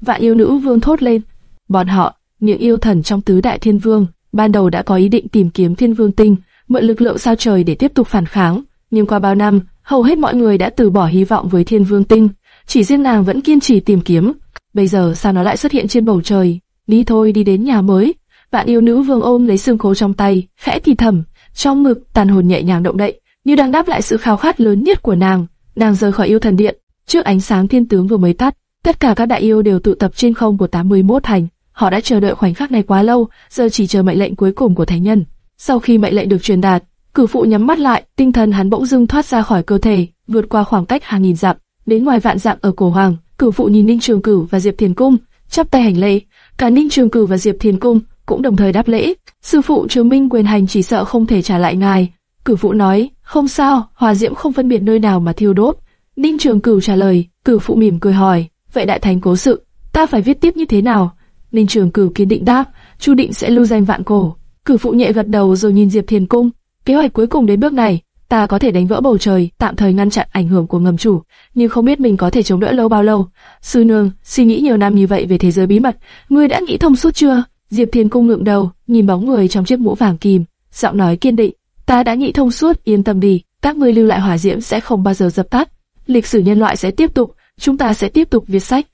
Vạn yêu nữ vương thốt lên, bọn họ, những yêu thần trong tứ đại thiên vương, ban đầu đã có ý định tìm kiếm Thiên Vương Tinh, mượn lực lượng sao trời để tiếp tục phản kháng, nhưng qua bao năm, hầu hết mọi người đã từ bỏ hy vọng với Thiên Vương Tinh, chỉ riêng nàng vẫn kiên trì tìm kiếm. Bây giờ sao nó lại xuất hiện trên bầu trời? Đi thôi, đi đến nhà mới. Vạn yêu nữ vương ôm lấy xương khô trong tay, khẽ thì thầm, trong ngực tàn hồn nhẹ nhàng động đậy, như đang đáp lại sự khao khát lớn nhất của nàng nàng rời khỏi yêu thần điện, trước ánh sáng thiên tướng vừa mới tắt, tất cả các đại yêu đều tụ tập trên không của 81 thành. Họ đã chờ đợi khoảnh khắc này quá lâu, giờ chỉ chờ mệnh lệnh cuối cùng của thánh nhân. Sau khi mệnh lệnh được truyền đạt, cử phụ nhắm mắt lại, tinh thần hắn bỗng dưng thoát ra khỏi cơ thể, vượt qua khoảng cách hàng nghìn dặm, đến ngoài vạn dặm ở cổ hoàng. Cử phụ nhìn Ninh Trường Cửu và Diệp Thiền Cung, chắp tay hành lễ. Cả Ninh Trường Cửu và Diệp Thiền Cung cũng đồng thời đáp lễ. Sư phụ Trường Minh quyền hành chỉ sợ không thể trả lại ngài. Cử phụ nói, không sao, hòa diễm không phân biệt nơi nào mà thiêu đốt. Ninh Trường Cửu trả lời, cử phụ mỉm cười hỏi, vậy đại thành cố sự, ta phải viết tiếp như thế nào? Ninh Trường Cửu kiên định đáp, Chu Định sẽ lưu danh vạn cổ. Cử phụ nhẹ gật đầu rồi nhìn Diệp Thiền Cung, kế hoạch cuối cùng đến bước này, ta có thể đánh vỡ bầu trời, tạm thời ngăn chặn ảnh hưởng của ngầm chủ, nhưng không biết mình có thể chống đỡ lâu bao lâu. Sư nương, suy nghĩ nhiều năm như vậy về thế giới bí mật, ngươi đã nghĩ thông suốt chưa? Diệp Thiên Cung ngượng đầu, nhìn bóng người trong chiếc mũ vàng kim, giọng nói kiên định, ta đã nghĩ thông suốt, yên tâm đi, các ngươi lưu lại hỏa diễm sẽ không bao giờ dập tắt, lịch sử nhân loại sẽ tiếp tục, chúng ta sẽ tiếp tục viết sách.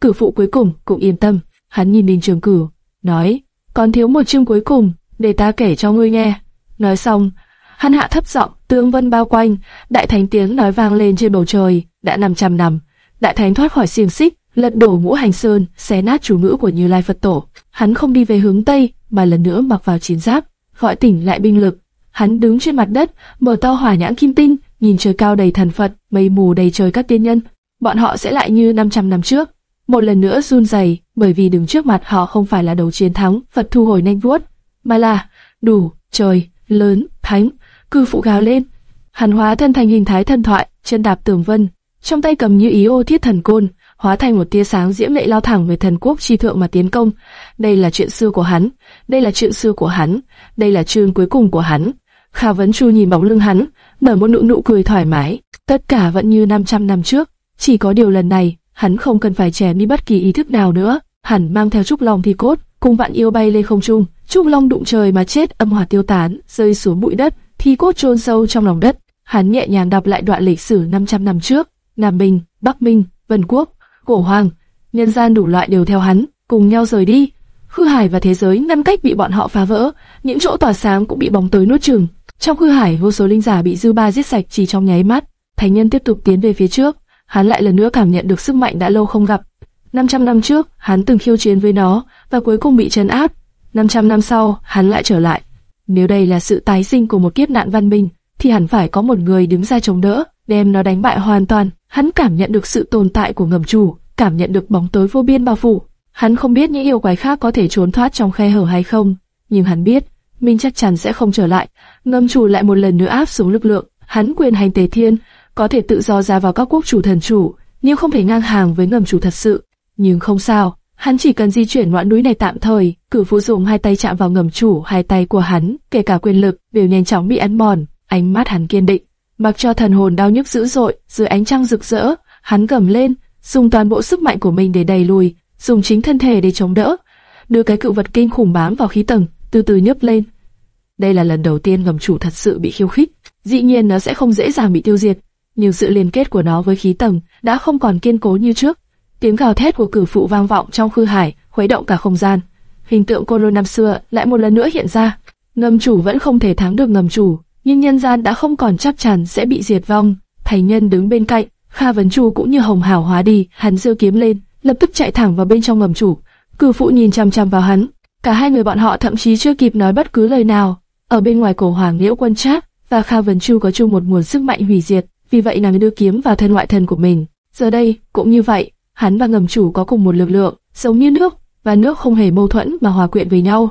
Cử phụ cuối cùng cũng yên tâm, hắn nhìn Ninh Trường Cửu, nói, còn thiếu một chương cuối cùng, để ta kể cho ngươi nghe. Nói xong, hắn hạ thấp giọng, tương vân bao quanh, đại thánh tiếng nói vang lên trên bầu trời, đã năm trăm năm. Đại thánh thoát khỏi xiềng xích, lật đổ ngũ hành sơn, xé nát chủ ngữ của Như Lai Phật Tổ. Hắn không đi về hướng tây, mà lần nữa mặc vào chiến giáp, gọi tỉnh lại binh lực. Hắn đứng trên mặt đất, mở to hỏa nhãn kim tinh, nhìn trời cao đầy thần Phật, mây mù đầy trời các tiên nhân. Bọn họ sẽ lại như 500 năm trước, một lần nữa run rẩy, bởi vì đứng trước mặt họ không phải là đầu chiến thắng, Phật thu hồi nhanh vuốt, mà là đủ, trời, lớn, thánh, cư phụ gào lên. Hắn hóa thân thành hình thái thần thoại, chân đạp tường vân, trong tay cầm như ý ô thiết thần côn, hóa thành một tia sáng diễm lệ lao thẳng về thần quốc chi thượng mà tiến công. Đây là chuyện xưa của hắn, đây là chuyện xưa của hắn, đây là chương cuối cùng của hắn. Khả Vấn Chu nhìn bóng lưng hắn, nở một nụ nụ cười thoải mái. Tất cả vẫn như 500 năm trước, chỉ có điều lần này, hắn không cần phải trẻ đi bất kỳ ý thức nào nữa. Hắn mang theo trúc long thi cốt, cùng vạn yêu bay lên không trung. Trúc long đụng trời mà chết, âm hỏa tiêu tán, rơi xuống bụi đất, thi cốt chôn sâu trong lòng đất. Hắn nhẹ nhàng đọc lại đoạn lịch sử 500 năm trước, Nam Minh, Bắc Minh, Vân Quốc, Cổ Hoàng, nhân gian đủ loại đều theo hắn, cùng nhau rời đi. Khư hải và thế giới ngăn cách bị bọn họ phá vỡ, những chỗ tỏa sáng cũng bị bóng tối nuốt chửng. Trong khư hải vô số linh giả bị dư ba giết sạch chỉ trong nháy mắt. Thánh nhân tiếp tục tiến về phía trước, hắn lại lần nữa cảm nhận được sức mạnh đã lâu không gặp. 500 năm trước, hắn từng khiêu chiến với nó và cuối cùng bị trấn áp. 500 năm sau, hắn lại trở lại. Nếu đây là sự tái sinh của một kiếp nạn văn minh, thì hẳn phải có một người đứng ra chống đỡ, đem nó đánh bại hoàn toàn. Hắn cảm nhận được sự tồn tại của ngầm chủ, cảm nhận được bóng tối vô biên bao phủ. Hắn không biết những yêu quái khác có thể trốn thoát trong khe hở hay không, nhưng hắn biết, mình chắc chắn sẽ không trở lại. Ngầm chủ lại một lần nữa áp xuống lực lượng, hắn quyền hành tề thiên, có thể tự do ra vào các quốc chủ thần chủ, nhưng không thể ngang hàng với ngầm chủ thật sự. Nhưng không sao, hắn chỉ cần di chuyển ngọn núi này tạm thời, cử phụ dùng hai tay chạm vào ngầm chủ, hai tay của hắn, kể cả quyền lực, đều nhanh chóng bị ăn mòn. Ánh mắt hắn kiên định, mặc cho thần hồn đau nhức dữ dội, dưới ánh trăng rực rỡ, hắn gầm lên, dùng toàn bộ sức mạnh của mình để đẩy lùi, dùng chính thân thể để chống đỡ, đưa cái cự vật kinh khủng bám vào khí tầng, từ từ nhấp lên. Đây là lần đầu tiên ngầm chủ thật sự bị khiêu khích, dĩ nhiên nó sẽ không dễ dàng bị tiêu diệt, nhưng sự liên kết của nó với khí tầng đã không còn kiên cố như trước. Tiếng gào thét của cử phụ vang vọng trong khư hải, khuấy động cả không gian. Hình tượng cô lô năm xưa lại một lần nữa hiện ra. Ngầm chủ vẫn không thể thắng được ngầm chủ, nhưng nhân gian đã không còn chắc chắn sẽ bị diệt vong. Thầy nhân đứng bên cạnh, Kha Vấn Chu cũng như hồng hào hóa đi, hắn giơ kiếm lên, lập tức chạy thẳng vào bên trong ngầm chủ. Cử phụ nhìn chăm chăm vào hắn, cả hai người bọn họ thậm chí chưa kịp nói bất cứ lời nào. Ở bên ngoài cổ hoàng liễu quân trác và Kha Vấn Chu có chung một nguồn sức mạnh hủy diệt, vì vậy nàng đưa kiếm vào thân ngoại thân của mình. Giờ đây cũng như vậy, hắn và ngầm chủ có cùng một lực lượng, giống như nước và nước không hề mâu thuẫn mà hòa quyện với nhau.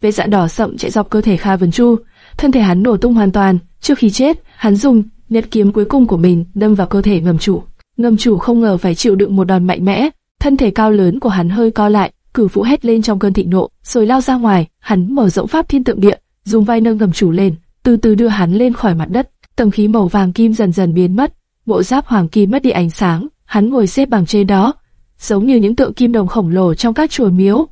Vết dạn đỏ sậm chạy dọc cơ thể Kha Vân Chu, thân thể hắn nổ tung hoàn toàn. Trước khi chết, hắn dùng nhật kiếm cuối cùng của mình đâm vào cơ thể ngầm chủ. Ngầm chủ không ngờ phải chịu đựng một đòn mạnh mẽ, thân thể cao lớn của hắn hơi co lại, cử phụ hét lên trong cơn thịnh nộ, rồi lao ra ngoài. Hắn mở rộng pháp thiên tượng địa, dùng vai nâng ngầm chủ lên, từ từ đưa hắn lên khỏi mặt đất. Tầng khí màu vàng kim dần dần biến mất, bộ giáp hoàng kim mất đi ánh sáng, hắn ngồi xếp bằng trên đó, giống như những tượng kim đồng khổng lồ trong các chùa miếu.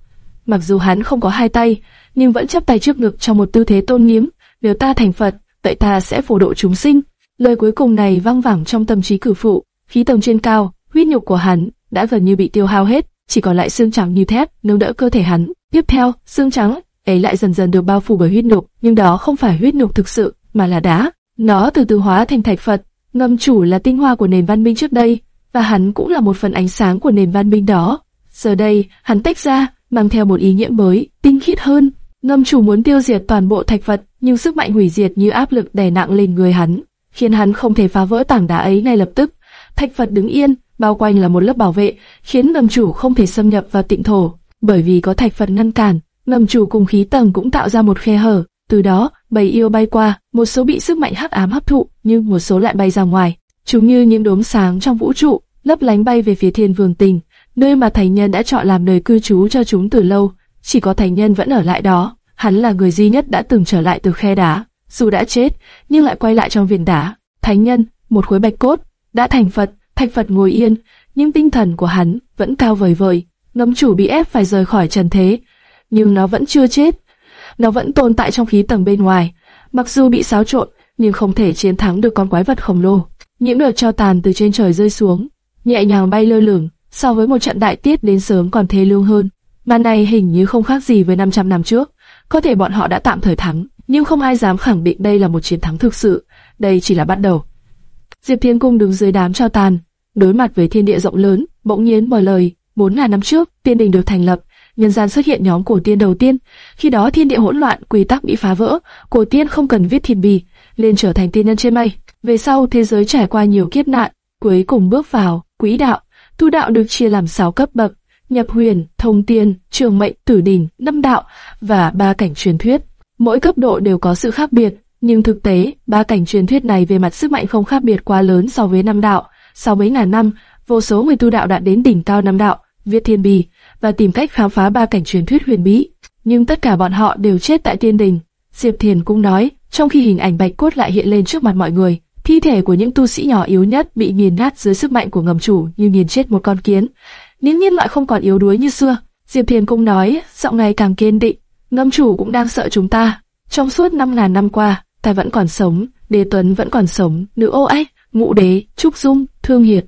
Mặc dù hắn không có hai tay, nhưng vẫn chắp tay trước ngực trong một tư thế tôn nghiêm. Nếu ta thành Phật, vậy ta sẽ phổ độ chúng sinh. Lời cuối cùng này vang vẳng trong tâm trí cử phụ. Khí tầng trên cao, huyết nhục của hắn đã gần như bị tiêu hao hết, chỉ còn lại xương trắng như thép nâng đỡ cơ thể hắn. Tiếp theo, xương trắng ấy lại dần dần được bao phủ bởi huyết nhục, nhưng đó không phải huyết nhục thực sự, mà là đá. Nó từ từ hóa thành thạch Phật. Ngâm chủ là tinh hoa của nền văn minh trước đây, và hắn cũng là một phần ánh sáng của nền văn minh đó. Giờ đây, hắn tách ra, mang theo một ý nghĩa mới, tinh khiết hơn. Ngâm chủ muốn tiêu diệt toàn bộ thạch vật, nhưng sức mạnh hủy diệt như áp lực đè nặng lên người hắn, khiến hắn không thể phá vỡ tảng đá ấy ngay lập tức. Thạch vật đứng yên, bao quanh là một lớp bảo vệ, khiến ngâm chủ không thể xâm nhập vào tịnh thổ. Bởi vì có thạch vật ngăn cản, ngâm chủ cùng khí tầng cũng tạo ra một khe hở. Từ đó, bầy yêu bay qua, một số bị sức mạnh hắc ám hấp thụ, nhưng một số lại bay ra ngoài. Chúng như những đốm sáng trong vũ trụ, lấp lánh bay về phía thiên vương tình, nơi mà thành nhân đã chọn làm nơi cư trú cho chúng từ lâu. Chỉ có thành nhân vẫn ở lại đó. Hắn là người duy nhất đã từng trở lại từ khe đá, dù đã chết, nhưng lại quay lại trong viền đá. Thánh nhân, một khối bạch cốt, đã thành Phật, thành Phật ngồi yên, nhưng tinh thần của hắn vẫn cao vời vời. Ngấm chủ bị ép phải rời khỏi trần thế, nhưng nó vẫn chưa chết. Nó vẫn tồn tại trong khí tầng bên ngoài, mặc dù bị xáo trộn, nhưng không thể chiến thắng được con quái vật khổng lồ. Những đợt cho tàn từ trên trời rơi xuống, nhẹ nhàng bay lơ lửng, so với một trận đại tiết đến sớm còn thê lương hơn. Màn này hình như không khác gì với 500 năm trước. Có thể bọn họ đã tạm thời thắng, nhưng không ai dám khẳng định đây là một chiến thắng thực sự. Đây chỉ là bắt đầu. Diệp Thiên Cung đứng dưới đám cho tàn, đối mặt với thiên địa rộng lớn, bỗng nhiên mở lời. Bốn ngàn năm trước, tiên đình được thành lập, nhân gian xuất hiện nhóm cổ tiên đầu tiên. Khi đó thiên địa hỗn loạn, quy tắc bị phá vỡ, cổ tiên không cần viết thiên bì, liền trở thành tiên nhân trên mây. Về sau thế giới trải qua nhiều kiếp nạn, cuối cùng bước vào quý đạo. Tu đạo được chia làm 6 cấp bậc, nhập huyền, thông tiên, trường mệnh, tử đỉnh, năm đạo và ba cảnh truyền thuyết. Mỗi cấp độ đều có sự khác biệt, nhưng thực tế, ba cảnh truyền thuyết này về mặt sức mạnh không khác biệt quá lớn so với năm đạo. Sau mấy ngàn năm, vô số người tu đạo đã đến đỉnh cao năm đạo, viết thiên bì và tìm cách khám phá ba cảnh truyền thuyết huyền bí. Nhưng tất cả bọn họ đều chết tại tiên đình. Diệp Thiền cũng nói, trong khi hình ảnh bạch cốt lại hiện lên trước mặt mọi người, thi thể của những tu sĩ nhỏ yếu nhất bị nghiền nát dưới sức mạnh của ngầm chủ như nghiền chết một con kiến Niên nhiên lại không còn yếu đuối như xưa. Diệp Thiền cũng nói, giọng ngày càng kiên định, Ngầm chủ cũng đang sợ chúng ta. Trong suốt năm ngàn năm qua, ta vẫn còn sống, đế tuấn vẫn còn sống, nữ ô ách, ngũ đế, trúc dung, thương hiệt.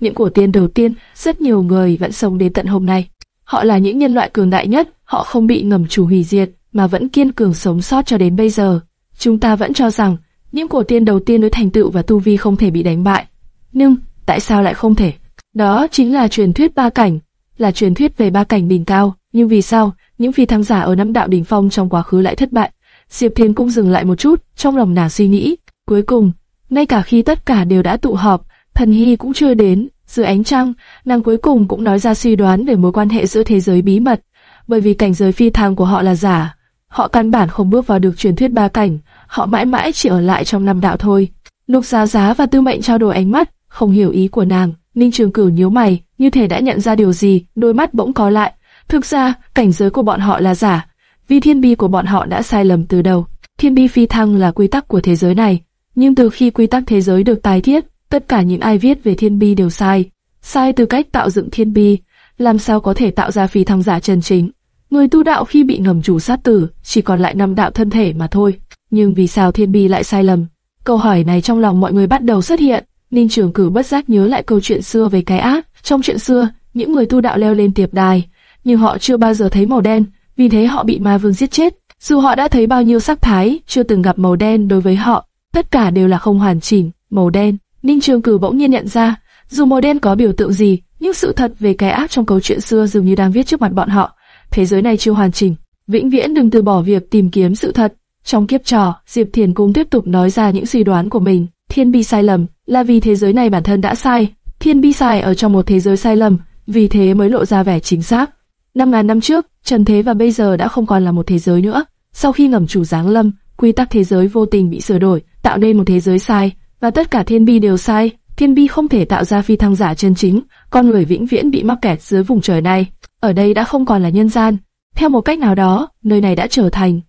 Những cổ tiên đầu tiên, rất nhiều người vẫn sống đến tận hôm nay. Họ là những nhân loại cường đại nhất, họ không bị ngầm chủ hủy diệt, mà vẫn kiên cường sống sót cho đến bây giờ. Chúng ta vẫn cho rằng, những cổ tiên đầu tiên đối thành tựu và tu vi không thể bị đánh bại. Nhưng, tại sao lại không thể? Đó chính là truyền thuyết ba cảnh, là truyền thuyết về ba cảnh đỉnh cao. Nhưng vì sao những phi thăng giả ở năm đạo đỉnh phong trong quá khứ lại thất bại? Diệp Thiên cũng dừng lại một chút, trong lòng nàng suy nghĩ. Cuối cùng, ngay cả khi tất cả đều đã tụ họp, thần hy cũng chưa đến. Dưới ánh trăng, nàng cuối cùng cũng nói ra suy đoán về mối quan hệ giữa thế giới bí mật. Bởi vì cảnh giới phi thăng của họ là giả, họ căn bản không bước vào được truyền thuyết ba cảnh, họ mãi mãi chỉ ở lại trong năm đạo thôi. Lục Giá Giá và Tư Mệnh trao đổi ánh mắt, không hiểu ý của nàng. Ninh Trường Cửu nhíu mày, như thể đã nhận ra điều gì, đôi mắt bỗng có lại. Thực ra, cảnh giới của bọn họ là giả, vì thiên bi của bọn họ đã sai lầm từ đầu. Thiên bi phi thăng là quy tắc của thế giới này, nhưng từ khi quy tắc thế giới được tái thiết, tất cả những ai viết về thiên bi đều sai. Sai từ cách tạo dựng thiên bi, làm sao có thể tạo ra phi thăng giả chân chính. Người tu đạo khi bị ngầm chủ sát tử, chỉ còn lại năm đạo thân thể mà thôi. Nhưng vì sao thiên bi lại sai lầm? Câu hỏi này trong lòng mọi người bắt đầu xuất hiện. Ninh Trường Cử bất giác nhớ lại câu chuyện xưa về cái ác. Trong chuyện xưa, những người tu đạo leo lên tiệp đài, nhưng họ chưa bao giờ thấy màu đen, vì thế họ bị ma vương giết chết. Dù họ đã thấy bao nhiêu sắc thái, chưa từng gặp màu đen đối với họ, tất cả đều là không hoàn chỉnh. Màu đen, Ninh Trường Cử bỗng nhiên nhận ra, dù màu đen có biểu tượng gì, nhưng sự thật về cái ác trong câu chuyện xưa dường như đang viết trước mặt bọn họ. Thế giới này chưa hoàn chỉnh, vĩnh viễn đừng từ bỏ việc tìm kiếm sự thật. Trong kiếp trò, Diệp Thiền cũng tiếp tục nói ra những suy đoán của mình. Thiên bi sai lầm, là vì thế giới này bản thân đã sai. Thiên bi sai ở trong một thế giới sai lầm, vì thế mới lộ ra vẻ chính xác. Năm ngàn năm trước, trần thế và bây giờ đã không còn là một thế giới nữa. Sau khi ngầm chủ giáng lâm, quy tắc thế giới vô tình bị sửa đổi, tạo nên một thế giới sai, và tất cả thiên bi đều sai. Thiên bi không thể tạo ra phi thăng giả chân chính, con người vĩnh viễn bị mắc kẹt dưới vùng trời này. Ở đây đã không còn là nhân gian. Theo một cách nào đó, nơi này đã trở thành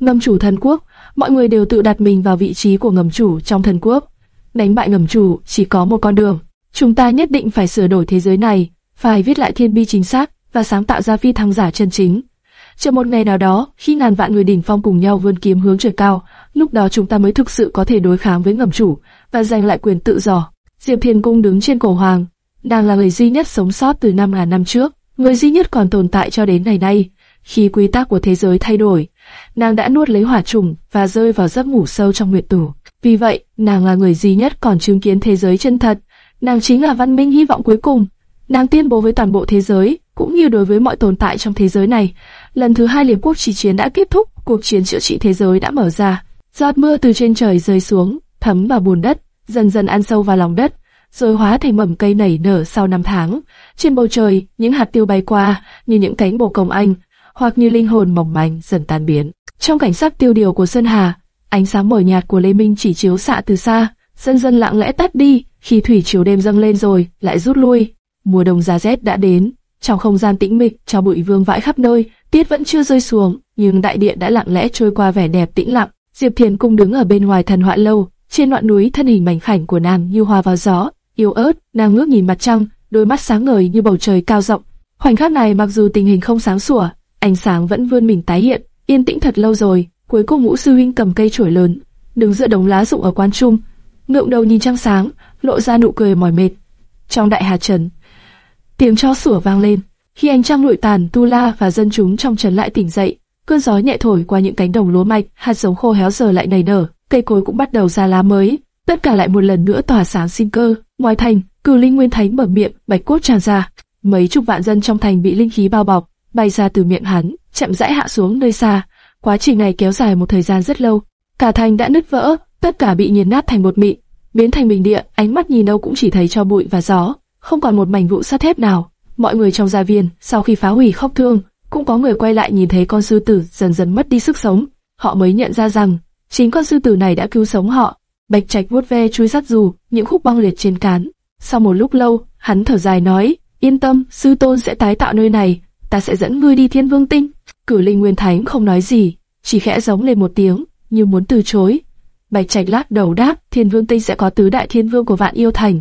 ngầm chủ thần quốc. Mọi người đều tự đặt mình vào vị trí của ngầm chủ trong thần quốc đánh bại ngầm chủ chỉ có một con đường. Chúng ta nhất định phải sửa đổi thế giới này, phải viết lại thiên bi chính xác và sáng tạo ra phi thăng giả chân chính. Chờ một ngày nào đó, khi ngàn vạn người đỉnh phong cùng nhau vươn kiếm hướng trời cao, lúc đó chúng ta mới thực sự có thể đối kháng với ngầm chủ và giành lại quyền tự do. Diệp Thiên Cung đứng trên cổ hoàng, đang là người duy nhất sống sót từ năm ngàn năm trước, người duy nhất còn tồn tại cho đến ngày nay. Khi quy tắc của thế giới thay đổi, nàng đã nuốt lấy hỏa trùng và rơi vào giấc ngủ sâu trong nguyệt tủ. Vì vậy, nàng là người duy nhất còn chứng kiến thế giới chân thật. Nàng chính là văn minh hy vọng cuối cùng. Nàng tuyên bố với toàn bộ thế giới, cũng như đối với mọi tồn tại trong thế giới này, lần thứ hai liên quốc chỉ chiến đã kết thúc, cuộc chiến chữa trị thế giới đã mở ra. Giọt mưa từ trên trời rơi xuống, thấm vào bùn đất, dần dần ăn sâu vào lòng đất, rồi hóa thành mầm cây nảy nở sau năm tháng. Trên bầu trời, những hạt tiêu bay qua, như những cánh bồ công anh, hoặc như linh hồn mỏng manh dần tan biến. Trong cảnh sắc tiêu điều của Sơn Hà, ánh sáng mờ nhạt của Lê Minh chỉ chiếu xạ từ xa, dần dần lặng lẽ tắt đi, khi thủy chiều đêm dâng lên rồi, lại rút lui. Mùa đông giá rét đã đến, trong không gian tĩnh mịch, cho bụi vương vãi khắp nơi, tiết vẫn chưa rơi xuống, nhưng đại điện đã lặng lẽ trôi qua vẻ đẹp tĩnh lặng. Diệp Thiền cung đứng ở bên ngoài thần họa lâu, trên ngọn núi thân hình mảnh khảnh của nàng như hoa vào gió, yếu ớt, nàng ngước nhìn mặt trăng, đôi mắt sáng ngời như bầu trời cao rộng. Khoảnh khắc này mặc dù tình hình không sáng sủa, ánh sáng vẫn vươn mình tái hiện, yên tĩnh thật lâu rồi. Cuối cùng ngũ sư huynh cầm cây chổi lớn, đứng giữa đống lá rụng ở quan trung, ngượng đầu nhìn trăng sáng, lộ ra nụ cười mỏi mệt. Trong đại hà trần, tiếng chó sủa vang lên. Khi ánh trăng lụi tàn, Tu La và dân chúng trong trấn lại tỉnh dậy, cơn gió nhẹ thổi qua những cánh đồng lúa mạch, hạt giống khô héo giờ lại nảy nở, cây cối cũng bắt đầu ra lá mới, tất cả lại một lần nữa tỏa sáng sinh cơ. Ngoài thành, Cửu Linh Nguyên Thánh mở miệng, bạch cốt tràn ra, mấy chục vạn dân trong thành bị linh khí bao bọc, bay ra từ miệng hắn, chậm rãi hạ xuống nơi xa. Quá trình này kéo dài một thời gian rất lâu, cả thành đã nứt vỡ, tất cả bị nghiền nát thành một mịn, biến thành bình địa, ánh mắt nhìn đâu cũng chỉ thấy cho bụi và gió, không còn một mảnh vụn sắt thép nào. Mọi người trong gia viên, sau khi phá hủy khóc thương, cũng có người quay lại nhìn thấy con sư tử dần dần mất đi sức sống, họ mới nhận ra rằng chính con sư tử này đã cứu sống họ. Bạch Trạch vuốt ve chui sắt dù, những khúc băng liệt trên cán. Sau một lúc lâu, hắn thở dài nói, yên tâm, sư tôn sẽ tái tạo nơi này, ta sẽ dẫn ngươi đi thiên vương tinh. Cử linh nguyên thánh không nói gì, chỉ khẽ giống lên một tiếng, như muốn từ chối. Bạch Trạch lắc đầu đáp, thiên vương tinh sẽ có tứ đại thiên vương của vạn yêu thành.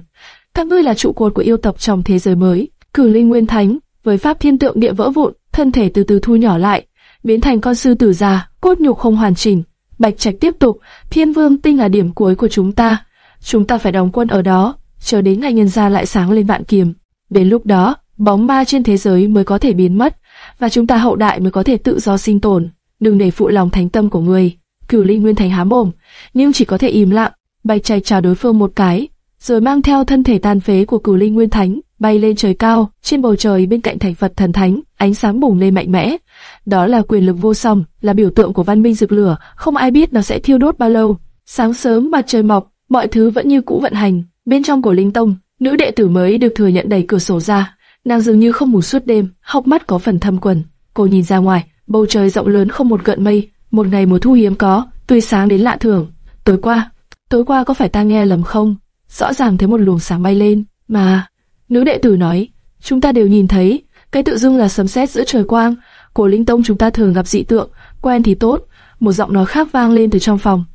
Các ngươi là trụ cột của yêu tộc trong thế giới mới. Cử linh nguyên thánh, với pháp thiên tượng địa vỡ vụn, thân thể từ từ thu nhỏ lại, biến thành con sư tử già, cốt nhục không hoàn chỉnh. Bạch Trạch tiếp tục, Thiên Vương Tinh là điểm cuối của chúng ta, chúng ta phải đóng quân ở đó, chờ đến ngày nhân gia lại sáng lên vạn kiềm. Đến lúc đó, bóng ma trên thế giới mới có thể biến mất, và chúng ta hậu đại mới có thể tự do sinh tồn. Đừng để phụ lòng thánh tâm của người. Cửu Linh Nguyên Thành há mồm, nhưng chỉ có thể im lặng. Bạch Trạch chào đối phương một cái, rồi mang theo thân thể tàn phế của Cửu Linh Nguyên Thánh bay lên trời cao. Trên bầu trời bên cạnh thành Phật thần thánh, ánh sáng bùng lên mạnh mẽ. Đó là quyền lực vô song, là biểu tượng của văn minh rực lửa, không ai biết nó sẽ thiêu đốt bao lâu. Sáng sớm mặt trời mọc, mọi thứ vẫn như cũ vận hành. Bên trong của linh tông, nữ đệ tử mới được thừa nhận đẩy cửa sổ ra, nàng dường như không ngủ suốt đêm, hốc mắt có phần thâm quần. Cô nhìn ra ngoài, bầu trời rộng lớn không một gợn mây, một ngày mùa thu hiếm có, tươi sáng đến lạ thường. Tối qua, tối qua có phải ta nghe lầm không? Rõ ràng thấy một luồng sáng bay lên, mà nữ đệ tử nói, chúng ta đều nhìn thấy, cái tự dưng là sấm sét giữa trời quang. Cổ linh tông chúng ta thường gặp dị tượng, quen thì tốt. Một giọng nói khác vang lên từ trong phòng.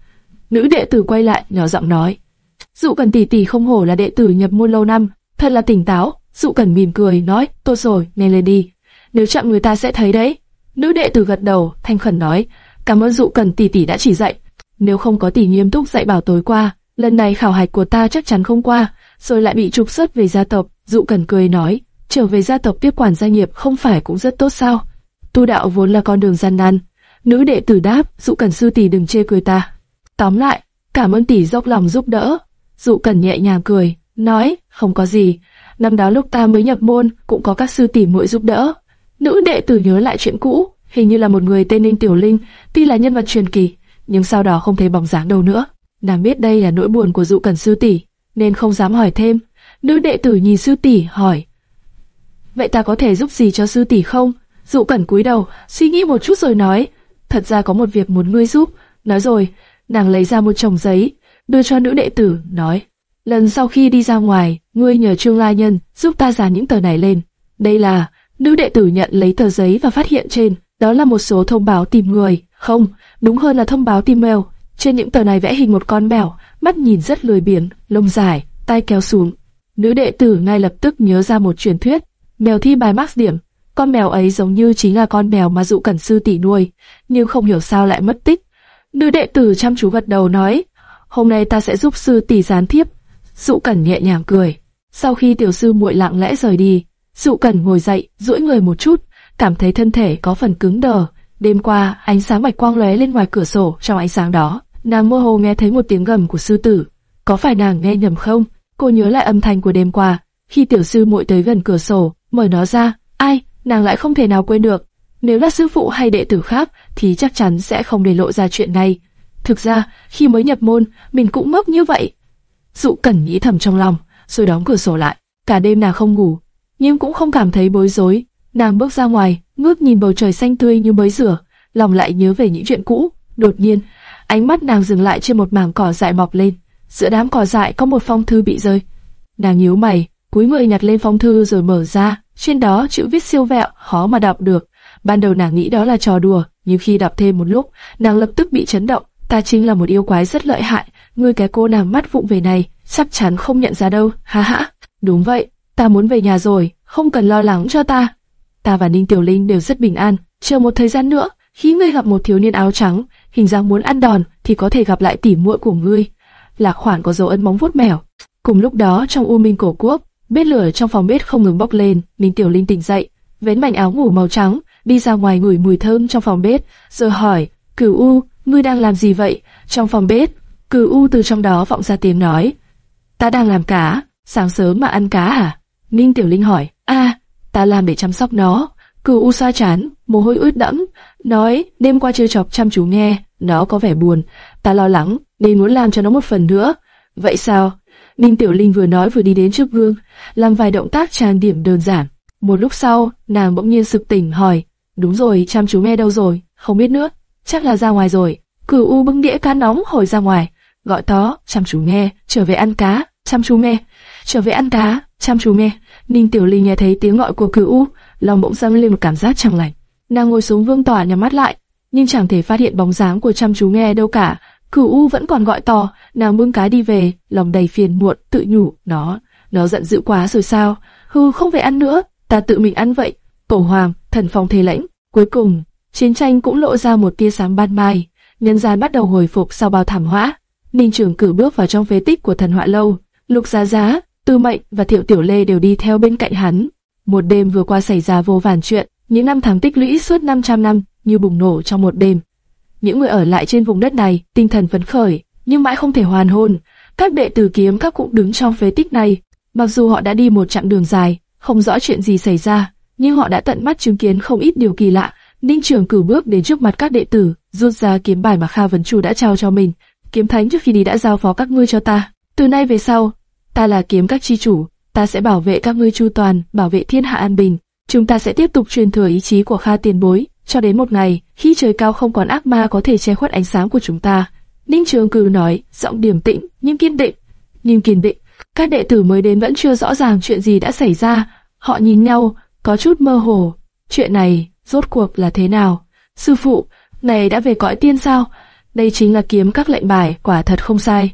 Nữ đệ tử quay lại, nhỏ giọng nói. Dụ cần tỷ tỷ không hổ là đệ tử nhập môn lâu năm, thật là tỉnh táo. Dụ cần mỉm cười, nói, tốt rồi, nhanh lên đi. Nếu chậm người ta sẽ thấy đấy. Nữ đệ tử gật đầu, thanh khẩn nói, cảm ơn dụ cần tỷ tỷ đã chỉ dạy. Nếu không có tỷ nghiêm túc dạy bảo tối qua, lần này khảo hạch của ta chắc chắn không qua, rồi lại bị trục xuất về gia tộc. Dụ cần cười nói, trở về gia tộc tiếp quản gia nghiệp không phải cũng rất tốt sao? Tu đạo vốn là con đường gian nan. Nữ đệ tử đáp, dụ cần sư tỷ đừng chê cười ta. Tóm lại, cảm ơn tỷ dốc lòng giúp đỡ. Dụ cần nhẹ nhàng cười, nói, không có gì. Năm đó lúc ta mới nhập môn, cũng có các sư tỷ muội giúp đỡ. Nữ đệ tử nhớ lại chuyện cũ, hình như là một người tên Ninh Tiểu Linh, tuy là nhân vật truyền kỳ, nhưng sau đó không thấy bóng dáng đâu nữa. Nàng biết đây là nỗi buồn của dụ cần sư tỷ, nên không dám hỏi thêm. Nữ đệ tử nhìn sư tỷ hỏi, vậy ta có thể giúp gì cho sư tỷ không? Dụ cẩn cúi đầu, suy nghĩ một chút rồi nói, thật ra có một việc muốn ngươi giúp. Nói rồi, nàng lấy ra một chồng giấy, đưa cho nữ đệ tử, nói, lần sau khi đi ra ngoài, ngươi nhờ Trương La Nhân giúp ta dán những tờ này lên. Đây là, nữ đệ tử nhận lấy tờ giấy và phát hiện trên, đó là một số thông báo tìm người, không, đúng hơn là thông báo tìm mèo. Trên những tờ này vẽ hình một con mèo, mắt nhìn rất lười biếng, lông dài, tay kéo xuống. Nữ đệ tử ngay lập tức nhớ ra một truyền thuyết, mèo thi bài max điểm, con mèo ấy giống như chính là con mèo mà dụ cẩn sư tỷ nuôi, nhưng không hiểu sao lại mất tích. Nữ đệ tử chăm chú gật đầu nói, hôm nay ta sẽ giúp sư tỷ gián tiếp. Dụ cẩn nhẹ nhàng cười. Sau khi tiểu sư muội lặng lẽ rời đi, dụ cẩn ngồi dậy, duỗi người một chút, cảm thấy thân thể có phần cứng đờ. Đêm qua, ánh sáng bạch quang lóe lên ngoài cửa sổ, trong ánh sáng đó, nàng mơ hồ nghe thấy một tiếng gầm của sư tử. Có phải nàng nghe nhầm không? Cô nhớ lại âm thanh của đêm qua, khi tiểu sư muội tới gần cửa sổ, mở nó ra. Ai? nàng lại không thể nào quên được. Nếu là sư phụ hay đệ tử khác thì chắc chắn sẽ không để lộ ra chuyện này. Thực ra, khi mới nhập môn, mình cũng ngốc như vậy. Dụ cẩn nghĩ thầm trong lòng, rồi đóng cửa sổ lại. Cả đêm nàng không ngủ, nhưng cũng không cảm thấy bối rối. Nàng bước ra ngoài, ngước nhìn bầu trời xanh tươi như mới rửa, lòng lại nhớ về những chuyện cũ. Đột nhiên, ánh mắt nàng dừng lại trên một mảng cỏ dại mọc lên. Giữa đám cỏ dại có một phong thư bị rơi. Nàng nhíu mày, cúi người nhặt lên phong thư rồi mở ra. Trên đó chữ viết siêu vẹo, khó mà đọc được. Ban đầu nàng nghĩ đó là trò đùa, nhưng khi đọc thêm một lúc, nàng lập tức bị chấn động. Ta chính là một yêu quái rất lợi hại, ngươi cái cô nàng mắt vụng về này, chắc chắn không nhận ra đâu, ha ha. Đúng vậy, ta muốn về nhà rồi, không cần lo lắng cho ta. Ta và Ninh Tiểu Linh đều rất bình an, chờ một thời gian nữa, khi ngươi gặp một thiếu niên áo trắng, hình dáng muốn ăn đòn, thì có thể gặp lại tỉ muội của ngươi. Lạc khoản có dấu ấn móng vuốt mèo. Cùng lúc đó trong U Minh cổ quốc, bếp lửa trong phòng bếp không ngừng bốc lên, Ninh Tiểu Linh tỉnh dậy, vén mảnh áo ngủ màu trắng, đi ra ngoài ngửi mùi thơm trong phòng bếp, rồi hỏi, Cửu U, ngươi đang làm gì vậy? Trong phòng bếp, Cửu U từ trong đó vọng ra tiếng nói, ta đang làm cá, sáng sớm mà ăn cá à? Ninh Tiểu Linh hỏi, a, ta làm để chăm sóc nó. Cửu U xoa chán, mồ hôi ướt đẫm, nói, đêm qua chưa chọc chăm chú nghe, nó có vẻ buồn, ta lo lắng, nên muốn làm cho nó một phần nữa. Vậy sao? Ninh Tiểu Linh vừa nói vừa đi đến trước gương, làm vài động tác trang điểm đơn giản. Một lúc sau, nàng bỗng nhiên sực tỉnh hỏi, đúng rồi, chăm chú me đâu rồi, không biết nữa, chắc là ra ngoài rồi. Cửu U bưng đĩa cá nóng hồi ra ngoài, gọi to, chăm chú nghe, trở về ăn cá, chăm chú nghe, trở về ăn cá, chăm chú nghe. Ninh Tiểu Linh nghe thấy tiếng gọi của Cửu U, lòng bỗng dâng lên một cảm giác chẳng lành. Nàng ngồi xuống vương tỏa nhắm mắt lại, nhưng chẳng thể phát hiện bóng dáng của chăm chú nghe đâu cả. Cửu U vẫn còn gọi to, nàng bưng cá đi về, lòng đầy phiền muộn, tự nhủ, nó, nó giận dữ quá rồi sao? Hừ, không phải ăn nữa, ta tự mình ăn vậy. tổ Hoàng, thần phong thế lãnh. Cuối cùng, chiến tranh cũng lộ ra một tia sáng ban mai, nhân gian bắt đầu hồi phục sau bao thảm họa. Ninh Trường cử bước vào trong phế tích của thần họa lâu, Lục Giá Giá, Tư Mệnh và Thiệu Tiểu Lê đều đi theo bên cạnh hắn. Một đêm vừa qua xảy ra vô vàn chuyện, những năm tháng tích lũy suốt 500 năm như bùng nổ trong một đêm. Những người ở lại trên vùng đất này tinh thần phấn khởi, nhưng mãi không thể hoàn hồn. Các đệ tử kiếm các cũng đứng trong phế tích này, mặc dù họ đã đi một chặng đường dài, không rõ chuyện gì xảy ra, nhưng họ đã tận mắt chứng kiến không ít điều kỳ lạ. Ninh Trường cử bước đến trước mặt các đệ tử, rút ra kiếm bài mà Kha Vấn Chu đã trao cho mình. Kiếm Thánh trước khi đi đã giao phó các ngươi cho ta. Từ nay về sau, ta là kiếm các chi chủ, ta sẽ bảo vệ các ngươi chu toàn, bảo vệ thiên hạ an bình. Chúng ta sẽ tiếp tục truyền thừa ý chí của Kha Tiền Bối, cho đến một ngày, khi trời cao không còn ác ma có thể che khuất ánh sáng của chúng ta. Ninh Trường Cử nói, giọng điềm tĩnh nhưng kiên định. Nhưng kiên định, các đệ tử mới đến vẫn chưa rõ ràng chuyện gì đã xảy ra. Họ nhìn nhau, có chút mơ hồ. Chuyện này, rốt cuộc là thế nào? Sư phụ, này đã về cõi tiên sao? Đây chính là kiếm các lệnh bài, quả thật không sai.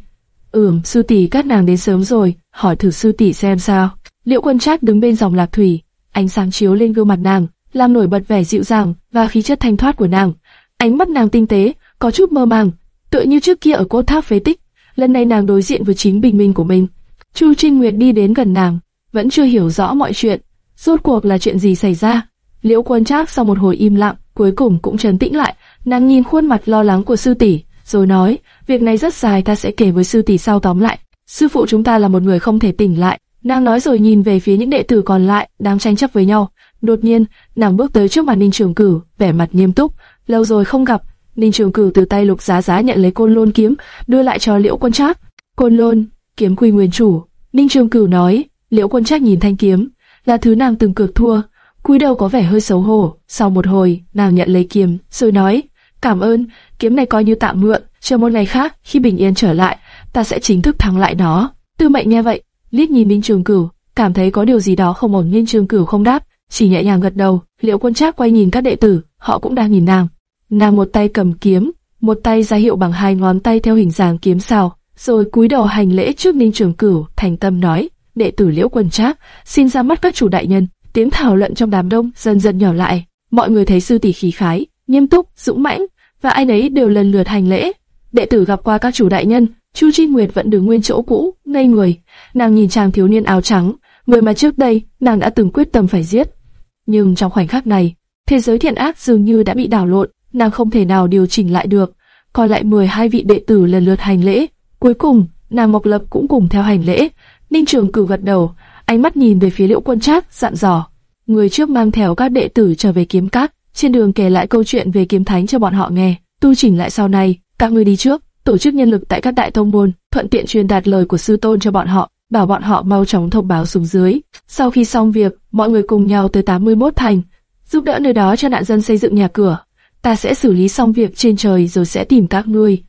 Ừm, sư tỷ các nàng đến sớm rồi, hỏi thử sư tỷ xem sao. Liễu quân trác đứng bên dòng lạc thủy, ánh sáng chiếu lên gương mặt nàng, làm nổi bật vẻ dịu dàng và khí chất thanh thoát của nàng. Ánh mắt nàng tinh tế, có chút mơ màng, tựa như trước kia ở cốt tháp phế tích. Lần này nàng đối diện với chính bình minh của mình. Chu Trinh Nguyệt đi đến gần nàng, vẫn chưa hiểu rõ mọi chuyện. Rốt cuộc là chuyện gì xảy ra? Liễu Quân Trác sau một hồi im lặng, cuối cùng cũng trấn tĩnh lại. Nàng nhìn khuôn mặt lo lắng của sư tỷ, rồi nói: việc này rất dài, ta sẽ kể với sư tỷ sau tóm lại. Sư phụ chúng ta là một người không thể tỉnh lại. Nàng nói rồi nhìn về phía những đệ tử còn lại đang tranh chấp với nhau. Đột nhiên, nàng bước tới trước mặt Ninh Trường Cửu, vẻ mặt nghiêm túc. Lâu rồi không gặp, Ninh Trường Cửu từ tay Lục Giá Giá nhận lấy côn lôn kiếm, đưa lại cho Liễu Quân Trác. Côn lôn, kiếm quy nguyên chủ. Ninh Trường Cửu nói. Liễu Quân Trác nhìn thanh kiếm, là thứ nàng từng cược thua, cúi đầu có vẻ hơi xấu hổ. Sau một hồi, nàng nhận lấy kiếm, rồi nói: cảm ơn, kiếm này coi như tạm mượn, chờ một ngày khác khi bình yên trở lại, ta sẽ chính thức thắng lại nó. Tư Mệnh nghe vậy, liếc nhìn ninh Trường Cửu, cảm thấy có điều gì đó không ổn. ninh Trường Cửu không đáp, chỉ nhẹ nhàng gật đầu. Liễu Quân Trác quay nhìn các đệ tử, họ cũng đang nhìn nàng. Nàng một tay cầm kiếm, một tay ra hiệu bằng hai ngón tay theo hình dáng kiếm sao, rồi cúi đầu hành lễ trước Ninh Trường Cửu, thành tâm nói: đệ tử Liễu Quân Trác xin ra mắt các chủ đại nhân. Tiếng thảo luận trong đám đông dần dần nhỏ lại, mọi người thấy sư tỷ khí khái, nghiêm túc, dũng mãnh, và ai nấy đều lần lượt hành lễ. Đệ tử gặp qua các chủ đại nhân, Chu Chi Nguyệt vẫn đứng nguyên chỗ cũ, ngây người. Nàng nhìn chàng thiếu niên áo trắng, người mà trước đây nàng đã từng quyết tâm phải giết. Nhưng trong khoảnh khắc này, thế giới thiện ác dường như đã bị đảo lộn, nàng không thể nào điều chỉnh lại được. Còn lại 12 vị đệ tử lần lượt hành lễ. Cuối cùng, nàng Mộc Lập cũng cùng theo hành lễ. Ninh Trường Cửu gật đầu, ánh mắt nhìn về phía Liễu Quân Trác, dặn dò: người trước mang theo các đệ tử trở về kiếm cát, trên đường kể lại câu chuyện về kiếm thánh cho bọn họ nghe, tu chỉnh lại sau này, các ngươi đi trước, tổ chức nhân lực tại các đại tông môn, thuận tiện truyền đạt lời của sư tôn cho bọn họ, bảo bọn họ mau chóng thông báo xuống dưới. Sau khi xong việc, mọi người cùng nhau tới 81 thành, giúp đỡ nơi đó cho nạn dân xây dựng nhà cửa. Ta sẽ xử lý xong việc trên trời rồi sẽ tìm các ngươi.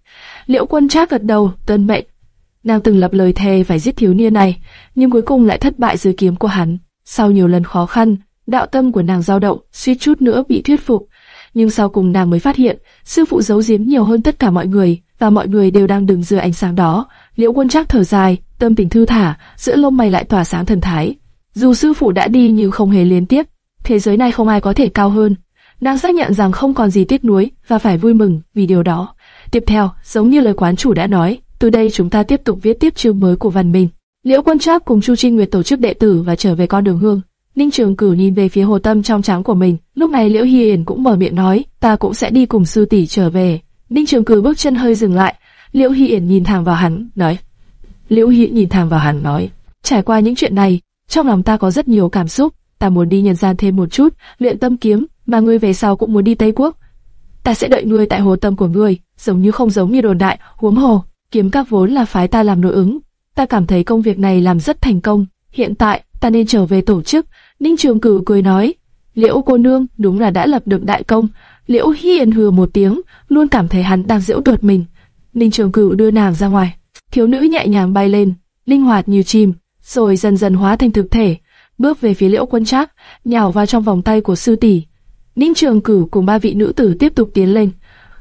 Liễu quân trác gật đầu, tân mệnh. Nàng từng lập lời thề phải giết thiếu niên này, nhưng cuối cùng lại thất bại dưới kiếm của hắn. Sau nhiều lần khó khăn, đạo tâm của nàng dao động, suýt chút nữa bị thuyết phục. Nhưng sau cùng nàng mới phát hiện, sư phụ giấu giếm nhiều hơn tất cả mọi người, và mọi người đều đang đứng dưới ánh sáng đó. Liễu quân trác thở dài, tâm tình thư thả, giữa lông mày lại tỏa sáng thần thái. Dù sư phụ đã đi nhưng không hề liên tiếp, thế giới này không ai có thể cao hơn. Nàng xác nhận rằng không còn gì tiếc nuối và phải vui mừng vì điều đó. Tiếp theo, giống như lời quán chủ đã nói, từ đây chúng ta tiếp tục viết tiếp chương mới của văn minh. Liễu Quân Trác cùng Chu Trinh Nguyệt tổ chức đệ tử và trở về con đường hương. Ninh Trường Cửu nhìn về phía hồ tâm trong trắng của mình. Lúc này Liễu Hiền cũng mở miệng nói, ta cũng sẽ đi cùng sư tỷ trở về. Ninh Trường Cửu bước chân hơi dừng lại. Liễu Hiển nhìn thẳng vào hắn, nói. Liễu Hiển nhìn thẳng vào hắn nói, trải qua những chuyện này, trong lòng ta có rất nhiều cảm xúc. Ta muốn đi nhân gian thêm một chút, luyện tâm kiếm, mà ngươi về sau cũng muốn đi Tây Quốc. Ta sẽ đợi ngươi tại hồ tâm của ngươi, giống như không giống như đồn đại, huống hồ, kiếm các vốn là phái ta làm nội ứng. Ta cảm thấy công việc này làm rất thành công, hiện tại ta nên trở về tổ chức. Ninh Trường Cử cười nói, Liễu cô nương đúng là đã lập được đại công. Liễu Hiền hừ một tiếng, luôn cảm thấy hắn đang giễu đuột mình. Ninh Trường Cửu đưa nàng ra ngoài, thiếu nữ nhẹ nhàng bay lên, linh hoạt như chim, rồi dần dần hóa thành thực thể, bước về phía Liễu Quân Trác, nhào vào trong vòng tay của sư tỷ. Ninh Trường Cửu cùng ba vị nữ tử tiếp tục tiến lên,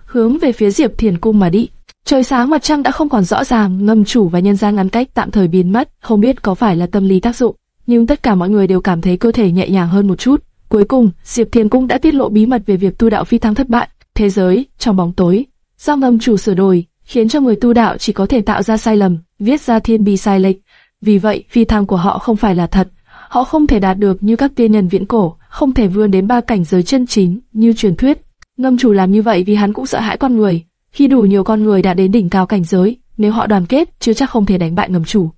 hướng về phía Diệp Thiền cung mà đi. Trời sáng mặt trăng đã không còn rõ ràng, ngâm chủ và nhân gian ngắn cách tạm thời biến mất, không biết có phải là tâm lý tác dụng, nhưng tất cả mọi người đều cảm thấy cơ thể nhẹ nhàng hơn một chút. Cuối cùng, Diệp Thiền cung đã tiết lộ bí mật về việc tu đạo phi thăng thất bại. Thế giới trong bóng tối, do ngâm chủ sửa đổi, khiến cho người tu đạo chỉ có thể tạo ra sai lầm, viết ra thiên bi sai lệch. Vì vậy, phi thăng của họ không phải là thật, họ không thể đạt được như các tiên nhân viễn cổ, không thể vươn đến ba cảnh giới chân chính như truyền thuyết. Ngâm chủ làm như vậy vì hắn cũng sợ hãi con người. Khi đủ nhiều con người đã đến đỉnh cao cảnh giới, nếu họ đoàn kết, chưa chắc không thể đánh bại ngầm chủ.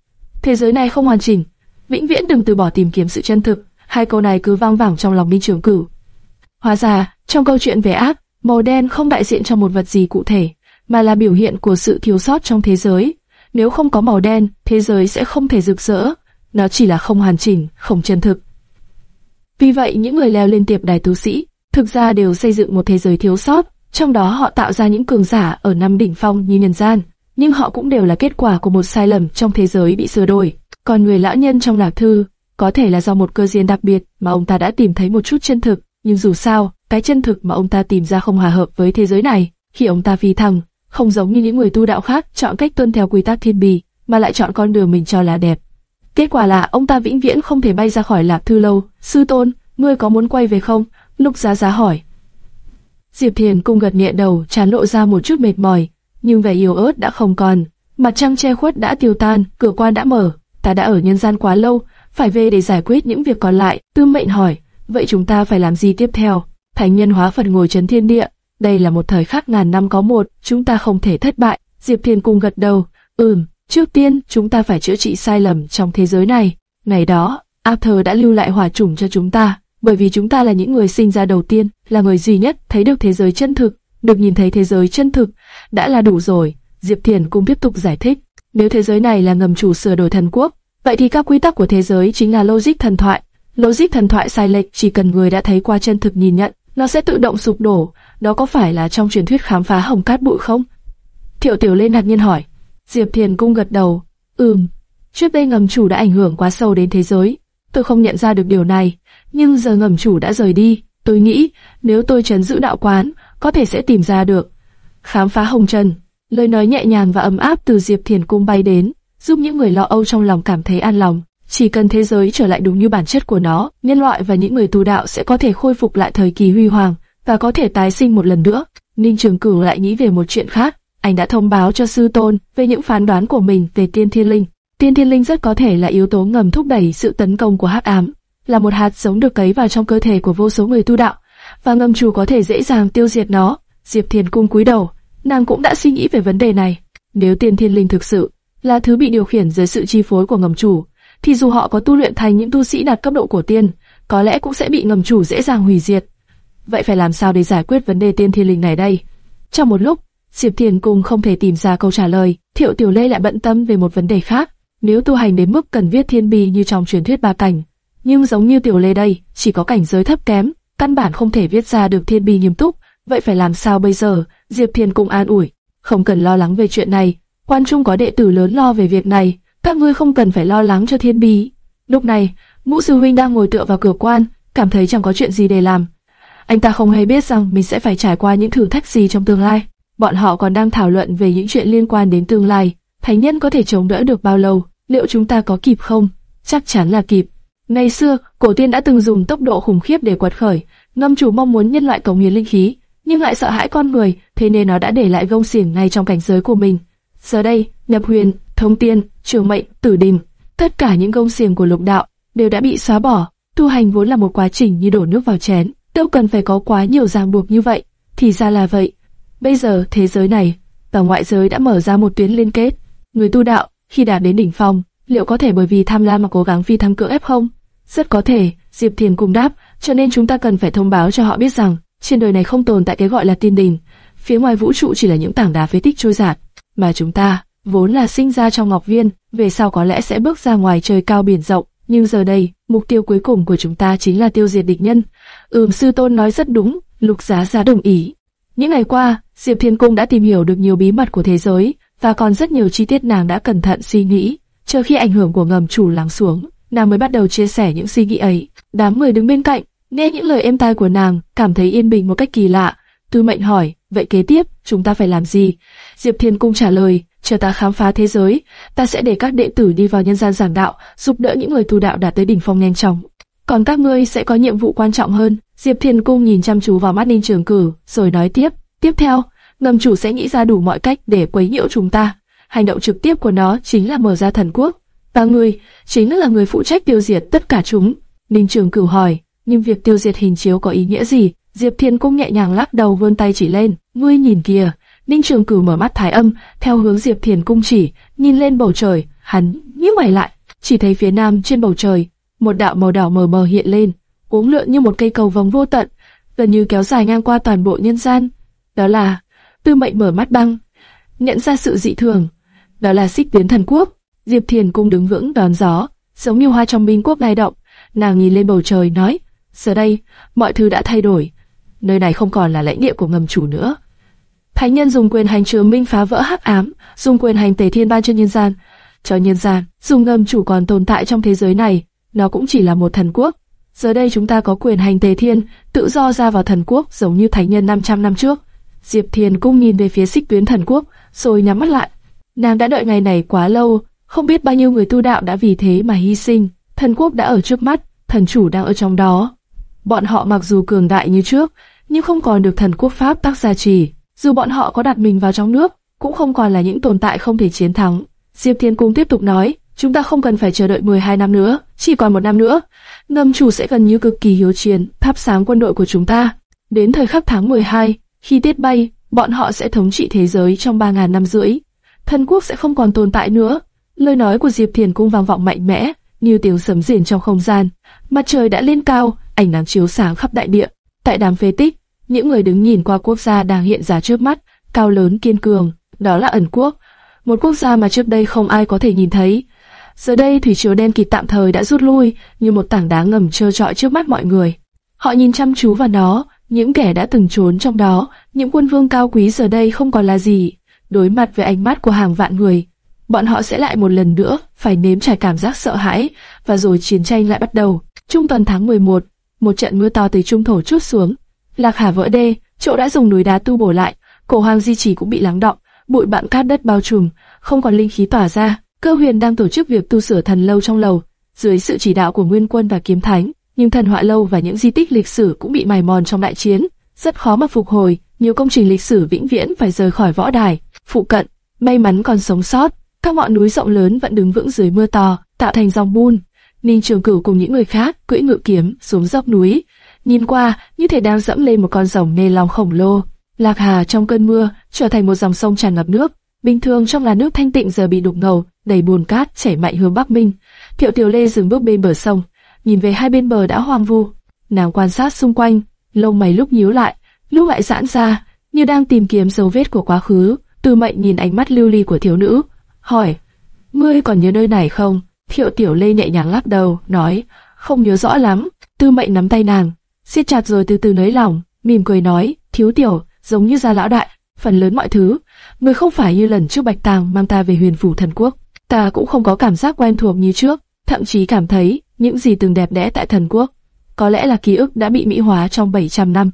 Thế giới này không hoàn chỉnh, vĩnh viễn đừng từ bỏ tìm kiếm sự chân thực. Hai câu này cứ vang vẳng trong lòng Minh Trường Cửu. Hóa ra, trong câu chuyện về ác, màu đen không đại diện cho một vật gì cụ thể, mà là biểu hiện của sự thiếu sót trong thế giới. Nếu không có màu đen, thế giới sẽ không thể rực rỡ. Nó chỉ là không hoàn chỉnh, không chân thực. Vì vậy, những người leo lên tiệp đài tu sĩ, thực ra đều xây dựng một thế giới thiếu sót, trong đó họ tạo ra những cường giả ở năm đỉnh phong như nhân gian, nhưng họ cũng đều là kết quả của một sai lầm trong thế giới bị sửa đổi. Còn người lão nhân trong lạc thư, có thể là do một cơ duyên đặc biệt mà ông ta đã tìm thấy một chút chân thực, nhưng dù sao, cái chân thực mà ông ta tìm ra không hòa hợp với thế giới này. Khi ông ta phi thăng, không giống như những người tu đạo khác chọn cách tuân theo quy tắc thiên bì, mà lại chọn con đường mình cho là đẹp. Kết quả là ông ta vĩnh viễn không thể bay ra khỏi lạc thư lâu. Sư tôn, ngươi có muốn quay về không? Lục Giá Giá hỏi. Diệp Thiền cung gật nhẹ đầu, chán lộ ra một chút mệt mỏi, nhưng vẻ yếu ớt đã không còn. Mặt trăng che khuất đã tiêu tan, cửa quan đã mở. Ta đã ở nhân gian quá lâu, phải về để giải quyết những việc còn lại. Tư mệnh hỏi, vậy chúng ta phải làm gì tiếp theo? Thánh nhân hóa Phật ngồi chấn thiên địa. Đây là một thời khắc ngàn năm có một, chúng ta không thể thất bại. Diệp Thiền cung gật đầu, ừm, trước tiên chúng ta phải chữa trị sai lầm trong thế giới này. Ngày đó, Arthur đã lưu lại hỏa chủng cho chúng ta bởi vì chúng ta là những người sinh ra đầu tiên, là người duy nhất thấy được thế giới chân thực, được nhìn thấy thế giới chân thực, đã là đủ rồi. Diệp Thiền cũng tiếp tục giải thích, nếu thế giới này là ngầm chủ sửa đổi thần quốc, vậy thì các quy tắc của thế giới chính là logic thần thoại. Logic thần thoại sai lệch chỉ cần người đã thấy qua chân thực nhìn nhận, nó sẽ tự động sụp đổ. Đó có phải là trong truyền thuyết khám phá hồng cát bụi không? Thiệu Tiểu lên hạt nhiên hỏi. Diệp Thiền cung gật đầu. Ừm, trước đây ngầm chủ đã ảnh hưởng quá sâu đến thế giới. Tôi không nhận ra được điều này, nhưng giờ ngầm chủ đã rời đi, tôi nghĩ nếu tôi trấn giữ đạo quán, có thể sẽ tìm ra được. Khám phá hồng trần, lời nói nhẹ nhàng và ấm áp từ Diệp Thiền Cung bay đến, giúp những người lo âu trong lòng cảm thấy an lòng. Chỉ cần thế giới trở lại đúng như bản chất của nó, nhân loại và những người tu đạo sẽ có thể khôi phục lại thời kỳ huy hoàng và có thể tái sinh một lần nữa. Ninh Trường Cửu lại nghĩ về một chuyện khác, anh đã thông báo cho sư tôn về những phán đoán của mình về Tiên Thiên Linh. Tiên Thiên Linh rất có thể là yếu tố ngầm thúc đẩy sự tấn công của Hắc Ám là một hạt giống được cấy vào trong cơ thể của vô số người tu đạo, và ngầm chủ có thể dễ dàng tiêu diệt nó. Diệp Thiền cung cúi đầu, nàng cũng đã suy nghĩ về vấn đề này. Nếu tiên thiên linh thực sự là thứ bị điều khiển dưới sự chi phối của ngầm chủ, thì dù họ có tu luyện thành những tu sĩ đạt cấp độ của tiên, có lẽ cũng sẽ bị ngầm chủ dễ dàng hủy diệt. vậy phải làm sao để giải quyết vấn đề tiên thiên linh này đây? Trong một lúc, Diệp Thiền cùng không thể tìm ra câu trả lời, Thiệu Tiểu Lê lại bận tâm về một vấn đề khác. Nếu tu hành đến mức cần viết thiên bì như trong truyền thuyết ba cảnh, nhưng giống như Tiểu Lê đây, chỉ có cảnh giới thấp kém, căn bản không thể viết ra được thiên bì nghiêm túc, vậy phải làm sao bây giờ? Diệp Thiền cùng an ủi, không cần lo lắng về chuyện này, quan trung có đệ tử lớn lo về việc này, các ngươi không cần phải lo lắng cho thiên bì. Lúc này, Ngũ sư huynh đang ngồi tựa vào cửa quan, cảm thấy chẳng có chuyện gì để làm. Anh ta không hề biết rằng mình sẽ phải trải qua những thử thách gì trong tương lai. Bọn họ còn đang thảo luận về những chuyện liên quan đến tương lai. Thánh nhân có thể chống đỡ được bao lâu? Liệu chúng ta có kịp không? Chắc chắn là kịp. Ngày xưa, cổ tiên đã từng dùng tốc độ khủng khiếp để quật khởi. Ngâm chủ mong muốn nhân loại cống hiến linh khí, nhưng lại sợ hãi con người, thế nên nó đã để lại gông xiềng ngay trong cảnh giới của mình. Giờ đây, nhập huyền, thông tiên, trường mệnh, tử đình, tất cả những gông xiềng của lục đạo đều đã bị xóa bỏ. Tu hành vốn là một quá trình như đổ nước vào chén, đâu cần phải có quá nhiều ràng buộc như vậy. Thì ra là vậy. Bây giờ thế giới này và ngoại giới đã mở ra một tuyến liên kết. Người tu đạo khi đạt đến đỉnh phong, liệu có thể bởi vì tham lam mà cố gắng phi thăng cưỡng ép không? Rất có thể, Diệp Thiền cùng đáp, cho nên chúng ta cần phải thông báo cho họ biết rằng trên đời này không tồn tại cái gọi là tiên đình, phía ngoài vũ trụ chỉ là những tảng đá phế tích trôi giạt, mà chúng ta vốn là sinh ra trong ngọc viên, về sau có lẽ sẽ bước ra ngoài trời cao biển rộng, nhưng giờ đây, mục tiêu cuối cùng của chúng ta chính là tiêu diệt địch nhân. Ừm sư tôn nói rất đúng, lục giá giá đồng ý. Những ngày qua, Diệp Thiên Cung đã tìm hiểu được nhiều bí mật của thế giới, và còn rất nhiều chi tiết nàng đã cẩn thận suy nghĩ. Chờ khi ảnh hưởng của ngầm chủ lắng xuống, nàng mới bắt đầu chia sẻ những suy nghĩ ấy. Đám người đứng bên cạnh, nghe những lời êm tai của nàng, cảm thấy yên bình một cách kỳ lạ. Tư mệnh hỏi, vậy kế tiếp, chúng ta phải làm gì? Diệp Thiên Cung trả lời, chờ ta khám phá thế giới, ta sẽ để các đệ tử đi vào nhân gian giảng đạo, giúp đỡ những người tu đạo đạt tới đỉnh phong nhanh chóng. Còn các ngươi sẽ có nhiệm vụ quan trọng hơn. Diệp Thiên Cung nhìn chăm chú vào mắt Ninh Trường Cử, rồi nói tiếp. Tiếp theo, ngầm chủ sẽ nghĩ ra đủ mọi cách để quấy nhiễu chúng ta. Hành động trực tiếp của nó chính là mở ra thần quốc. Và ngươi chính là người phụ trách tiêu diệt tất cả chúng. Ninh Trường Cửu hỏi, nhưng việc tiêu diệt hình chiếu có ý nghĩa gì? Diệp Thiên Cung nhẹ nhàng lắc đầu vươn tay chỉ lên. Ngươi nhìn kìa, Ninh Trường Cửu mở mắt thái âm, theo hướng Diệp Thiền cung chỉ, nhìn lên bầu trời, hắn nhíu mày lại, chỉ thấy phía nam trên bầu trời, một đạo màu đỏ mờ mờ hiện lên, uốn lượn như một cây cầu vòng vô tận, gần như kéo dài ngang qua toàn bộ nhân gian. Đó là Tư Mệnh mở mắt băng, nhận ra sự dị thường. Đó là Xích Tiến Thần Quốc. Diệp Thiền cung đứng vững đón gió, giống như hoa trong minh quốc lay động. Nàng nhìn lên bầu trời nói: giờ đây mọi thứ đã thay đổi, nơi này không còn là lãnh địa của ngầm chủ nữa Thánh nhân dùng quyền hành chứa minh phá vỡ hắc ám, dùng quyền hành tề thiên ban cho nhân gian, cho nhân gian, dùng ngầm chủ còn tồn tại trong thế giới này, nó cũng chỉ là một thần quốc. Giờ đây chúng ta có quyền hành tề thiên, tự do ra vào thần quốc giống như thánh nhân 500 năm trước. Diệp Thiền cung nhìn về phía xích tuyến thần quốc, rồi nhắm mắt lại. Nàng đã đợi ngày này quá lâu, không biết bao nhiêu người tu đạo đã vì thế mà hy sinh. Thần quốc đã ở trước mắt, thần chủ đang ở trong đó. Bọn họ mặc dù cường đại như trước, nhưng không còn được thần quốc pháp tác gia trì. Dù bọn họ có đặt mình vào trong nước, cũng không còn là những tồn tại không thể chiến thắng. Diệp Thiên Cung tiếp tục nói, chúng ta không cần phải chờ đợi 12 năm nữa, chỉ còn một năm nữa. Ngâm chủ sẽ gần như cực kỳ hiếu chiến, thắp sáng quân đội của chúng ta. Đến thời khắc tháng 12, khi tiết bay, bọn họ sẽ thống trị thế giới trong 3.000 năm rưỡi. Thần quốc sẽ không còn tồn tại nữa. Lời nói của Diệp Thiền Cung vang vọng mạnh mẽ, như tiếng sấm rền trong không gian. Mặt trời đã lên cao, ánh nắng chiếu sáng khắp đại địa. Tại đám phế tích, những người đứng nhìn qua quốc gia đang hiện ra trước mắt, cao lớn kiên cường, đó là ẩn quốc, một quốc gia mà trước đây không ai có thể nhìn thấy. Giờ đây thủy triều đen kịt tạm thời đã rút lui, như một tảng đá ngầm trơ trọi trước mắt mọi người. Họ nhìn chăm chú vào nó, những kẻ đã từng trốn trong đó, những quân vương cao quý giờ đây không còn là gì. Đối mặt với ánh mắt của hàng vạn người, bọn họ sẽ lại một lần nữa phải nếm trải cảm giác sợ hãi, và rồi chiến tranh lại bắt đầu. Trung tuần tháng 11, một trận mưa to từ trung thổ chút xuống, Lạc Hà vỡ đê, chỗ đã dùng núi đá tu bổ lại, cổ hoàng di chỉ cũng bị lắng động, bụi bặm cát đất bao trùm, không còn linh khí tỏa ra. Cơ Huyền đang tổ chức việc tu sửa thần lâu trong lầu, dưới sự chỉ đạo của Nguyên Quân và Kiếm Thánh, nhưng thần họa lâu và những di tích lịch sử cũng bị mài mòn trong đại chiến, rất khó mà phục hồi. Nhiều công trình lịch sử vĩnh viễn phải rời khỏi võ đài. Phụ cận, may mắn còn sống sót, các ngọn núi rộng lớn vẫn đứng vững dưới mưa to, tạo thành dòng bùn. Ninh Trường Cửu cùng những người khác cưỡi ngựa kiếm xuống dốc núi, nhìn qua như thể đang dẫm lên một con rồng mê lòng khổng lồ. Lạc Hà trong cơn mưa trở thành một dòng sông tràn ngập nước. Bình thường trong là nước thanh tịnh giờ bị đục ngầu, đầy bùn cát chảy mạnh hướng Bắc Minh. Thiệu Tiểu Lê dừng bước bên bờ sông, nhìn về hai bên bờ đã hoang vu. Nàng quan sát xung quanh, lông mày lúc nhíu lại, lúc lại giãn ra, như đang tìm kiếm dấu vết của quá khứ. Tư Mệnh nhìn ánh mắt lưu ly của thiếu nữ, hỏi: "Ngươi còn nhớ nơi này không?" Thiệu Tiểu Lê nhẹ nhàng lắc đầu, nói: "Không nhớ rõ lắm." Tư Mệnh nắm tay nàng, siết chặt rồi từ từ nới lỏng, mỉm cười nói: "Thiếu tiểu, giống như gia lão đại, phần lớn mọi thứ, người không phải như lần trước Bạch Tàng mang ta về Huyền phủ thần quốc, ta cũng không có cảm giác quen thuộc như trước, thậm chí cảm thấy những gì từng đẹp đẽ tại thần quốc, có lẽ là ký ức đã bị mỹ hóa trong 700 năm."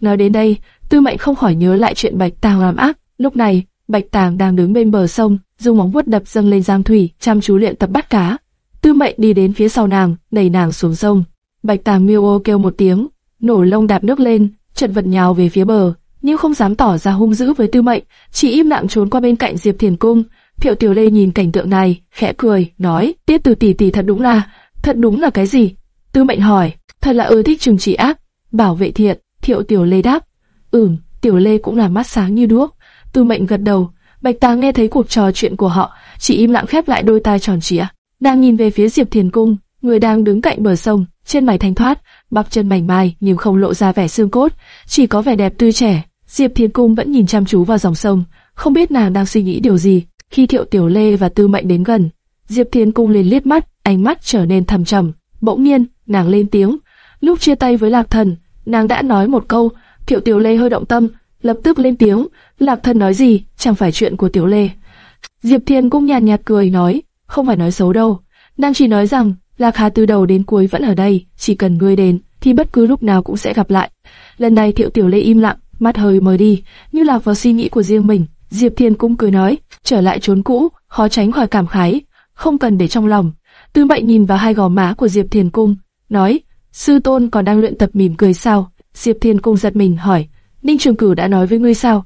Nói đến đây, Tư Mệnh không khỏi nhớ lại chuyện Bạch Tàng làm ác. Lúc này, Bạch Tàng đang đứng bên bờ sông, dùng móng vuốt đập dâng lên giang thủy, chăm chú luyện tập bắt cá. Tư Mệnh đi đến phía sau nàng, đẩy nàng xuống sông. Bạch Tàng miêu ô kêu một tiếng, nổ lông đạp nước lên, chật vật nhào về phía bờ, nhưng không dám tỏ ra hung dữ với Tư Mệnh, chỉ im lặng trốn qua bên cạnh Diệp Thiền Cung. Thiệu Tiểu Lê nhìn cảnh tượng này, khẽ cười, nói: "Tiết Từ tỷ tỷ thật đúng là, thật đúng là cái gì?" Tư Mệnh hỏi: "Thật là ưa thích trừng trị ác, bảo vệ thiện." Thiệu Tiểu Lê đáp: "Ừm." Tiểu Lê cũng là mắt sáng như đuốc. Tư Mệnh gật đầu. Bạch Tàng nghe thấy cuộc trò chuyện của họ, chỉ im lặng khép lại đôi tai tròn trịa, đang nhìn về phía Diệp Thiền Cung, người đang đứng cạnh bờ sông, trên mày thanh thoát, bắp chân mảnh mai nhưng không lộ ra vẻ xương cốt, chỉ có vẻ đẹp tươi trẻ. Diệp Thiền Cung vẫn nhìn chăm chú vào dòng sông, không biết nàng đang suy nghĩ điều gì. Khi Thiệu Tiểu Lê và Tư Mệnh đến gần, Diệp Thiền Cung liền liếc mắt, ánh mắt trở nên thầm trầm. Bỗng nhiên, nàng lên tiếng. Lúc chia tay với Lạc Thần, nàng đã nói một câu. Thiệu Tiểu Lê hơi động tâm, lập tức lên tiếng. Lạc Thần nói gì? Chẳng phải chuyện của Tiểu Lê. Diệp Thiền Cung nhàn nhạt, nhạt cười nói, không phải nói xấu đâu. Nàng chỉ nói rằng Lạc Hà từ đầu đến cuối vẫn ở đây, chỉ cần ngươi đến, thì bất cứ lúc nào cũng sẽ gặp lại. Lần này Thiệu Tiểu Lê im lặng, mắt hơi mờ đi, như lạc vào suy nghĩ của riêng mình. Diệp Thiên cũng cười nói, trở lại trốn cũ, khó tránh khỏi cảm khái, không cần để trong lòng. Tư Mệnh nhìn vào hai gò má của Diệp Thiên Cung, nói, sư tôn còn đang luyện tập mỉm cười sao? Diệp Thiên Cung giật mình hỏi, Ninh Trường Cửu đã nói với ngươi sao?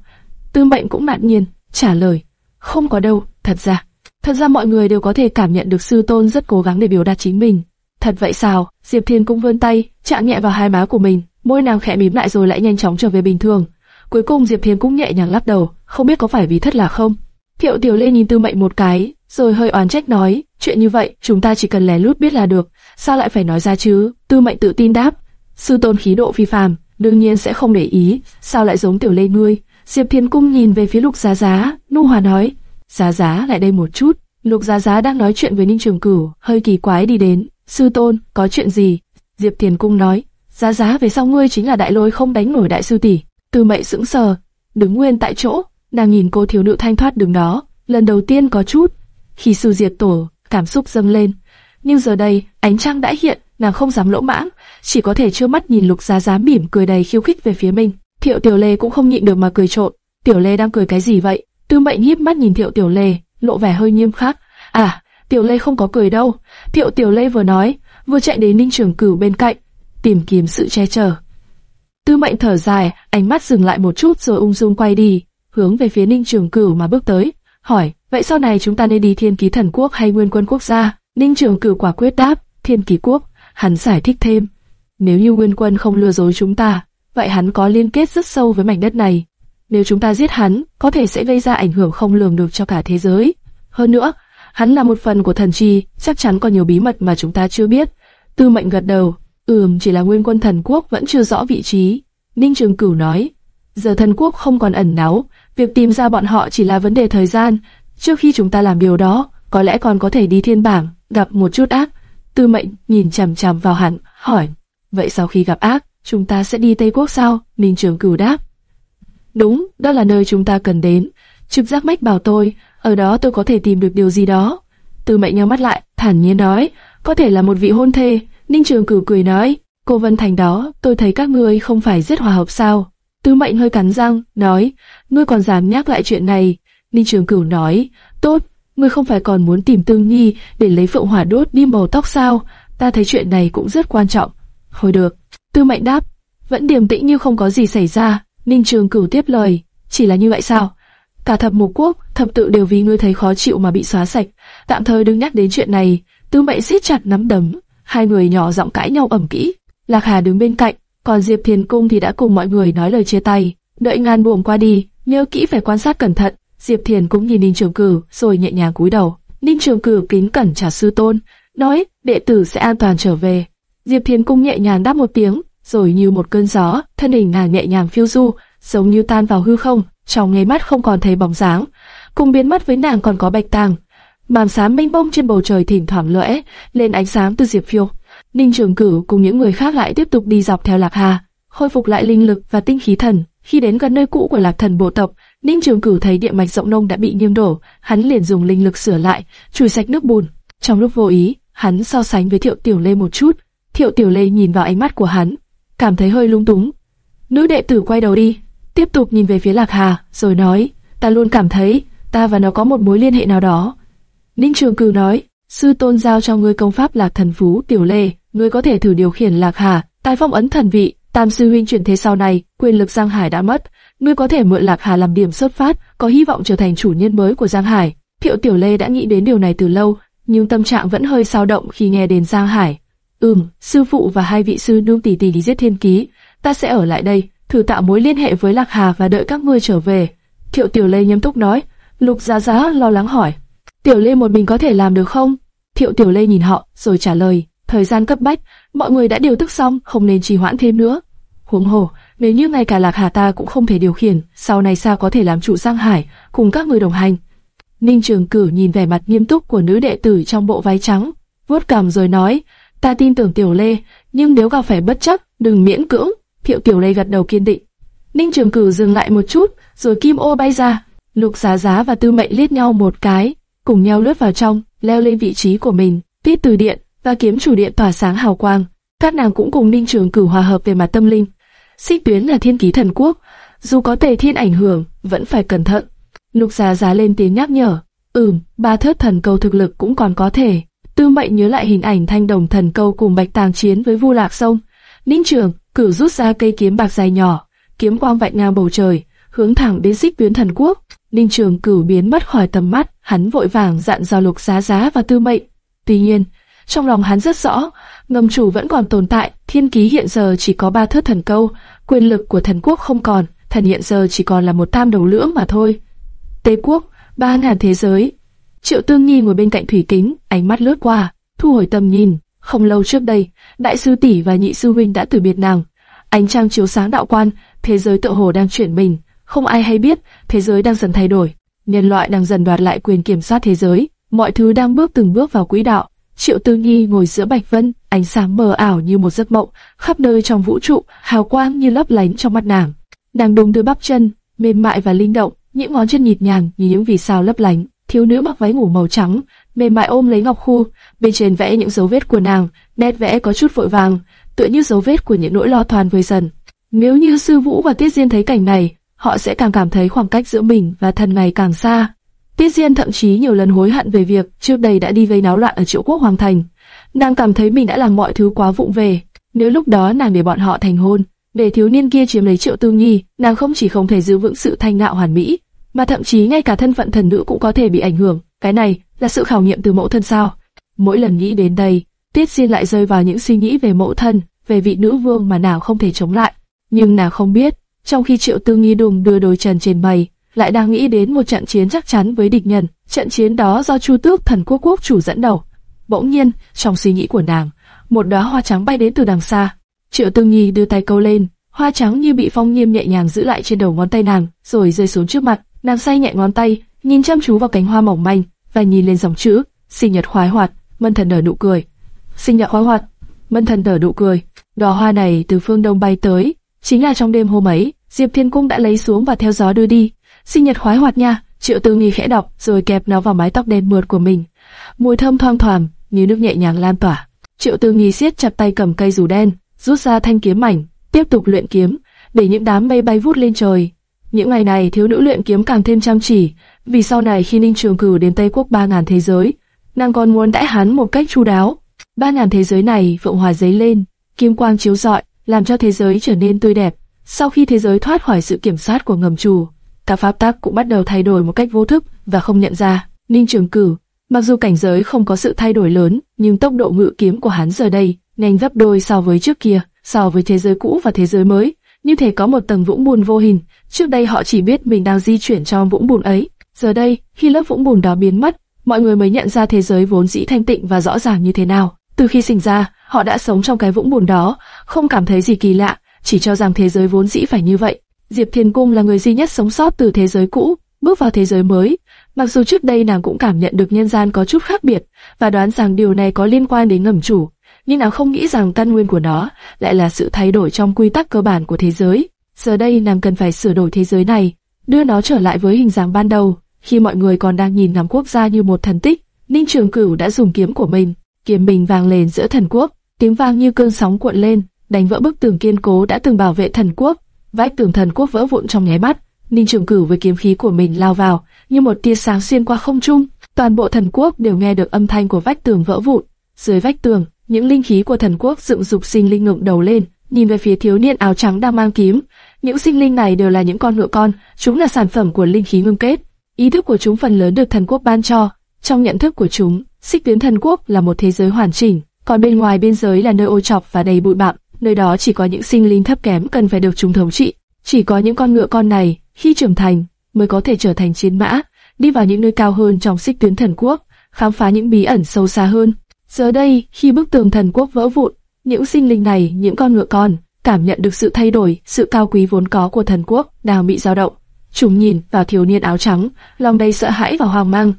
Tư Mệnh cũng ngạc nhiên, trả lời, không có đâu, thật ra. Thật ra mọi người đều có thể cảm nhận được sư tôn rất cố gắng để biểu đạt chính mình. Thật vậy sao? Diệp Thiên cũng vươn tay, chạm nhẹ vào hai má của mình, môi nàng khẽ mím lại rồi lại nhanh chóng trở về bình thường. Cuối cùng Diệp Thiên cũng nhẹ nhàng lắc đầu, không biết có phải vì thất lạc không. Thiệu Tiểu Lê nhìn Tư Mệnh một cái, rồi hơi oán trách nói, chuyện như vậy chúng ta chỉ cần lén lút biết là được, sao lại phải nói ra chứ? Tư Mệnh tự tin đáp, sư tôn khí độ phi phàm, đương nhiên sẽ không để ý, sao lại giống Tiểu Lê ngươi? Diệp Thiên cung nhìn về phía Lục Giá Giá, nu hòa nói, Giá Giá lại đây một chút. Lục Giá Giá đang nói chuyện với Ninh Trường Cửu, hơi kỳ quái đi đến. Sư tôn, có chuyện gì? Diệp Thiền Cung nói. Giá Giá về sau ngươi chính là đại lôi không đánh nổi đại sư tỷ. Từ Mệnh sững sờ, đứng nguyên tại chỗ, nàng nhìn cô thiếu nữ thanh thoát đứng đó. Lần đầu tiên có chút, khi sư diệt tổ, cảm xúc dâng lên. Nhưng giờ đây, ánh trăng đã hiện, nàng không dám lỗ mãng, chỉ có thể trơ mắt nhìn Lục Giá Giá mỉm cười đầy khiêu khích về phía mình. Thiệu Tiểu Lê cũng không nhịn được mà cười trộn. Tiểu Lê đang cười cái gì vậy? Tư Mệnh híp mắt nhìn Thiệu Tiểu Lê, lộ vẻ hơi nghiêm khắc. À, Tiểu Lê không có cười đâu. Thiệu Tiểu Lê vừa nói, vừa chạy đến Ninh Trường Cửu bên cạnh, tìm kiếm sự che chở. Tư Mệnh thở dài, ánh mắt dừng lại một chút rồi ung dung quay đi, hướng về phía Ninh Trường Cửu mà bước tới, hỏi: vậy sau này chúng ta nên đi Thiên Ký Thần Quốc hay Nguyên Quân Quốc gia? Ninh Trường Cửu quả quyết đáp: Thiên Ký Quốc. Hắn giải thích thêm: nếu như Nguyên Quân không lừa dối chúng ta, vậy hắn có liên kết rất sâu với mảnh đất này. Nếu chúng ta giết hắn, có thể sẽ gây ra ảnh hưởng không lường được cho cả thế giới. Hơn nữa, hắn là một phần của thần chi, chắc chắn có nhiều bí mật mà chúng ta chưa biết. Tư mệnh gật đầu, ừm, chỉ là nguyên quân thần quốc vẫn chưa rõ vị trí. Ninh Trường Cửu nói, giờ thần quốc không còn ẩn náu, việc tìm ra bọn họ chỉ là vấn đề thời gian. Trước khi chúng ta làm điều đó, có lẽ còn có thể đi thiên bảng, gặp một chút ác. Tư mệnh nhìn chằm chằm vào hắn, hỏi, vậy sau khi gặp ác, chúng ta sẽ đi Tây Quốc sao? Ninh Trường Cửu đáp, Đúng, đó là nơi chúng ta cần đến. Trực giác mách bảo tôi, ở đó tôi có thể tìm được điều gì đó. Tư mệnh nhau mắt lại, thản nhiên nói, có thể là một vị hôn thê. Ninh Trường Cửu cười nói, cô Vân Thành đó, tôi thấy các ngươi không phải rất hòa hợp sao. Tư mệnh hơi cắn răng, nói, ngươi còn dám nhắc lại chuyện này. Ninh Trường Cửu nói, tốt, ngươi không phải còn muốn tìm Tương Nhi để lấy phượng hỏa đốt đi màu tóc sao? Ta thấy chuyện này cũng rất quan trọng. Hồi được, Tư mệnh đáp, vẫn điềm tĩnh như không có gì xảy ra. Ninh Trường Cửu tiếp lời, chỉ là như vậy sao? Cả thập mục quốc, thập tự đều vì ngươi thấy khó chịu mà bị xóa sạch. Tạm thời đừng nhắc đến chuyện này. Tư Mệnh siết chặt nắm đấm, hai người nhỏ giọng cãi nhau ẩm kỹ. Lạc Hà đứng bên cạnh, còn Diệp Thiền Cung thì đã cùng mọi người nói lời chia tay. Đợi ngàn buồm qua đi, nhớ kỹ phải quan sát cẩn thận. Diệp Thiền cũng nhìn Ninh Trường Cửu, rồi nhẹ nhàng cúi đầu. Ninh Trường Cửu kính cẩn trả sư tôn, nói đệ tử sẽ an toàn trở về. Diệp Thiền Cung nhẹ nhàng đáp một tiếng, rồi như một cơn gió, thân hình nàng nhẹ nhàng phiêu du, giống như tan vào hư không, trong ngay mắt không còn thấy bóng dáng. Cùng biến mất với nàng còn có bạch tàng, màn xám mênh bông trên bầu trời thỉnh thoảng lóe lên ánh sáng từ diệp phiêu. Ninh Trường Cửu cùng những người khác lại tiếp tục đi dọc theo Lạc Hà, khôi phục lại linh lực và tinh khí thần. Khi đến gần nơi cũ của Lạc Thần bộ tộc, Ninh Trường Cửu thấy địa mạch rộng nông đã bị nghiêng đổ, hắn liền dùng linh lực sửa lại, chùi sạch nước bùn. Trong lúc vô ý, hắn so sánh với Thiệu Tiểu Lê một chút. Thiệu Tiểu Lê nhìn vào ánh mắt của hắn, cảm thấy hơi lung túng. Nữ đệ tử quay đầu đi, tiếp tục nhìn về phía Lạc Hà, rồi nói, ta luôn cảm thấy ta và nó có một mối liên hệ nào đó. Ninh Trường Cửu nói, sư tôn giao cho ngươi công pháp Lạc Thần Phú Tiểu Lê, ngươi có thể thử điều khiển Lạc Hà, tài phong ấn thần vị. Tam sư huynh chuyển thế sau này, quyền lực Giang Hải đã mất, ngươi có thể mượn Lạc Hà làm điểm xuất phát, có hy vọng trở thành chủ nhân mới của Giang Hải. Thiệu Tiểu Lê đã nghĩ đến điều này từ lâu, nhưng tâm trạng vẫn hơi sao động khi nghe đến Giang Hải. Ừm, sư phụ và hai vị sư nương tỷ tỷ đi giết thiên ký, ta sẽ ở lại đây, thử tạo mối liên hệ với Lạc Hà và đợi các ngươi trở về. Thiệu Tiểu Lê nghiêm túc nói. Lục Giá Giá lo lắng hỏi, Tiểu Lê một mình có thể làm được không? Thiệu Tiểu Lê nhìn họ, rồi trả lời, thời gian cấp bách, mọi người đã điều tức xong, không nên trì hoãn thêm nữa. Huống hồ, nếu như ngay cả Lạc Hà ta cũng không thể điều khiển, sau này sao có thể làm chủ Giang Hải, cùng các người đồng hành? Ninh Trường Cử nhìn vẻ mặt nghiêm túc của nữ đệ tử trong bộ váy trắng, vuốt cằm rồi nói, ta tin tưởng Tiểu Lê, nhưng nếu gặp phải bất chấp, đừng miễn cưỡng. Thiệu Tiểu Lê gật đầu kiên định. Ninh Trường Cử dừng lại một chút, rồi kim ô bay ra. Lục Giá Giá và Tư Mệnh liếc nhau một cái, cùng nhau lướt vào trong, leo lên vị trí của mình. Tiết từ điện và kiếm chủ điện tỏa sáng hào quang. Các nàng cũng cùng Ninh Trường Cử hòa hợp về mặt tâm linh. Xích Tuyến là thiên ký thần quốc, dù có tề thiên ảnh hưởng, vẫn phải cẩn thận. Lục Giá Giá lên tiếng nhắc nhở. Ừm, ba thớt thần câu thực lực cũng còn có thể. Tư Mệnh nhớ lại hình ảnh thanh đồng thần câu cùng Bạch Tàng chiến với Vu Lạc Sông. Ninh Trường cử rút ra cây kiếm bạc dài nhỏ, kiếm quang vạch ngang bầu trời, hướng thẳng đến Xích Tuyến thần quốc. Ninh Trường cử biến mất khỏi tầm mắt, hắn vội vàng dặn dò Lục Giá Giá và Tư Mệnh. Tuy nhiên, trong lòng hắn rất rõ, ngầm chủ vẫn còn tồn tại, thiên ký hiện giờ chỉ có ba thước thần câu, quyền lực của thần quốc không còn, thần hiện giờ chỉ còn là một tam đầu lưỡng mà thôi. Tây quốc, ba ngàn thế giới. Triệu Tương Nhi ngồi bên cạnh thủy kính, ánh mắt lướt qua, thu hồi tầm nhìn. Không lâu trước đây, đại sư tỷ và nhị sư huynh đã từ biệt nàng. Ánh trăng chiếu sáng đạo quan, thế giới tự hồ đang chuyển mình không ai hay biết, thế giới đang dần thay đổi, nhân loại đang dần đoạt lại quyền kiểm soát thế giới, mọi thứ đang bước từng bước vào quỹ đạo. Triệu Tư Nhi ngồi giữa Bạch Vân, ánh sáng mờ ảo như một giấc mộng, khắp nơi trong vũ trụ, hào quang như lấp lánh trong mắt nàng. Nàng đung đưa bắp chân, mềm mại và linh động, những ngón chân nhịp nhàng như những vì sao lấp lánh. Thiếu nữ mặc váy ngủ màu trắng, mềm mại ôm lấy ngọc khu, bên trên vẽ những dấu vết của nàng, nét vẽ có chút vội vàng, tựa như dấu vết của những nỗi lo toan vơi dần. Nếu như sư vũ và Tiết Diên thấy cảnh này, họ sẽ càng cảm thấy khoảng cách giữa mình và thần ngày càng xa. Tiết Diên thậm chí nhiều lần hối hận về việc trước đây đã đi gây náo loạn ở triệu quốc hoàng thành. Nàng cảm thấy mình đã làm mọi thứ quá vụng về. Nếu lúc đó nàng để bọn họ thành hôn, để thiếu niên kia chiếm lấy triệu tư nhi, nàng không chỉ không thể giữ vững sự thanh ngạo hoàn mỹ, mà thậm chí ngay cả thân phận thần nữ cũng có thể bị ảnh hưởng. Cái này là sự khảo nghiệm từ mẫu thân sao? Mỗi lần nghĩ đến đây, Tiết Diên lại rơi vào những suy nghĩ về mẫu thân, về vị nữ vương mà nàng không thể chống lại. Nhưng nàng không biết, trong khi Triệu Tư Nghi đùng đưa đôi trần trên mây, lại đang nghĩ đến một trận chiến chắc chắn với địch nhân. Trận chiến đó do Chu Tước Thần Quốc Quốc chủ dẫn đầu. Bỗng nhiên, trong suy nghĩ của nàng, một đóa hoa trắng bay đến từ đằng xa. Triệu Tư Nghi đưa tay câu lên, hoa trắng như bị phong nghiêm nhẹ nhàng giữ lại trên đầu ngón tay nàng, rồi rơi xuống trước mặt. Nàng say nhẹ ngón tay, nhìn chăm chú vào cánh hoa mỏng manh và nhìn lên dòng chữ sinh nhật khoái hoạt. Mân Thần nở nụ cười. Sinh nhật khoái hoạt. Mân Thần nở nụ cười. Đóa hoa này từ phương đông bay tới, chính là trong đêm hôm ấy, Diệp Thiên Cung đã lấy xuống và theo gió đưa đi. Sinh nhật khoái hoạt nha, Triệu Tư Nghi khẽ đọc rồi kẹp nó vào mái tóc đen mượt của mình. Mùi thơm thoang thoảng như nước nhẹ nhàng lan tỏa. Triệu Tư Nghi siết chặt tay cầm cây dù đen, rút ra thanh kiếm mảnh, tiếp tục luyện kiếm, để những đám mây bay vút lên trời. Những ngày này thiếu nữ luyện kiếm càng thêm chăm chỉ, vì sau này khi Ninh Trường Cử đến Tây Quốc ba ngàn thế giới, nàng còn muốn đãi hắn một cách chu đáo. Ba ngàn thế giới này vượng hòa giấy lên, kim quang chiếu rọi, làm cho thế giới trở nên tươi đẹp. Sau khi thế giới thoát khỏi sự kiểm soát của ngầm chủ, cả pháp tắc cũng bắt đầu thay đổi một cách vô thức và không nhận ra. Ninh Trường Cử, mặc dù cảnh giới không có sự thay đổi lớn, nhưng tốc độ ngự kiếm của hắn giờ đây nhanh gấp đôi so với trước kia, so với thế giới cũ và thế giới mới, như thể có một tầng vũng bùn vô hình. Trước đây họ chỉ biết mình đang di chuyển trong vũng bùn ấy, giờ đây khi lớp vũng bùn đó biến mất, mọi người mới nhận ra thế giới vốn dĩ thanh tịnh và rõ ràng như thế nào. Từ khi sinh ra, họ đã sống trong cái vũng bùn đó, không cảm thấy gì kỳ lạ, chỉ cho rằng thế giới vốn dĩ phải như vậy. Diệp Thiên Cung là người duy nhất sống sót từ thế giới cũ, bước vào thế giới mới. Mặc dù trước đây nàng cũng cảm nhận được nhân gian có chút khác biệt, và đoán rằng điều này có liên quan đến ngầm chủ, nhưng nàng không nghĩ rằng căn nguyên của nó lại là sự thay đổi trong quy tắc cơ bản của thế giới. Giờ đây nàng cần phải sửa đổi thế giới này, đưa nó trở lại với hình dáng ban đầu. Khi mọi người còn đang nhìn ngắm quốc gia như một thần tích, Ninh Trường Cửu đã dùng kiếm của mình, kiếm mình vang lên giữa thần quốc, tiếng vang như cơn sóng cuộn lên, đánh vỡ bức tường kiên cố đã từng bảo vệ thần quốc. Vách tường thần quốc vỡ vụn trong nháy mắt, Ninh Trường Cửu với kiếm khí của mình lao vào, như một tia sáng xuyên qua không trung. Toàn bộ thần quốc đều nghe được âm thanh của vách tường vỡ vụn. Dưới vách tường, những linh khí của thần quốc dựng dục sinh linh ngẩng đầu lên, nhìn về phía thiếu niên áo trắng đang mang kiếm. Những sinh linh này đều là những con ngựa con, chúng là sản phẩm của linh khí ngưng kết. Ý thức của chúng phần lớn được thần quốc ban cho. Trong nhận thức của chúng, xích tuyến thần quốc là một thế giới hoàn chỉnh, còn bên ngoài biên giới là nơi ô trọc và đầy bụi bặm. Nơi đó chỉ có những sinh linh thấp kém cần phải được chúng thống trị. Chỉ có những con ngựa con này, khi trưởng thành, mới có thể trở thành chiến mã, đi vào những nơi cao hơn trong xích tuyến thần quốc, khám phá những bí ẩn sâu xa hơn. Giờ đây, khi bức tường thần quốc vỡ vụn, những sinh linh này, những con ngựa con, cảm nhận được sự thay đổi, sự cao quý vốn có của thần quốc đang bị dao động. Chúng nhìn vào thiếu niên áo trắng, lòng đầy sợ hãi và hoang mang.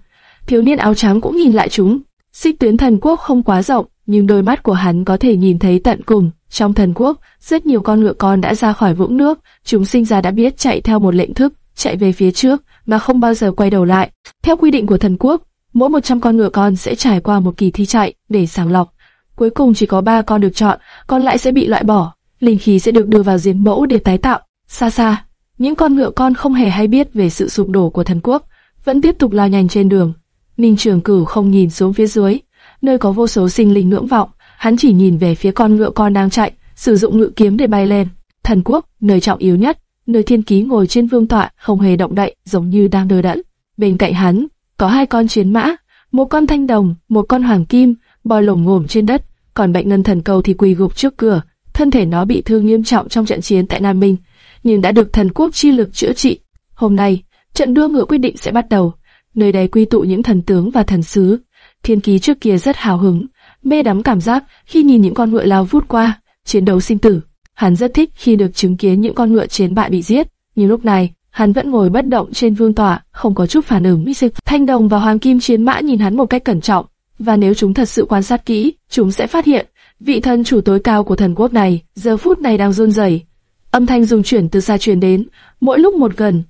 Thiếu niên áo trắng cũng nhìn lại chúng. Xích tuyến thần quốc không quá rộng, nhưng đôi mắt của hắn có thể nhìn thấy tận cùng. Trong thần quốc, rất nhiều con ngựa con đã ra khỏi vũng nước, chúng sinh ra đã biết chạy theo một lệnh thức, chạy về phía trước mà không bao giờ quay đầu lại. Theo quy định của thần quốc, mỗi 100 con ngựa con sẽ trải qua một kỳ thi chạy để sàng lọc. Cuối cùng chỉ có 3 con được chọn, còn lại sẽ bị loại bỏ. Linh khí sẽ được đưa vào giếng mẫu để tái tạo. Xa xa, những con ngựa con không hề hay biết về sự sụp đổ của thần quốc, vẫn tiếp tục lao nhanh trên đường. Ninh Trường Cửu không nhìn xuống phía dưới, nơi có vô số sinh linh ngưỡng vọng, hắn chỉ nhìn về phía con ngựa con đang chạy, sử dụng ngự kiếm để bay lên. Thần quốc, nơi trọng yếu nhất, nơi thiên ký ngồi trên vương tọa, không hề động đậy, giống như đang đờ đẫn. Bên cạnh hắn, có hai con chiến mã, một con thanh đồng, một con hoàng kim, bò lổm ngổm trên đất, còn bệnh ngân thần cầu thì quỳ gục trước cửa, thân thể nó bị thương nghiêm trọng trong trận chiến tại Nam Minh, nhưng đã được thần quốc chi lực chữa trị. Hôm nay, trận đua ngựa quyết định sẽ bắt đầu. Nơi đây quy tụ những thần tướng và thần sứ. Thiên ký trước kia rất hào hứng, mê đắm cảm giác khi nhìn những con ngựa lao vút qua, chiến đấu sinh tử. Hắn rất thích khi được chứng kiến những con ngựa chiến bại bị giết, nhưng lúc này, hắn vẫn ngồi bất động trên vương tọa, không có chút phản ứng. Thanh đồng và hoàng kim chiến mã nhìn hắn một cách cẩn trọng, và nếu chúng thật sự quan sát kỹ, chúng sẽ phát hiện vị thần chủ tối cao của thần quốc này giờ phút này đang run rẩy. Âm thanh dùng chuyển từ xa truyền đến, mỗi lúc một gần.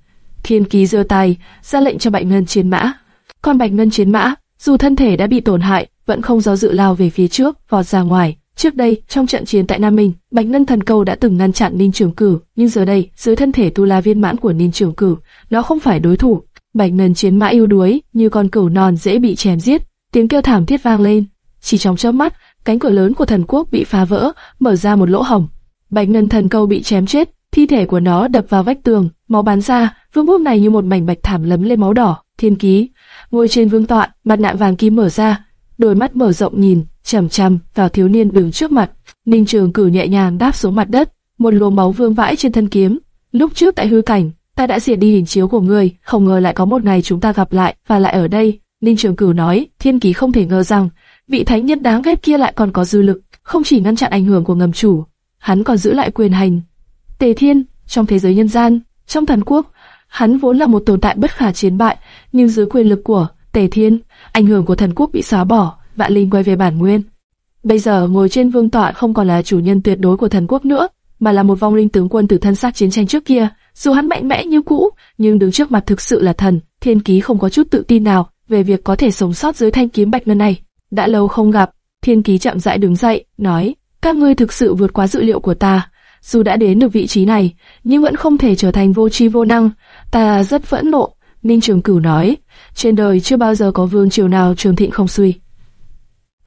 Thiên ký giơ tay, ra lệnh cho bạch ngân chiến mã. Con bạch ngân chiến mã, dù thân thể đã bị tổn hại, vẫn không do dự lao về phía trước, vọt ra ngoài. Trước đây, trong trận chiến tại Nam Minh, Bạch Ngân Thần Câu đã từng ngăn chặn Ninh Trường Cử, nhưng giờ đây, dưới thân thể tu la viên mãn của Ninh Trường Cử, nó không phải đối thủ. Bạch Ngân chiến mã yêu đuối, như con cừu non dễ bị chém giết, tiếng kêu thảm thiết vang lên. Chỉ trong chớp mắt, cánh cửa lớn của thần quốc bị phá vỡ, mở ra một lỗ hổng. Bạch Ngân Thần Câu bị chém chết, thi thể của nó đập vào vách tường, máu bắn ra, vương quốc này như một mảnh bạch thảm lấm lên máu đỏ. Thiên ký, ngồi trên vương tọa, mặt nạ vàng kim mở ra, đôi mắt mở rộng nhìn, chằm chằm vào thiếu niên đứng trước mặt. Ninh Trường Cử nhẹ nhàng đáp xuống mặt đất, một luồng máu vương vãi trên thân kiếm. Lúc trước tại hư cảnh, ta đã diệt đi hình chiếu của ngươi, không ngờ lại có một ngày chúng ta gặp lại và lại ở đây. Ninh Trường Cử nói, Thiên Ký không thể ngờ rằng vị thánh nhân đáng ghét kia lại còn có dư lực, không chỉ ngăn chặn ảnh hưởng của ngầm chủ, hắn còn giữ lại quyền hành. Tề Thiên, trong thế giới nhân gian, trong thần quốc, hắn vốn là một tồn tại bất khả chiến bại, nhưng dưới quyền lực của Tề Thiên, ảnh hưởng của thần quốc bị xóa bỏ, vạn linh quay về bản nguyên. Bây giờ ngồi trên vương tọa không còn là chủ nhân tuyệt đối của thần quốc nữa, mà là một vong linh tướng quân từ thân xác chiến tranh trước kia. Dù hắn mạnh mẽ như cũ, nhưng đứng trước mặt thực sự là thần. Thiên Ký không có chút tự tin nào về việc có thể sống sót dưới thanh kiếm bạch ngân này. Đã lâu không gặp, Thiên Ký chậm rãi đứng dậy, nói: các ngươi thực sự vượt quá dự liệu của ta. Dù đã đến được vị trí này, nhưng vẫn không thể trở thành vô tri vô năng. Ta rất phẫn nộ. Ninh Trường Cửu nói: trên đời chưa bao giờ có vương triều nào trường thịnh không suy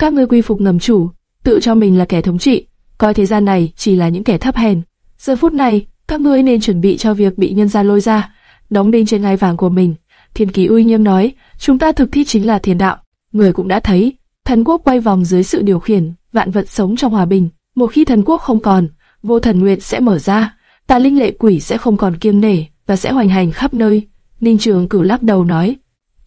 các ngươi quy phục ngầm chủ, tự cho mình là kẻ thống trị, coi thế gian này chỉ là những kẻ thấp hèn. Giờ phút này, các ngươi nên chuẩn bị cho việc bị nhân gia lôi ra, đóng đinh trên ngai vàng của mình. Thiên ký uy nghiêm nói, chúng ta thực thi chính là thiên đạo. Người cũng đã thấy, thần quốc quay vòng dưới sự điều khiển, vạn vật sống trong hòa bình. Một khi thần quốc không còn, vô thần nguyệt sẽ mở ra, tà linh lệ quỷ sẽ không còn kiêng nể và sẽ hoành hành khắp nơi. Ninh Trường cử lắc đầu nói,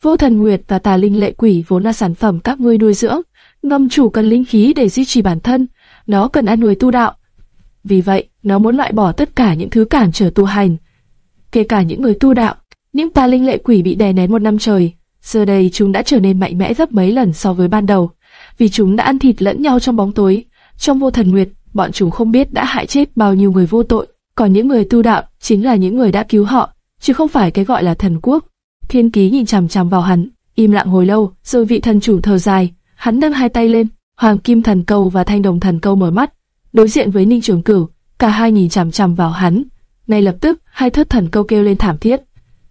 vô thần nguyệt và tà linh lệ quỷ vốn là sản phẩm các ngươi nuôi dưỡng, ngâm chủ cần linh khí để duy trì bản thân, nó cần ăn nuôi tu đạo. Vì vậy, nó muốn loại bỏ tất cả những thứ cản trở tu hành, kể cả những người tu đạo. Những tà linh lệ quỷ bị đè nén một năm trời, giờ đây chúng đã trở nên mạnh mẽ gấp mấy lần so với ban đầu, vì chúng đã ăn thịt lẫn nhau trong bóng tối. Trong vô thần nguyệt, bọn chúng không biết đã hại chết bao nhiêu người vô tội, còn những người tu đạo chính là những người đã cứu họ, chứ không phải cái gọi là thần quốc. Thiên ký nhìn chằm chằm vào hắn, im lặng hồi lâu, rồi vị thần chủ thở dài, hắn nâng hai tay lên, hoàng kim thần câu và thanh đồng thần câu mở mắt, đối diện với ninh trường cửu, cả hai nhìn chằm chằm vào hắn. Ngay lập tức, hai thất thần câu kêu lên thảm thiết.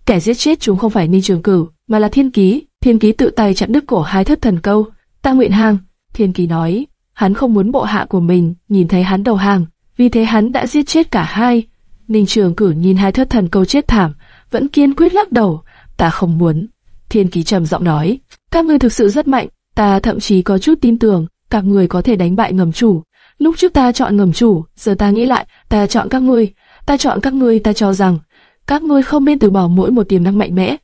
Kẻ giết chết chúng không phải ninh trường cửu, mà là thiên ký. Thiên ký tự tay chặn đứt cổ hai thất thần câu. Ta nguyện hàng. Thiên ký nói, hắn không muốn bộ hạ của mình nhìn thấy hắn đầu hàng, vì thế hắn đã giết chết cả hai. Ninh Trường cửu nhìn hai thất thần câu chết thảm, vẫn kiên quyết lắc đầu, ta không muốn. Thiên Ký trầm giọng nói, các ngươi thực sự rất mạnh, ta thậm chí có chút tin tưởng các người có thể đánh bại ngầm chủ. Lúc trước ta chọn ngầm chủ, giờ ta nghĩ lại, ta chọn các ngươi, ta chọn các ngươi, ta cho rằng các ngươi không nên từ bỏ mỗi một tiềm năng mạnh mẽ.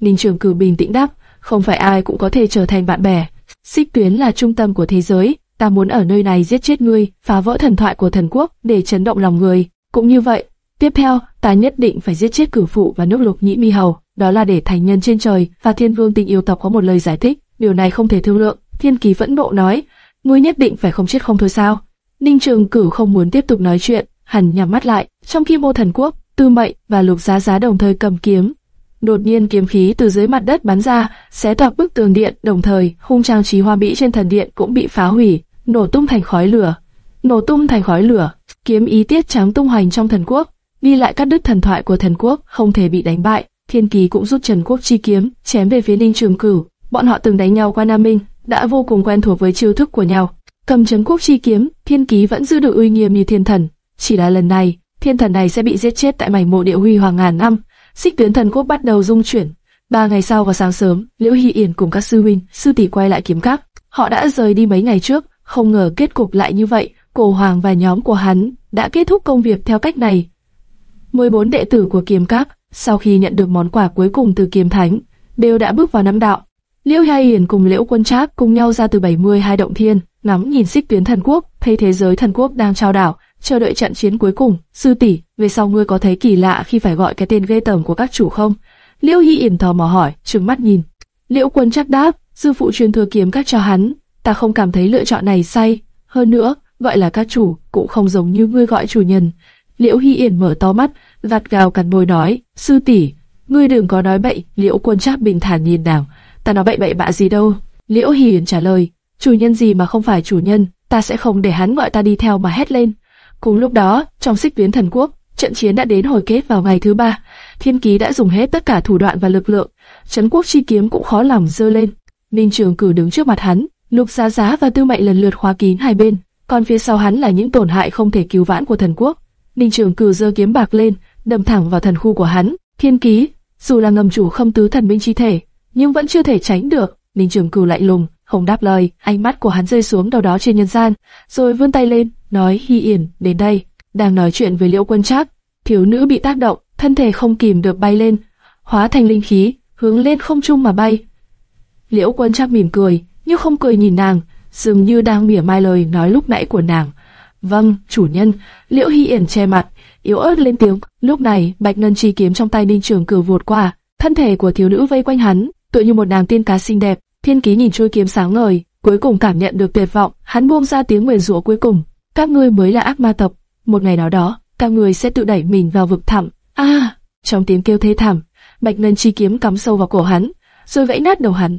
Ninh Trường Cử bình tĩnh đáp, không phải ai cũng có thể trở thành bạn bè. Xích Tuyến là trung tâm của thế giới, ta muốn ở nơi này giết chết ngươi, phá vỡ thần thoại của thần quốc để chấn động lòng người. Cũng như vậy, tiếp theo, ta nhất định phải giết chết cửu phụ và nước lục nhĩ mi hầu, đó là để thành nhân trên trời và thiên vương tình yêu tộc có một lời giải thích. Điều này không thể thương lượng. Thiên kỳ vẫn bộ nói, ngươi nhất định phải không chết không thôi sao? Ninh Trường Cửu không muốn tiếp tục nói chuyện, hẳn nhắm mắt lại. Trong khi Mô Thần Quốc, Tư Mệnh và Lục Giá Giá đồng thời cầm kiếm, đột nhiên kiếm khí từ dưới mặt đất bắn ra, xé toạc bức tường điện, đồng thời khung trang trí hoa mỹ trên thần điện cũng bị phá hủy, nổ tung thành khói lửa. Nổ tung thành khói lửa, kiếm ý tiết trắng tung hoành trong thần quốc, đi lại các đứt thần thoại của thần quốc không thể bị đánh bại. Thiên Kỳ cũng rút Trần Quốc chi kiếm, chém về phía Ninh Trường Cửu. Bọn họ từng đánh nhau qua Nam Minh, đã vô cùng quen thuộc với chiêu thức của nhau. Cầm Trấn Quốc chi kiếm, Thiên Kỳ vẫn giữ được uy nghiêm như thiên thần. Chỉ là lần này, thiên thần này sẽ bị giết chết tại mảnh mộ địa huy hoàng ngàn năm. Xích tuyến thần quốc bắt đầu dung chuyển. Ba ngày sau vào sáng sớm, Liễu Hy Yển cùng các sư huynh, sư tỷ quay lại kiếm các. Họ đã rời đi mấy ngày trước, không ngờ kết cục lại như vậy. Cổ Hoàng và nhóm của hắn đã kết thúc công việc theo cách này. 14 đệ tử của kiếm các, sau khi nhận được món quà cuối cùng từ kiếm thánh, đều đã bước vào năm đạo. Liễu Hy Hiển cùng Liễu Quân Trác cùng nhau ra từ 72 động thiên, ngắm nhìn xích tuyến thần quốc, thấy thế giới thần quốc đang trao đảo, chờ đợi trận chiến cuối cùng. Sư tỷ, về sau ngươi có thấy kỳ lạ khi phải gọi cái tên ghê tởm của các chủ không? Liễu Hi Yển tò mò hỏi, trừng mắt nhìn. Liễu Quân Trác đáp, sư phụ truyền thừa kiếm các cho hắn, ta không cảm thấy lựa chọn này sai. Hơn nữa, gọi là các chủ cũng không giống như ngươi gọi chủ nhân. Liễu Hy Yển mở to mắt, gạt gào cắn môi nói, sư tỷ, ngươi đừng có nói bậy. Liễu Quân Trác bình thản nhìn nào, ta nói bậy bậy bạ gì đâu. Liễu Hy Yển trả lời, chủ nhân gì mà không phải chủ nhân, ta sẽ không để hắn gọi ta đi theo mà hét lên. Cùng lúc đó, trong xích Viễn thần quốc, trận chiến đã đến hồi kết vào ngày thứ ba. Thiên ký đã dùng hết tất cả thủ đoạn và lực lượng, trấn quốc chi kiếm cũng khó lòng dơ lên. Ninh Trường Cử đứng trước mặt hắn, Lục Giá Giá và Tư Mệnh lần lượt khóa kín hai bên, còn phía sau hắn là những tổn hại không thể cứu vãn của thần quốc. Ninh Trường Cử giơ kiếm bạc lên, đâm thẳng vào thần khu của hắn. Thiên ký, dù là ngầm chủ không tứ thần binh chi thể, nhưng vẫn chưa thể tránh được. Ninh Trường Cử lại lùng, không đáp lời, ánh mắt của hắn rơi xuống đâu đó trên nhân gian, rồi vươn tay lên, nói Hi Yển, đến đây. Đang nói chuyện với Liễu Quân Trác, thiếu nữ bị tác động, thân thể không kìm được bay lên, hóa thành linh khí, hướng lên không trung mà bay. Liễu Quân Trác mỉm cười, nhưng không cười nhìn nàng, dường như đang mỉa mai lời nói lúc nãy của nàng. Vâng, chủ nhân. Liễu Hi Yển che mặt, yếu ớt lên tiếng. Lúc này, Bạch Ngân chi kiếm trong tay Ninh Trường Cử vụt qua, thân thể của thiếu nữ vây quanh hắn, tựa như một nàng tiên cá xinh đẹp. Thiên Ký nhìn trôi kiếm sáng ngời, cuối cùng cảm nhận được tuyệt vọng, hắn buông ra tiếng nguyền rủa cuối cùng. Các ngươi mới là ác ma tộc, một ngày nào đó, các ngươi sẽ tự đẩy mình vào vực thẳm. A! trong tiếng kêu thê thảm, Bạch Ngân chi kiếm cắm sâu vào cổ hắn, rồi vẫy nát đầu hắn.